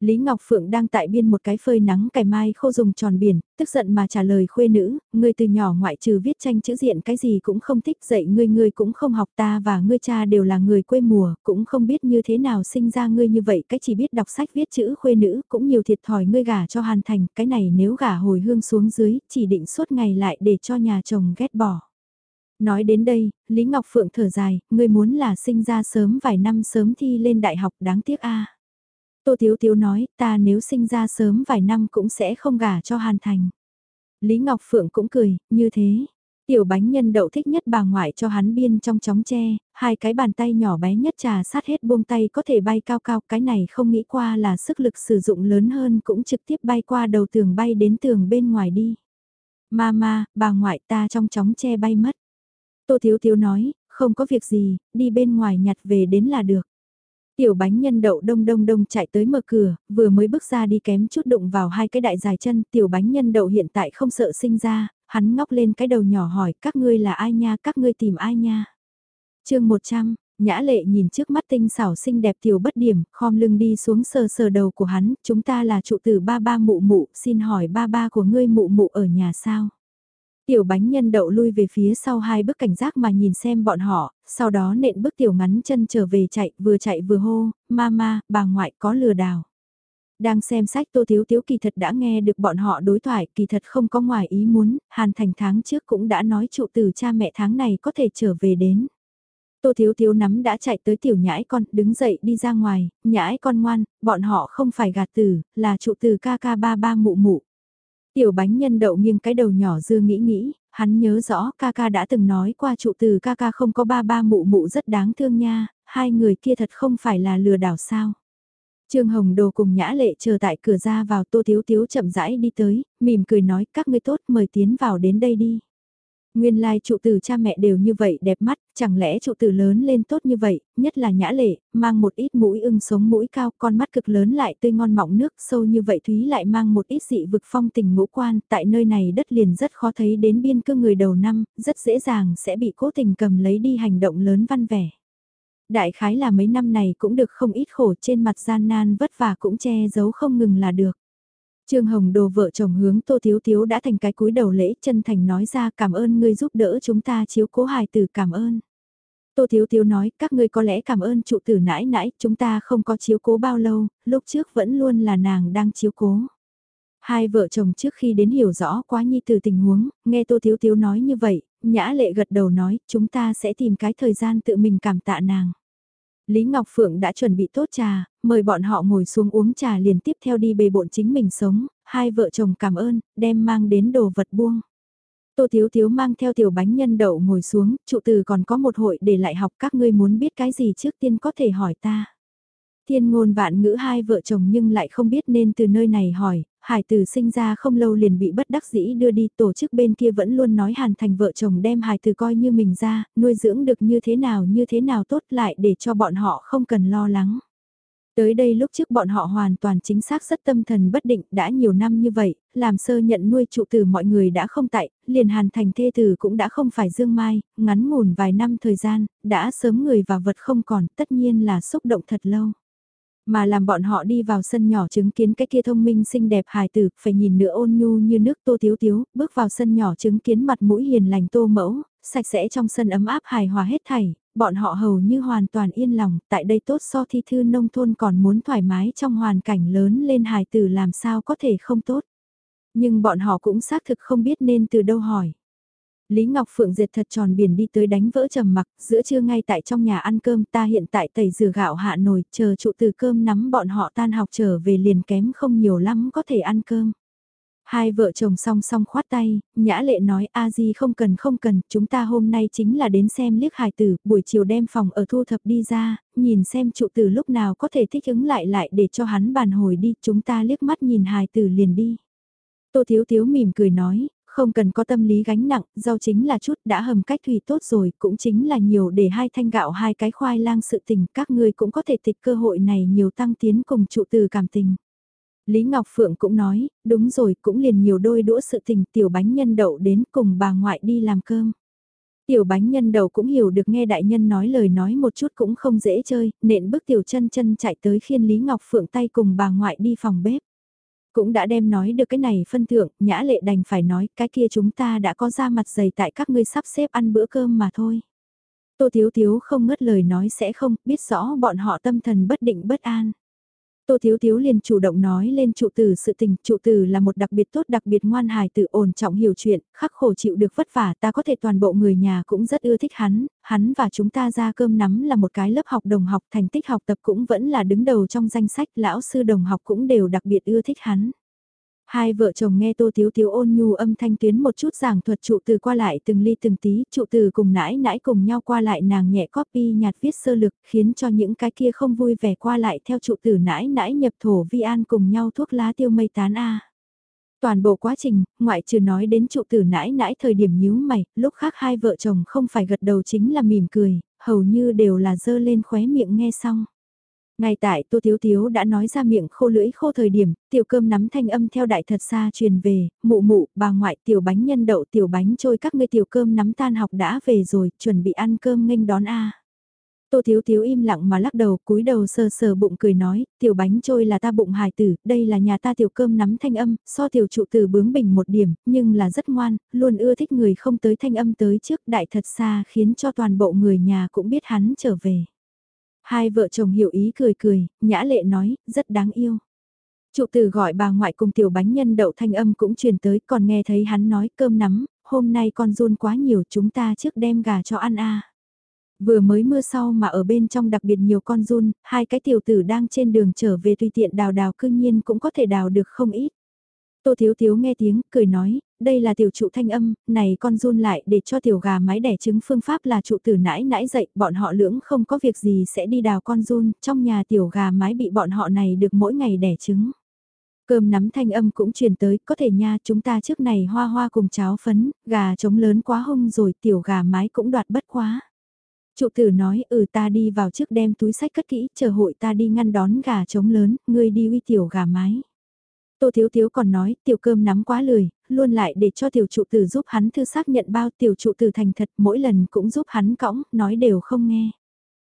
Lý Ngọc Phượng đang tại biên một cái phơi nắng cải mai khô dùng tròn biển, tức giận mà trả lời khuê nữ, ngươi từ nhỏ ngoại trừ viết tranh chữ diện cái gì cũng không thích dạy ngươi ngươi cũng không học ta và ngươi cha đều là người quê mùa, cũng không biết như thế nào sinh ra ngươi như vậy cái chỉ biết đọc sách viết chữ khuê nữ cũng nhiều thiệt thòi ngươi gả cho hàn thành, cái này nếu gả hồi hương xuống dưới, chỉ định suốt ngày lại để cho nhà chồng ghét bỏ. Nói đến đây, Lý Ngọc Phượng thở dài, ngươi muốn là sinh ra sớm vài năm sớm thi lên đại học đáng tiếc a. Tô Tiếu Tiếu nói, ta nếu sinh ra sớm vài năm cũng sẽ không gả cho Hàn Thành. Lý Ngọc Phượng cũng cười, như thế. Tiểu bánh nhân đậu thích nhất bà ngoại cho hắn biên trong chóng tre, hai cái bàn tay nhỏ bé nhất trà sát hết buông tay có thể bay cao cao, cái này không nghĩ qua là sức lực sử dụng lớn hơn cũng trực tiếp bay qua đầu tường bay đến tường bên ngoài đi. Mama, bà ngoại ta trong chóng che bay mất. Tô Thiếu Thiếu nói, không có việc gì, đi bên ngoài nhặt về đến là được. Tiểu bánh nhân đậu đông đông đông chạy tới mở cửa, vừa mới bước ra đi kém chút đụng vào hai cái đại dài chân, tiểu bánh nhân đậu hiện tại không sợ sinh ra, hắn ngóc lên cái đầu nhỏ hỏi các ngươi là ai nha, các ngươi tìm ai nha. chương 100, Nhã lệ nhìn trước mắt tinh xảo xinh đẹp tiểu bất điểm, khom lưng đi xuống sờ sờ đầu của hắn, chúng ta là trụ tử ba ba mụ mụ, xin hỏi ba ba của ngươi mụ mụ ở nhà sao? Tiểu bánh nhân đậu lui về phía sau hai bước cảnh giác mà nhìn xem bọn họ, sau đó nện bước tiểu ngắn chân trở về chạy, vừa chạy vừa hô, mama, bà ngoại có lừa đảo. Đang xem sách Tô Thiếu Thiếu kỳ thật đã nghe được bọn họ đối thoại, kỳ thật không có ngoài ý muốn, Hàn Thành tháng trước cũng đã nói trụ từ cha mẹ tháng này có thể trở về đến. Tô Thiếu Thiếu nắm đã chạy tới tiểu nhãi con, đứng dậy đi ra ngoài, nhãi con ngoan, bọn họ không phải gạt tử, là trụ từ ca ca ba ba mụ mụ. Tiểu bánh nhân đậu nghiêng cái đầu nhỏ dư nghĩ nghĩ, hắn nhớ rõ ca ca đã từng nói qua trụ từ ca ca không có ba ba mụ mụ rất đáng thương nha, hai người kia thật không phải là lừa đảo sao. Trương Hồng Đồ cùng Nhã Lệ chờ tại cửa ra vào Tô Thiếu Thiếu chậm rãi đi tới, mỉm cười nói các ngươi tốt mời tiến vào đến đây đi. Nguyên lai trụ từ cha mẹ đều như vậy đẹp mắt, chẳng lẽ trụ tử lớn lên tốt như vậy, nhất là nhã lệ, mang một ít mũi ưng sống mũi cao, con mắt cực lớn lại tươi ngon mọng nước sâu như vậy Thúy lại mang một ít dị vực phong tình ngũ quan, tại nơi này đất liền rất khó thấy đến biên cương người đầu năm, rất dễ dàng sẽ bị cố tình cầm lấy đi hành động lớn văn vẻ. Đại khái là mấy năm này cũng được không ít khổ trên mặt gian nan vất vả cũng che giấu không ngừng là được. Trương Hồng Đồ vợ chồng hướng Tô Thiếu Thiếu đã thành cái cúi đầu lễ chân thành nói ra cảm ơn ngươi giúp đỡ chúng ta chiếu cố hài tử cảm ơn. Tô Thiếu Thiếu nói các ngươi có lẽ cảm ơn trụ tử nãi nãi chúng ta không có chiếu cố bao lâu, lúc trước vẫn luôn là nàng đang chiếu cố. Hai vợ chồng trước khi đến hiểu rõ quá nhi từ tình huống, nghe Tô Thiếu Thiếu nói như vậy, Nhã Lệ gật đầu nói chúng ta sẽ tìm cái thời gian tự mình cảm tạ nàng. Lý Ngọc Phượng đã chuẩn bị tốt trà, mời bọn họ ngồi xuống uống trà liền tiếp theo đi bề bộn chính mình sống, hai vợ chồng cảm ơn, đem mang đến đồ vật buông. Tô Thiếu Thiếu mang theo tiểu bánh nhân đậu ngồi xuống, trụ từ còn có một hội để lại học các ngươi muốn biết cái gì trước tiên có thể hỏi ta. Thiên ngôn vạn ngữ hai vợ chồng nhưng lại không biết nên từ nơi này hỏi, hải tử sinh ra không lâu liền bị bất đắc dĩ đưa đi tổ chức bên kia vẫn luôn nói hàn thành vợ chồng đem hải tử coi như mình ra, nuôi dưỡng được như thế nào như thế nào tốt lại để cho bọn họ không cần lo lắng. Tới đây lúc trước bọn họ hoàn toàn chính xác rất tâm thần bất định đã nhiều năm như vậy, làm sơ nhận nuôi trụ tử mọi người đã không tại, liền hàn thành thê tử cũng đã không phải dương mai, ngắn ngủn vài năm thời gian, đã sớm người và vật không còn, tất nhiên là xúc động thật lâu. Mà làm bọn họ đi vào sân nhỏ chứng kiến cái kia thông minh xinh đẹp hài tử, phải nhìn nữa ôn nhu như nước tô tiếu tiếu, bước vào sân nhỏ chứng kiến mặt mũi hiền lành tô mẫu, sạch sẽ trong sân ấm áp hài hòa hết thảy, bọn họ hầu như hoàn toàn yên lòng, tại đây tốt so thi thư nông thôn còn muốn thoải mái trong hoàn cảnh lớn lên hài tử làm sao có thể không tốt. Nhưng bọn họ cũng xác thực không biết nên từ đâu hỏi. Lý Ngọc Phượng diệt thật tròn biển đi tới đánh vỡ trầm mặc, giữa trưa ngay tại trong nhà ăn cơm ta hiện tại tẩy rửa gạo hạ nồi, chờ trụ từ cơm nắm bọn họ tan học trở về liền kém không nhiều lắm có thể ăn cơm. Hai vợ chồng song song khoát tay, nhã lệ nói a di không cần không cần, chúng ta hôm nay chính là đến xem liếc hài tử, buổi chiều đem phòng ở thu thập đi ra, nhìn xem trụ tử lúc nào có thể thích ứng lại lại để cho hắn bàn hồi đi, chúng ta liếc mắt nhìn hài tử liền đi. Tô Thiếu Thiếu mỉm cười nói, không cần có tâm lý gánh nặng, rau chính là chút đã hầm cách thủy tốt rồi, cũng chính là nhiều để hai thanh gạo hai cái khoai lang sự tình, các ngươi cũng có thể tịch cơ hội này nhiều tăng tiến cùng trụ từ cảm tình. Lý Ngọc Phượng cũng nói, đúng rồi, cũng liền nhiều đôi đũa sự tình tiểu bánh nhân đậu đến cùng bà ngoại đi làm cơm. Tiểu bánh nhân đầu cũng hiểu được nghe đại nhân nói lời nói một chút cũng không dễ chơi, nện bước tiểu chân chân chạy tới khiên Lý Ngọc Phượng tay cùng bà ngoại đi phòng bếp. Cũng đã đem nói được cái này phân thượng, nhã lệ đành phải nói cái kia chúng ta đã có ra mặt dày tại các ngươi sắp xếp ăn bữa cơm mà thôi. Tô Thiếu Thiếu không ngất lời nói sẽ không, biết rõ bọn họ tâm thần bất định bất an. Tô Thiếu Thiếu liền chủ động nói lên trụ tử sự tình, trụ tử là một đặc biệt tốt đặc biệt ngoan hài tự ổn trọng hiểu chuyện, khắc khổ chịu được vất vả ta có thể toàn bộ người nhà cũng rất ưa thích hắn, hắn và chúng ta ra cơm nắm là một cái lớp học đồng học thành tích học tập cũng vẫn là đứng đầu trong danh sách lão sư đồng học cũng đều đặc biệt ưa thích hắn. Hai vợ chồng nghe Tô Thiếu Thiếu ôn nhu âm thanh tuyến một chút giảng thuật trụ từ qua lại từng ly từng tí, trụ từ cùng nãi nãi cùng nhau qua lại nàng nhẹ copy nhạt viết sơ lực khiến cho những cái kia không vui vẻ qua lại theo trụ từ nãi nãi nhập thổ vi an cùng nhau thuốc lá tiêu mây tán A. Toàn bộ quá trình, ngoại trừ nói đến trụ tử nãi nãi thời điểm nhíu mày, lúc khác hai vợ chồng không phải gật đầu chính là mỉm cười, hầu như đều là dơ lên khóe miệng nghe xong. Ngay tại Tô Thiếu Thiếu đã nói ra miệng khô lưỡi khô thời điểm, tiểu cơm nắm thanh âm theo đại thật xa truyền về, mụ mụ, bà ngoại tiểu bánh nhân đậu tiểu bánh trôi các ngươi tiểu cơm nắm tan học đã về rồi, chuẩn bị ăn cơm nghênh đón a. Tô Thiếu Thiếu im lặng mà lắc đầu, cúi đầu sờ sờ bụng cười nói, tiểu bánh trôi là ta bụng hài tử, đây là nhà ta tiểu cơm nắm thanh âm, so tiểu trụ tử bướng bình một điểm, nhưng là rất ngoan, luôn ưa thích người không tới thanh âm tới trước đại thật xa khiến cho toàn bộ người nhà cũng biết hắn trở về. Hai vợ chồng hiểu ý cười cười, nhã lệ nói, rất đáng yêu. Trụ tử gọi bà ngoại cùng tiểu bánh nhân đậu thanh âm cũng truyền tới, còn nghe thấy hắn nói cơm nắm, hôm nay con run quá nhiều chúng ta trước đem gà cho ăn a. Vừa mới mưa sau mà ở bên trong đặc biệt nhiều con run, hai cái tiểu tử đang trên đường trở về tùy tiện đào đào cương nhiên cũng có thể đào được không ít. Tô Thiếu Thiếu nghe tiếng, cười nói, đây là tiểu trụ thanh âm, này con run lại để cho tiểu gà mái đẻ trứng phương pháp là trụ tử nãi nãi dậy, bọn họ lưỡng không có việc gì sẽ đi đào con run, trong nhà tiểu gà mái bị bọn họ này được mỗi ngày đẻ trứng. Cơm nắm thanh âm cũng truyền tới, có thể nha, chúng ta trước này hoa hoa cùng cháo phấn, gà trống lớn quá hung rồi, tiểu gà mái cũng đoạt bất quá. Trụ tử nói, ừ ta đi vào trước đem túi sách cất kỹ, chờ hội ta đi ngăn đón gà trống lớn, ngươi đi uy tiểu gà mái. Tô Thiếu Thiếu còn nói, tiểu cơm nắm quá lười, luôn lại để cho tiểu trụ tử giúp hắn thư xác nhận bao tiểu trụ tử thành thật mỗi lần cũng giúp hắn cõng, nói đều không nghe.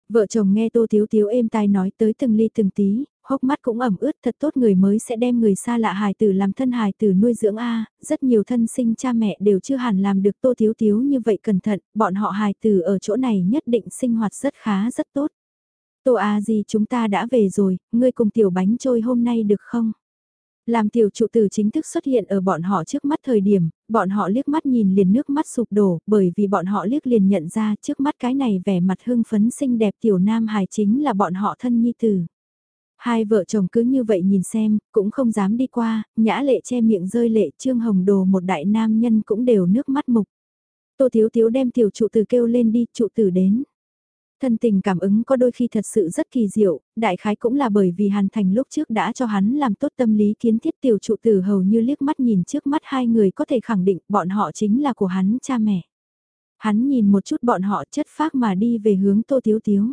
Vợ chồng nghe Tô Thiếu Thiếu êm tai nói tới từng ly từng tí, hốc mắt cũng ẩm ướt thật tốt người mới sẽ đem người xa lạ hài tử làm thân hài tử nuôi dưỡng A, rất nhiều thân sinh cha mẹ đều chưa hẳn làm được Tô Thiếu Thiếu như vậy cẩn thận, bọn họ hài tử ở chỗ này nhất định sinh hoạt rất khá rất tốt. Tô A gì chúng ta đã về rồi, ngươi cùng tiểu bánh trôi hôm nay được không? Làm tiểu trụ tử chính thức xuất hiện ở bọn họ trước mắt thời điểm, bọn họ liếc mắt nhìn liền nước mắt sụp đổ, bởi vì bọn họ liếc liền nhận ra trước mắt cái này vẻ mặt hưng phấn xinh đẹp tiểu nam hài chính là bọn họ thân nhi tử. Hai vợ chồng cứ như vậy nhìn xem, cũng không dám đi qua, nhã lệ che miệng rơi lệ trương hồng đồ một đại nam nhân cũng đều nước mắt mục. Tô Thiếu Thiếu đem tiểu trụ tử kêu lên đi, trụ tử đến. Thân tình cảm ứng có đôi khi thật sự rất kỳ diệu, đại khái cũng là bởi vì Hàn Thành lúc trước đã cho hắn làm tốt tâm lý kiến thiết tiểu trụ tử hầu như liếc mắt nhìn trước mắt hai người có thể khẳng định bọn họ chính là của hắn cha mẹ. Hắn nhìn một chút bọn họ chất phác mà đi về hướng Tô Tiếu Tiếu.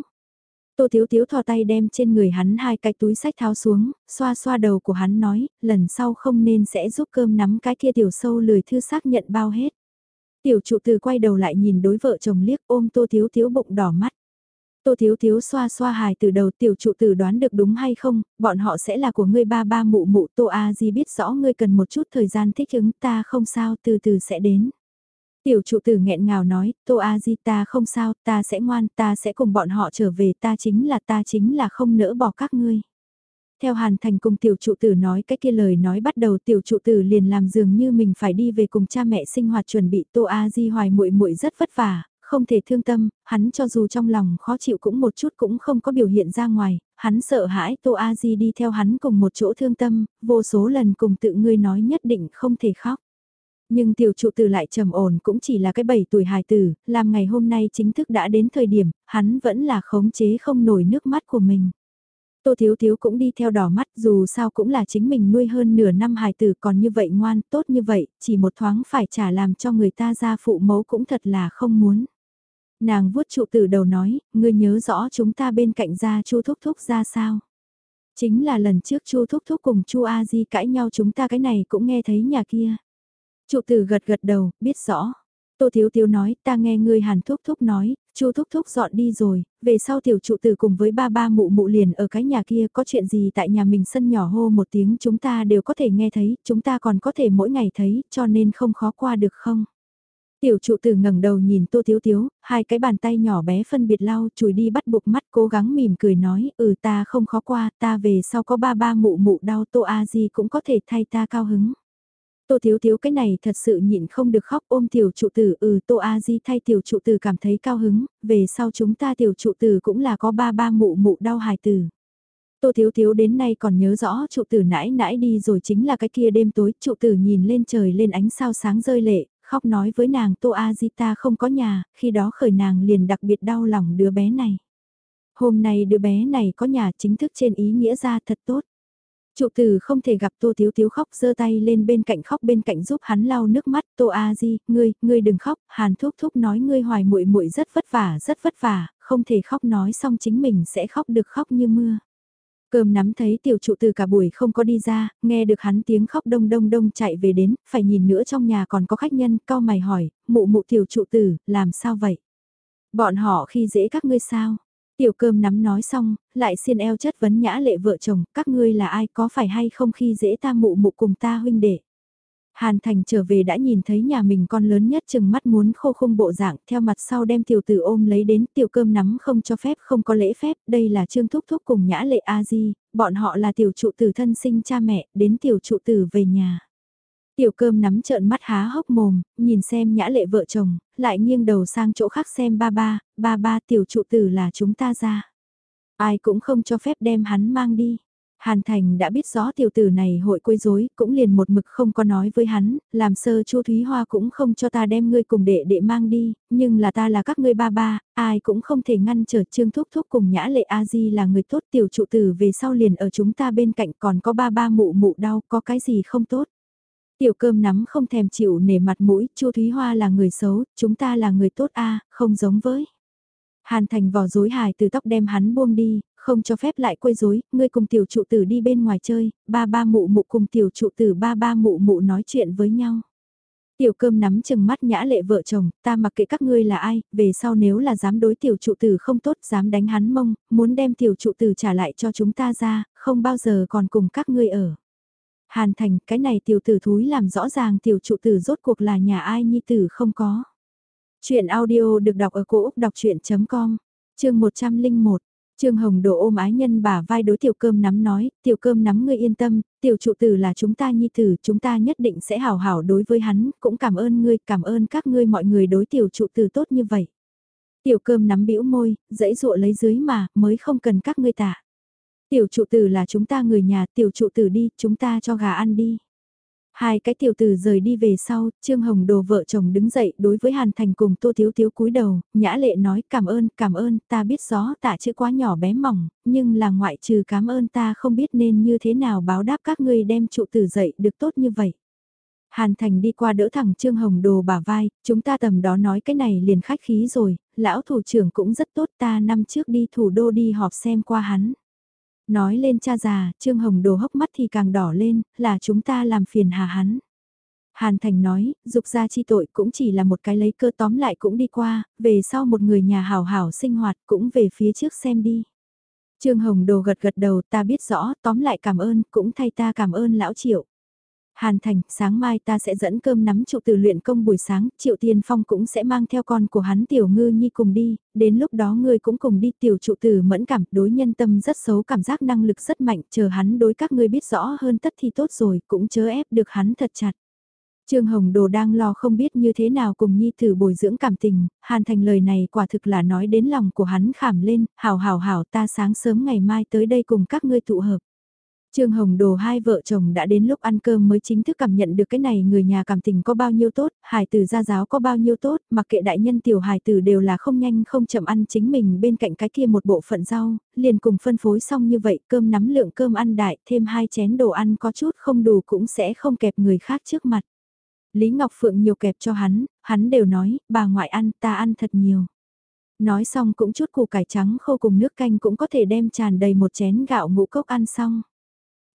Tô Tiếu Tiếu thò tay đem trên người hắn hai cái túi sách tháo xuống, xoa xoa đầu của hắn nói, lần sau không nên sẽ giúp cơm nắm cái kia tiểu sâu lười thư xác nhận bao hết. Tiểu trụ từ quay đầu lại nhìn đối vợ chồng liếc ôm Tô Tiếu Tiếu bụng đỏ mắt. Tô Thiếu Thiếu xoa xoa hài từ đầu tiểu trụ tử đoán được đúng hay không, bọn họ sẽ là của ngươi ba ba mụ mụ Tô A Di biết rõ ngươi cần một chút thời gian thích ứng ta không sao từ từ sẽ đến. Tiểu trụ tử nghẹn ngào nói, Tô A Di ta không sao, ta sẽ ngoan, ta sẽ cùng bọn họ trở về, ta chính là ta chính là không nỡ bỏ các ngươi. Theo Hàn Thành cùng tiểu trụ tử nói cái kia lời nói bắt đầu tiểu trụ tử liền làm dường như mình phải đi về cùng cha mẹ sinh hoạt chuẩn bị Tô A Di hoài muội muội rất vất vả, không thể thương tâm, hắn cho dù trong lòng khó chịu cũng một chút cũng không có biểu hiện ra ngoài, hắn sợ hãi Tô A Di đi theo hắn cùng một chỗ thương tâm, vô số lần cùng tự ngươi nói nhất định không thể khóc. Nhưng tiểu trụ tử lại trầm ổn cũng chỉ là cái bảy tuổi hài tử, làm ngày hôm nay chính thức đã đến thời điểm, hắn vẫn là khống chế không nổi nước mắt của mình. Tô Thiếu Thiếu cũng đi theo đỏ mắt dù sao cũng là chính mình nuôi hơn nửa năm hài tử còn như vậy ngoan tốt như vậy, chỉ một thoáng phải trả làm cho người ta ra phụ mẫu cũng thật là không muốn. Nàng vuốt trụ từ đầu nói, ngươi nhớ rõ chúng ta bên cạnh gia chu thúc thúc ra sao. Chính là lần trước Chu Thúc Thúc cùng Chu A Di cãi nhau chúng ta cái này cũng nghe thấy nhà kia. Trụ tử gật gật đầu, biết rõ. Tô Thiếu Thiếu nói, ta nghe người Hàn Thúc Thúc nói, Chu Thúc Thúc dọn đi rồi, về sau tiểu trụ tử cùng với ba ba mụ mụ liền ở cái nhà kia có chuyện gì tại nhà mình sân nhỏ hô một tiếng chúng ta đều có thể nghe thấy, chúng ta còn có thể mỗi ngày thấy, cho nên không khó qua được không? Tiểu trụ tử ngẩng đầu nhìn Tô Thiếu Thiếu, hai cái bàn tay nhỏ bé phân biệt lau chùi đi bắt buộc mắt cố gắng mỉm cười nói, ừ ta không khó qua, ta về sau có ba ba mụ mụ đau Tô A Di cũng có thể thay ta cao hứng. Tô Thiếu Thiếu cái này thật sự nhịn không được khóc ôm tiểu trụ tử ừ Tô A Di thay tiểu trụ tử cảm thấy cao hứng, về sau chúng ta tiểu trụ tử cũng là có ba ba mụ mụ đau hài tử. Tô Thiếu Thiếu đến nay còn nhớ rõ trụ tử nãi nãi đi rồi chính là cái kia đêm tối, trụ tử nhìn lên trời lên ánh sao sáng rơi lệ, khóc nói với nàng Tô A Di ta không có nhà, khi đó khởi nàng liền đặc biệt đau lòng đứa bé này. Hôm nay đứa bé này có nhà chính thức trên ý nghĩa ra thật tốt. Trụ tử không thể gặp Tô Thiếu Thiếu khóc giơ tay lên bên cạnh khóc bên cạnh giúp hắn lau nước mắt Tô A Di, ngươi, ngươi đừng khóc, Hàn Thúc Thúc nói ngươi hoài muội muội rất vất vả rất vất vả, không thể khóc nói xong chính mình sẽ khóc được khóc như mưa. Cơm nắm thấy tiểu trụ từ cả buổi không có đi ra, nghe được hắn tiếng khóc đông đông đông chạy về đến, phải nhìn nữa trong nhà còn có khách nhân, cao mày hỏi, mụ mụ tiểu trụ tử, làm sao vậy? Bọn họ khi dễ các ngươi sao? Tiểu cơm nắm nói xong, lại xiên eo chất vấn nhã lệ vợ chồng, các ngươi là ai có phải hay không khi dễ ta mụ mụ cùng ta huynh đệ. Hàn Thành trở về đã nhìn thấy nhà mình con lớn nhất chừng mắt muốn khô khung bộ dạng theo mặt sau đem tiểu tử ôm lấy đến tiểu cơm nắm không cho phép không có lễ phép, đây là trương thúc thúc cùng nhã lệ A-di, bọn họ là tiểu trụ tử thân sinh cha mẹ, đến tiểu trụ tử về nhà. Tiểu cơm nắm trợn mắt há hốc mồm, nhìn xem nhã lệ vợ chồng, lại nghiêng đầu sang chỗ khác xem ba ba, ba ba tiểu trụ tử là chúng ta ra. Ai cũng không cho phép đem hắn mang đi. Hàn Thành đã biết rõ tiểu tử này hội quấy rối, cũng liền một mực không có nói với hắn, làm sơ Chu Thúy Hoa cũng không cho ta đem ngươi cùng đệ đệ mang đi, nhưng là ta là các ngươi ba ba, ai cũng không thể ngăn trở Trương Thúc Thúc cùng Nhã Lệ A Di là người tốt tiểu trụ tử về sau liền ở chúng ta bên cạnh còn có ba ba mụ mụ đau, có cái gì không tốt. Tiểu cơm nắm không thèm chịu nể mặt mũi, Chu Thúy Hoa là người xấu, chúng ta là người tốt a, không giống với. Hàn Thành vò dối hài từ tóc đem hắn buông đi, không cho phép lại quấy rối, ngươi cùng tiểu trụ tử đi bên ngoài chơi, ba ba mụ mụ cùng tiểu trụ tử ba ba mụ mụ nói chuyện với nhau. Tiểu cơm nắm chừng mắt nhã lệ vợ chồng, ta mặc kệ các ngươi là ai, về sau nếu là dám đối tiểu trụ tử không tốt, dám đánh hắn mông, muốn đem tiểu trụ tử trả lại cho chúng ta ra, không bao giờ còn cùng các ngươi ở. Hàn thành, cái này tiểu tử thúi làm rõ ràng tiểu trụ tử rốt cuộc là nhà ai nhi tử không có. Chuyện audio được đọc ở cổ Úc đọc chuyện.com, chương 101. Trương Hồng Đồ ôm ái nhân bà vai đối tiểu cơm nắm nói, tiểu cơm nắm ngươi yên tâm, tiểu trụ tử là chúng ta nhi tử, chúng ta nhất định sẽ hảo hảo đối với hắn, cũng cảm ơn ngươi, cảm ơn các ngươi mọi người đối tiểu trụ tử tốt như vậy. Tiểu cơm nắm bĩu môi, dãy dụa lấy dưới mà, mới không cần các ngươi tạ. Tiểu trụ tử là chúng ta người nhà, tiểu trụ tử đi, chúng ta cho gà ăn đi. Hai cái tiểu tử rời đi về sau, Trương Hồng Đồ vợ chồng đứng dậy đối với Hàn Thành cùng Tô Thiếu Thiếu cúi đầu, nhã lệ nói cảm ơn, cảm ơn, ta biết rõ tạ chữ quá nhỏ bé mỏng, nhưng là ngoại trừ cảm ơn ta không biết nên như thế nào báo đáp các ngươi đem trụ tử dậy được tốt như vậy. Hàn Thành đi qua đỡ thẳng Trương Hồng Đồ bả vai, chúng ta tầm đó nói cái này liền khách khí rồi, lão thủ trưởng cũng rất tốt ta năm trước đi thủ đô đi họp xem qua hắn. Nói lên cha già, Trương Hồng đồ hốc mắt thì càng đỏ lên, là chúng ta làm phiền hà hắn. Hàn Thành nói, dục gia chi tội cũng chỉ là một cái lấy cơ tóm lại cũng đi qua, về sau một người nhà hảo hảo sinh hoạt cũng về phía trước xem đi. Trương Hồng Đồ gật gật đầu ta biết rõ, tóm lại cảm ơn, cũng thay ta cảm ơn lão triệu. Hàn Thành, sáng mai ta sẽ dẫn cơm nắm trụ từ luyện công buổi sáng, Triệu Tiên Phong cũng sẽ mang theo con của hắn Tiểu Ngư Nhi cùng đi, đến lúc đó ngươi cũng cùng đi Tiểu trụ tử mẫn cảm, đối nhân tâm rất xấu cảm giác năng lực rất mạnh, chờ hắn đối các ngươi biết rõ hơn tất thì tốt rồi, cũng chớ ép được hắn thật chặt. Trương Hồng Đồ đang lo không biết như thế nào cùng Nhi Tử bồi dưỡng cảm tình, Hàn Thành lời này quả thực là nói đến lòng của hắn khảm lên, hào hào hào ta sáng sớm ngày mai tới đây cùng các ngươi tụ hợp. Trương Hồng Đồ hai vợ chồng đã đến lúc ăn cơm mới chính thức cảm nhận được cái này người nhà cảm tình có bao nhiêu tốt, hài tử gia giáo có bao nhiêu tốt, mặc kệ đại nhân tiểu hài tử đều là không nhanh không chậm ăn chính mình bên cạnh cái kia một bộ phận rau, liền cùng phân phối xong như vậy cơm nắm lượng cơm ăn đại thêm hai chén đồ ăn có chút không đủ cũng sẽ không kẹp người khác trước mặt. Lý Ngọc Phượng nhiều kẹp cho hắn, hắn đều nói, bà ngoại ăn ta ăn thật nhiều. Nói xong cũng chút củ cải trắng khô cùng nước canh cũng có thể đem tràn đầy một chén gạo ngũ cốc ăn xong.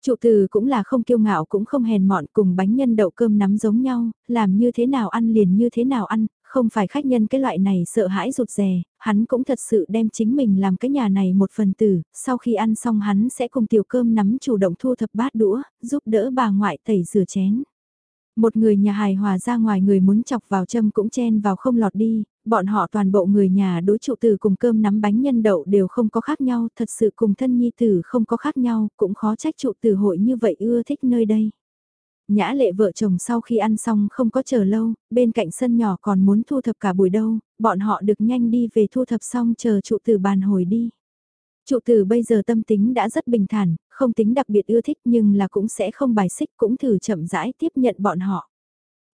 Trụ từ cũng là không kiêu ngạo cũng không hèn mọn cùng bánh nhân đậu cơm nắm giống nhau, làm như thế nào ăn liền như thế nào ăn, không phải khách nhân cái loại này sợ hãi rụt rè, hắn cũng thật sự đem chính mình làm cái nhà này một phần tử, sau khi ăn xong hắn sẽ cùng tiểu cơm nắm chủ động thu thập bát đũa, giúp đỡ bà ngoại tẩy rửa chén. Một người nhà hài hòa ra ngoài người muốn chọc vào châm cũng chen vào không lọt đi, bọn họ toàn bộ người nhà đối trụ tử cùng cơm nắm bánh nhân đậu đều không có khác nhau, thật sự cùng thân nhi tử không có khác nhau, cũng khó trách trụ tử hội như vậy ưa thích nơi đây. Nhã lệ vợ chồng sau khi ăn xong không có chờ lâu, bên cạnh sân nhỏ còn muốn thu thập cả buổi đâu, bọn họ được nhanh đi về thu thập xong chờ trụ tử bàn hồi đi. Trụ tử bây giờ tâm tính đã rất bình thản, không tính đặc biệt ưa thích nhưng là cũng sẽ không bài xích cũng thử chậm rãi tiếp nhận bọn họ.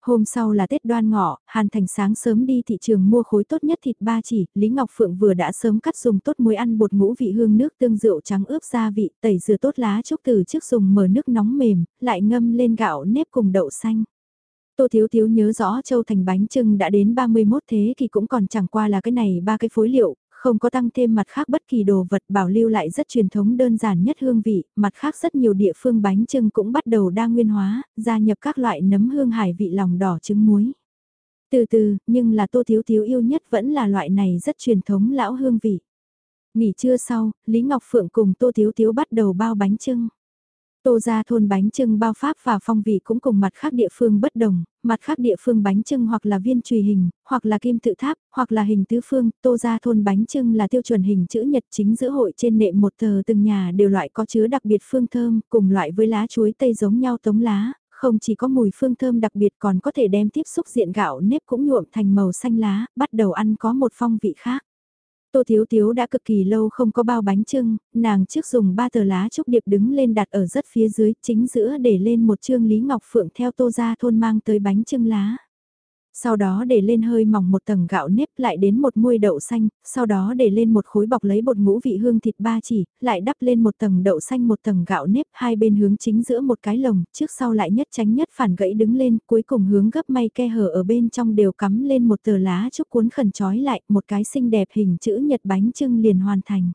Hôm sau là Tết đoan ngọ, Hàn Thành sáng sớm đi thị trường mua khối tốt nhất thịt ba chỉ, Lý Ngọc Phượng vừa đã sớm cắt dùng tốt muối ăn bột ngũ vị hương nước tương rượu trắng ướp gia vị, tẩy dừa tốt lá trúc từ trước dùng mở nước nóng mềm, lại ngâm lên gạo nếp cùng đậu xanh. Tô Thiếu Thiếu nhớ rõ Châu Thành bánh trưng đã đến 31 thế thì cũng còn chẳng qua là cái này ba cái phối liệu, không có tăng thêm mặt khác bất kỳ đồ vật bảo lưu lại rất truyền thống đơn giản nhất hương vị, mặt khác rất nhiều địa phương bánh trưng cũng bắt đầu đa nguyên hóa, gia nhập các loại nấm hương hải vị lòng đỏ trứng muối. Từ từ, nhưng là tô thiếu thiếu yêu nhất vẫn là loại này rất truyền thống lão hương vị. Nghỉ trưa sau, Lý Ngọc Phượng cùng tô thiếu thiếu bắt đầu bao bánh trưng. Tô ra thôn bánh trưng bao pháp và phong vị cũng cùng mặt khác địa phương bất đồng, mặt khác địa phương bánh trưng hoặc là viên trùy hình, hoặc là kim tự tháp, hoặc là hình tứ phương, tô ra thôn bánh trưng là tiêu chuẩn hình chữ nhật chính giữa hội trên nệm một tờ từng nhà đều loại có chứa đặc biệt phương thơm, cùng loại với lá chuối tây giống nhau tống lá, không chỉ có mùi phương thơm đặc biệt còn có thể đem tiếp xúc diện gạo nếp cũng nhuộm thành màu xanh lá, bắt đầu ăn có một phong vị khác. Tô Thiếu Thiếu đã cực kỳ lâu không có bao bánh trưng, nàng trước dùng ba tờ lá trúc điệp đứng lên đặt ở rất phía dưới, chính giữa để lên một chương Lý Ngọc Phượng theo Tô ra thôn mang tới bánh trưng lá sau đó để lên hơi mỏng một tầng gạo nếp lại đến một muôi đậu xanh, sau đó để lên một khối bọc lấy bột ngũ vị hương thịt ba chỉ, lại đắp lên một tầng đậu xanh một tầng gạo nếp hai bên hướng chính giữa một cái lồng, trước sau lại nhất tránh nhất phản gãy đứng lên, cuối cùng hướng gấp may ke hở ở bên trong đều cắm lên một tờ lá chúc cuốn khẩn trói lại, một cái xinh đẹp hình chữ nhật bánh trưng liền hoàn thành.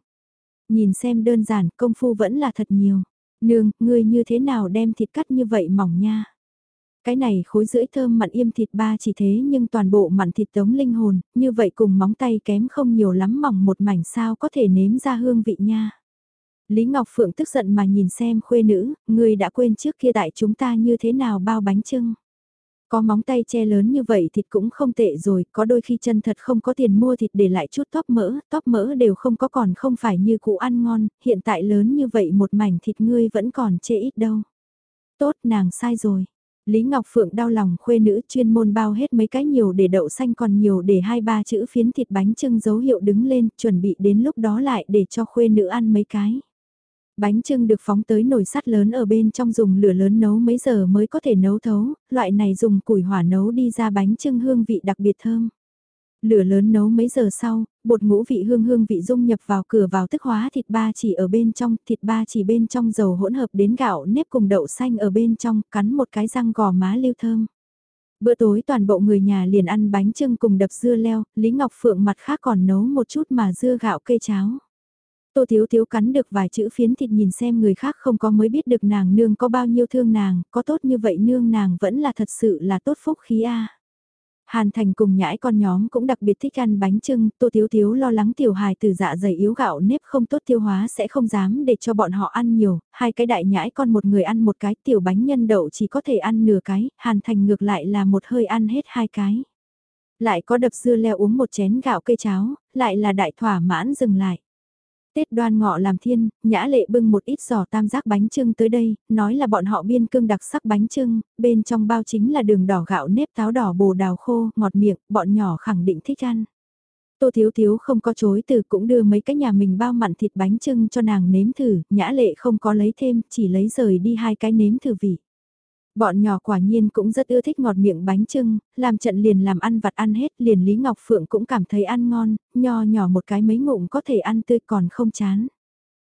Nhìn xem đơn giản, công phu vẫn là thật nhiều. Nương, ngươi như thế nào đem thịt cắt như vậy mỏng nha? Cái này khối rưỡi thơm mặn im thịt ba chỉ thế nhưng toàn bộ mặn thịt tống linh hồn, như vậy cùng móng tay kém không nhiều lắm mỏng một mảnh sao có thể nếm ra hương vị nha. Lý Ngọc Phượng tức giận mà nhìn xem khuê nữ, người đã quên trước kia tại chúng ta như thế nào bao bánh trưng. Có móng tay che lớn như vậy thịt cũng không tệ rồi, có đôi khi chân thật không có tiền mua thịt để lại chút tóp mỡ, tóp mỡ đều không có còn không phải như cũ ăn ngon, hiện tại lớn như vậy một mảnh thịt ngươi vẫn còn chê ít đâu. Tốt nàng sai rồi, Lý Ngọc Phượng đau lòng khuê nữ chuyên môn bao hết mấy cái nhiều để đậu xanh còn nhiều để hai ba chữ phiến thịt bánh trưng dấu hiệu đứng lên, chuẩn bị đến lúc đó lại để cho khuê nữ ăn mấy cái. Bánh trưng được phóng tới nồi sắt lớn ở bên trong dùng lửa lớn nấu mấy giờ mới có thể nấu thấu, loại này dùng củi hỏa nấu đi ra bánh trưng hương vị đặc biệt thơm lửa lớn nấu mấy giờ sau, bột ngũ vị hương hương vị dung nhập vào cửa vào tức hóa thịt ba chỉ ở bên trong, thịt ba chỉ bên trong dầu hỗn hợp đến gạo nếp cùng đậu xanh ở bên trong, cắn một cái răng gò má lưu thơm. Bữa tối toàn bộ người nhà liền ăn bánh trưng cùng đập dưa leo, Lý Ngọc Phượng mặt khác còn nấu một chút mà dưa gạo cây cháo. Tô Thiếu Thiếu cắn được vài chữ phiến thịt nhìn xem người khác không có mới biết được nàng nương có bao nhiêu thương nàng, có tốt như vậy nương nàng vẫn là thật sự là tốt phúc khí a. Hàn Thành cùng nhãi con nhóm cũng đặc biệt thích ăn bánh trưng, Tô Thiếu Thiếu lo lắng tiểu hài từ dạ dày yếu gạo nếp không tốt tiêu hóa sẽ không dám để cho bọn họ ăn nhiều, hai cái đại nhãi con một người ăn một cái tiểu bánh nhân đậu chỉ có thể ăn nửa cái, Hàn Thành ngược lại là một hơi ăn hết hai cái. Lại có đập dưa leo uống một chén gạo cây cháo, lại là đại thỏa mãn dừng lại. Tết đoan ngọ làm thiên, nhã lệ bưng một ít giỏ tam giác bánh trưng tới đây, nói là bọn họ biên cương đặc sắc bánh trưng, bên trong bao chính là đường đỏ gạo nếp táo đỏ bồ đào khô, ngọt miệng, bọn nhỏ khẳng định thích ăn. Tô Thiếu Thiếu không có chối từ cũng đưa mấy cái nhà mình bao mặn thịt bánh trưng cho nàng nếm thử, nhã lệ không có lấy thêm, chỉ lấy rời đi hai cái nếm thử vị. Bọn nhỏ quả nhiên cũng rất ưa thích ngọt miệng bánh trưng, làm trận liền làm ăn vặt ăn hết, liền Lý Ngọc Phượng cũng cảm thấy ăn ngon, nho nhỏ một cái mấy ngụm có thể ăn tươi còn không chán.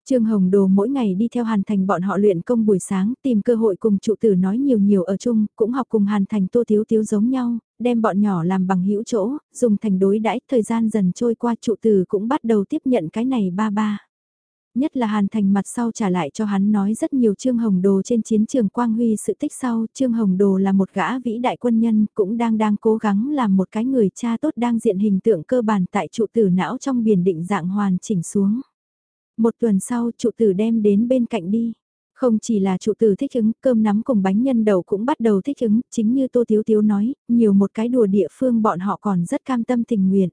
Trương Hồng Đồ mỗi ngày đi theo Hàn Thành bọn họ luyện công buổi sáng, tìm cơ hội cùng trụ tử nói nhiều nhiều ở chung, cũng học cùng Hàn Thành tô thiếu thiếu giống nhau, đem bọn nhỏ làm bằng hữu chỗ, dùng thành đối đãi, thời gian dần trôi qua trụ tử cũng bắt đầu tiếp nhận cái này ba ba. Nhất là Hàn Thành mặt sau trả lại cho hắn nói rất nhiều Trương Hồng Đồ trên chiến trường Quang Huy sự tích sau, Trương Hồng Đồ là một gã vĩ đại quân nhân, cũng đang đang cố gắng làm một cái người cha tốt đang diện hình tượng cơ bản tại trụ tử não trong biển định dạng hoàn chỉnh xuống. Một tuần sau trụ tử đem đến bên cạnh đi. Không chỉ là trụ tử thích ứng, cơm nắm cùng bánh nhân đầu cũng bắt đầu thích ứng, chính như Tô Thiếu Thiếu nói, nhiều một cái đùa địa phương bọn họ còn rất cam tâm tình nguyện.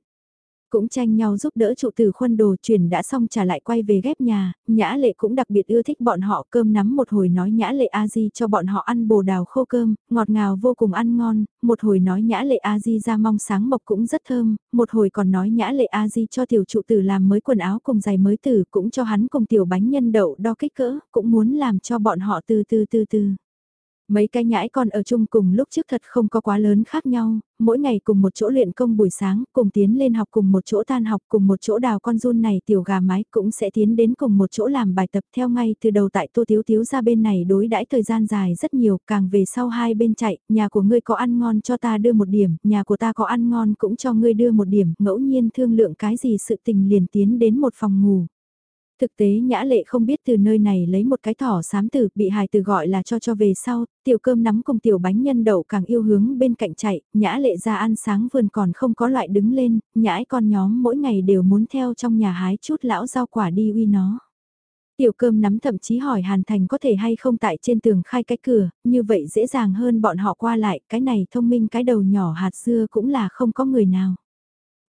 Cũng tranh nhau giúp đỡ trụ tử khuôn đồ chuyển đã xong trả lại quay về ghép nhà, nhã lệ cũng đặc biệt ưa thích bọn họ cơm nắm một hồi nói nhã lệ A-di cho bọn họ ăn bồ đào khô cơm, ngọt ngào vô cùng ăn ngon, một hồi nói nhã lệ A-di ra mong sáng mộc cũng rất thơm, một hồi còn nói nhã lệ A-di cho tiểu trụ tử làm mới quần áo cùng giày mới tử cũng cho hắn cùng tiểu bánh nhân đậu đo kích cỡ, cũng muốn làm cho bọn họ từ từ từ từ. Mấy cái nhãi con ở chung cùng lúc trước thật không có quá lớn khác nhau, mỗi ngày cùng một chỗ luyện công buổi sáng, cùng tiến lên học cùng một chỗ tan học cùng một chỗ đào con run này tiểu gà mái cũng sẽ tiến đến cùng một chỗ làm bài tập theo ngay từ đầu tại tô tiếu tiếu ra bên này đối đãi thời gian dài rất nhiều, càng về sau hai bên chạy, nhà của ngươi có ăn ngon cho ta đưa một điểm, nhà của ta có ăn ngon cũng cho ngươi đưa một điểm, ngẫu nhiên thương lượng cái gì sự tình liền tiến đến một phòng ngủ. Thực tế nhã lệ không biết từ nơi này lấy một cái thỏ sám tử bị hài từ gọi là cho cho về sau, tiểu cơm nắm cùng tiểu bánh nhân đậu càng yêu hướng bên cạnh chạy, nhã lệ ra ăn sáng vườn còn không có loại đứng lên, nhãi con nhóm mỗi ngày đều muốn theo trong nhà hái chút lão rau quả đi uy nó. Tiểu cơm nắm thậm chí hỏi Hàn Thành có thể hay không tại trên tường khai cái cửa, như vậy dễ dàng hơn bọn họ qua lại, cái này thông minh cái đầu nhỏ hạt dưa cũng là không có người nào.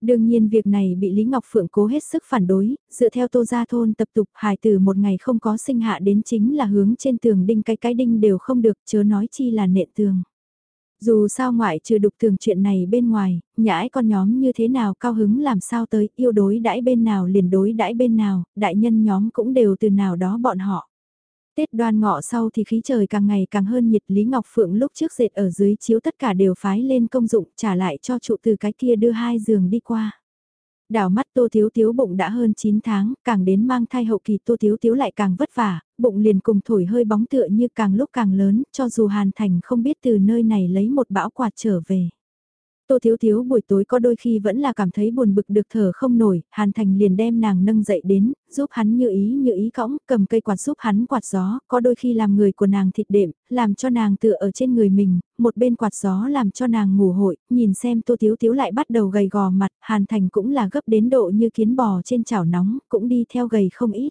Đương nhiên việc này bị Lý Ngọc Phượng cố hết sức phản đối, dựa theo tô gia thôn tập tục hài tử một ngày không có sinh hạ đến chính là hướng trên tường đinh cái cái đinh đều không được chớ nói chi là nệ tường. Dù sao ngoại trừ đục tường chuyện này bên ngoài, nhãi con nhóm như thế nào cao hứng làm sao tới yêu đối đãi bên nào liền đối đãi bên nào, đại nhân nhóm cũng đều từ nào đó bọn họ. Tết đoan ngọ sau thì khí trời càng ngày càng hơn nhiệt Lý Ngọc Phượng lúc trước dệt ở dưới chiếu tất cả đều phái lên công dụng trả lại cho trụ từ cái kia đưa hai giường đi qua. Đảo mắt Tô Thiếu Thiếu bụng đã hơn 9 tháng, càng đến mang thai hậu kỳ Tô Thiếu Thiếu lại càng vất vả, bụng liền cùng thổi hơi bóng tựa như càng lúc càng lớn, cho dù Hàn Thành không biết từ nơi này lấy một bão quạt trở về. Tô Thiếu Thiếu buổi tối có đôi khi vẫn là cảm thấy buồn bực được thở không nổi, Hàn Thành liền đem nàng nâng dậy đến, giúp hắn như ý như ý cõng, cầm cây quạt giúp hắn quạt gió, có đôi khi làm người của nàng thịt đệm, làm cho nàng tựa ở trên người mình, một bên quạt gió làm cho nàng ngủ hội, nhìn xem Tô Thiếu Thiếu lại bắt đầu gầy gò mặt, Hàn Thành cũng là gấp đến độ như kiến bò trên chảo nóng, cũng đi theo gầy không ít.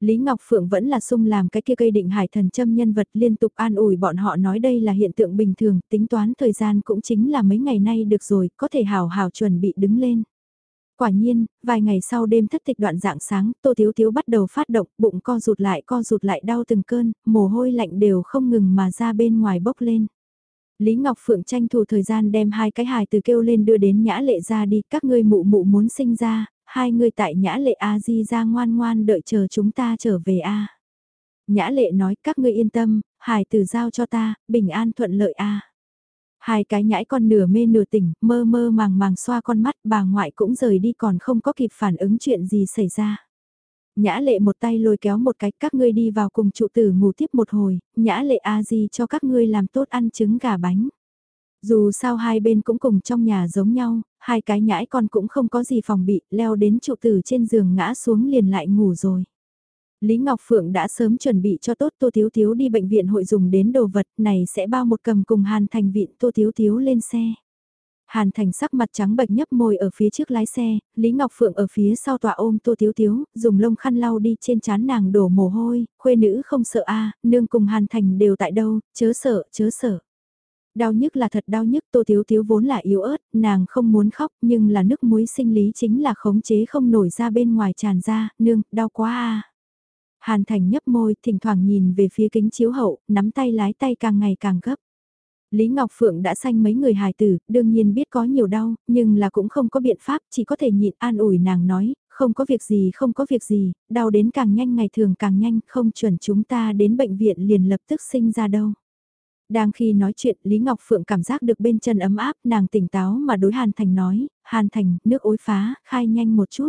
Lý Ngọc Phượng vẫn là sung làm cái kia cây định hải thần châm nhân vật liên tục an ủi bọn họ nói đây là hiện tượng bình thường, tính toán thời gian cũng chính là mấy ngày nay được rồi, có thể hào hào chuẩn bị đứng lên. Quả nhiên, vài ngày sau đêm thất tịch đoạn dạng sáng, Tô Thiếu Thiếu bắt đầu phát động, bụng co rụt lại co rụt lại đau từng cơn, mồ hôi lạnh đều không ngừng mà ra bên ngoài bốc lên. Lý Ngọc Phượng tranh thủ thời gian đem hai cái hài từ kêu lên đưa đến nhã lệ ra đi, các ngươi mụ mụ muốn sinh ra, hai người tại nhã lệ A Di ra ngoan ngoan đợi chờ chúng ta trở về A. Nhã lệ nói các ngươi yên tâm, hài từ giao cho ta, bình an thuận lợi A. Hai cái nhãi con nửa mê nửa tỉnh, mơ mơ màng màng xoa con mắt bà ngoại cũng rời đi còn không có kịp phản ứng chuyện gì xảy ra. Nhã lệ một tay lôi kéo một cách các ngươi đi vào cùng trụ tử ngủ tiếp một hồi, nhã lệ a di cho các ngươi làm tốt ăn trứng gà bánh. Dù sao hai bên cũng cùng trong nhà giống nhau, hai cái nhãi con cũng không có gì phòng bị, leo đến trụ tử trên giường ngã xuống liền lại ngủ rồi. Lý Ngọc Phượng đã sớm chuẩn bị cho tốt Tô Thiếu Thiếu đi bệnh viện hội dùng đến đồ vật này sẽ bao một cầm cùng Hàn Thành vịn Tô Thiếu Thiếu lên xe. Hàn Thành sắc mặt trắng bệch nhấp môi ở phía trước lái xe, Lý Ngọc Phượng ở phía sau tòa ôm Tô Thiếu Thiếu, dùng lông khăn lau đi trên chán nàng đổ mồ hôi, khuê nữ không sợ a nương cùng Hàn Thành đều tại đâu, chớ sợ, chớ sợ. Đau nhức là thật đau nhức Tô Thiếu Thiếu vốn là yếu ớt, nàng không muốn khóc nhưng là nước muối sinh lý chính là khống chế không nổi ra bên ngoài tràn ra, nương, đau quá à Hàn Thành nhấp môi, thỉnh thoảng nhìn về phía kính chiếu hậu, nắm tay lái tay càng ngày càng gấp. Lý Ngọc Phượng đã sanh mấy người hài tử, đương nhiên biết có nhiều đau, nhưng là cũng không có biện pháp, chỉ có thể nhịn an ủi nàng nói, không có việc gì không có việc gì, đau đến càng nhanh ngày thường càng nhanh, không chuẩn chúng ta đến bệnh viện liền lập tức sinh ra đâu. Đang khi nói chuyện Lý Ngọc Phượng cảm giác được bên chân ấm áp, nàng tỉnh táo mà đối Hàn Thành nói, Hàn Thành, nước ối phá, khai nhanh một chút.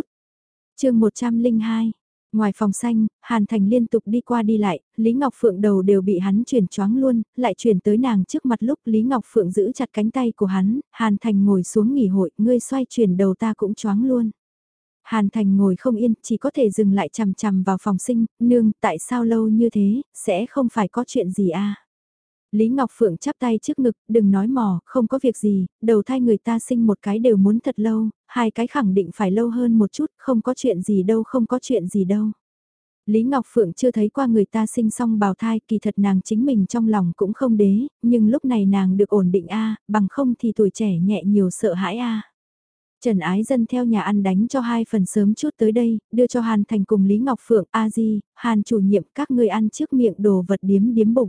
chương 102 Ngoài phòng xanh, Hàn Thành liên tục đi qua đi lại, Lý Ngọc Phượng đầu đều bị hắn chuyển choáng luôn, lại chuyển tới nàng trước mặt lúc Lý Ngọc Phượng giữ chặt cánh tay của hắn, Hàn Thành ngồi xuống nghỉ hội, ngươi xoay chuyển đầu ta cũng choáng luôn. Hàn Thành ngồi không yên, chỉ có thể dừng lại chằm chằm vào phòng sinh, nương, tại sao lâu như thế, sẽ không phải có chuyện gì à? Lý Ngọc Phượng chắp tay trước ngực, đừng nói mò, không có việc gì, đầu thai người ta sinh một cái đều muốn thật lâu, hai cái khẳng định phải lâu hơn một chút, không có chuyện gì đâu, không có chuyện gì đâu. Lý Ngọc Phượng chưa thấy qua người ta sinh xong bào thai, kỳ thật nàng chính mình trong lòng cũng không đế, nhưng lúc này nàng được ổn định a, bằng không thì tuổi trẻ nhẹ nhiều sợ hãi a. Trần Ái Dân theo nhà ăn đánh cho hai phần sớm chút tới đây, đưa cho Hàn Thành cùng Lý Ngọc Phượng, A Di, Hàn chủ nhiệm các người ăn trước miệng đồ vật điếm điếm bụng.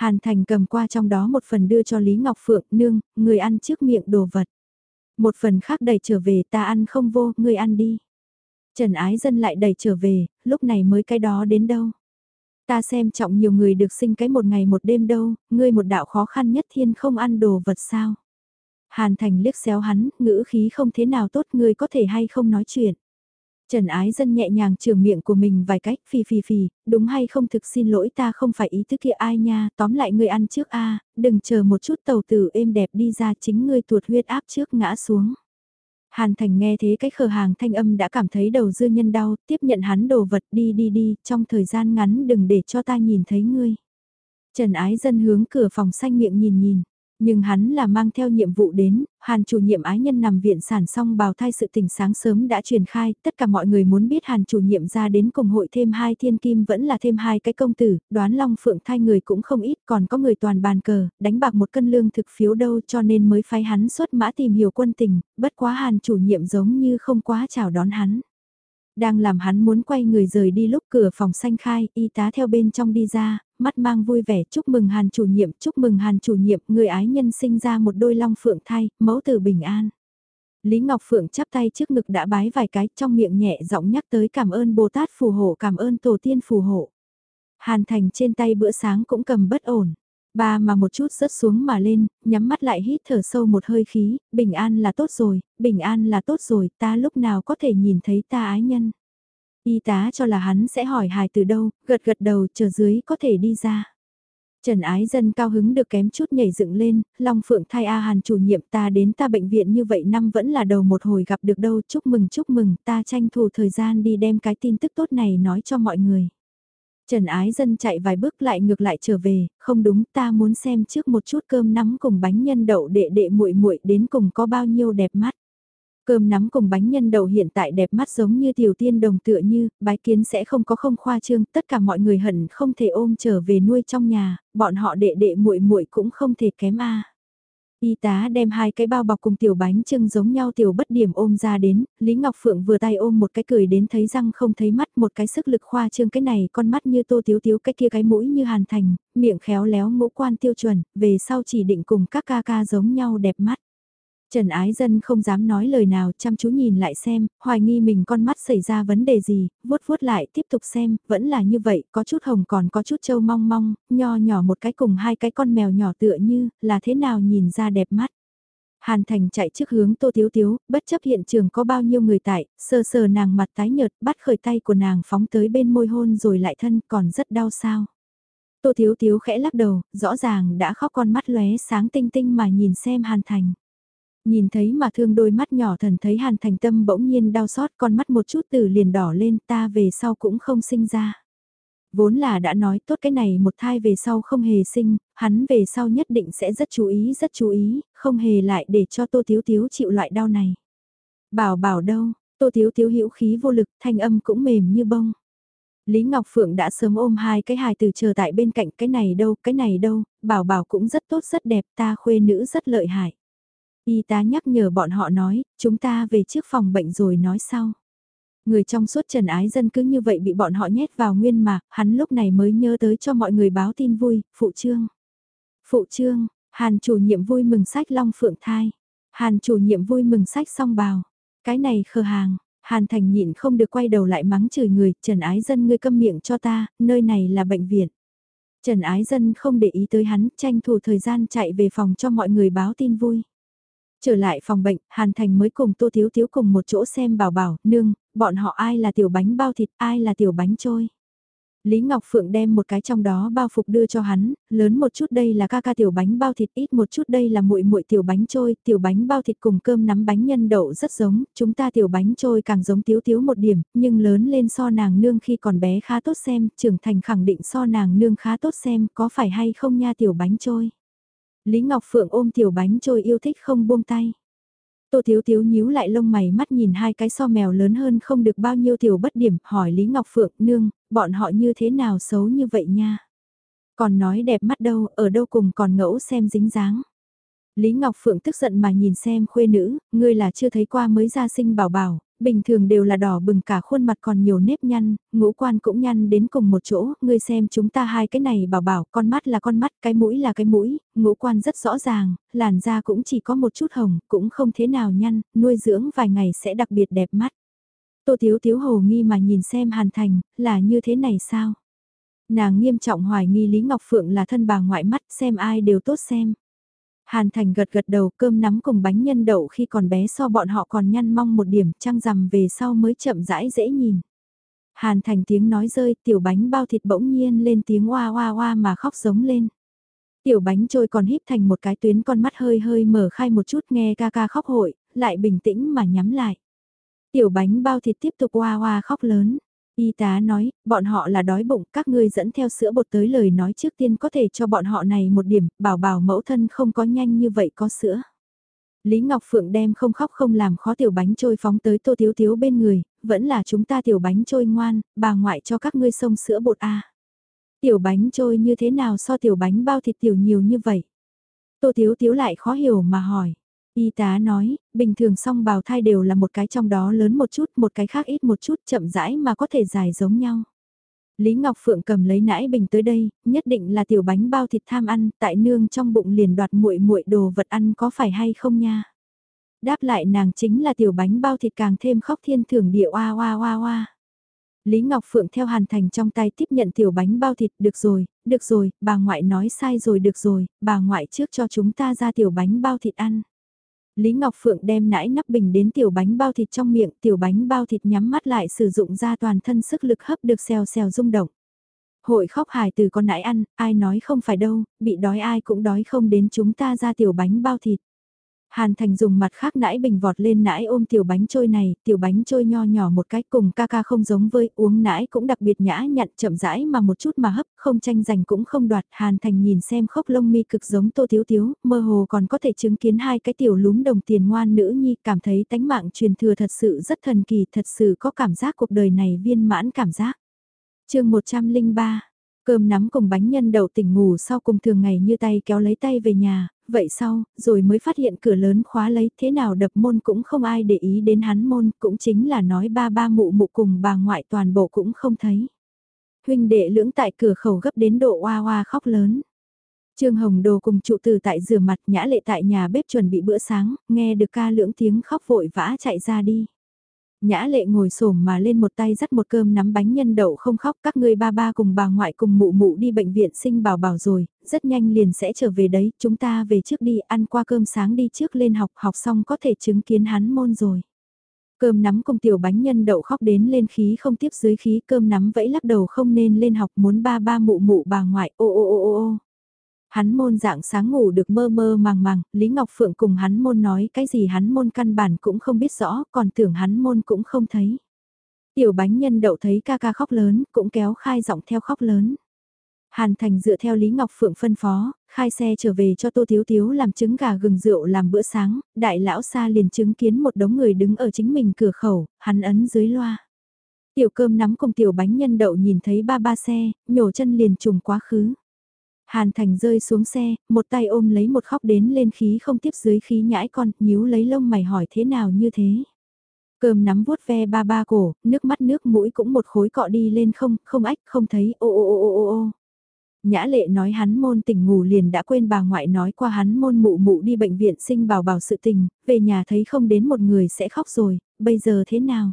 Hàn Thành cầm qua trong đó một phần đưa cho Lý Ngọc Phượng, nương, người ăn trước miệng đồ vật. Một phần khác đẩy trở về ta ăn không vô, người ăn đi. Trần Ái Dân lại đẩy trở về, lúc này mới cái đó đến đâu. Ta xem trọng nhiều người được sinh cái một ngày một đêm đâu, ngươi một đạo khó khăn nhất thiên không ăn đồ vật sao. Hàn Thành liếc xéo hắn, ngữ khí không thế nào tốt ngươi có thể hay không nói chuyện. Trần Ái Dân nhẹ nhàng trường miệng của mình vài cách, phì phì phì, đúng hay không thực xin lỗi ta không phải ý thức kia ai nha, tóm lại ngươi ăn trước a đừng chờ một chút tàu tử êm đẹp đi ra chính ngươi tuột huyết áp trước ngã xuống. Hàn Thành nghe thế cái khờ hàng thanh âm đã cảm thấy đầu dư nhân đau, tiếp nhận hắn đồ vật đi đi đi, trong thời gian ngắn đừng để cho ta nhìn thấy ngươi. Trần Ái Dân hướng cửa phòng xanh miệng nhìn nhìn. Nhưng hắn là mang theo nhiệm vụ đến, Hàn chủ nhiệm ái nhân nằm viện sản xong bào thai sự tình sáng sớm đã truyền khai, tất cả mọi người muốn biết Hàn chủ nhiệm ra đến cùng hội thêm hai thiên kim vẫn là thêm hai cái công tử, đoán long phượng thai người cũng không ít, còn có người toàn bàn cờ, đánh bạc một cân lương thực phiếu đâu cho nên mới phái hắn xuất mã tìm hiểu quân tình, bất quá Hàn chủ nhiệm giống như không quá chào đón hắn. Đang làm hắn muốn quay người rời đi lúc cửa phòng xanh khai, y tá theo bên trong đi ra, mắt mang vui vẻ chúc mừng Hàn chủ nhiệm, chúc mừng Hàn chủ nhiệm, người ái nhân sinh ra một đôi long phượng thai, mẫu tử bình an. Lý Ngọc Phượng chắp tay trước ngực đã bái vài cái trong miệng nhẹ giọng nhắc tới cảm ơn Bồ Tát phù hộ cảm ơn Tổ tiên phù hộ. Hàn Thành trên tay bữa sáng cũng cầm bất ổn. Ba mà một chút rớt xuống mà lên, nhắm mắt lại hít thở sâu một hơi khí, bình an là tốt rồi, bình an là tốt rồi, ta lúc nào có thể nhìn thấy ta ái nhân. Y tá cho là hắn sẽ hỏi hài từ đâu, gật gật đầu chờ dưới có thể đi ra. Trần Ái Dân cao hứng được kém chút nhảy dựng lên, Long Phượng thay A Hàn chủ nhiệm ta đến ta bệnh viện như vậy năm vẫn là đầu một hồi gặp được đâu, chúc mừng chúc mừng, ta tranh thủ thời gian đi đem cái tin tức tốt này nói cho mọi người. Trần Ái Dân chạy vài bước lại ngược lại trở về, không đúng ta muốn xem trước một chút cơm nắm cùng bánh nhân đậu đệ đệ muội muội đến cùng có bao nhiêu đẹp mắt. Cơm nắm cùng bánh nhân đậu hiện tại đẹp mắt giống như tiểu tiên đồng tựa như, bái kiến sẽ không có không khoa trương, tất cả mọi người hận không thể ôm trở về nuôi trong nhà, bọn họ đệ đệ muội muội cũng không thể kém a. Y tá đem hai cái bao bọc cùng tiểu bánh trưng giống nhau tiểu bất điểm ôm ra đến, Lý Ngọc Phượng vừa tay ôm một cái cười đến thấy răng không thấy mắt một cái sức lực khoa trương cái này con mắt như tô tiếu tiếu cái kia cái mũi như hàn thành, miệng khéo léo ngũ quan tiêu chuẩn, về sau chỉ định cùng các ca ca giống nhau đẹp mắt. Trần Ái Dân không dám nói lời nào chăm chú nhìn lại xem, hoài nghi mình con mắt xảy ra vấn đề gì, vuốt vuốt lại tiếp tục xem, vẫn là như vậy, có chút hồng còn có chút trâu mong mong, nho nhỏ một cái cùng hai cái con mèo nhỏ tựa như, là thế nào nhìn ra đẹp mắt. Hàn Thành chạy trước hướng Tô Tiếu Tiếu, bất chấp hiện trường có bao nhiêu người tại, sờ sờ nàng mặt tái nhợt, bắt khởi tay của nàng phóng tới bên môi hôn rồi lại thân còn rất đau sao. Tô Tiếu Tiếu khẽ lắc đầu, rõ ràng đã khóc con mắt lóe sáng tinh tinh mà nhìn xem Hàn Thành. Nhìn thấy mà thương đôi mắt nhỏ thần thấy hàn thành tâm bỗng nhiên đau xót con mắt một chút từ liền đỏ lên ta về sau cũng không sinh ra. Vốn là đã nói tốt cái này một thai về sau không hề sinh, hắn về sau nhất định sẽ rất chú ý rất chú ý, không hề lại để cho tô tiếu tiếu chịu loại đau này. Bảo bảo đâu, tô tiếu tiếu hữu khí vô lực thanh âm cũng mềm như bông. Lý Ngọc Phượng đã sớm ôm hai cái hài từ chờ tại bên cạnh cái này đâu, cái này đâu, bảo bảo cũng rất tốt rất đẹp ta khuê nữ rất lợi hại. Y tá nhắc nhở bọn họ nói, chúng ta về trước phòng bệnh rồi nói sau. Người trong suốt trần ái dân cứ như vậy bị bọn họ nhét vào nguyên mà hắn lúc này mới nhớ tới cho mọi người báo tin vui, phụ trương. Phụ trương, hàn chủ nhiệm vui mừng sách long phượng thai. Hàn chủ nhiệm vui mừng sách song bào. Cái này khờ hàng, hàn thành nhịn không được quay đầu lại mắng chửi người, trần ái dân ngươi câm miệng cho ta, nơi này là bệnh viện. Trần ái dân không để ý tới hắn, tranh thủ thời gian chạy về phòng cho mọi người báo tin vui. Trở lại phòng bệnh, Hàn Thành mới cùng Tô Thiếu Thiếu cùng một chỗ xem bảo bảo, nương, bọn họ ai là tiểu bánh bao thịt, ai là tiểu bánh trôi. Lý Ngọc Phượng đem một cái trong đó bao phục đưa cho hắn, lớn một chút đây là ca ca tiểu bánh bao thịt, ít một chút đây là muội muội tiểu bánh trôi, tiểu bánh bao thịt cùng cơm nắm bánh nhân đậu rất giống, chúng ta tiểu bánh trôi càng giống tiếu tiếu một điểm, nhưng lớn lên so nàng nương khi còn bé khá tốt xem, trưởng thành khẳng định so nàng nương khá tốt xem, có phải hay không nha tiểu bánh trôi. Lý Ngọc Phượng ôm tiểu bánh trôi yêu thích không buông tay. Tô Thiếu Thiếu nhíu lại lông mày mắt nhìn hai cái so mèo lớn hơn không được bao nhiêu tiểu bất điểm, hỏi Lý Ngọc Phượng, nương, bọn họ như thế nào xấu như vậy nha. Còn nói đẹp mắt đâu, ở đâu cùng còn ngẫu xem dính dáng. Lý Ngọc Phượng tức giận mà nhìn xem khuê nữ, ngươi là chưa thấy qua mới ra sinh bảo bảo, bình thường đều là đỏ bừng cả khuôn mặt còn nhiều nếp nhăn, ngũ quan cũng nhăn đến cùng một chỗ, ngươi xem chúng ta hai cái này bảo bảo, con mắt là con mắt, cái mũi là cái mũi, ngũ quan rất rõ ràng, làn da cũng chỉ có một chút hồng, cũng không thế nào nhăn, nuôi dưỡng vài ngày sẽ đặc biệt đẹp mắt. Tô Thiếu Thiếu hồ nghi mà nhìn xem Hàn Thành, là như thế này sao? Nàng nghiêm trọng hoài nghi Lý Ngọc Phượng là thân bà ngoại mắt xem ai đều tốt xem. Hàn Thành gật gật đầu cơm nắm cùng bánh nhân đậu khi còn bé so bọn họ còn nhăn mong một điểm trăng rằm về sau mới chậm rãi dễ nhìn. Hàn Thành tiếng nói rơi tiểu bánh bao thịt bỗng nhiên lên tiếng oa oa oa mà khóc giống lên. Tiểu bánh trôi còn híp thành một cái tuyến con mắt hơi hơi mở khai một chút nghe ca ca khóc hội, lại bình tĩnh mà nhắm lại. Tiểu bánh bao thịt tiếp tục oa oa khóc lớn. Y tá nói, bọn họ là đói bụng, các ngươi dẫn theo sữa bột tới lời nói trước tiên có thể cho bọn họ này một điểm, bảo bảo mẫu thân không có nhanh như vậy có sữa. Lý Ngọc Phượng đem không khóc không làm khó tiểu bánh trôi phóng tới tô thiếu thiếu bên người, vẫn là chúng ta tiểu bánh trôi ngoan, bà ngoại cho các ngươi sông sữa bột a. Tiểu bánh trôi như thế nào so tiểu bánh bao thịt tiểu nhiều như vậy? Tô thiếu thiếu lại khó hiểu mà hỏi. Y tá nói, bình thường song bào thai đều là một cái trong đó lớn một chút, một cái khác ít một chút, chậm rãi mà có thể dài giống nhau. Lý Ngọc Phượng cầm lấy nãi bình tới đây, nhất định là tiểu bánh bao thịt tham ăn, tại nương trong bụng liền đoạt muội muội đồ vật ăn có phải hay không nha. Đáp lại nàng chính là tiểu bánh bao thịt càng thêm khóc thiên thưởng địa oa oa oa oa. Lý Ngọc Phượng theo Hàn Thành trong tay tiếp nhận tiểu bánh bao thịt, được rồi, được rồi, bà ngoại nói sai rồi được rồi, bà ngoại trước cho chúng ta ra tiểu bánh bao thịt ăn. Lý Ngọc Phượng đem nãi nắp bình đến tiểu bánh bao thịt trong miệng, tiểu bánh bao thịt nhắm mắt lại sử dụng ra toàn thân sức lực hấp được xèo xèo rung động. Hội khóc hài từ con nãi ăn, ai nói không phải đâu, bị đói ai cũng đói không đến chúng ta ra tiểu bánh bao thịt. Hàn Thành dùng mặt khác nãi bình vọt lên nãi ôm tiểu bánh trôi này, tiểu bánh trôi nho nhỏ một cách cùng ca ca không giống với uống nãi cũng đặc biệt nhã nhặn chậm rãi mà một chút mà hấp, không tranh giành cũng không đoạt. Hàn Thành nhìn xem khốc lông mi cực giống tô thiếu thiếu, mơ hồ còn có thể chứng kiến hai cái tiểu lúm đồng tiền ngoan nữ nhi cảm thấy tánh mạng truyền thừa thật sự rất thần kỳ, thật sự có cảm giác cuộc đời này viên mãn cảm giác. chương 103 Cơm nắm cùng bánh nhân đậu tỉnh ngủ sau cùng thường ngày như tay kéo lấy tay về nhà, vậy sau, rồi mới phát hiện cửa lớn khóa lấy thế nào đập môn cũng không ai để ý đến hắn môn, cũng chính là nói ba ba mụ mụ cùng bà ngoại toàn bộ cũng không thấy. Huynh đệ lưỡng tại cửa khẩu gấp đến độ oa oa khóc lớn. Trương Hồng Đồ cùng trụ từ tại rửa mặt nhã lệ tại nhà bếp chuẩn bị bữa sáng, nghe được ca lưỡng tiếng khóc vội vã chạy ra đi. Nhã lệ ngồi xổm mà lên một tay dắt một cơm nắm bánh nhân đậu không khóc các ngươi ba ba cùng bà ngoại cùng mụ mụ đi bệnh viện sinh bảo bảo rồi, rất nhanh liền sẽ trở về đấy, chúng ta về trước đi ăn qua cơm sáng đi trước lên học, học xong có thể chứng kiến hắn môn rồi. Cơm nắm cùng tiểu bánh nhân đậu khóc đến lên khí không tiếp dưới khí cơm nắm vẫy lắc đầu không nên lên học muốn ba ba mụ mụ bà ngoại ô ô ô ô ô. Hắn môn dạng sáng ngủ được mơ mơ màng màng, Lý Ngọc Phượng cùng hắn môn nói cái gì hắn môn căn bản cũng không biết rõ, còn tưởng hắn môn cũng không thấy. Tiểu bánh nhân đậu thấy ca ca khóc lớn, cũng kéo khai giọng theo khóc lớn. Hàn Thành dựa theo Lý Ngọc Phượng phân phó, khai xe trở về cho Tô Thiếu Thiếu làm trứng gà gừng rượu làm bữa sáng, đại lão xa liền chứng kiến một đống người đứng ở chính mình cửa khẩu, hắn ấn dưới loa. Tiểu cơm nắm cùng tiểu bánh nhân đậu nhìn thấy ba ba xe, nhổ chân liền trùng quá khứ. Hàn Thành rơi xuống xe, một tay ôm lấy một khóc đến lên khí không tiếp dưới khí nhãi con, nhíu lấy lông mày hỏi thế nào như thế. Cơm nắm vuốt ve ba ba cổ, nước mắt nước mũi cũng một khối cọ đi lên không, không ách, không thấy, ô ô ô ô ô ô. Nhã lệ nói hắn môn tỉnh ngủ liền đã quên bà ngoại nói qua hắn môn mụ mụ đi bệnh viện sinh bảo bảo sự tình, về nhà thấy không đến một người sẽ khóc rồi, bây giờ thế nào?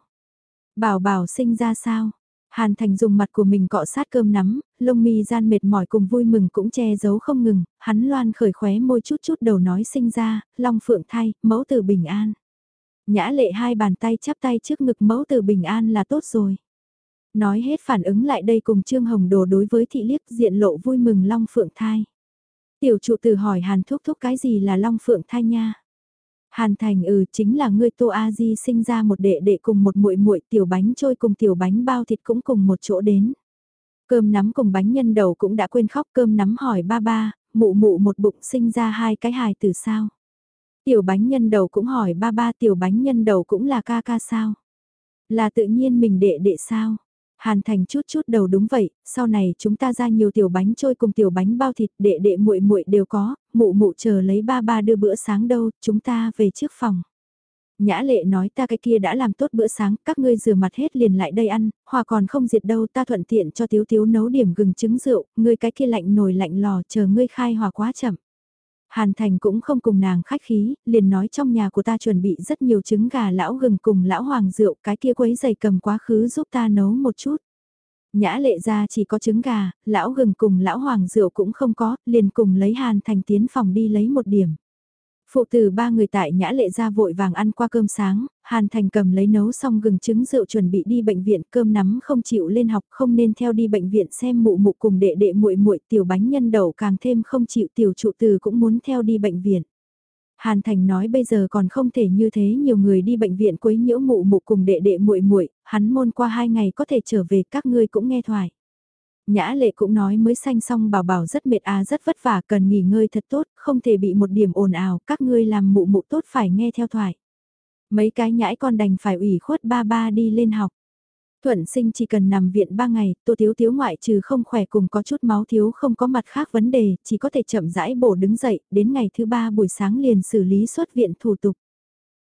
Bảo bảo sinh ra sao? Hàn Thành dùng mặt của mình cọ sát cơm nắm, lông mi gian mệt mỏi cùng vui mừng cũng che giấu không ngừng, hắn loan khởi khóe môi chút chút đầu nói sinh ra, long phượng thay, mẫu tử bình an. Nhã lệ hai bàn tay chắp tay trước ngực mẫu từ bình an là tốt rồi. Nói hết phản ứng lại đây cùng Trương Hồng Đồ đối với thị liếc diện lộ vui mừng Long Phượng thai. Tiểu trụ tử hỏi Hàn Thúc Thúc cái gì là Long Phượng thai nha. Hàn Thành ừ chính là ngươi Tô A Di sinh ra một đệ đệ cùng một muội muội tiểu bánh trôi cùng tiểu bánh bao thịt cũng cùng một chỗ đến. Cơm nắm cùng bánh nhân đầu cũng đã quên khóc cơm nắm hỏi ba ba, mụ mụ một bụng sinh ra hai cái hài từ sao. Tiểu bánh nhân đầu cũng hỏi ba ba tiểu bánh nhân đầu cũng là ca ca sao. Là tự nhiên mình đệ đệ sao. Hàn Thành chút chút đầu đúng vậy, sau này chúng ta ra nhiều tiểu bánh trôi cùng tiểu bánh bao thịt đệ đệ muội muội đều có, mụ mụ chờ lấy ba ba đưa bữa sáng đâu, chúng ta về trước phòng. Nhã lệ nói ta cái kia đã làm tốt bữa sáng, các ngươi rửa mặt hết liền lại đây ăn, hòa còn không diệt đâu ta thuận tiện cho tiếu tiếu nấu điểm gừng trứng rượu, ngươi cái kia lạnh nồi lạnh lò chờ ngươi khai hòa quá chậm. Hàn Thành cũng không cùng nàng khách khí, liền nói trong nhà của ta chuẩn bị rất nhiều trứng gà lão gừng cùng lão hoàng rượu, cái kia quấy giày cầm quá khứ giúp ta nấu một chút. Nhã lệ ra chỉ có trứng gà, lão gừng cùng lão hoàng rượu cũng không có, liền cùng lấy Hàn Thành tiến phòng đi lấy một điểm. Phụ tử ba người tại nhã lệ ra vội vàng ăn qua cơm sáng, Hàn Thành cầm lấy nấu xong gừng trứng rượu chuẩn bị đi bệnh viện, cơm nắm không chịu lên học không nên theo đi bệnh viện xem mụ mụ cùng đệ đệ muội muội tiểu bánh nhân đầu càng thêm không chịu tiểu trụ từ cũng muốn theo đi bệnh viện. Hàn Thành nói bây giờ còn không thể như thế nhiều người đi bệnh viện quấy nhiễu mụ mụ cùng đệ đệ muội muội, hắn môn qua hai ngày có thể trở về các ngươi cũng nghe thoại. Nhã lệ cũng nói mới sanh xong bảo bảo rất mệt à rất vất vả cần nghỉ ngơi thật tốt, không thể bị một điểm ồn ào, các ngươi làm mụ mụ tốt phải nghe theo thoại. Mấy cái nhãi con đành phải ủy khuất ba ba đi lên học. Thuận sinh chỉ cần nằm viện ba ngày, tô thiếu thiếu ngoại trừ không khỏe cùng có chút máu thiếu không có mặt khác vấn đề, chỉ có thể chậm rãi bổ đứng dậy, đến ngày thứ ba buổi sáng liền xử lý xuất viện thủ tục.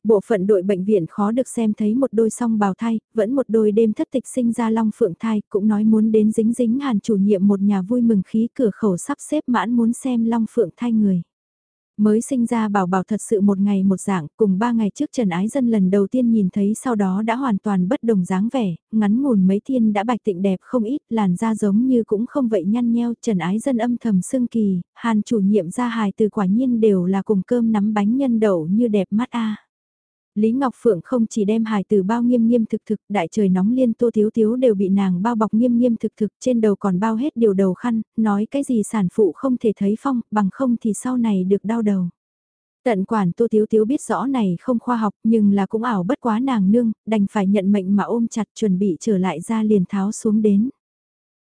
Bộ phận đội bệnh viện khó được xem thấy một đôi song bào thai, vẫn một đôi đêm thất tịch sinh ra long phượng thai, cũng nói muốn đến dính dính hàn chủ nhiệm một nhà vui mừng khí cửa khẩu sắp xếp mãn muốn xem long phượng thai người. Mới sinh ra bảo bảo thật sự một ngày một dạng, cùng ba ngày trước Trần Ái Dân lần đầu tiên nhìn thấy sau đó đã hoàn toàn bất đồng dáng vẻ, ngắn ngủn mấy thiên đã bạch tịnh đẹp không ít, làn da giống như cũng không vậy nhăn nheo, Trần Ái Dân âm thầm sương kỳ, hàn chủ nhiệm ra hài từ quả nhiên đều là cùng cơm nắm bánh nhân đậu như đẹp mắt a. Lý Ngọc Phượng không chỉ đem hài từ bao nghiêm nghiêm thực thực, đại trời nóng liên tô thiếu thiếu đều bị nàng bao bọc nghiêm nghiêm thực thực, trên đầu còn bao hết điều đầu khăn, nói cái gì sản phụ không thể thấy phong, bằng không thì sau này được đau đầu. Tận quản tô thiếu thiếu biết rõ này không khoa học nhưng là cũng ảo bất quá nàng nương, đành phải nhận mệnh mà ôm chặt chuẩn bị trở lại ra liền tháo xuống đến.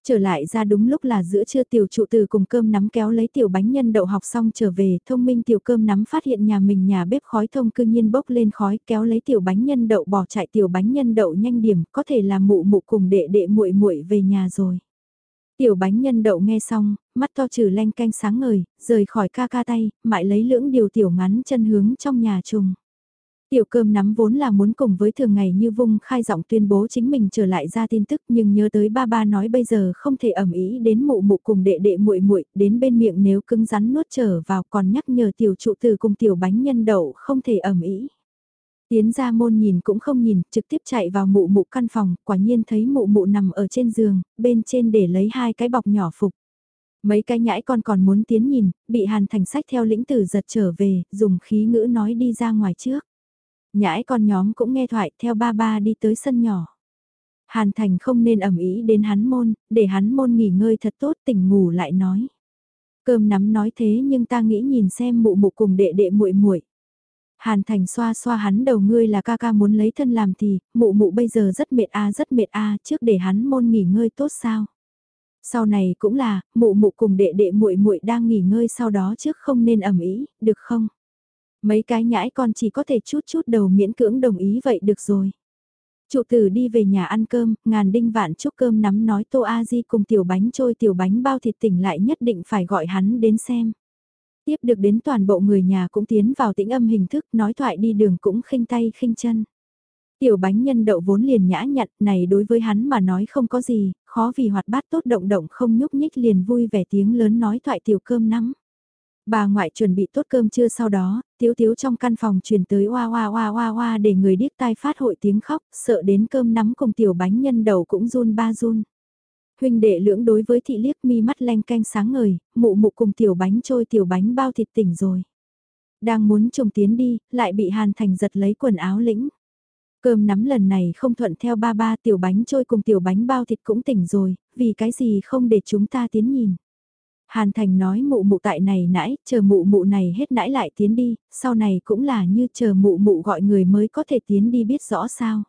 Trở lại ra đúng lúc là giữa trưa tiểu trụ từ cùng cơm nắm kéo lấy tiểu bánh nhân đậu học xong trở về, thông minh tiểu cơm nắm phát hiện nhà mình nhà bếp khói thông cư nhiên bốc lên khói kéo lấy tiểu bánh nhân đậu bỏ chạy tiểu bánh nhân đậu nhanh điểm, có thể là mụ mụ cùng đệ đệ muội muội về nhà rồi. Tiểu bánh nhân đậu nghe xong, mắt to trừ len canh sáng ngời, rời khỏi ca ca tay, mại lấy lưỡng điều tiểu ngắn chân hướng trong nhà trùng. Tiểu cơm nắm vốn là muốn cùng với thường ngày như vung khai giọng tuyên bố chính mình trở lại ra tin tức nhưng nhớ tới ba ba nói bây giờ không thể ẩm ý đến mụ mụ cùng đệ đệ muội muội đến bên miệng nếu cứng rắn nuốt trở vào còn nhắc nhở tiểu trụ từ cùng tiểu bánh nhân đậu không thể ẩm ý. Tiến ra môn nhìn cũng không nhìn, trực tiếp chạy vào mụ mụ căn phòng, quả nhiên thấy mụ mụ nằm ở trên giường, bên trên để lấy hai cái bọc nhỏ phục. Mấy cái nhãi con còn muốn tiến nhìn, bị hàn thành sách theo lĩnh tử giật trở về, dùng khí ngữ nói đi ra ngoài trước. Nhãi con nhóm cũng nghe thoại theo ba ba đi tới sân nhỏ. Hàn Thành không nên ẩm ý đến hắn môn, để hắn môn nghỉ ngơi thật tốt tỉnh ngủ lại nói. Cơm nắm nói thế nhưng ta nghĩ nhìn xem mụ mụ cùng đệ đệ muội muội. Hàn Thành xoa xoa hắn đầu ngươi là ca ca muốn lấy thân làm thì, mụ mụ bây giờ rất mệt a rất mệt a trước để hắn môn nghỉ ngơi tốt sao. Sau này cũng là, mụ mụ cùng đệ đệ muội muội đang nghỉ ngơi sau đó trước không nên ẩm ý, được không? Mấy cái nhãi con chỉ có thể chút chút đầu miễn cưỡng đồng ý vậy được rồi. Trụ tử đi về nhà ăn cơm, ngàn đinh vạn chúc cơm nắm nói tô a di cùng tiểu bánh trôi tiểu bánh bao thịt tỉnh lại nhất định phải gọi hắn đến xem. Tiếp được đến toàn bộ người nhà cũng tiến vào tĩnh âm hình thức nói thoại đi đường cũng khinh tay khinh chân. Tiểu bánh nhân đậu vốn liền nhã nhặn này đối với hắn mà nói không có gì, khó vì hoạt bát tốt động động không nhúc nhích liền vui vẻ tiếng lớn nói thoại tiểu cơm nắm. Bà ngoại chuẩn bị tốt cơm trưa sau đó, tiếu tiếu trong căn phòng truyền tới oa oa oa oa oa để người điếc tai phát hội tiếng khóc, sợ đến cơm nắm cùng tiểu bánh nhân đầu cũng run ba run. Huynh đệ lưỡng đối với thị liếc mi mắt lanh canh sáng ngời, mụ mụ cùng tiểu bánh trôi tiểu bánh bao thịt tỉnh rồi. Đang muốn trồng tiến đi, lại bị Hàn Thành giật lấy quần áo lĩnh. Cơm nắm lần này không thuận theo ba ba tiểu bánh trôi cùng tiểu bánh bao thịt cũng tỉnh rồi, vì cái gì không để chúng ta tiến nhìn. Hàn Thành nói mụ mụ tại này nãy, chờ mụ mụ này hết nãy lại tiến đi, sau này cũng là như chờ mụ mụ gọi người mới có thể tiến đi biết rõ sao.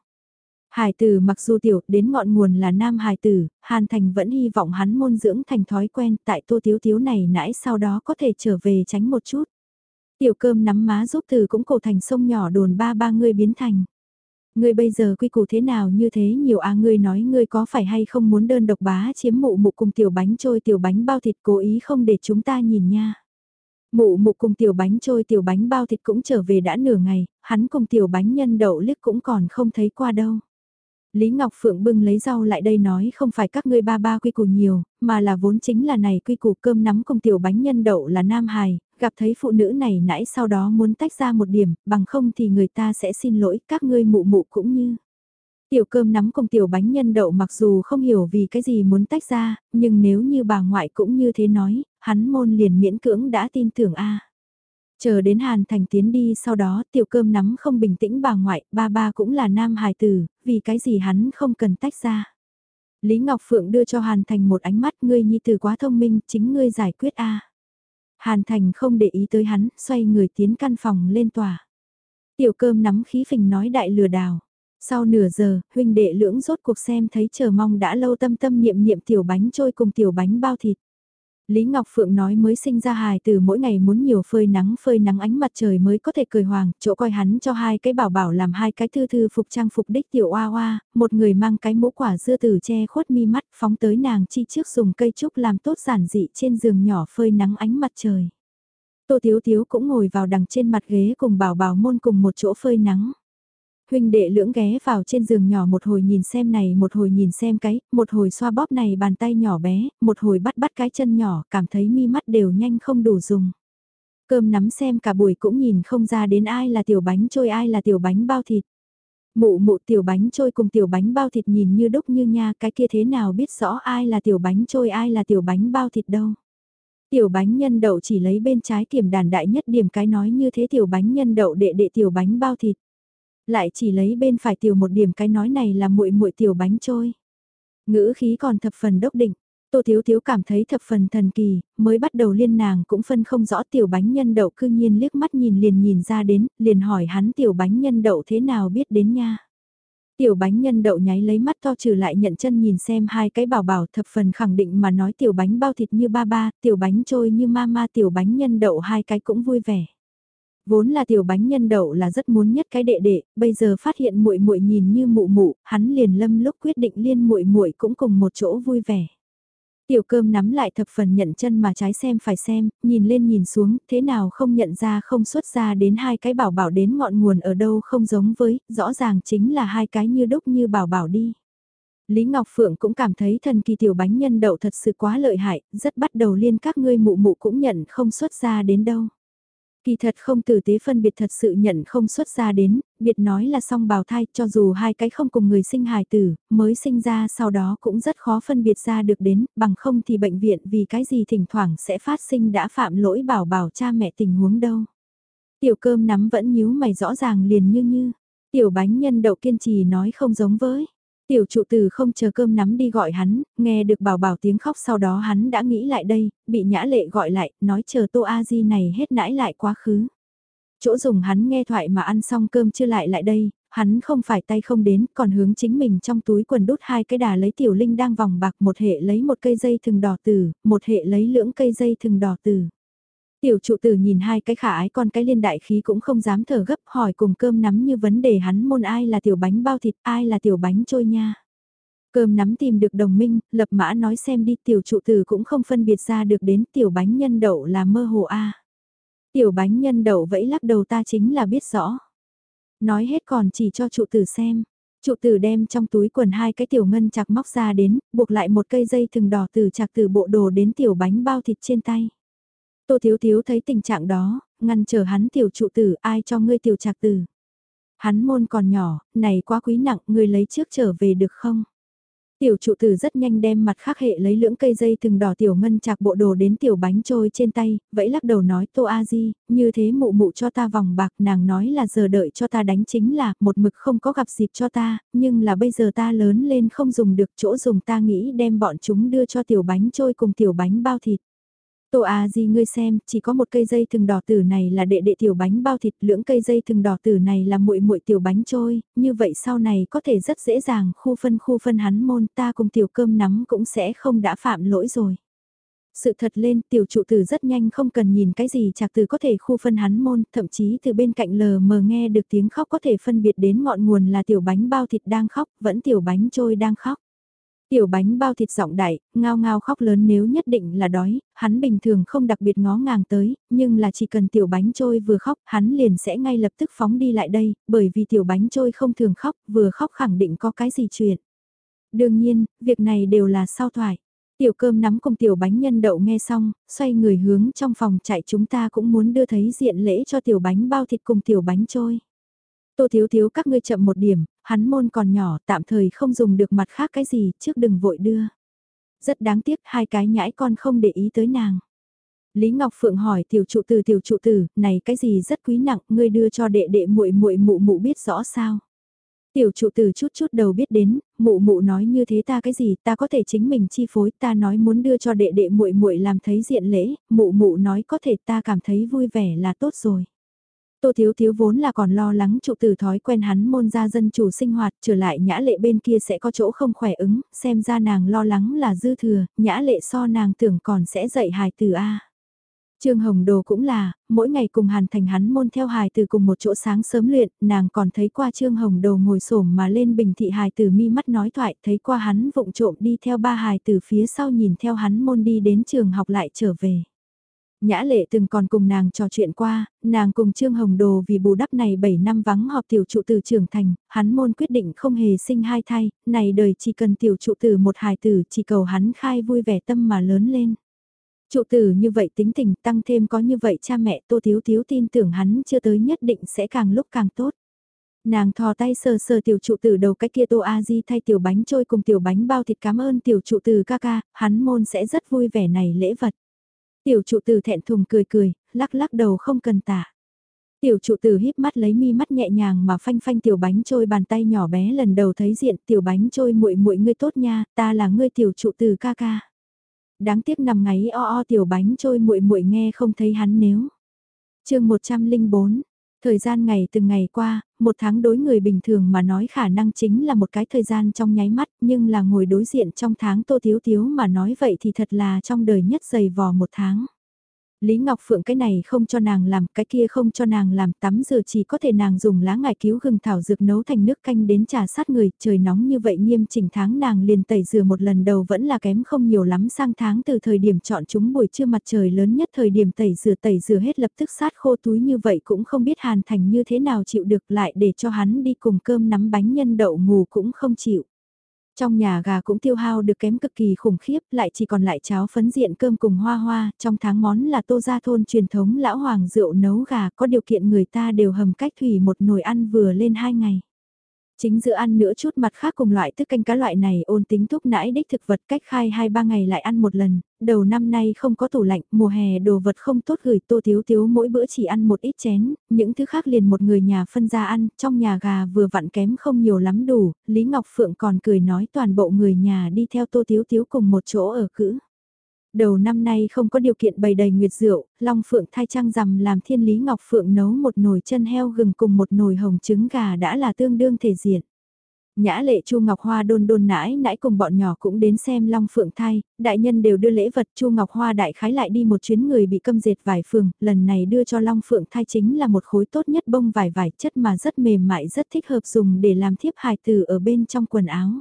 Hải tử mặc dù tiểu đến ngọn nguồn là nam hải tử, Hàn Thành vẫn hy vọng hắn môn dưỡng thành thói quen tại tô tiếu tiếu này nãy sau đó có thể trở về tránh một chút. Tiểu cơm nắm má giúp từ cũng cổ thành sông nhỏ đồn ba ba người biến thành. Ngươi bây giờ quy củ thế nào như thế nhiều à ngươi nói ngươi có phải hay không muốn đơn độc bá chiếm mụ mụ cùng tiểu bánh trôi tiểu bánh bao thịt cố ý không để chúng ta nhìn nha. Mụ mụ cùng tiểu bánh trôi tiểu bánh bao thịt cũng trở về đã nửa ngày, hắn cùng tiểu bánh nhân đậu liếc cũng còn không thấy qua đâu. Lý Ngọc Phượng bưng lấy rau lại đây nói không phải các ngươi ba ba quy củ nhiều, mà là vốn chính là này quy củ cơm nắm cùng tiểu bánh nhân đậu là nam hài, gặp thấy phụ nữ này nãy sau đó muốn tách ra một điểm, bằng không thì người ta sẽ xin lỗi các ngươi mụ mụ cũng như. Tiểu cơm nắm cùng tiểu bánh nhân đậu mặc dù không hiểu vì cái gì muốn tách ra, nhưng nếu như bà ngoại cũng như thế nói, hắn môn liền miễn cưỡng đã tin tưởng a. Chờ đến Hàn Thành tiến đi sau đó tiểu cơm nắm không bình tĩnh bà ngoại, ba ba cũng là nam hài tử, vì cái gì hắn không cần tách ra. Lý Ngọc Phượng đưa cho Hàn Thành một ánh mắt ngươi nhi tử quá thông minh, chính ngươi giải quyết a. Hàn Thành không để ý tới hắn, xoay người tiến căn phòng lên tòa. Tiểu cơm nắm khí phình nói đại lừa đảo. Sau nửa giờ, huynh đệ lưỡng rốt cuộc xem thấy chờ mong đã lâu tâm tâm niệm niệm tiểu bánh trôi cùng tiểu bánh bao thịt. Lý Ngọc Phượng nói mới sinh ra hài từ mỗi ngày muốn nhiều phơi nắng phơi nắng ánh mặt trời mới có thể cười hoàng, chỗ coi hắn cho hai cái bảo bảo làm hai cái thư thư phục trang phục đích tiểu oa oa, một người mang cái mũ quả dưa tử che khuất mi mắt phóng tới nàng chi trước dùng cây trúc làm tốt giản dị trên giường nhỏ phơi nắng ánh mặt trời. Tô Tiếu Tiếu cũng ngồi vào đằng trên mặt ghế cùng bảo bảo môn cùng một chỗ phơi nắng huynh đệ lưỡng ghé vào trên giường nhỏ một hồi nhìn xem này một hồi nhìn xem cái, một hồi xoa bóp này bàn tay nhỏ bé, một hồi bắt bắt cái chân nhỏ, cảm thấy mi mắt đều nhanh không đủ dùng. Cơm nắm xem cả buổi cũng nhìn không ra đến ai là tiểu bánh trôi ai là tiểu bánh bao thịt. Mụ mụ tiểu bánh trôi cùng tiểu bánh bao thịt nhìn như đúc như nha cái kia thế nào biết rõ ai là tiểu bánh trôi ai là tiểu bánh bao thịt đâu. Tiểu bánh nhân đậu chỉ lấy bên trái kiểm đàn đại nhất điểm cái nói như thế tiểu bánh nhân đậu đệ đệ tiểu bánh bao thịt. Lại chỉ lấy bên phải tiểu một điểm cái nói này là muội muội tiểu bánh trôi. Ngữ khí còn thập phần đốc định. Tô Thiếu Thiếu cảm thấy thập phần thần kỳ, mới bắt đầu liên nàng cũng phân không rõ tiểu bánh nhân đậu cư nhiên liếc mắt nhìn liền nhìn ra đến, liền hỏi hắn tiểu bánh nhân đậu thế nào biết đến nha. Tiểu bánh nhân đậu nháy lấy mắt to trừ lại nhận chân nhìn xem hai cái bảo bảo thập phần khẳng định mà nói tiểu bánh bao thịt như ba ba, tiểu bánh trôi như mama tiểu bánh nhân đậu hai cái cũng vui vẻ. Vốn là tiểu bánh nhân đậu là rất muốn nhất cái đệ đệ, bây giờ phát hiện muội muội nhìn như mụ mụ, hắn liền lâm lúc quyết định liên muội muội cũng cùng một chỗ vui vẻ. Tiểu cơm nắm lại thập phần nhận chân mà trái xem phải xem, nhìn lên nhìn xuống, thế nào không nhận ra không xuất ra đến hai cái bảo bảo đến ngọn nguồn ở đâu không giống với, rõ ràng chính là hai cái như đúc như bảo bảo đi. Lý Ngọc Phượng cũng cảm thấy thần kỳ tiểu bánh nhân đậu thật sự quá lợi hại, rất bắt đầu liên các ngươi mụ mụ cũng nhận không xuất ra đến đâu. Kỳ thật không tử tế phân biệt thật sự nhận không xuất ra đến, biệt nói là song bào thai cho dù hai cái không cùng người sinh hài tử, mới sinh ra sau đó cũng rất khó phân biệt ra được đến, bằng không thì bệnh viện vì cái gì thỉnh thoảng sẽ phát sinh đã phạm lỗi bảo bảo cha mẹ tình huống đâu. Tiểu cơm nắm vẫn nhíu mày rõ ràng liền như như, tiểu bánh nhân đậu kiên trì nói không giống với. Tiểu trụ tử không chờ cơm nắm đi gọi hắn, nghe được bảo bảo tiếng khóc sau đó hắn đã nghĩ lại đây, bị nhã lệ gọi lại, nói chờ tô a di này hết nãi lại quá khứ. Chỗ dùng hắn nghe thoại mà ăn xong cơm chưa lại lại đây, hắn không phải tay không đến, còn hướng chính mình trong túi quần đút hai cái đà lấy tiểu linh đang vòng bạc một hệ lấy một cây dây thừng đỏ tử, một hệ lấy lưỡng cây dây thừng đỏ tử. Tiểu trụ tử nhìn hai cái khả ái con cái liên đại khí cũng không dám thở gấp hỏi cùng cơm nắm như vấn đề hắn môn ai là tiểu bánh bao thịt ai là tiểu bánh trôi nha. Cơm nắm tìm được đồng minh, lập mã nói xem đi tiểu trụ tử cũng không phân biệt ra được đến tiểu bánh nhân đậu là mơ hồ a. Tiểu bánh nhân đậu vẫy lắc đầu ta chính là biết rõ. Nói hết còn chỉ cho trụ tử xem. Trụ tử đem trong túi quần hai cái tiểu ngân chạc móc ra đến, buộc lại một cây dây thừng đỏ từ chạc từ bộ đồ đến tiểu bánh bao thịt trên tay. Tô Thiếu Thiếu thấy tình trạng đó, ngăn chờ hắn tiểu trụ tử ai cho ngươi tiểu trạc tử. Hắn môn còn nhỏ, này quá quý nặng, ngươi lấy trước trở về được không? Tiểu trụ tử rất nhanh đem mặt khác hệ lấy lưỡng cây dây từng đỏ tiểu ngân chạc bộ đồ đến tiểu bánh trôi trên tay, vẫy lắc đầu nói tô a di, như thế mụ mụ cho ta vòng bạc nàng nói là giờ đợi cho ta đánh chính là một mực không có gặp dịp cho ta, nhưng là bây giờ ta lớn lên không dùng được chỗ dùng ta nghĩ đem bọn chúng đưa cho tiểu bánh trôi cùng tiểu bánh bao thịt. Tô à gì ngươi xem, chỉ có một cây dây thừng đỏ tử này là đệ đệ tiểu bánh bao thịt, lưỡng cây dây thừng đỏ tử này là muội muội tiểu bánh trôi, như vậy sau này có thể rất dễ dàng khu phân khu phân hắn môn ta cùng tiểu cơm nắm cũng sẽ không đã phạm lỗi rồi. Sự thật lên, tiểu trụ tử rất nhanh không cần nhìn cái gì chạc từ có thể khu phân hắn môn, thậm chí từ bên cạnh lờ mờ nghe được tiếng khóc có thể phân biệt đến ngọn nguồn là tiểu bánh bao thịt đang khóc, vẫn tiểu bánh trôi đang khóc. Tiểu bánh bao thịt giọng đại, ngao ngao khóc lớn nếu nhất định là đói, hắn bình thường không đặc biệt ngó ngàng tới, nhưng là chỉ cần tiểu bánh trôi vừa khóc, hắn liền sẽ ngay lập tức phóng đi lại đây, bởi vì tiểu bánh trôi không thường khóc, vừa khóc khẳng định có cái gì chuyện. Đương nhiên, việc này đều là sau thoại. Tiểu cơm nắm cùng tiểu bánh nhân đậu nghe xong, xoay người hướng trong phòng chạy chúng ta cũng muốn đưa thấy diện lễ cho tiểu bánh bao thịt cùng tiểu bánh trôi. Tô thiếu thiếu các ngươi chậm một điểm, hắn môn còn nhỏ tạm thời không dùng được mặt khác cái gì trước đừng vội đưa. Rất đáng tiếc hai cái nhãi con không để ý tới nàng. Lý Ngọc Phượng hỏi tiểu trụ tử tiểu trụ tử, này cái gì rất quý nặng, ngươi đưa cho đệ đệ muội muội mụ mụ biết rõ sao. Tiểu trụ tử chút chút đầu biết đến, mụ mụ nói như thế ta cái gì, ta có thể chính mình chi phối, ta nói muốn đưa cho đệ đệ muội muội làm thấy diện lễ, mụ mụ nói có thể ta cảm thấy vui vẻ là tốt rồi. Tô Thiếu Thiếu vốn là còn lo lắng trụ tử thói quen hắn môn gia dân chủ sinh hoạt trở lại nhã lệ bên kia sẽ có chỗ không khỏe ứng, xem ra nàng lo lắng là dư thừa, nhã lệ so nàng tưởng còn sẽ dạy hài từ A. Trương Hồng Đồ cũng là, mỗi ngày cùng Hàn Thành hắn môn theo hài từ cùng một chỗ sáng sớm luyện, nàng còn thấy qua Trương Hồng Đồ ngồi xổm mà lên bình thị hài từ mi mắt nói thoại, thấy qua hắn vụng trộm đi theo ba hài từ phía sau nhìn theo hắn môn đi đến trường học lại trở về. Nhã lệ từng còn cùng nàng trò chuyện qua, nàng cùng Trương Hồng Đồ vì bù đắp này 7 năm vắng họp tiểu trụ tử trưởng thành, hắn môn quyết định không hề sinh hai thai, này đời chỉ cần tiểu trụ tử một hài tử chỉ cầu hắn khai vui vẻ tâm mà lớn lên. Trụ tử như vậy tính tình tăng thêm có như vậy cha mẹ tô thiếu thiếu tin tưởng hắn chưa tới nhất định sẽ càng lúc càng tốt. Nàng thò tay sờ sờ tiểu trụ tử đầu cái kia tô A-di thay tiểu bánh trôi cùng tiểu bánh bao thịt cảm ơn tiểu trụ tử ca ca, hắn môn sẽ rất vui vẻ này lễ vật. Tiểu trụ tử thẹn thùng cười cười, lắc lắc đầu không cần tả. Tiểu trụ tử híp mắt lấy mi mắt nhẹ nhàng mà phanh phanh tiểu bánh trôi bàn tay nhỏ bé lần đầu thấy diện tiểu bánh trôi muội muội ngươi tốt nha, ta là ngươi tiểu trụ tử ca ca. Đáng tiếc nằm ngáy o o tiểu bánh trôi muội muội nghe không thấy hắn nếu. chương 104, Thời gian ngày từng ngày qua, một tháng đối người bình thường mà nói khả năng chính là một cái thời gian trong nháy mắt, nhưng là ngồi đối diện trong tháng tô thiếu thiếu mà nói vậy thì thật là trong đời nhất dày vò một tháng. Lý Ngọc Phượng cái này không cho nàng làm, cái kia không cho nàng làm, tắm giờ chỉ có thể nàng dùng lá ngải cứu gừng thảo dược nấu thành nước canh đến trà sát người, trời nóng như vậy nghiêm chỉnh tháng nàng liền tẩy rửa một lần đầu vẫn là kém không nhiều lắm sang tháng từ thời điểm chọn chúng buổi trưa mặt trời lớn nhất thời điểm tẩy rửa tẩy rửa hết lập tức sát khô túi như vậy cũng không biết hàn thành như thế nào chịu được lại để cho hắn đi cùng cơm nắm bánh nhân đậu ngủ cũng không chịu. Trong nhà gà cũng tiêu hao được kém cực kỳ khủng khiếp, lại chỉ còn lại cháo phấn diện cơm cùng hoa hoa, trong tháng món là tô gia thôn truyền thống lão hoàng rượu nấu gà, có điều kiện người ta đều hầm cách thủy một nồi ăn vừa lên hai ngày. Chính giữa ăn nữa chút mặt khác cùng loại thức canh cá loại này ôn tính thuốc nãi đích thực vật cách khai 2-3 ngày lại ăn một lần, đầu năm nay không có tủ lạnh, mùa hè đồ vật không tốt gửi tô thiếu thiếu mỗi bữa chỉ ăn một ít chén, những thứ khác liền một người nhà phân ra ăn, trong nhà gà vừa vặn kém không nhiều lắm đủ, Lý Ngọc Phượng còn cười nói toàn bộ người nhà đi theo tô thiếu thiếu cùng một chỗ ở cữ. Đầu năm nay không có điều kiện bày đầy nguyệt rượu, Long Phượng thay trang rằm làm thiên lý Ngọc Phượng nấu một nồi chân heo gừng cùng một nồi hồng trứng gà đã là tương đương thể diện. Nhã lệ Chu Ngọc Hoa đôn đôn nãi nãi cùng bọn nhỏ cũng đến xem Long Phượng thai, đại nhân đều đưa lễ vật Chu Ngọc Hoa đại khái lại đi một chuyến người bị câm dệt vải phường, lần này đưa cho Long Phượng thai chính là một khối tốt nhất bông vải vải chất mà rất mềm mại rất thích hợp dùng để làm thiếp hài tử ở bên trong quần áo.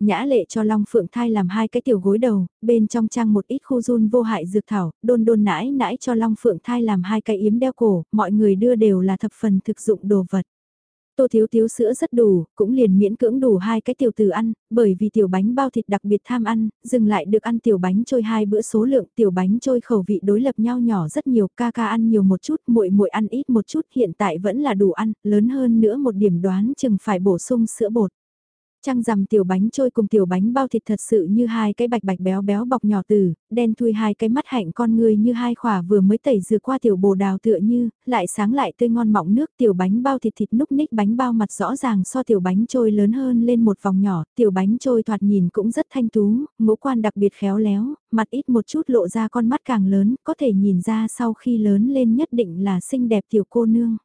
Nhã lệ cho Long Phượng thai làm hai cái tiểu gối đầu, bên trong trang một ít khu run vô hại dược thảo, đôn đôn nãi nãi cho Long Phượng thai làm hai cái yếm đeo cổ, mọi người đưa đều là thập phần thực dụng đồ vật. Tô thiếu thiếu sữa rất đủ, cũng liền miễn cưỡng đủ hai cái tiểu tử ăn, bởi vì tiểu bánh bao thịt đặc biệt tham ăn, dừng lại được ăn tiểu bánh trôi hai bữa số lượng, tiểu bánh trôi khẩu vị đối lập nhau nhỏ rất nhiều, ca ca ăn nhiều một chút, muội muội ăn ít một chút, hiện tại vẫn là đủ ăn, lớn hơn nữa một điểm đoán chừng phải bổ sung sữa bột. Trăng rằm tiểu bánh trôi cùng tiểu bánh bao thịt thật sự như hai cái bạch bạch béo béo bọc nhỏ từ, đen thui hai cái mắt hạnh con người như hai khỏa vừa mới tẩy rửa qua tiểu bồ đào tựa như, lại sáng lại tươi ngon mọng nước tiểu bánh bao thịt thịt núc ních bánh bao mặt rõ ràng so tiểu bánh trôi lớn hơn lên một vòng nhỏ, tiểu bánh trôi thoạt nhìn cũng rất thanh tú, ngũ quan đặc biệt khéo léo, mặt ít một chút lộ ra con mắt càng lớn, có thể nhìn ra sau khi lớn lên nhất định là xinh đẹp tiểu cô nương.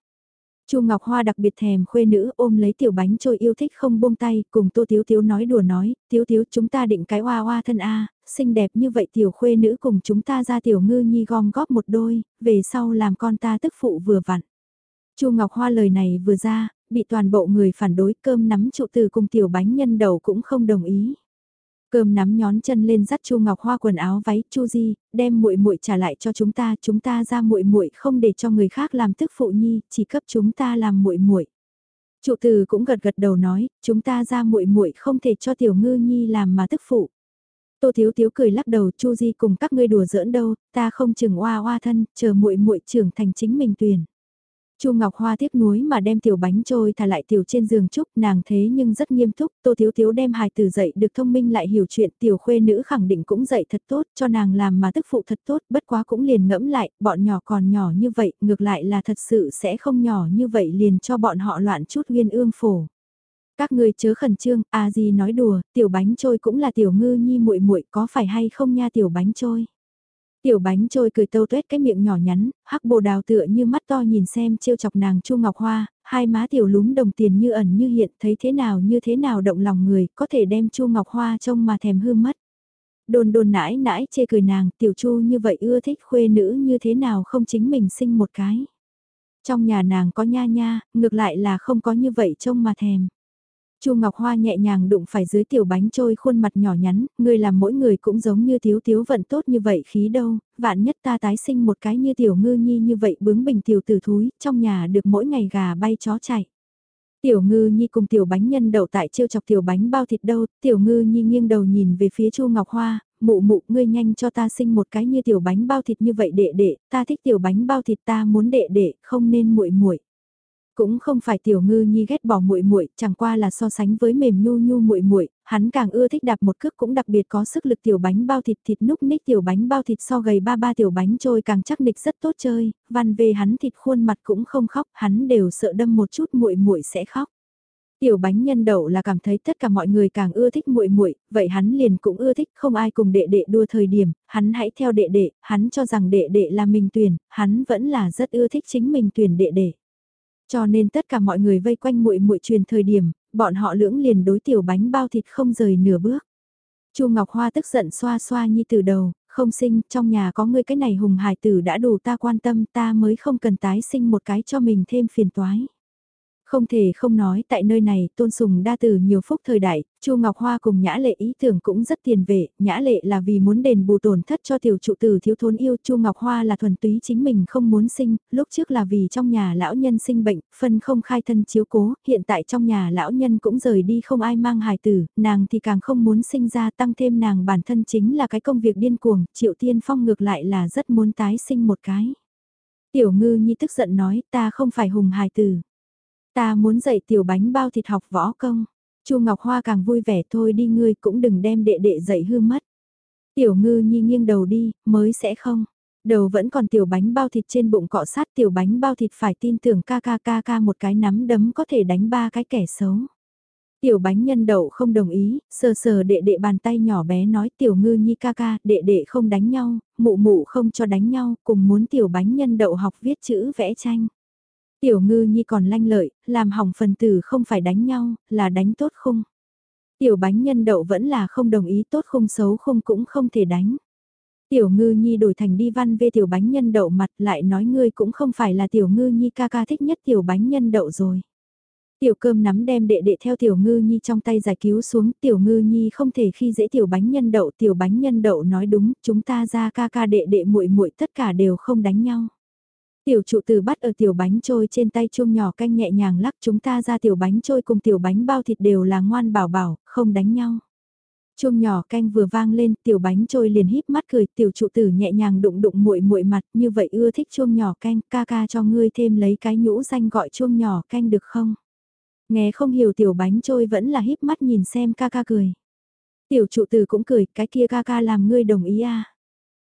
Chu Ngọc Hoa đặc biệt thèm khuê nữ ôm lấy tiểu bánh trôi yêu thích không buông tay, cùng Tô Tiếu Tiếu nói đùa nói, Tiếu Tiếu chúng ta định cái hoa hoa thân A, xinh đẹp như vậy tiểu khuê nữ cùng chúng ta ra tiểu ngư nhi gom góp một đôi, về sau làm con ta tức phụ vừa vặn. Chu Ngọc Hoa lời này vừa ra, bị toàn bộ người phản đối cơm nắm trụ từ cùng tiểu bánh nhân đầu cũng không đồng ý. Cơm nắm nhón chân lên dắt Chu Ngọc Hoa quần áo váy, "Chu Di, đem muội muội trả lại cho chúng ta, chúng ta ra muội muội không để cho người khác làm tức phụ nhi, chỉ cấp chúng ta làm muội muội." Trụ từ cũng gật gật đầu nói, "Chúng ta ra muội muội không thể cho tiểu ngư nhi làm mà tức phụ." Tô Thiếu Thiếu cười lắc đầu, "Chu Di cùng các ngươi đùa giỡn đâu, ta không chừng oa oa thân, chờ muội muội trưởng thành chính mình tuyển." Chu Ngọc Hoa tiếc nuối mà đem tiểu bánh trôi thả lại tiểu trên giường trúc, nàng thế nhưng rất nghiêm túc, Tô Thiếu Thiếu đem hài tử dậy được thông minh lại hiểu chuyện, tiểu khuê nữ khẳng định cũng dậy thật tốt, cho nàng làm mà tức phụ thật tốt, bất quá cũng liền ngẫm lại, bọn nhỏ còn nhỏ như vậy, ngược lại là thật sự sẽ không nhỏ như vậy liền cho bọn họ loạn chút uyên ương phổ. Các ngươi chớ khẩn trương, a gì nói đùa, tiểu bánh trôi cũng là tiểu ngư nhi muội muội có phải hay không nha tiểu bánh trôi. Tiểu bánh trôi cười tâu tuét cái miệng nhỏ nhắn, hắc bồ đào tựa như mắt to nhìn xem trêu chọc nàng Chu Ngọc Hoa, hai má tiểu lúm đồng tiền như ẩn như hiện thấy thế nào như thế nào động lòng người, có thể đem Chu Ngọc Hoa trông mà thèm hư mất. Đồn đồn nãi nãi chê cười nàng, tiểu Chu như vậy ưa thích khuê nữ như thế nào không chính mình sinh một cái. Trong nhà nàng có nha nha, ngược lại là không có như vậy trông mà thèm. Chu Ngọc Hoa nhẹ nhàng đụng phải dưới tiểu bánh trôi khuôn mặt nhỏ nhắn, người làm mỗi người cũng giống như thiếu thiếu vận tốt như vậy khí đâu, vạn nhất ta tái sinh một cái như tiểu ngư nhi như vậy bướng bình tiểu tử thúi, trong nhà được mỗi ngày gà bay chó chạy. Tiểu ngư nhi cùng tiểu bánh nhân đậu tại trêu chọc tiểu bánh bao thịt đâu, tiểu ngư nhi nghiêng đầu nhìn về phía Chu Ngọc Hoa, mụ mụ ngươi nhanh cho ta sinh một cái như tiểu bánh bao thịt như vậy đệ đệ, ta thích tiểu bánh bao thịt ta muốn đệ đệ, không nên muội muội. Cũng không phải tiểu ngư nhi ghét bỏ muội muội, chẳng qua là so sánh với mềm nhu nhu muội muội, hắn càng ưa thích đạp một cước cũng đặc biệt có sức lực tiểu bánh bao thịt thịt núc ních tiểu bánh bao thịt so gầy ba ba tiểu bánh trôi càng chắc nịch rất tốt chơi, văn về hắn thịt khuôn mặt cũng không khóc, hắn đều sợ đâm một chút muội muội sẽ khóc. Tiểu bánh nhân đậu là cảm thấy tất cả mọi người càng ưa thích muội muội, vậy hắn liền cũng ưa thích, không ai cùng đệ đệ đua thời điểm, hắn hãy theo đệ đệ, hắn cho rằng đệ đệ là mình tuyển, hắn vẫn là rất ưa thích chính mình tuyển đệ đệ. Cho nên tất cả mọi người vây quanh muội muội truyền thời điểm, bọn họ lưỡng liền đối tiểu bánh bao thịt không rời nửa bước. Chu Ngọc Hoa tức giận xoa xoa nhi từ đầu, không sinh, trong nhà có ngươi cái này hùng hài tử đã đủ ta quan tâm ta mới không cần tái sinh một cái cho mình thêm phiền toái. Không thể không nói tại nơi này tôn sùng đa từ nhiều phúc thời đại, Chu Ngọc Hoa cùng Nhã Lệ ý tưởng cũng rất tiền vệ, Nhã Lệ là vì muốn đền bù tổn thất cho tiểu trụ tử thiếu thốn yêu, Chu Ngọc Hoa là thuần túy chính mình không muốn sinh, lúc trước là vì trong nhà lão nhân sinh bệnh, phân không khai thân chiếu cố, hiện tại trong nhà lão nhân cũng rời đi không ai mang hài tử, nàng thì càng không muốn sinh ra tăng thêm nàng bản thân chính là cái công việc điên cuồng, Triệu Tiên Phong ngược lại là rất muốn tái sinh một cái. Tiểu ngư nhi tức giận nói ta không phải hùng hài tử. Ta muốn dạy tiểu bánh bao thịt học võ công. Chu Ngọc Hoa càng vui vẻ thôi đi ngươi cũng đừng đem đệ đệ dạy hư mất. Tiểu ngư nhi nghiêng đầu đi, mới sẽ không. Đầu vẫn còn tiểu bánh bao thịt trên bụng cọ sát tiểu bánh bao thịt phải tin tưởng ca ca ca ca một cái nắm đấm có thể đánh ba cái kẻ xấu. Tiểu bánh nhân đậu không đồng ý, sờ sờ đệ đệ bàn tay nhỏ bé nói tiểu ngư nhi ca ca, đệ đệ không đánh nhau, mụ mụ không cho đánh nhau, cùng muốn tiểu bánh nhân đậu học viết chữ vẽ tranh. Tiểu ngư nhi còn lanh lợi, làm hỏng phần tử không phải đánh nhau, là đánh tốt khung. Tiểu bánh nhân đậu vẫn là không đồng ý tốt khung xấu khung cũng không thể đánh. Tiểu ngư nhi đổi thành đi văn về tiểu bánh nhân đậu mặt lại nói ngươi cũng không phải là tiểu ngư nhi ca ca thích nhất tiểu bánh nhân đậu rồi. Tiểu cơm nắm đem đệ đệ theo tiểu ngư nhi trong tay giải cứu xuống tiểu ngư nhi không thể khi dễ tiểu bánh nhân đậu tiểu bánh nhân đậu nói đúng chúng ta ra ca ca đệ đệ muội muội tất cả đều không đánh nhau. Tiểu trụ từ bắt ở tiểu bánh trôi trên tay chuông nhỏ canh nhẹ nhàng lắc chúng ta ra tiểu bánh trôi cùng tiểu bánh bao thịt đều là ngoan bảo bảo, không đánh nhau. Chuông nhỏ canh vừa vang lên, tiểu bánh trôi liền híp mắt cười, tiểu trụ tử nhẹ nhàng đụng đụng muội muội mặt, như vậy ưa thích chuông nhỏ canh, ca ca cho ngươi thêm lấy cái nhũ danh gọi chuông nhỏ canh được không? Nghe không hiểu tiểu bánh trôi vẫn là híp mắt nhìn xem ca ca cười. Tiểu trụ tử cũng cười, cái kia ca ca làm ngươi đồng ý à.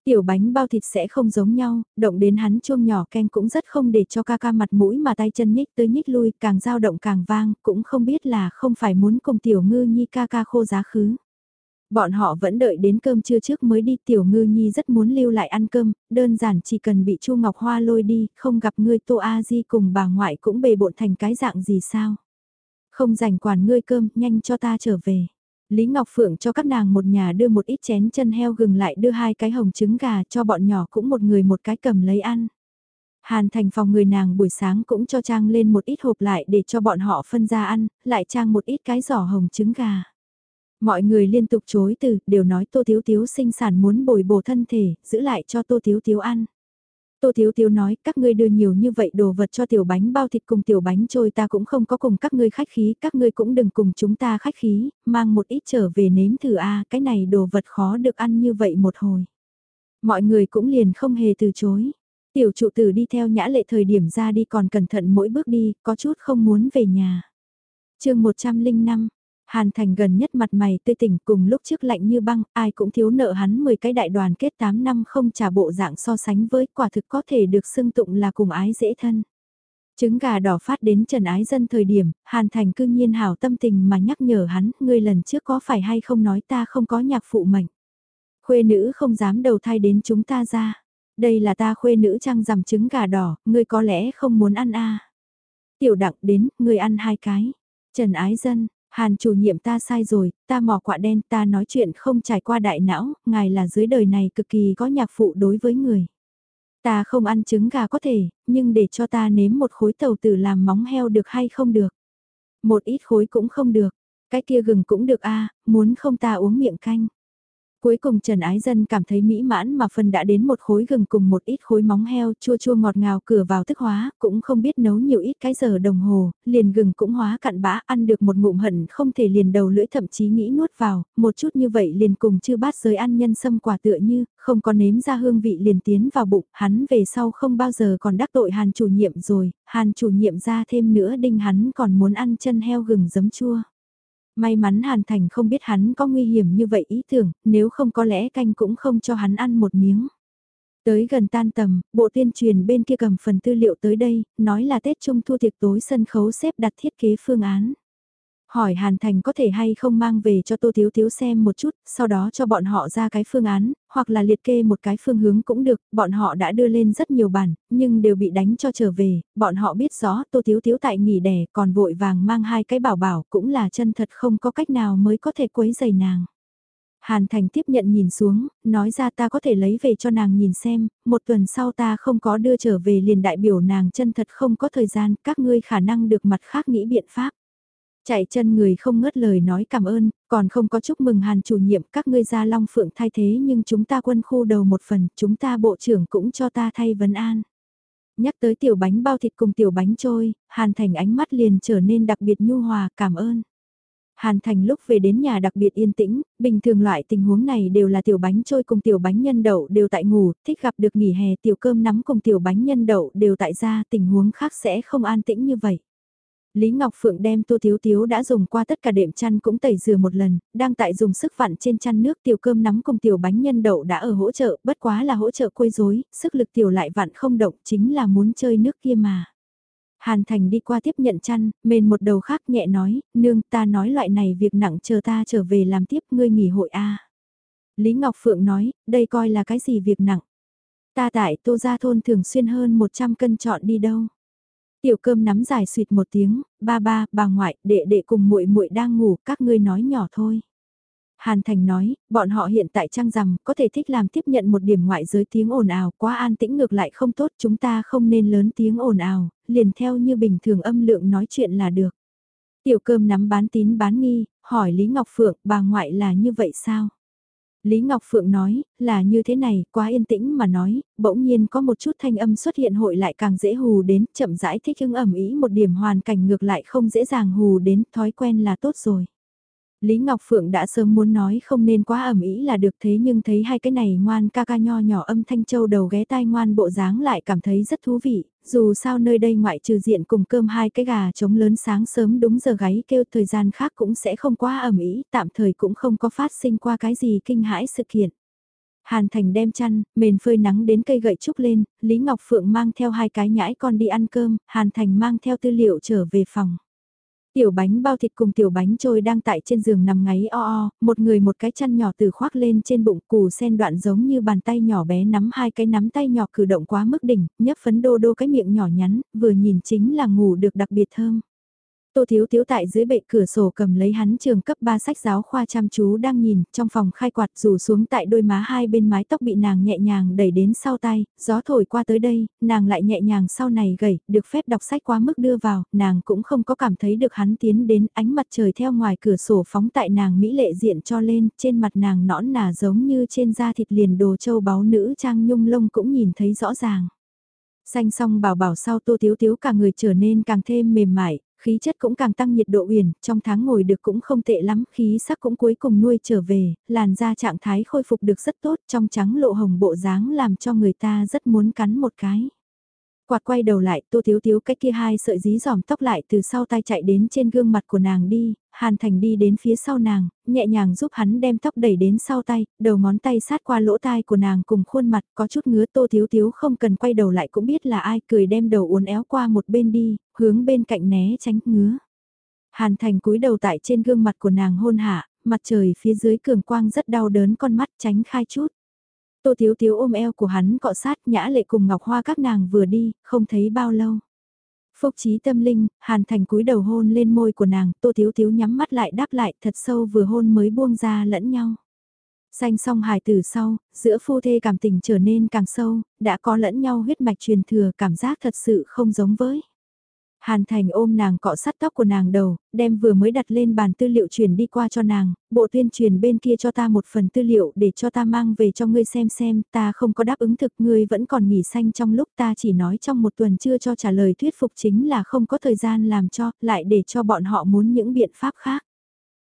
Tiểu bánh bao thịt sẽ không giống nhau, động đến hắn chuông nhỏ ken cũng rất không để cho ca ca mặt mũi mà tay chân nhích tới nhích lui, càng dao động càng vang, cũng không biết là không phải muốn cùng tiểu ngư nhi ca ca khô giá khứ. Bọn họ vẫn đợi đến cơm trưa trước mới đi tiểu ngư nhi rất muốn lưu lại ăn cơm, đơn giản chỉ cần bị Chu Ngọc Hoa lôi đi, không gặp ngươi Tô A Di cùng bà ngoại cũng bề bộn thành cái dạng gì sao. Không rảnh quản ngươi cơm, nhanh cho ta trở về. Lý Ngọc Phượng cho các nàng một nhà đưa một ít chén chân heo gừng lại đưa hai cái hồng trứng gà cho bọn nhỏ cũng một người một cái cầm lấy ăn. Hàn thành phòng người nàng buổi sáng cũng cho trang lên một ít hộp lại để cho bọn họ phân ra ăn, lại trang một ít cái giỏ hồng trứng gà. Mọi người liên tục chối từ, đều nói Tô Thiếu Thiếu sinh sản muốn bồi bổ thân thể, giữ lại cho Tô Thiếu Thiếu ăn. Tô Thiếu Thiếu nói, các ngươi đưa nhiều như vậy đồ vật cho tiểu bánh bao thịt cùng tiểu bánh trôi ta cũng không có cùng các ngươi khách khí, các ngươi cũng đừng cùng chúng ta khách khí, mang một ít trở về nếm thử a cái này đồ vật khó được ăn như vậy một hồi. Mọi người cũng liền không hề từ chối. Tiểu trụ tử đi theo nhã lệ thời điểm ra đi còn cẩn thận mỗi bước đi, có chút không muốn về nhà. chương 105, Hàn Thành gần nhất mặt mày tươi tỉnh cùng lúc trước lạnh như băng, ai cũng thiếu nợ hắn 10 cái đại đoàn kết 8 năm không trả bộ dạng so sánh với quả thực có thể được xưng tụng là cùng ái dễ thân. Trứng gà đỏ phát đến Trần Ái Dân thời điểm, Hàn Thành cư nhiên hảo tâm tình mà nhắc nhở hắn, ngươi lần trước có phải hay không nói ta không có nhạc phụ mệnh. Khuê nữ không dám đầu thai đến chúng ta ra. Đây là ta khuê nữ trăng rằm trứng gà đỏ, ngươi có lẽ không muốn ăn a Tiểu đặng đến, ngươi ăn hai cái. Trần Ái Dân, Hàn chủ nhiệm ta sai rồi, ta mò quạ đen ta nói chuyện không trải qua đại não, ngài là dưới đời này cực kỳ có nhạc phụ đối với người. Ta không ăn trứng gà có thể, nhưng để cho ta nếm một khối tàu tử làm móng heo được hay không được. Một ít khối cũng không được, cái kia gừng cũng được a muốn không ta uống miệng canh. Cuối cùng Trần Ái Dân cảm thấy mỹ mãn mà phân đã đến một khối gừng cùng một ít khối móng heo chua chua ngọt ngào cửa vào thức hóa, cũng không biết nấu nhiều ít cái giờ đồng hồ, liền gừng cũng hóa cặn bã ăn được một ngụm hận không thể liền đầu lưỡi thậm chí nghĩ nuốt vào, một chút như vậy liền cùng chưa bát giới ăn nhân sâm quả tựa như, không có nếm ra hương vị liền tiến vào bụng, hắn về sau không bao giờ còn đắc tội hàn chủ nhiệm rồi, hàn chủ nhiệm ra thêm nữa đinh hắn còn muốn ăn chân heo gừng giấm chua. May mắn Hàn Thành không biết hắn có nguy hiểm như vậy ý tưởng, nếu không có lẽ canh cũng không cho hắn ăn một miếng. Tới gần tan tầm, bộ tuyên truyền bên kia cầm phần tư liệu tới đây, nói là Tết Trung thu tiệc tối sân khấu xếp đặt thiết kế phương án. Hỏi Hàn Thành có thể hay không mang về cho Tô Thiếu Thiếu xem một chút, sau đó cho bọn họ ra cái phương án, hoặc là liệt kê một cái phương hướng cũng được, bọn họ đã đưa lên rất nhiều bản, nhưng đều bị đánh cho trở về, bọn họ biết rõ Tô Thiếu Thiếu tại nghỉ đẻ còn vội vàng mang hai cái bảo bảo cũng là chân thật không có cách nào mới có thể quấy giày nàng. Hàn Thành tiếp nhận nhìn xuống, nói ra ta có thể lấy về cho nàng nhìn xem, một tuần sau ta không có đưa trở về liền đại biểu nàng chân thật không có thời gian, các ngươi khả năng được mặt khác nghĩ biện pháp. Chạy chân người không ngớt lời nói cảm ơn, còn không có chúc mừng hàn chủ nhiệm các ngươi ra Long Phượng thay thế nhưng chúng ta quân khu đầu một phần, chúng ta bộ trưởng cũng cho ta thay vấn an. Nhắc tới tiểu bánh bao thịt cùng tiểu bánh trôi, hàn thành ánh mắt liền trở nên đặc biệt nhu hòa cảm ơn. Hàn Thành lúc về đến nhà đặc biệt yên tĩnh, bình thường loại tình huống này đều là tiểu bánh trôi cùng tiểu bánh nhân đậu đều tại ngủ, thích gặp được nghỉ hè tiểu cơm nắm cùng tiểu bánh nhân đậu đều tại gia, tình huống khác sẽ không an tĩnh như vậy. Lý Ngọc Phượng đem Tô Thiếu Thiếu đã dùng qua tất cả đệm chăn cũng tẩy rửa một lần, đang tại dùng sức vặn trên chăn nước tiểu cơm nắm cùng tiểu bánh nhân đậu đã ở hỗ trợ, bất quá là hỗ trợ quấy rối, sức lực tiểu lại vặn không động chính là muốn chơi nước kia mà. Hàn Thành đi qua tiếp nhận chăn, mền một đầu khác nhẹ nói, nương ta nói loại này việc nặng chờ ta trở về làm tiếp ngươi nghỉ hội a. Lý Ngọc Phượng nói, đây coi là cái gì việc nặng. Ta tại Tô Gia Thôn thường xuyên hơn 100 cân chọn đi đâu. Tiểu cơm nắm dài suyệt một tiếng, ba ba, bà ngoại, đệ đệ cùng muội muội đang ngủ, các ngươi nói nhỏ thôi. Hàn Thành nói, bọn họ hiện tại trang rằng có thể thích làm tiếp nhận một điểm ngoại giới tiếng ồn ào, quá an tĩnh ngược lại không tốt, chúng ta không nên lớn tiếng ồn ào, liền theo như bình thường âm lượng nói chuyện là được. Tiểu cơm nắm bán tín bán nghi, hỏi Lý Ngọc Phượng, bà ngoại là như vậy sao? Lý Ngọc Phượng nói, là như thế này, quá yên tĩnh mà nói, bỗng nhiên có một chút thanh âm xuất hiện hội lại càng dễ hù đến, chậm rãi thích ứng ẩm ý một điểm hoàn cảnh ngược lại không dễ dàng hù đến, thói quen là tốt rồi. Lý Ngọc Phượng đã sớm muốn nói không nên quá ẩm ý là được thế nhưng thấy hai cái này ngoan ca ca nho nhỏ âm thanh châu đầu ghé tai ngoan bộ dáng lại cảm thấy rất thú vị, dù sao nơi đây ngoại trừ diện cùng cơm hai cái gà trống lớn sáng sớm đúng giờ gáy kêu thời gian khác cũng sẽ không quá ẩm ý, tạm thời cũng không có phát sinh qua cái gì kinh hãi sự kiện. Hàn Thành đem chăn, mền phơi nắng đến cây gậy trúc lên, Lý Ngọc Phượng mang theo hai cái nhãi con đi ăn cơm, Hàn Thành mang theo tư liệu trở về phòng. Tiểu bánh bao thịt cùng tiểu bánh trôi đang tại trên giường nằm ngáy o o, một người một cái chăn nhỏ từ khoác lên trên bụng củ sen đoạn giống như bàn tay nhỏ bé nắm hai cái nắm tay nhỏ cử động quá mức đỉnh, nhấp phấn đô đô cái miệng nhỏ nhắn, vừa nhìn chính là ngủ được đặc biệt thơm. Tô Thiếu Thiếu tại dưới bệ cửa sổ cầm lấy hắn trường cấp 3 sách giáo khoa chăm chú đang nhìn, trong phòng khai quạt rủ xuống tại đôi má hai bên mái tóc bị nàng nhẹ nhàng đẩy đến sau tay, gió thổi qua tới đây, nàng lại nhẹ nhàng sau này gầy, được phép đọc sách quá mức đưa vào, nàng cũng không có cảm thấy được hắn tiến đến ánh mặt trời theo ngoài cửa sổ phóng tại nàng mỹ lệ diện cho lên, trên mặt nàng nõn nà giống như trên da thịt liền đồ châu báu nữ trang nhung lông cũng nhìn thấy rõ ràng. Xanh xong bảo bảo sau tô thiếu thiếu cả người trở nên càng thêm mềm mại, khí chất cũng càng tăng nhiệt độ uyển, trong tháng ngồi được cũng không tệ lắm, khí sắc cũng cuối cùng nuôi trở về, làn da trạng thái khôi phục được rất tốt, trong trắng lộ hồng bộ dáng làm cho người ta rất muốn cắn một cái. Quạt quay đầu lại, tô thiếu thiếu cách kia hai sợi dí dòm tóc lại từ sau tay chạy đến trên gương mặt của nàng đi, Hàn Thành đi đến phía sau nàng, nhẹ nhàng giúp hắn đem tóc đẩy đến sau tay, đầu ngón tay sát qua lỗ tai của nàng cùng khuôn mặt có chút ngứa tô thiếu thiếu không cần quay đầu lại cũng biết là ai cười đem đầu uốn éo qua một bên đi, hướng bên cạnh né tránh ngứa. Hàn Thành cúi đầu tại trên gương mặt của nàng hôn hạ, mặt trời phía dưới cường quang rất đau đớn con mắt tránh khai chút. Tô Thiếu Thiếu ôm eo của hắn cọ sát nhã lệ cùng Ngọc Hoa các nàng vừa đi, không thấy bao lâu. Phúc trí tâm linh, Hàn Thành cúi đầu hôn lên môi của nàng, Tô Thiếu Thiếu nhắm mắt lại đáp lại thật sâu vừa hôn mới buông ra lẫn nhau. Xanh xong hài từ sau, giữa phu thê cảm tình trở nên càng sâu, đã có lẫn nhau huyết mạch truyền thừa cảm giác thật sự không giống với. Hàn Thành ôm nàng cọ sát tóc của nàng đầu, đem vừa mới đặt lên bàn tư liệu truyền đi qua cho nàng, bộ tuyên truyền bên kia cho ta một phần tư liệu để cho ta mang về cho ngươi xem xem, ta không có đáp ứng thực ngươi vẫn còn nghỉ xanh trong lúc ta chỉ nói trong một tuần chưa cho trả lời thuyết phục chính là không có thời gian làm cho, lại để cho bọn họ muốn những biện pháp khác.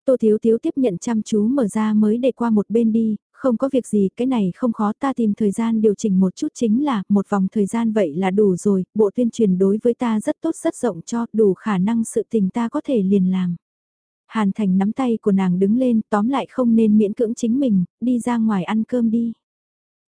Tô Thiếu Thiếu tiếp nhận chăm chú mở ra mới để qua một bên đi, không có việc gì, cái này không khó ta tìm thời gian điều chỉnh một chút chính là, một vòng thời gian vậy là đủ rồi, bộ tuyên truyền đối với ta rất tốt rất rộng cho, đủ khả năng sự tình ta có thể liền làm. Hàn Thành nắm tay của nàng đứng lên, tóm lại không nên miễn cưỡng chính mình, đi ra ngoài ăn cơm đi.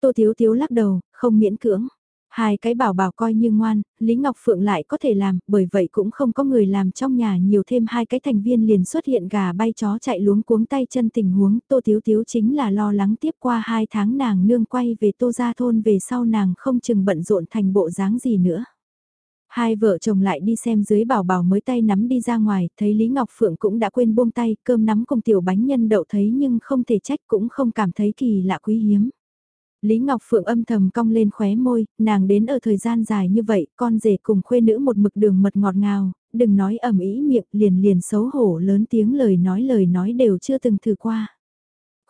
Tô Thiếu Thiếu lắc đầu, không miễn cưỡng. Hai cái bảo bảo coi như ngoan, Lý Ngọc Phượng lại có thể làm, bởi vậy cũng không có người làm trong nhà nhiều thêm hai cái thành viên liền xuất hiện gà bay chó chạy luống cuống tay chân tình huống, Tô Thiếu Thiếu chính là lo lắng tiếp qua hai tháng nàng nương quay về Tô Gia Thôn về sau nàng không chừng bận rộn thành bộ dáng gì nữa. Hai vợ chồng lại đi xem dưới bảo bảo mới tay nắm đi ra ngoài, thấy Lý Ngọc Phượng cũng đã quên buông tay, cơm nắm cùng tiểu bánh nhân đậu thấy nhưng không thể trách cũng không cảm thấy kỳ lạ quý hiếm. Lý Ngọc Phượng âm thầm cong lên khóe môi, nàng đến ở thời gian dài như vậy, con rể cùng khuê nữ một mực đường mật ngọt ngào, đừng nói ẩm ý miệng liền liền xấu hổ lớn tiếng lời nói lời nói đều chưa từng thử qua.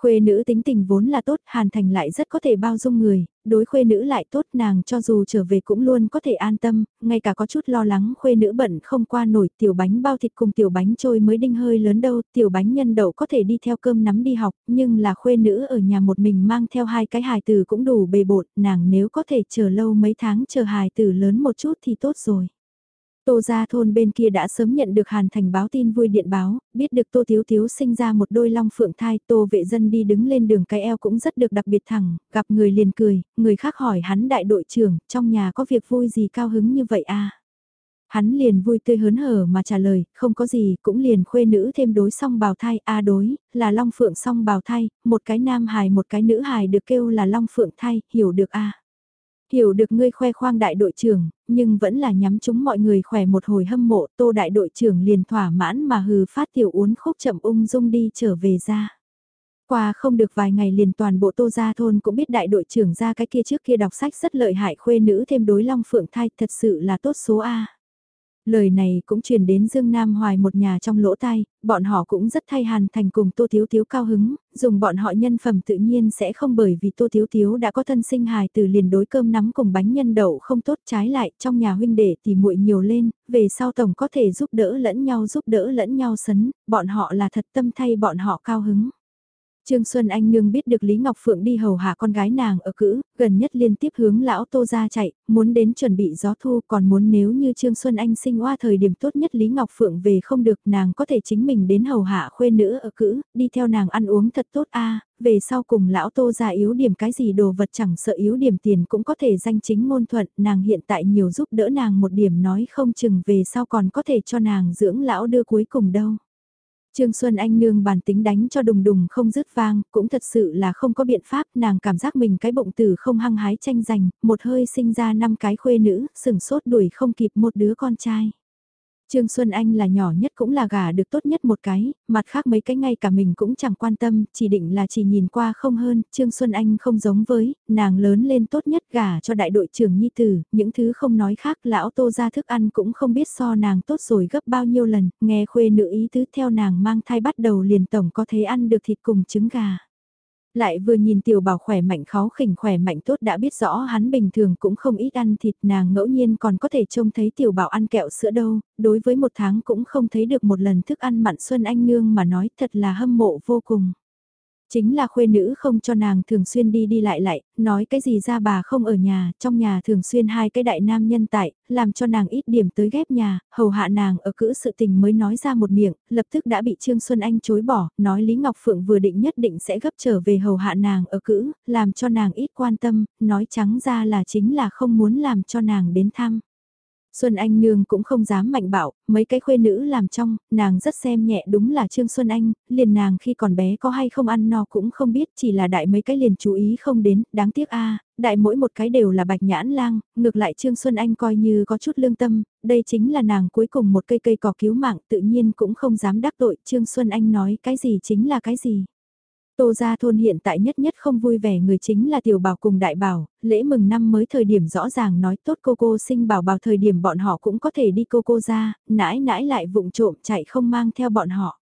Khuê nữ tính tình vốn là tốt, Hàn Thành lại rất có thể bao dung người, đối khuê nữ lại tốt nàng cho dù trở về cũng luôn có thể an tâm, ngay cả có chút lo lắng khuê nữ bận không qua nổi tiểu bánh bao thịt cùng tiểu bánh trôi mới đinh hơi lớn đâu, tiểu bánh nhân đậu có thể đi theo cơm nắm đi học, nhưng là khuê nữ ở nhà một mình mang theo hai cái hài tử cũng đủ bề bộn, nàng nếu có thể chờ lâu mấy tháng chờ hài tử lớn một chút thì tốt rồi. Tô gia thôn bên kia đã sớm nhận được Hàn Thành báo tin vui điện báo, biết được Tô Thiếu Thiếu sinh ra một đôi long phượng thai, Tô vệ dân đi đứng lên đường cái eo cũng rất được đặc biệt thẳng, gặp người liền cười, người khác hỏi hắn đại đội trưởng, trong nhà có việc vui gì cao hứng như vậy à? Hắn liền vui tươi hớn hở mà trả lời, không có gì, cũng liền khuê nữ thêm đối song bào thai, a đối, là long phượng song bào thai, một cái nam hài một cái nữ hài được kêu là long phượng thai, hiểu được a Hiểu được ngươi khoe khoang đại đội trưởng, nhưng vẫn là nhắm chúng mọi người khỏe một hồi hâm mộ, tô đại đội trưởng liền thỏa mãn mà hừ phát tiểu uốn khúc chậm ung dung đi trở về ra. Qua không được vài ngày liền toàn bộ tô gia thôn cũng biết đại đội trưởng ra cái kia trước kia đọc sách rất lợi hại khuê nữ thêm đối long phượng thai thật sự là tốt số A. Lời này cũng truyền đến Dương Nam Hoài một nhà trong lỗ tai, bọn họ cũng rất thay hàn thành cùng Tô Thiếu Thiếu cao hứng, dùng bọn họ nhân phẩm tự nhiên sẽ không bởi vì Tô Thiếu Thiếu đã có thân sinh hài từ liền đối cơm nắm cùng bánh nhân đậu không tốt trái lại trong nhà huynh đệ thì muội nhiều lên, về sau tổng có thể giúp đỡ lẫn nhau giúp đỡ lẫn nhau sấn, bọn họ là thật tâm thay bọn họ cao hứng. Trương Xuân Anh nương biết được Lý Ngọc Phượng đi hầu hạ con gái nàng ở cữ, gần nhất liên tiếp hướng lão Tô ra chạy, muốn đến chuẩn bị gió thu còn muốn nếu như Trương Xuân Anh sinh hoa thời điểm tốt nhất Lý Ngọc Phượng về không được nàng có thể chính mình đến hầu hạ khuê nữ ở cữ, đi theo nàng ăn uống thật tốt a về sau cùng lão Tô ra yếu điểm cái gì đồ vật chẳng sợ yếu điểm tiền cũng có thể danh chính ngôn thuận, nàng hiện tại nhiều giúp đỡ nàng một điểm nói không chừng về sau còn có thể cho nàng dưỡng lão đưa cuối cùng đâu. Trương Xuân Anh nương bản tính đánh cho đùng đùng không dứt vang, cũng thật sự là không có biện pháp, nàng cảm giác mình cái bụng tử không hăng hái tranh giành, một hơi sinh ra năm cái khuê nữ, sừng sốt đuổi không kịp một đứa con trai. Trương Xuân Anh là nhỏ nhất cũng là gả được tốt nhất một cái, mặt khác mấy cái ngay cả mình cũng chẳng quan tâm, chỉ định là chỉ nhìn qua không hơn, Trương Xuân Anh không giống với, nàng lớn lên tốt nhất gả cho đại đội trưởng Nhi Tử, những thứ không nói khác lão tô ra thức ăn cũng không biết so nàng tốt rồi gấp bao nhiêu lần, nghe khuê nữ ý tứ theo nàng mang thai bắt đầu liền tổng có thể ăn được thịt cùng trứng gà. Lại vừa nhìn tiểu bảo khỏe mạnh khó khỉnh khỏe mạnh tốt đã biết rõ hắn bình thường cũng không ít ăn thịt nàng ngẫu nhiên còn có thể trông thấy tiểu bảo ăn kẹo sữa đâu, đối với một tháng cũng không thấy được một lần thức ăn mặn Xuân Anh Nương mà nói thật là hâm mộ vô cùng. Chính là khuê nữ không cho nàng thường xuyên đi đi lại lại, nói cái gì ra bà không ở nhà, trong nhà thường xuyên hai cái đại nam nhân tại, làm cho nàng ít điểm tới ghép nhà, hầu hạ nàng ở cữ sự tình mới nói ra một miệng, lập tức đã bị Trương Xuân Anh chối bỏ, nói Lý Ngọc Phượng vừa định nhất định sẽ gấp trở về hầu hạ nàng ở cữ, làm cho nàng ít quan tâm, nói trắng ra là chính là không muốn làm cho nàng đến thăm. Xuân Anh Nương cũng không dám mạnh bạo, mấy cái khuê nữ làm trong, nàng rất xem nhẹ đúng là Trương Xuân Anh, liền nàng khi còn bé có hay không ăn no cũng không biết chỉ là đại mấy cái liền chú ý không đến, đáng tiếc a đại mỗi một cái đều là bạch nhãn lang, ngược lại Trương Xuân Anh coi như có chút lương tâm, đây chính là nàng cuối cùng một cây cây cỏ cứu mạng tự nhiên cũng không dám đắc tội Trương Xuân Anh nói cái gì chính là cái gì. Tô Gia Thôn hiện tại nhất nhất không vui vẻ người chính là Tiểu Bảo cùng Đại Bảo, lễ mừng năm mới thời điểm rõ ràng nói tốt cô cô sinh bảo bảo thời điểm bọn họ cũng có thể đi cô cô ra, nãi nãi lại vụng trộm chạy không mang theo bọn họ.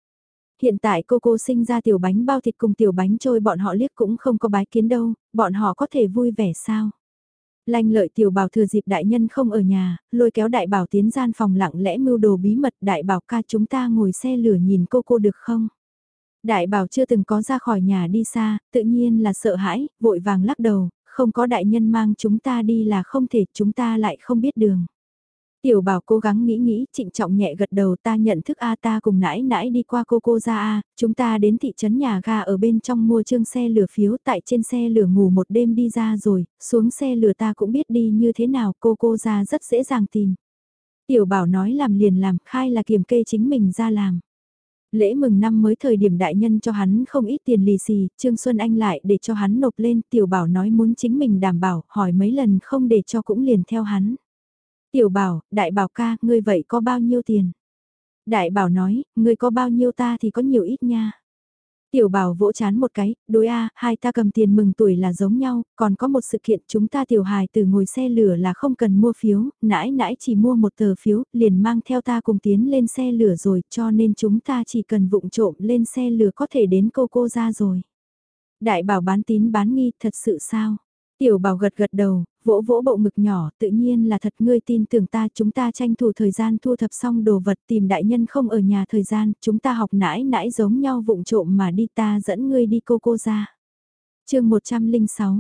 Hiện tại cô cô sinh ra tiểu bánh bao thịt cùng tiểu bánh trôi bọn họ liếc cũng không có bái kiến đâu, bọn họ có thể vui vẻ sao? Lanh lợi tiểu bảo thừa dịp đại nhân không ở nhà, lôi kéo đại bảo tiến gian phòng lặng lẽ mưu đồ bí mật đại bảo ca chúng ta ngồi xe lửa nhìn cô cô được không? Đại bảo chưa từng có ra khỏi nhà đi xa, tự nhiên là sợ hãi, vội vàng lắc đầu, không có đại nhân mang chúng ta đi là không thể, chúng ta lại không biết đường. Tiểu bảo cố gắng nghĩ nghĩ, trịnh trọng nhẹ gật đầu ta nhận thức A ta cùng nãi nãi đi qua cô cô ra A, chúng ta đến thị trấn nhà ga ở bên trong mua trương xe lửa phiếu tại trên xe lửa ngủ một đêm đi ra rồi, xuống xe lửa ta cũng biết đi như thế nào cô cô ra rất dễ dàng tìm. Tiểu bảo nói làm liền làm, khai là kiểm kê chính mình ra làm. Lễ mừng năm mới thời điểm đại nhân cho hắn không ít tiền lì xì, Trương Xuân Anh lại để cho hắn nộp lên, tiểu bảo nói muốn chính mình đảm bảo, hỏi mấy lần không để cho cũng liền theo hắn. Tiểu bảo, đại bảo ca, ngươi vậy có bao nhiêu tiền? Đại bảo nói, ngươi có bao nhiêu ta thì có nhiều ít nha. Tiểu bảo vỗ chán một cái, đối a, hai ta cầm tiền mừng tuổi là giống nhau, còn có một sự kiện chúng ta tiểu hài từ ngồi xe lửa là không cần mua phiếu, nãi nãi chỉ mua một tờ phiếu, liền mang theo ta cùng tiến lên xe lửa rồi, cho nên chúng ta chỉ cần vụng trộm lên xe lửa có thể đến cô cô ra rồi. Đại bảo bán tín bán nghi thật sự sao? Tiểu bảo gật gật đầu, vỗ vỗ bộ ngực nhỏ, tự nhiên là thật ngươi tin tưởng ta, chúng ta tranh thủ thời gian thu thập xong đồ vật tìm đại nhân không ở nhà thời gian, chúng ta học nãi nãi giống nhau vụng trộm mà đi ta dẫn ngươi đi cô cô ra. chương 106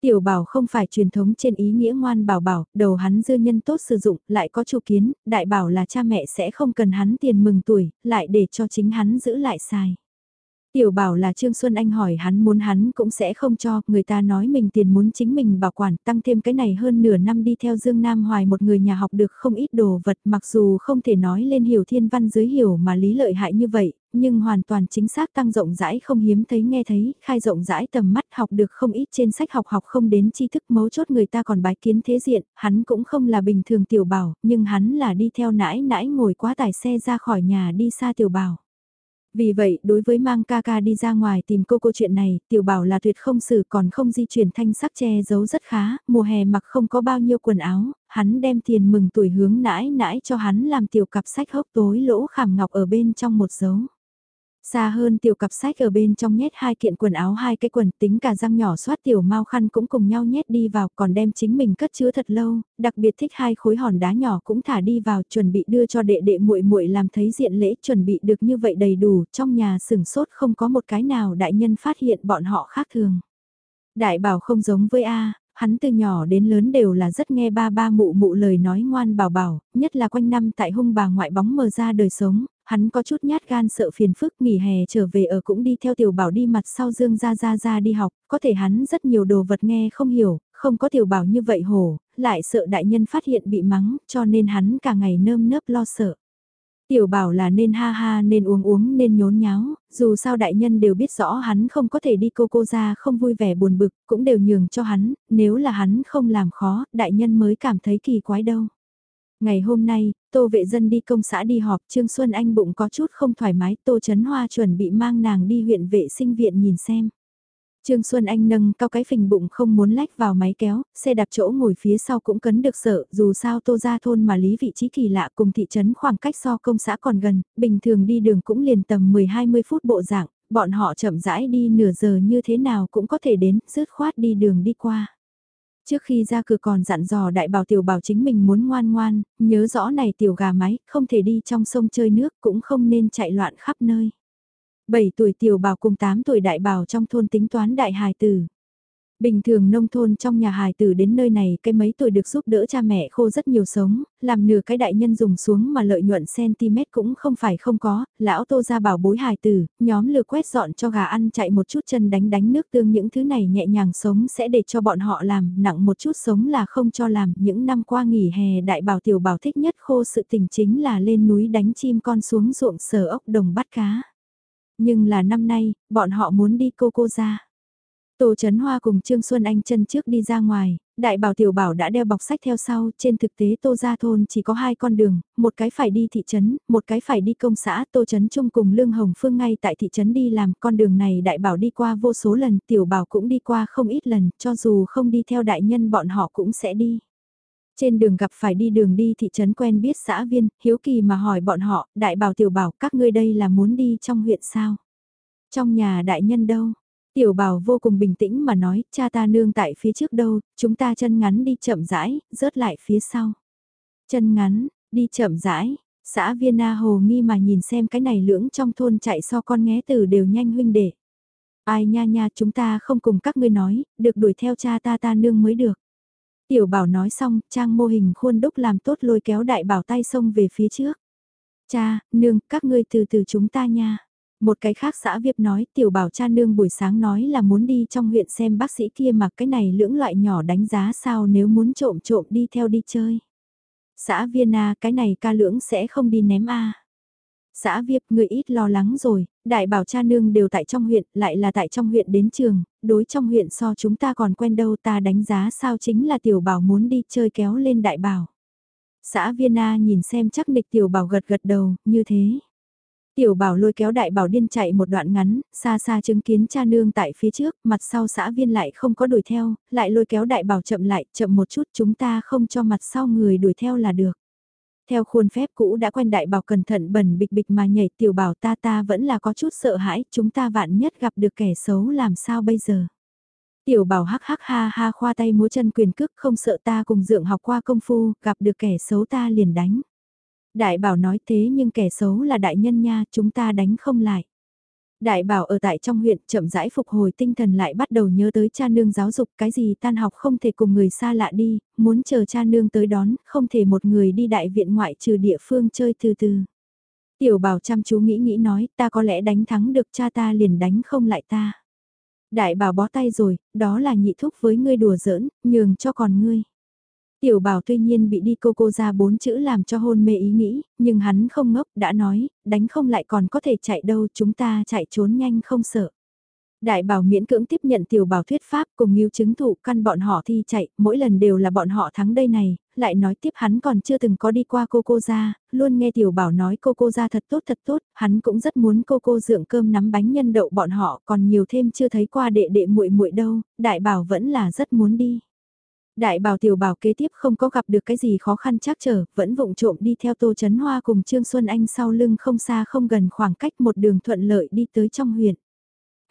Tiểu bảo không phải truyền thống trên ý nghĩa ngoan bảo bảo, đầu hắn dư nhân tốt sử dụng, lại có chủ kiến, đại bảo là cha mẹ sẽ không cần hắn tiền mừng tuổi, lại để cho chính hắn giữ lại xài. Tiểu bảo là Trương Xuân Anh hỏi hắn muốn hắn cũng sẽ không cho, người ta nói mình tiền muốn chính mình bảo quản, tăng thêm cái này hơn nửa năm đi theo Dương Nam Hoài một người nhà học được không ít đồ vật mặc dù không thể nói lên hiểu thiên văn dưới hiểu mà lý lợi hại như vậy, nhưng hoàn toàn chính xác tăng rộng rãi không hiếm thấy nghe thấy, khai rộng rãi tầm mắt học được không ít trên sách học học không đến tri thức mấu chốt người ta còn bái kiến thế diện, hắn cũng không là bình thường tiểu bảo, nhưng hắn là đi theo nãi nãi ngồi quá tải xe ra khỏi nhà đi xa tiểu bảo. Vì vậy, đối với mang ca ca đi ra ngoài tìm cô cô chuyện này, tiểu bảo là tuyệt không xử còn không di chuyển thanh sắc che giấu rất khá, mùa hè mặc không có bao nhiêu quần áo, hắn đem tiền mừng tuổi hướng nãi nãi cho hắn làm tiểu cặp sách hốc tối lỗ khảm ngọc ở bên trong một dấu. Xa hơn tiểu cặp sách ở bên trong nhét hai kiện quần áo hai cái quần tính cả răng nhỏ xoát tiểu mau khăn cũng cùng nhau nhét đi vào còn đem chính mình cất chứa thật lâu, đặc biệt thích hai khối hòn đá nhỏ cũng thả đi vào chuẩn bị đưa cho đệ đệ muội muội làm thấy diện lễ chuẩn bị được như vậy đầy đủ trong nhà sừng sốt không có một cái nào đại nhân phát hiện bọn họ khác thường. Đại bảo không giống với A, hắn từ nhỏ đến lớn đều là rất nghe ba ba mụ mụ lời nói ngoan bảo bảo, nhất là quanh năm tại hung bà ngoại bóng mờ ra đời sống, hắn có chút nhát gan sợ phiền phức nghỉ hè trở về ở cũng đi theo tiểu bảo đi mặt sau dương ra ra ra đi học, có thể hắn rất nhiều đồ vật nghe không hiểu, không có tiểu bảo như vậy hổ, lại sợ đại nhân phát hiện bị mắng, cho nên hắn cả ngày nơm nớp lo sợ. Tiểu bảo là nên ha ha nên uống uống nên nhốn nháo, dù sao đại nhân đều biết rõ hắn không có thể đi cô cô ra không vui vẻ buồn bực, cũng đều nhường cho hắn, nếu là hắn không làm khó, đại nhân mới cảm thấy kỳ quái đâu. Ngày hôm nay, Tô vệ dân đi công xã đi họp, Trương Xuân Anh bụng có chút không thoải mái, Tô Trấn Hoa chuẩn bị mang nàng đi huyện vệ sinh viện nhìn xem. Trương Xuân Anh nâng cao cái phình bụng không muốn lách vào máy kéo, xe đạp chỗ ngồi phía sau cũng cấn được sợ, dù sao tô ra thôn mà lý vị trí kỳ lạ cùng thị trấn khoảng cách so công xã còn gần, bình thường đi đường cũng liền tầm 10-20 phút bộ dạng, bọn họ chậm rãi đi nửa giờ như thế nào cũng có thể đến, rớt khoát đi đường đi qua. Trước khi ra cửa còn dặn dò đại bảo tiểu bảo chính mình muốn ngoan ngoan, nhớ rõ này tiểu gà mái, không thể đi trong sông chơi nước cũng không nên chạy loạn khắp nơi. 7 tuổi tiểu bảo cùng 8 tuổi đại bảo trong thôn tính toán đại hài tử. Bình thường nông thôn trong nhà hài tử đến nơi này cái mấy tuổi được giúp đỡ cha mẹ khô rất nhiều sống, làm nửa cái đại nhân dùng xuống mà lợi nhuận cm cũng không phải không có, lão tô ra bảo bối hài tử, nhóm lừa quét dọn cho gà ăn chạy một chút chân đánh đánh nước tương những thứ này nhẹ nhàng sống sẽ để cho bọn họ làm, nặng một chút sống là không cho làm, những năm qua nghỉ hè đại bảo tiểu bảo thích nhất khô sự tình chính là lên núi đánh chim con xuống ruộng sờ ốc đồng bắt cá. Nhưng là năm nay, bọn họ muốn đi cô cô ra. Tô Trấn Hoa cùng Trương Xuân Anh chân trước đi ra ngoài, đại bảo tiểu bảo đã đeo bọc sách theo sau, trên thực tế Tô Gia Thôn chỉ có hai con đường, một cái phải đi thị trấn, một cái phải đi công xã, Tô Trấn Trung cùng Lương Hồng Phương ngay tại thị trấn đi làm, con đường này đại bảo đi qua vô số lần, tiểu bảo cũng đi qua không ít lần, cho dù không đi theo đại nhân bọn họ cũng sẽ đi. Trên đường gặp phải đi đường đi thị trấn quen biết xã viên, hiếu kỳ mà hỏi bọn họ, đại bảo tiểu bảo các ngươi đây là muốn đi trong huyện sao? Trong nhà đại nhân đâu? Tiểu bảo vô cùng bình tĩnh mà nói, cha ta nương tại phía trước đâu, chúng ta chân ngắn đi chậm rãi, rớt lại phía sau. Chân ngắn, đi chậm rãi, xã viên Na Hồ nghi mà nhìn xem cái này lưỡng trong thôn chạy so con nghé từ đều nhanh huynh đệ. Ai nha nha chúng ta không cùng các ngươi nói, được đuổi theo cha ta ta nương mới được. Tiểu bảo nói xong, trang mô hình khuôn đúc làm tốt lôi kéo đại bảo tay sông về phía trước. Cha, nương, các ngươi từ từ chúng ta nha. Một cái khác xã Việp nói tiểu bảo cha nương buổi sáng nói là muốn đi trong huyện xem bác sĩ kia mặc cái này lưỡng loại nhỏ đánh giá sao nếu muốn trộm trộm đi theo đi chơi. Xã Viên A cái này ca lưỡng sẽ không đi ném A. Xã Việp người ít lo lắng rồi, đại bảo cha nương đều tại trong huyện, lại là tại trong huyện đến trường, đối trong huyện so chúng ta còn quen đâu ta đánh giá sao chính là tiểu bảo muốn đi chơi kéo lên đại bảo. Xã Viên A nhìn xem chắc nịch tiểu bảo gật gật đầu, như thế. Tiểu bảo lôi kéo đại bảo điên chạy một đoạn ngắn, xa xa chứng kiến cha nương tại phía trước, mặt sau xã viên lại không có đuổi theo, lại lôi kéo đại bảo chậm lại, chậm một chút chúng ta không cho mặt sau người đuổi theo là được. Theo khuôn phép cũ đã quen đại bảo cẩn thận bẩn bịch bịch mà nhảy tiểu bảo ta ta vẫn là có chút sợ hãi, chúng ta vạn nhất gặp được kẻ xấu làm sao bây giờ. Tiểu bảo hắc hắc ha ha khoa tay múa chân quyền cước không sợ ta cùng dượng học qua công phu, gặp được kẻ xấu ta liền đánh. Đại bảo nói thế nhưng kẻ xấu là đại nhân nha, chúng ta đánh không lại. Đại bảo ở tại trong huyện chậm rãi phục hồi tinh thần lại bắt đầu nhớ tới cha nương giáo dục cái gì tan học không thể cùng người xa lạ đi, muốn chờ cha nương tới đón, không thể một người đi đại viện ngoại trừ địa phương chơi từ từ. Tiểu bảo chăm chú nghĩ nghĩ nói ta có lẽ đánh thắng được cha ta liền đánh không lại ta. Đại bảo bó tay rồi, đó là nhị thúc với ngươi đùa giỡn, nhường cho còn ngươi. Tiểu bảo tuy nhiên bị đi cô cô ra bốn chữ làm cho hôn mê ý nghĩ, nhưng hắn không ngốc đã nói, đánh không lại còn có thể chạy đâu chúng ta chạy trốn nhanh không sợ. Đại bảo miễn cưỡng tiếp nhận tiểu bảo thuyết pháp cùng nghiêu chứng thụ căn bọn họ thi chạy, mỗi lần đều là bọn họ thắng đây này, lại nói tiếp hắn còn chưa từng có đi qua cô cô ra, luôn nghe tiểu bảo nói cô cô ra thật tốt thật tốt, hắn cũng rất muốn cô cô dưỡng cơm nắm bánh nhân đậu bọn họ còn nhiều thêm chưa thấy qua đệ đệ muội muội đâu, đại bảo vẫn là rất muốn đi. Đại bảo tiểu bảo kế tiếp không có gặp được cái gì khó khăn chắc trở, vẫn vụng trộm đi theo Tô Chấn Hoa cùng Trương Xuân Anh sau lưng không xa không gần khoảng cách một đường thuận lợi đi tới trong huyện.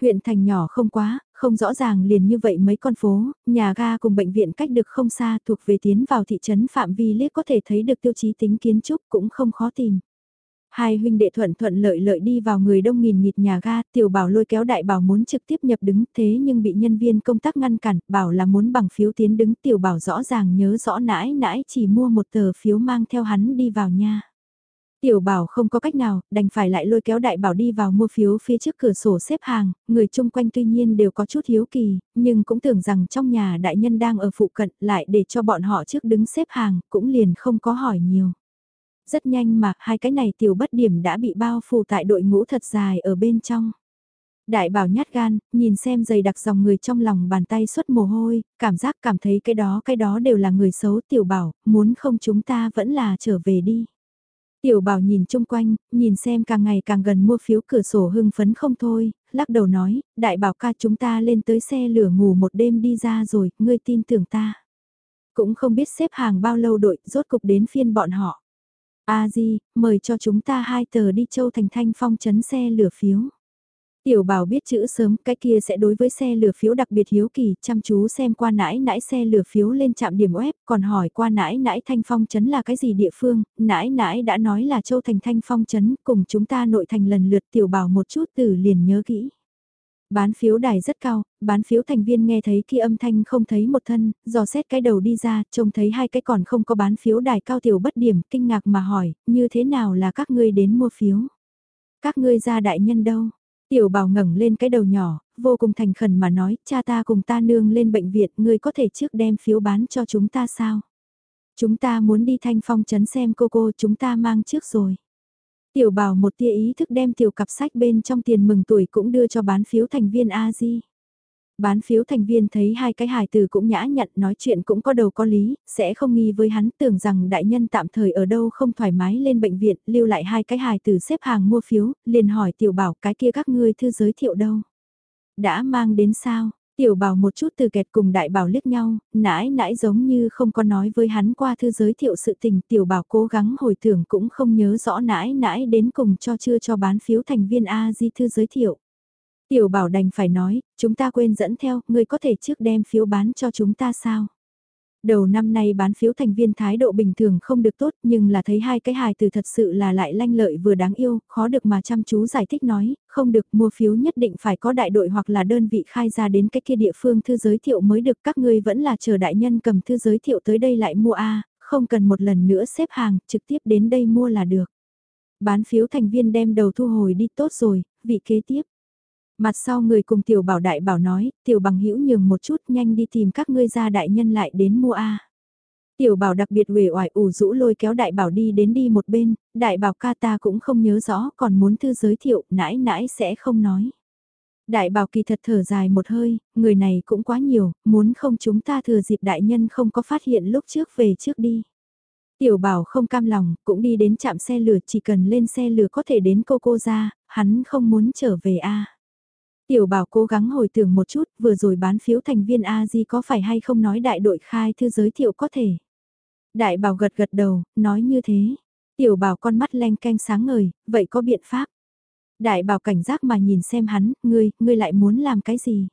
Huyện thành nhỏ không quá, không rõ ràng liền như vậy mấy con phố, nhà ga cùng bệnh viện cách được không xa thuộc về tiến vào thị trấn phạm vi liếc có thể thấy được tiêu chí tính kiến trúc cũng không khó tìm. Hai huynh đệ thuận thuận lợi lợi đi vào người đông nghìn nghịt nhà ga, tiểu bảo lôi kéo đại bảo muốn trực tiếp nhập đứng thế nhưng bị nhân viên công tác ngăn cản, bảo là muốn bằng phiếu tiến đứng tiểu bảo rõ ràng nhớ rõ nãi nãi chỉ mua một tờ phiếu mang theo hắn đi vào nha. Tiểu bảo không có cách nào, đành phải lại lôi kéo đại bảo đi vào mua phiếu phía trước cửa sổ xếp hàng, người chung quanh tuy nhiên đều có chút hiếu kỳ, nhưng cũng tưởng rằng trong nhà đại nhân đang ở phụ cận lại để cho bọn họ trước đứng xếp hàng, cũng liền không có hỏi nhiều. Rất nhanh mà hai cái này tiểu bất điểm đã bị bao phủ tại đội ngũ thật dài ở bên trong. Đại bảo nhát gan, nhìn xem dày đặc dòng người trong lòng bàn tay xuất mồ hôi, cảm giác cảm thấy cái đó cái đó đều là người xấu tiểu bảo, muốn không chúng ta vẫn là trở về đi. Tiểu bảo nhìn chung quanh, nhìn xem càng ngày càng gần mua phiếu cửa sổ hưng phấn không thôi, lắc đầu nói, đại bảo ca chúng ta lên tới xe lửa ngủ một đêm đi ra rồi, ngươi tin tưởng ta. Cũng không biết xếp hàng bao lâu đội, rốt cục đến phiên bọn họ. A Di, mời cho chúng ta hai tờ đi châu thành thanh phong chấn xe lửa phiếu. Tiểu bảo biết chữ sớm, cái kia sẽ đối với xe lửa phiếu đặc biệt hiếu kỳ, chăm chú xem qua nãi nãi xe lửa phiếu lên trạm điểm web, còn hỏi qua nãi nãi thanh phong chấn là cái gì địa phương, nãi nãi đã nói là châu thành thanh phong chấn, cùng chúng ta nội thành lần lượt tiểu bảo một chút từ liền nhớ kỹ. Bán phiếu đài rất cao, bán phiếu thành viên nghe thấy khi âm thanh không thấy một thân, dò xét cái đầu đi ra, trông thấy hai cái còn không có bán phiếu đài cao tiểu bất điểm, kinh ngạc mà hỏi, như thế nào là các ngươi đến mua phiếu? Các ngươi ra đại nhân đâu? Tiểu bảo ngẩng lên cái đầu nhỏ, vô cùng thành khẩn mà nói, cha ta cùng ta nương lên bệnh viện, ngươi có thể trước đem phiếu bán cho chúng ta sao? Chúng ta muốn đi thanh phong chấn xem cô cô chúng ta mang trước rồi. Tiểu bảo một tia ý thức đem tiểu cặp sách bên trong tiền mừng tuổi cũng đưa cho bán phiếu thành viên A-di. Bán phiếu thành viên thấy hai cái hài từ cũng nhã nhặn nói chuyện cũng có đầu có lý, sẽ không nghi với hắn tưởng rằng đại nhân tạm thời ở đâu không thoải mái lên bệnh viện, lưu lại hai cái hài từ xếp hàng mua phiếu, liền hỏi tiểu bảo cái kia các ngươi thư giới thiệu đâu. Đã mang đến sao, tiểu bảo một chút từ kẹt cùng đại bảo liếc nhau, nãi nãi giống như không có nói với hắn qua thư giới thiệu sự tình tiểu bảo cố gắng hồi tưởng cũng không nhớ rõ nãi nãi đến cùng cho chưa cho bán phiếu thành viên A di thư giới thiệu. Tiểu bảo đành phải nói, chúng ta quên dẫn theo, ngươi có thể trước đem phiếu bán cho chúng ta sao? Đầu năm nay bán phiếu thành viên thái độ bình thường không được tốt nhưng là thấy hai cái hài từ thật sự là lại lanh lợi vừa đáng yêu, khó được mà chăm chú giải thích nói, không được mua phiếu nhất định phải có đại đội hoặc là đơn vị khai ra đến cái kia địa phương thư giới thiệu mới được các ngươi vẫn là chờ đại nhân cầm thư giới thiệu tới đây lại mua A, không cần một lần nữa xếp hàng, trực tiếp đến đây mua là được. Bán phiếu thành viên đem đầu thu hồi đi tốt rồi, vị kế tiếp. Mặt sau người cùng tiểu bảo đại bảo nói, tiểu bằng hữu nhường một chút nhanh đi tìm các ngươi ra đại nhân lại đến mua A. Tiểu bảo đặc biệt uể oải ủ rũ lôi kéo đại bảo đi đến đi một bên, đại bảo ca ta cũng không nhớ rõ còn muốn thư giới thiệu, nãi nãi sẽ không nói. Đại bảo kỳ thật thở dài một hơi, người này cũng quá nhiều, muốn không chúng ta thừa dịp đại nhân không có phát hiện lúc trước về trước đi. Tiểu bảo không cam lòng, cũng đi đến trạm xe lửa chỉ cần lên xe lửa có thể đến cô cô ra, hắn không muốn trở về a Tiểu bảo cố gắng hồi tưởng một chút, vừa rồi bán phiếu thành viên A-di có phải hay không nói đại đội khai thư giới thiệu có thể. Đại bảo gật gật đầu, nói như thế. Tiểu bảo con mắt len canh sáng ngời, vậy có biện pháp. Đại bảo cảnh giác mà nhìn xem hắn, ngươi, ngươi lại muốn làm cái gì?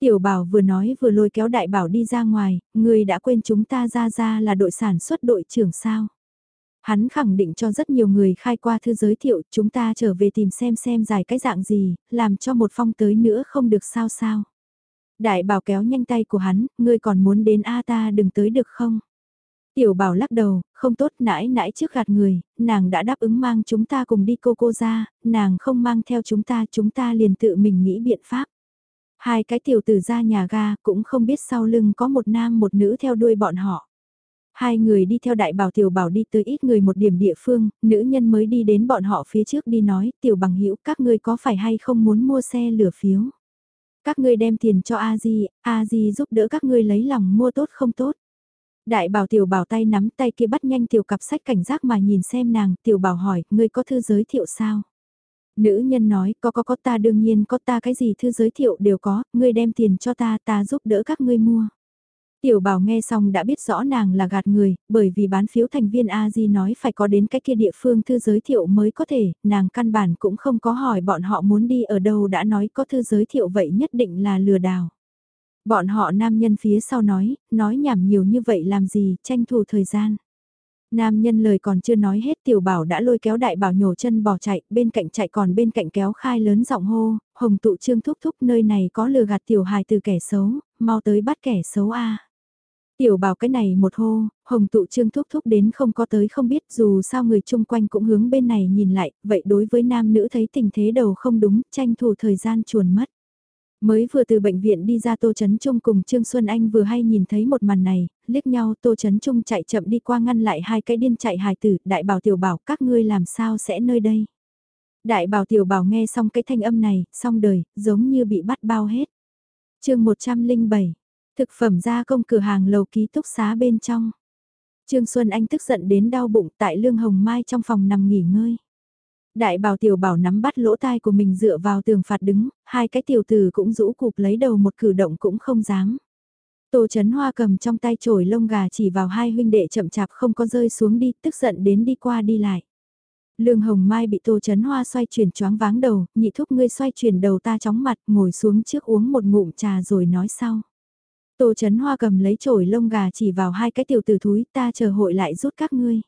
Tiểu bảo vừa nói vừa lôi kéo đại bảo đi ra ngoài, ngươi đã quên chúng ta ra ra là đội sản xuất đội trưởng sao? Hắn khẳng định cho rất nhiều người khai qua thư giới thiệu chúng ta trở về tìm xem xem dài cái dạng gì, làm cho một phong tới nữa không được sao sao. Đại bảo kéo nhanh tay của hắn, ngươi còn muốn đến A ta đừng tới được không? Tiểu bảo lắc đầu, không tốt nãi nãi trước gạt người, nàng đã đáp ứng mang chúng ta cùng đi cô cô ra, nàng không mang theo chúng ta chúng ta liền tự mình nghĩ biện pháp. Hai cái tiểu tử ra nhà ga cũng không biết sau lưng có một nam một nữ theo đuôi bọn họ. Hai người đi theo đại bảo tiểu bảo đi tới ít người một điểm địa phương, nữ nhân mới đi đến bọn họ phía trước đi nói, tiểu bằng hữu các ngươi có phải hay không muốn mua xe lửa phiếu. Các ngươi đem tiền cho A-di, A-di giúp đỡ các ngươi lấy lòng mua tốt không tốt. Đại bảo tiểu bảo tay nắm tay kia bắt nhanh tiểu cặp sách cảnh giác mà nhìn xem nàng, tiểu bảo hỏi, ngươi có thư giới thiệu sao? Nữ nhân nói, có có có ta đương nhiên có ta cái gì thư giới thiệu đều có, ngươi đem tiền cho ta, ta giúp đỡ các ngươi mua. Tiểu bảo nghe xong đã biết rõ nàng là gạt người, bởi vì bán phiếu thành viên A-di nói phải có đến cái kia địa phương thư giới thiệu mới có thể, nàng căn bản cũng không có hỏi bọn họ muốn đi ở đâu đã nói có thư giới thiệu vậy nhất định là lừa đảo. Bọn họ nam nhân phía sau nói, nói nhảm nhiều như vậy làm gì, tranh thủ thời gian. Nam nhân lời còn chưa nói hết tiểu bảo đã lôi kéo đại bảo nhổ chân bỏ chạy, bên cạnh chạy còn bên cạnh kéo khai lớn giọng hô, hồng tụ trương thúc thúc nơi này có lừa gạt tiểu hài từ kẻ xấu, mau tới bắt kẻ xấu a Tiểu bảo cái này một hô, hồng tụ trương thúc thúc đến không có tới không biết dù sao người chung quanh cũng hướng bên này nhìn lại, vậy đối với nam nữ thấy tình thế đầu không đúng, tranh thủ thời gian chuồn mất. Mới vừa từ bệnh viện đi ra Tô Chấn Trung cùng Trương Xuân Anh vừa hay nhìn thấy một màn này, liếc nhau Tô Chấn Trung chạy chậm đi qua ngăn lại hai cái điên chạy hài tử, đại bảo tiểu bảo các ngươi làm sao sẽ nơi đây. Đại bảo tiểu bảo nghe xong cái thanh âm này, xong đời, giống như bị bắt bao hết. chương 107 Thực phẩm gia công cửa hàng lầu ký túc xá bên trong. Trương Xuân Anh tức giận đến đau bụng tại Lương Hồng Mai trong phòng nằm nghỉ ngơi. Đại bảo tiểu bảo nắm bắt lỗ tai của mình dựa vào tường phạt đứng, hai cái tiểu tử cũng rũ cụp lấy đầu một cử động cũng không dám. Tô Chấn Hoa cầm trong tay chổi lông gà chỉ vào hai huynh đệ chậm chạp không có rơi xuống đi, tức giận đến đi qua đi lại. Lương Hồng Mai bị Tô Chấn Hoa xoay chuyển choáng váng đầu, nhị thúc ngươi xoay chuyển đầu ta chóng mặt, ngồi xuống trước uống một ngụm trà rồi nói sau. Tô Chấn Hoa cầm lấy chổi lông gà chỉ vào hai cái tiểu tử thúi ta chờ hội lại rút các ngươi.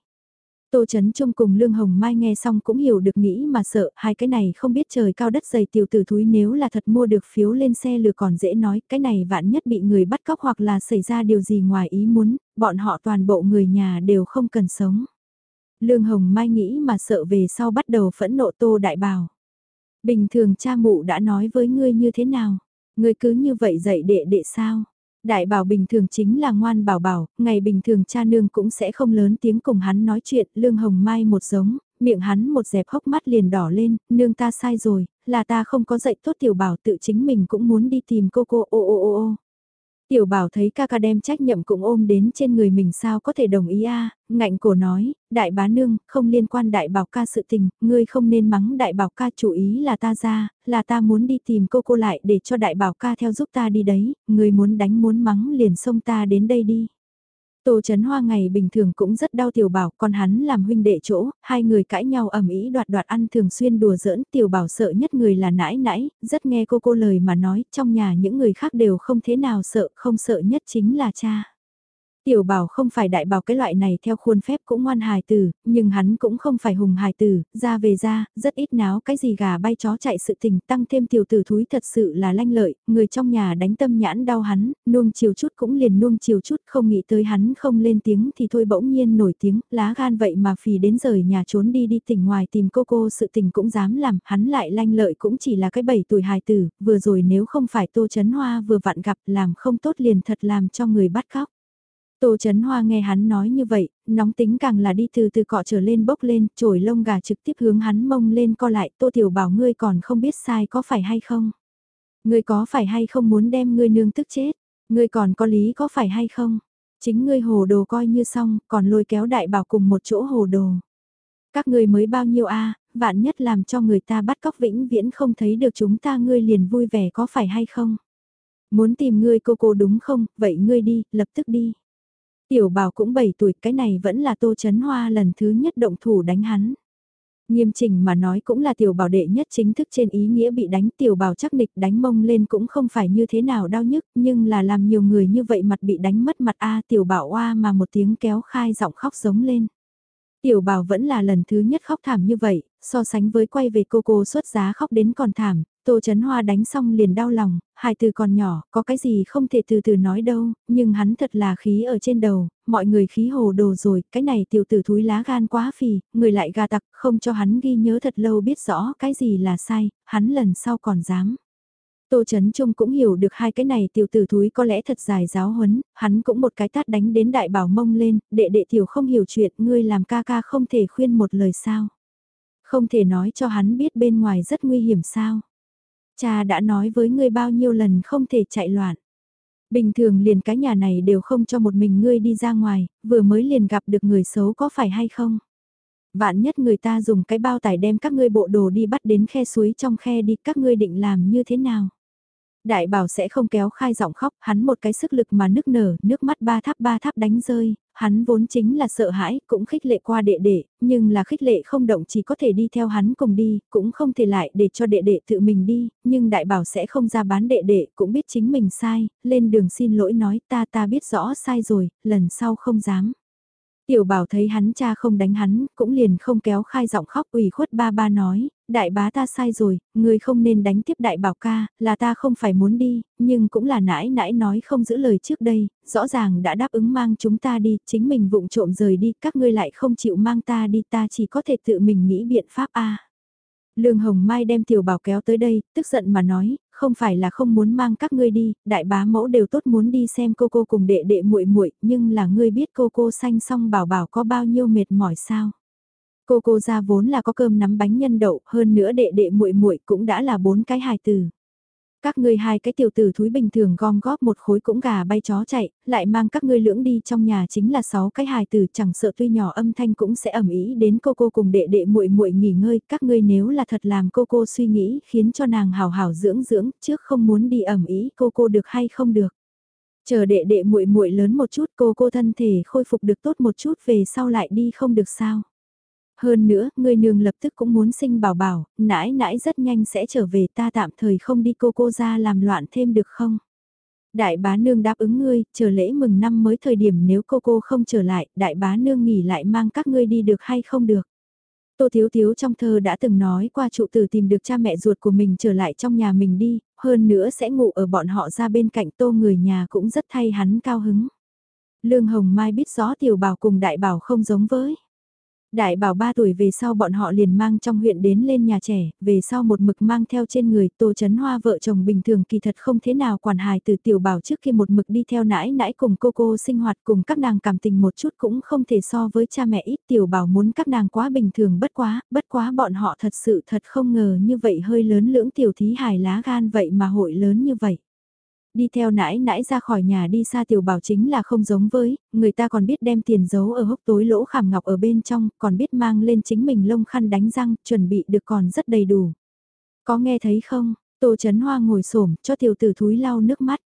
Tô Chấn Trung cùng Lương Hồng Mai nghe xong cũng hiểu được nghĩ mà sợ, hai cái này không biết trời cao đất dày tiểu tử thúi nếu là thật mua được phiếu lên xe lừa còn dễ nói, cái này vạn nhất bị người bắt cóc hoặc là xảy ra điều gì ngoài ý muốn, bọn họ toàn bộ người nhà đều không cần sống. Lương Hồng Mai nghĩ mà sợ về sau bắt đầu phẫn nộ Tô Đại Bảo. Bình thường cha mụ đã nói với ngươi như thế nào? Ngươi cứ như vậy dạy đệ đệ sao? Đại bảo bình thường chính là ngoan bảo bảo, ngày bình thường cha nương cũng sẽ không lớn tiếng cùng hắn nói chuyện, lương hồng mai một giống, miệng hắn một dẹp hốc mắt liền đỏ lên, nương ta sai rồi, là ta không có dạy tốt tiểu bảo tự chính mình cũng muốn đi tìm cô cô ô ô ô ô. Tiểu bảo thấy ca ca đem trách nhiệm cũng ôm đến trên người mình sao có thể đồng ý a ngạnh cổ nói, đại bá nương, không liên quan đại bảo ca sự tình, ngươi không nên mắng đại bảo ca chủ ý là ta ra, là ta muốn đi tìm cô cô lại để cho đại bảo ca theo giúp ta đi đấy, ngươi muốn đánh muốn mắng liền xông ta đến đây đi. Tô Chấn Hoa ngày bình thường cũng rất đau Tiểu Bảo, còn hắn làm huynh đệ chỗ, hai người cãi nhau ầm ĩ đoạt đoạt ăn thường xuyên đùa giỡn, Tiểu Bảo sợ nhất người là nãi nãi, rất nghe cô cô lời mà nói, trong nhà những người khác đều không thế nào sợ, không sợ nhất chính là cha. Tiểu bảo không phải đại bảo cái loại này theo khuôn phép cũng ngoan hài tử, nhưng hắn cũng không phải hùng hài tử, ra về ra, rất ít náo cái gì gà bay chó chạy sự tình tăng thêm tiểu tử thúi thật sự là lanh lợi, người trong nhà đánh tâm nhãn đau hắn, nuông chiều chút cũng liền nuông chiều chút không nghĩ tới hắn không lên tiếng thì thôi bỗng nhiên nổi tiếng, lá gan vậy mà phì đến rời nhà trốn đi đi tỉnh ngoài tìm cô cô sự tình cũng dám làm, hắn lại lanh lợi cũng chỉ là cái bảy tuổi hài tử, vừa rồi nếu không phải tô chấn hoa vừa vặn gặp làm không tốt liền thật làm cho người bắt cóc. Tô Chấn Hoa nghe hắn nói như vậy, nóng tính càng là đi từ từ cọ trở lên bốc lên, trổi lông gà trực tiếp hướng hắn mông lên co lại, Tô Tiểu bảo ngươi còn không biết sai có phải hay không. Ngươi có phải hay không muốn đem ngươi nương tức chết, ngươi còn có lý có phải hay không. Chính ngươi hồ đồ coi như xong, còn lôi kéo đại bảo cùng một chỗ hồ đồ. Các ngươi mới bao nhiêu a vạn nhất làm cho người ta bắt cóc vĩnh viễn không thấy được chúng ta ngươi liền vui vẻ có phải hay không. Muốn tìm ngươi cô cô đúng không, vậy ngươi đi, lập tức đi. Tiểu bảo cũng 7 tuổi, cái này vẫn là Tô Chấn Hoa lần thứ nhất động thủ đánh hắn. Nghiêm trình mà nói cũng là tiểu bảo đệ nhất chính thức trên ý nghĩa bị đánh tiểu bảo chắc nịch đánh mông lên cũng không phải như thế nào đau nhức nhưng là làm nhiều người như vậy mặt bị đánh mất mặt a tiểu bảo oa mà một tiếng kéo khai giọng khóc giống lên. Tiểu bảo vẫn là lần thứ nhất khóc thảm như vậy, so sánh với quay về cô cô xuất giá khóc đến còn thảm, Tô Chấn Hoa đánh xong liền đau lòng, hai từ còn nhỏ, có cái gì không thể từ từ nói đâu, nhưng hắn thật là khí ở trên đầu, mọi người khí hồ đồ rồi, cái này tiểu tử thúi lá gan quá phì, người lại gà tặc, không cho hắn ghi nhớ thật lâu biết rõ cái gì là sai, hắn lần sau còn dám. Tô Chấn Trung cũng hiểu được hai cái này tiểu tử thúi có lẽ thật dài giáo huấn, hắn cũng một cái tát đánh đến đại bảo mông lên, đệ đệ tiểu không hiểu chuyện, ngươi làm ca ca không thể khuyên một lời sao. Không thể nói cho hắn biết bên ngoài rất nguy hiểm sao. Cha đã nói với ngươi bao nhiêu lần không thể chạy loạn. Bình thường liền cái nhà này đều không cho một mình ngươi đi ra ngoài, vừa mới liền gặp được người xấu có phải hay không? Vạn nhất người ta dùng cái bao tải đem các ngươi bộ đồ đi bắt đến khe suối trong khe đi các ngươi định làm như thế nào? Đại bảo sẽ không kéo khai giọng khóc, hắn một cái sức lực mà nức nở, nước mắt ba tháp ba tháp đánh rơi, hắn vốn chính là sợ hãi, cũng khích lệ qua đệ đệ, nhưng là khích lệ không động chỉ có thể đi theo hắn cùng đi, cũng không thể lại để cho đệ đệ tự mình đi, nhưng đại bảo sẽ không ra bán đệ đệ, cũng biết chính mình sai, lên đường xin lỗi nói ta ta biết rõ sai rồi, lần sau không dám. Tiểu bảo thấy hắn cha không đánh hắn, cũng liền không kéo khai giọng khóc ủy khuất ba ba nói, đại bá ta sai rồi, người không nên đánh tiếp đại bảo ca, là ta không phải muốn đi, nhưng cũng là nãi nãi nói không giữ lời trước đây, rõ ràng đã đáp ứng mang chúng ta đi, chính mình vụng trộm rời đi, các ngươi lại không chịu mang ta đi, ta chỉ có thể tự mình nghĩ biện pháp a. Lương Hồng Mai đem tiểu bảo kéo tới đây, tức giận mà nói, không phải là không muốn mang các ngươi đi, đại bá mẫu đều tốt muốn đi xem cô cô cùng đệ đệ muội muội, nhưng là ngươi biết cô cô xanh xong bảo bảo có bao nhiêu mệt mỏi sao? Cô cô ra vốn là có cơm nắm bánh nhân đậu, hơn nữa đệ đệ muội muội cũng đã là bốn cái hài từ. Các ngươi hai cái tiểu tử thúi bình thường gom góp một khối cũng gà bay chó chạy, lại mang các ngươi lưỡng đi trong nhà chính là sáu cái hài tử chẳng sợ tuy nhỏ âm thanh cũng sẽ ẩm ý đến cô cô cùng đệ đệ muội muội nghỉ ngơi, các ngươi nếu là thật làm cô cô suy nghĩ khiến cho nàng hào hào dưỡng dưỡng, trước không muốn đi ẩm ý cô cô được hay không được. Chờ đệ đệ muội muội lớn một chút cô cô thân thể khôi phục được tốt một chút về sau lại đi không được sao. Hơn nữa, người nương lập tức cũng muốn sinh bảo bảo, nãi nãi rất nhanh sẽ trở về ta tạm thời không đi cô cô ra làm loạn thêm được không? Đại bá nương đáp ứng ngươi, chờ lễ mừng năm mới thời điểm nếu cô cô không trở lại, đại bá nương nghỉ lại mang các ngươi đi được hay không được? Tô Thiếu Thiếu trong thơ đã từng nói qua trụ tử tìm được cha mẹ ruột của mình trở lại trong nhà mình đi, hơn nữa sẽ ngủ ở bọn họ ra bên cạnh tô người nhà cũng rất thay hắn cao hứng. Lương Hồng Mai biết rõ tiểu bảo cùng đại bảo không giống với. Đại bảo 3 tuổi về sau bọn họ liền mang trong huyện đến lên nhà trẻ, về sau một mực mang theo trên người Tô Chấn Hoa vợ chồng bình thường kỳ thật không thế nào quản hài từ tiểu bảo trước khi một mực đi theo nãi nãi cùng cô cô sinh hoạt cùng các nàng cảm tình một chút cũng không thể so với cha mẹ ít. Tiểu bảo muốn các nàng quá bình thường bất quá, bất quá bọn họ thật sự thật không ngờ như vậy hơi lớn lưỡng tiểu thí hài lá gan vậy mà hội lớn như vậy đi theo nãi nãi ra khỏi nhà đi xa tiểu bảo chính là không giống với, người ta còn biết đem tiền giấu ở hốc tối lỗ khảm ngọc ở bên trong, còn biết mang lên chính mình lông khăn đánh răng, chuẩn bị được còn rất đầy đủ. Có nghe thấy không, Tô Chấn Hoa ngồi xổm cho tiểu tử thúi lau nước mắt.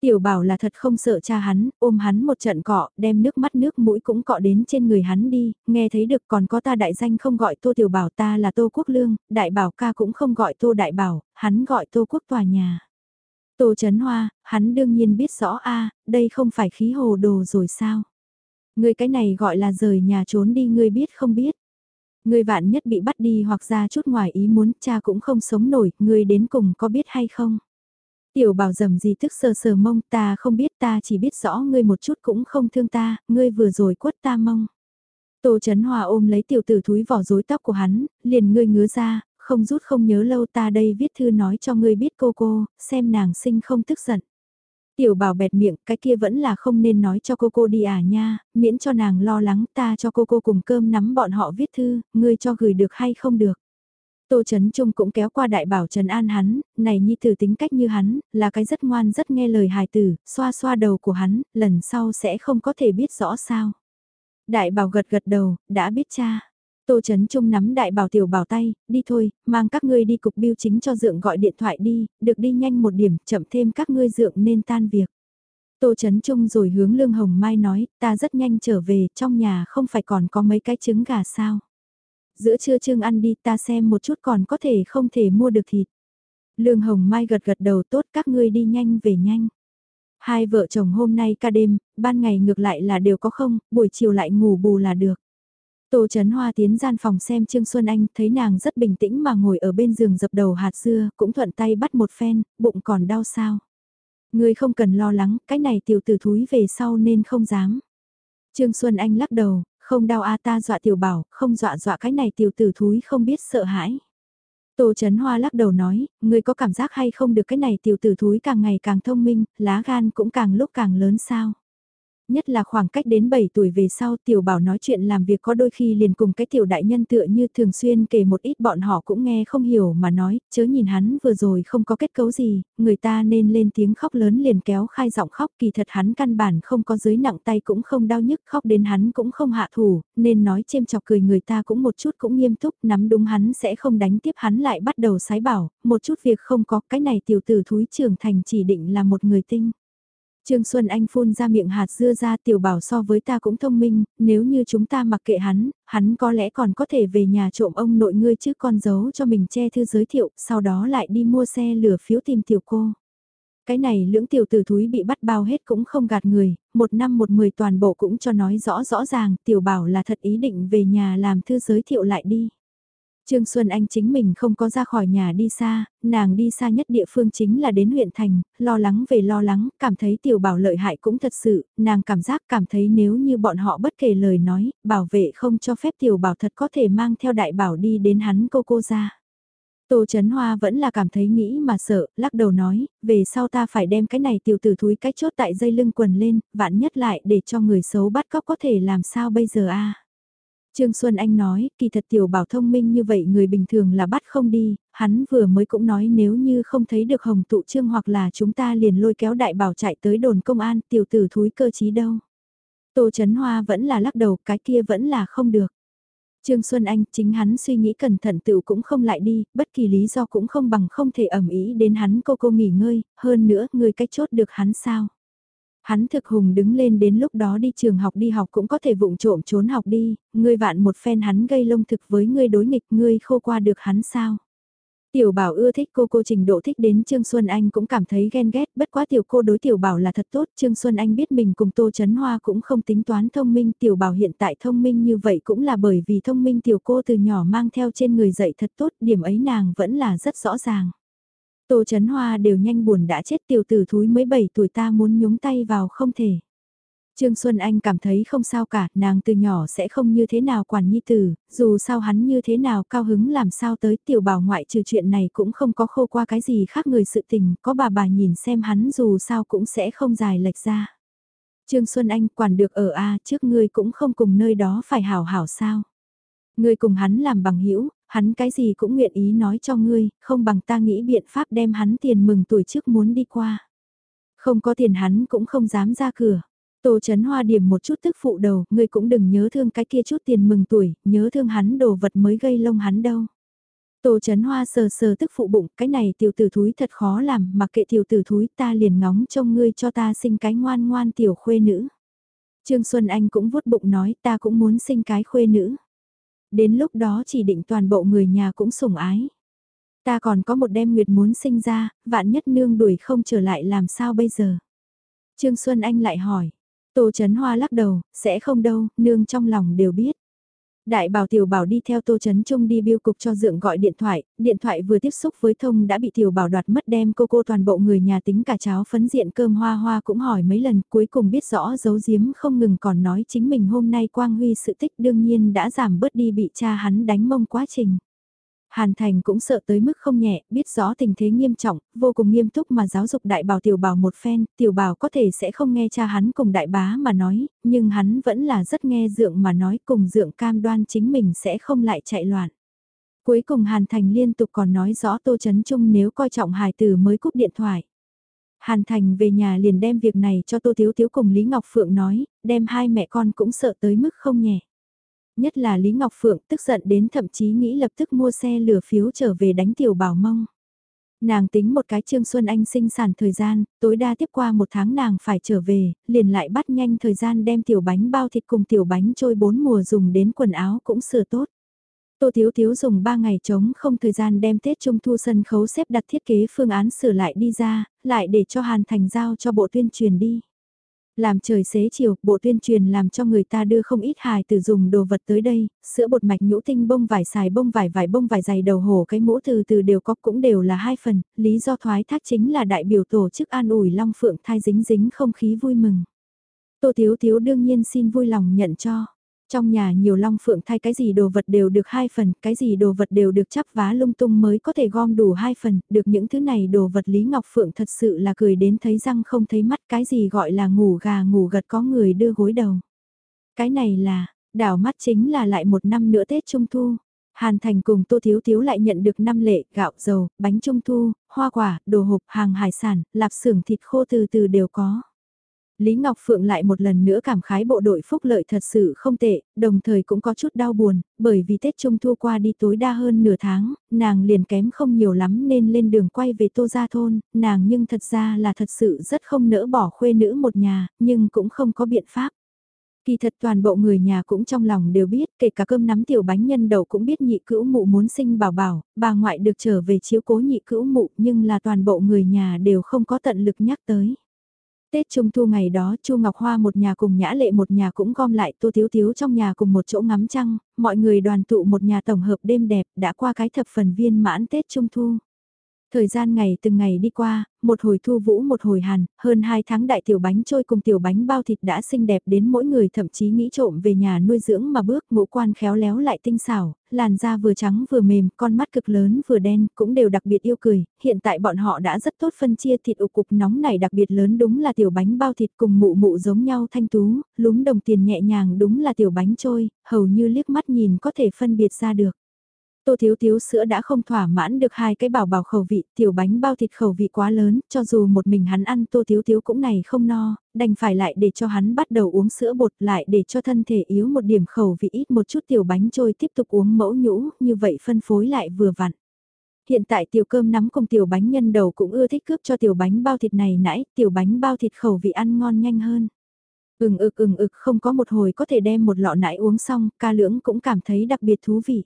Tiểu bảo là thật không sợ cha hắn, ôm hắn một trận cọ, đem nước mắt nước mũi cũng cọ đến trên người hắn đi, nghe thấy được còn có ta đại danh không gọi tô tiểu bảo ta là tô quốc lương, đại bảo ca cũng không gọi tô đại bảo, hắn gọi tô quốc tòa nhà. Tô Chấn Hoa, hắn đương nhiên biết rõ a, đây không phải khí hồ đồ rồi sao? Người cái này gọi là rời nhà trốn đi ngươi biết không biết? Người vạn nhất bị bắt đi hoặc ra chút ngoài ý muốn cha cũng không sống nổi, người đến cùng có biết hay không? Tiểu bảo dầm gì tức sờ sờ mông ta không biết ta chỉ biết rõ ngươi một chút cũng không thương ta, ngươi vừa rồi quất ta mông. Tô Chấn Hòa ôm lấy tiểu tử thúi vỏ rối tóc của hắn, liền ngươi ngứa ra, không rút không nhớ lâu ta đây viết thư nói cho ngươi biết cô cô, xem nàng sinh không tức giận. Tiểu bảo bẹt miệng, cái kia vẫn là không nên nói cho cô cô đi à nha, miễn cho nàng lo lắng ta cho cô cô cùng cơm nắm bọn họ viết thư, ngươi cho gửi được hay không được. Tô Trấn Trung cũng kéo qua đại bảo Trần An hắn, này nhi tử tính cách như hắn, là cái rất ngoan rất nghe lời hài tử, xoa xoa đầu của hắn, lần sau sẽ không có thể biết rõ sao. Đại bảo gật gật đầu, đã biết cha. Tô Chấn Trung nắm đại bảo tiểu bảo tay, đi thôi, mang các ngươi đi cục biêu chính cho dượng gọi điện thoại đi, được đi nhanh một điểm, chậm thêm các ngươi dượng nên tan việc. Tô Chấn Trung rồi hướng Lương Hồng Mai nói, ta rất nhanh trở về, trong nhà không phải còn có mấy cái trứng gà sao. Giữa trưa trương ăn đi ta xem một chút còn có thể không thể mua được thịt. Lương Hồng Mai gật gật đầu tốt các ngươi đi nhanh về nhanh. Hai vợ chồng hôm nay ca đêm, ban ngày ngược lại là đều có không, buổi chiều lại ngủ bù là được. Tô Trấn Hoa tiến gian phòng xem Trương Xuân Anh thấy nàng rất bình tĩnh mà ngồi ở bên giường dập đầu hạt dưa, cũng thuận tay bắt một phen, bụng còn đau sao. Người không cần lo lắng, cái này tiểu tử thúi về sau nên không dám. Trương Xuân Anh lắc đầu, không đau a ta dọa tiểu bảo, không dọa dọa cái này tiểu tử thúi không biết sợ hãi. Tô Trấn Hoa lắc đầu nói, người có cảm giác hay không được cái này tiểu tử thúi càng ngày càng thông minh, lá gan cũng càng lúc càng lớn sao nhất là khoảng cách đến 7 tuổi về sau tiểu bảo nói chuyện làm việc có đôi khi liền cùng cái tiểu đại nhân tựa như thường xuyên kể một ít bọn họ cũng nghe không hiểu mà nói, chớ nhìn hắn vừa rồi không có kết cấu gì, người ta nên lên tiếng khóc lớn liền kéo khai giọng khóc kỳ thật hắn căn bản không có dưới nặng tay cũng không đau nhức khóc đến hắn cũng không hạ thủ, nên nói chêm chọc cười người ta cũng một chút cũng nghiêm túc nắm đúng hắn sẽ không đánh tiếp hắn lại bắt đầu sái bảo, một chút việc không có cái này tiểu tử thúi trưởng thành chỉ định là một người tinh. Trương Xuân Anh phun ra miệng hạt dưa ra tiểu bảo so với ta cũng thông minh, nếu như chúng ta mặc kệ hắn, hắn có lẽ còn có thể về nhà trộm ông nội ngươi chứ con giấu cho mình che thư giới thiệu, sau đó lại đi mua xe lửa phiếu tìm tiểu cô. Cái này lưỡng tiểu tử thúi bị bắt bao hết cũng không gạt người, một năm một mười toàn bộ cũng cho nói rõ rõ ràng, tiểu bảo là thật ý định về nhà làm thư giới thiệu lại đi. Trương Xuân Anh chính mình không có ra khỏi nhà đi xa, nàng đi xa nhất địa phương chính là đến huyện thành, lo lắng về lo lắng, cảm thấy tiểu bảo lợi hại cũng thật sự, nàng cảm giác cảm thấy nếu như bọn họ bất kể lời nói, bảo vệ không cho phép tiểu bảo thật có thể mang theo đại bảo đi đến hắn cô cô ra. Tô Chấn Hoa vẫn là cảm thấy nghĩ mà sợ, lắc đầu nói, về sau ta phải đem cái này tiểu tử thúi cách chốt tại dây lưng quần lên, vạn nhất lại để cho người xấu bắt cóc có thể làm sao bây giờ a Trương Xuân Anh nói, kỳ thật tiểu bảo thông minh như vậy người bình thường là bắt không đi, hắn vừa mới cũng nói nếu như không thấy được hồng tụ trương hoặc là chúng ta liền lôi kéo đại bảo chạy tới đồn công an tiểu tử thúi cơ chí đâu. Tô Chấn Hoa vẫn là lắc đầu, cái kia vẫn là không được. Trương Xuân Anh chính hắn suy nghĩ cẩn thận tựu cũng không lại đi, bất kỳ lý do cũng không bằng không thể ẩm ý đến hắn cô cô nghỉ ngơi, hơn nữa người cách chốt được hắn sao. Hắn thực hùng đứng lên đến lúc đó đi trường học đi học cũng có thể vụng trộm trốn học đi, ngươi vạn một phen hắn gây lông thực với ngươi đối nghịch ngươi khô qua được hắn sao. Tiểu bảo ưa thích cô cô trình độ thích đến Trương Xuân Anh cũng cảm thấy ghen ghét, bất quá tiểu cô đối tiểu bảo là thật tốt, Trương Xuân Anh biết mình cùng Tô Chấn Hoa cũng không tính toán thông minh, tiểu bảo hiện tại thông minh như vậy cũng là bởi vì thông minh tiểu cô từ nhỏ mang theo trên người dạy thật tốt, điểm ấy nàng vẫn là rất rõ ràng. Tô Chấn Hoa đều nhanh buồn đã chết tiểu tử thúi mới 7 tuổi ta muốn nhúng tay vào không thể. Trương Xuân Anh cảm thấy không sao cả, nàng từ nhỏ sẽ không như thế nào quản nhi tử, dù sao hắn như thế nào cao hứng làm sao tới tiểu bảo ngoại trừ chuyện này cũng không có khô qua cái gì khác người sự tình, có bà bà nhìn xem hắn dù sao cũng sẽ không dài lệch ra. Trương Xuân Anh quản được ở A trước ngươi cũng không cùng nơi đó phải hảo hảo sao. Ngươi cùng hắn làm bằng hữu hắn cái gì cũng nguyện ý nói cho ngươi, không bằng ta nghĩ biện pháp đem hắn tiền mừng tuổi trước muốn đi qua. Không có tiền hắn cũng không dám ra cửa. Tô Chấn Hoa điểm một chút tức phụ đầu, ngươi cũng đừng nhớ thương cái kia chút tiền mừng tuổi, nhớ thương hắn đồ vật mới gây lông hắn đâu. Tô Chấn Hoa sờ sờ tức phụ bụng, cái này tiểu tử thúi thật khó làm, mặc kệ tiểu tử thúi ta liền ngóng trông ngươi cho ta sinh cái ngoan ngoan tiểu khuê nữ. Trương Xuân Anh cũng vuốt bụng nói ta cũng muốn sinh cái khuê nữ. Đến lúc đó chỉ định toàn bộ người nhà cũng sủng ái. Ta còn có một đêm nguyệt muốn sinh ra, vạn nhất nương đuổi không trở lại làm sao bây giờ. Trương Xuân Anh lại hỏi, Tô Trấn Hoa lắc đầu, sẽ không đâu, nương trong lòng đều biết. Đại bảo tiểu bảo đi theo Tô Trấn Trung đi biêu cục cho dượng gọi điện thoại, điện thoại vừa tiếp xúc với thông đã bị tiểu bảo đoạt mất đem cô cô toàn bộ người nhà tính cả cháo phấn diện cơm hoa hoa cũng hỏi mấy lần cuối cùng biết rõ giấu giếm không ngừng còn nói chính mình hôm nay quang huy sự tích đương nhiên đã giảm bớt đi bị cha hắn đánh mông quá trình. Hàn Thành cũng sợ tới mức không nhẹ, biết rõ tình thế nghiêm trọng, vô cùng nghiêm túc mà giáo dục đại bảo tiểu bảo một phen, tiểu bảo có thể sẽ không nghe cha hắn cùng đại bá mà nói, nhưng hắn vẫn là rất nghe dượng mà nói cùng dượng cam đoan chính mình sẽ không lại chạy loạn. Cuối cùng Hàn Thành liên tục còn nói rõ Tô Chấn Trung nếu coi trọng hài tử mới cúp điện thoại. Hàn Thành về nhà liền đem việc này cho Tô Thiếu Thiếu cùng Lý Ngọc Phượng nói, đem hai mẹ con cũng sợ tới mức không nhẹ nhất là Lý Ngọc Phượng tức giận đến thậm chí nghĩ lập tức mua xe lửa phiếu trở về đánh tiểu bảo mông. Nàng tính một cái Trương Xuân Anh sinh sản thời gian, tối đa tiếp qua một tháng nàng phải trở về, liền lại bắt nhanh thời gian đem tiểu bánh bao thịt cùng tiểu bánh trôi bốn mùa dùng đến quần áo cũng sửa tốt. Tô Thiếu Thiếu dùng 3 ngày trống không thời gian đem Tết Trung Thu sân khấu xếp đặt thiết kế phương án sửa lại đi ra, lại để cho Hàn Thành giao cho bộ tuyên truyền đi. Làm trời xế chiều, bộ tuyên truyền làm cho người ta đưa không ít hài từ dùng đồ vật tới đây, sữa bột mạch nhũ tinh bông vải xài bông vải vải bông vải dày đầu hổ cái mũ từ từ đều có cũng đều là hai phần, lý do thoái thác chính là đại biểu tổ chức an ủi long phượng thai dính dính không khí vui mừng. Tô Thiếu Thiếu đương nhiên xin vui lòng nhận cho. Trong nhà nhiều long phượng thay cái gì đồ vật đều được hai phần, cái gì đồ vật đều được chắp vá lung tung mới có thể gom đủ hai phần, được những thứ này đồ vật Lý Ngọc Phượng thật sự là cười đến thấy răng không thấy mắt cái gì gọi là ngủ gà ngủ gật có người đưa gối đầu. Cái này là, đảo mắt chính là lại một năm nữa Tết Trung Thu. Hàn Thành cùng Tô Thiếu Thiếu lại nhận được năm lệ, gạo, dầu, bánh trung thu, hoa quả, đồ hộp, hàng hải sản, lạp xưởng thịt khô từ từ đều có. Lý Ngọc Phượng lại một lần nữa cảm khái bộ đội phúc lợi thật sự không tệ, đồng thời cũng có chút đau buồn, bởi vì Tết Trung Thu qua đi tối đa hơn nửa tháng, nàng liền kém không nhiều lắm nên lên đường quay về Tô Gia Thôn, nàng nhưng thật ra là thật sự rất không nỡ bỏ khuê nữ một nhà, nhưng cũng không có biện pháp. Kỳ thật toàn bộ người nhà cũng trong lòng đều biết, kể cả cơm nắm tiểu bánh nhân đầu cũng biết nhị cữu mụ muốn sinh bảo bảo, bà ngoại được trở về chiếu cố nhị cữu mụ nhưng là toàn bộ người nhà đều không có tận lực nhắc tới. Tết Trung Thu ngày đó Chu Ngọc Hoa một nhà cùng Nhã Lệ một nhà cũng gom lại Tô Thiếu Thiếu trong nhà cùng một chỗ ngắm trăng, mọi người đoàn tụ một nhà tổng hợp đêm đẹp đã qua cái thập phần viên mãn Tết Trung Thu. Thời gian ngày từng ngày đi qua, một hồi thu vũ một hồi hàn, hơn hai tháng đại tiểu bánh trôi cùng tiểu bánh bao thịt đã xinh đẹp đến mỗi người thậm chí nghĩ trộm về nhà nuôi dưỡng mà bước ngũ quan khéo léo lại tinh xảo, làn da vừa trắng vừa mềm, con mắt cực lớn vừa đen, cũng đều đặc biệt yêu cười, hiện tại bọn họ đã rất tốt phân chia thịt ụ cục nóng này đặc biệt lớn đúng là tiểu bánh bao thịt cùng mụ mụ giống nhau thanh tú, lúm đồng tiền nhẹ nhàng đúng là tiểu bánh trôi, hầu như liếc mắt nhìn có thể phân biệt ra được. Tô Thiếu Thiếu sữa đã không thỏa mãn được hai cái bảo bảo khẩu vị, tiểu bánh bao thịt khẩu vị quá lớn, cho dù một mình hắn ăn Tô Thiếu Thiếu cũng này không no, đành phải lại để cho hắn bắt đầu uống sữa bột lại để cho thân thể yếu một điểm khẩu vị ít một chút tiểu bánh trôi tiếp tục uống mẫu nhũ, như vậy phân phối lại vừa vặn. Hiện tại tiểu cơm nắm cùng tiểu bánh nhân đầu cũng ưa thích cướp cho tiểu bánh bao thịt này nãy, tiểu bánh bao thịt khẩu vị ăn ngon nhanh hơn. Ừng ực ừng ực không có một hồi có thể đem một lọ nãy uống xong, ca lưỡng cũng cảm thấy đặc biệt thú vị.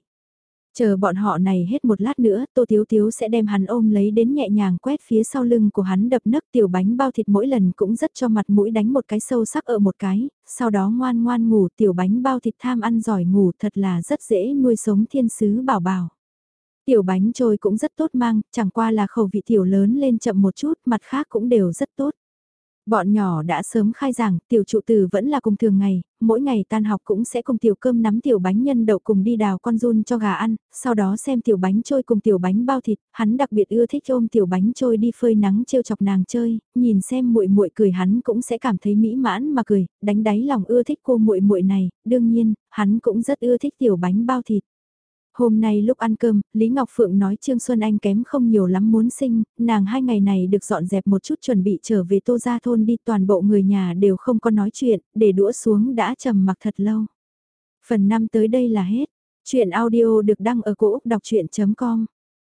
Chờ bọn họ này hết một lát nữa, Tô Tiếu Tiếu sẽ đem hắn ôm lấy đến nhẹ nhàng quét phía sau lưng của hắn đập nấc tiểu bánh bao thịt mỗi lần cũng rất cho mặt mũi đánh một cái sâu sắc ở một cái, sau đó ngoan ngoan ngủ tiểu bánh bao thịt tham ăn giỏi ngủ thật là rất dễ nuôi sống thiên sứ bảo bảo. Tiểu bánh trôi cũng rất tốt mang, chẳng qua là khẩu vị tiểu lớn lên chậm một chút, mặt khác cũng đều rất tốt. Bọn nhỏ đã sớm khai giảng, tiểu trụ tử vẫn là cùng thường ngày, mỗi ngày tan học cũng sẽ cùng tiểu cơm nắm tiểu bánh nhân đậu cùng đi đào con run cho gà ăn, sau đó xem tiểu bánh trôi cùng tiểu bánh bao thịt, hắn đặc biệt ưa thích ôm tiểu bánh trôi đi phơi nắng trêu chọc nàng chơi, nhìn xem muội muội cười hắn cũng sẽ cảm thấy mỹ mãn mà cười, đánh đáy lòng ưa thích cô muội muội này, đương nhiên, hắn cũng rất ưa thích tiểu bánh bao thịt. Hôm nay lúc ăn cơm, Lý Ngọc Phượng nói Trương Xuân Anh kém không nhiều lắm muốn sinh, nàng hai ngày này được dọn dẹp một chút chuẩn bị trở về Tô Gia Thôn đi toàn bộ người nhà đều không có nói chuyện, để đũa xuống đã trầm mặc thật lâu. Phần 5 tới đây là hết. Chuyện audio được đăng ở cổ Úc đọc chuyện.com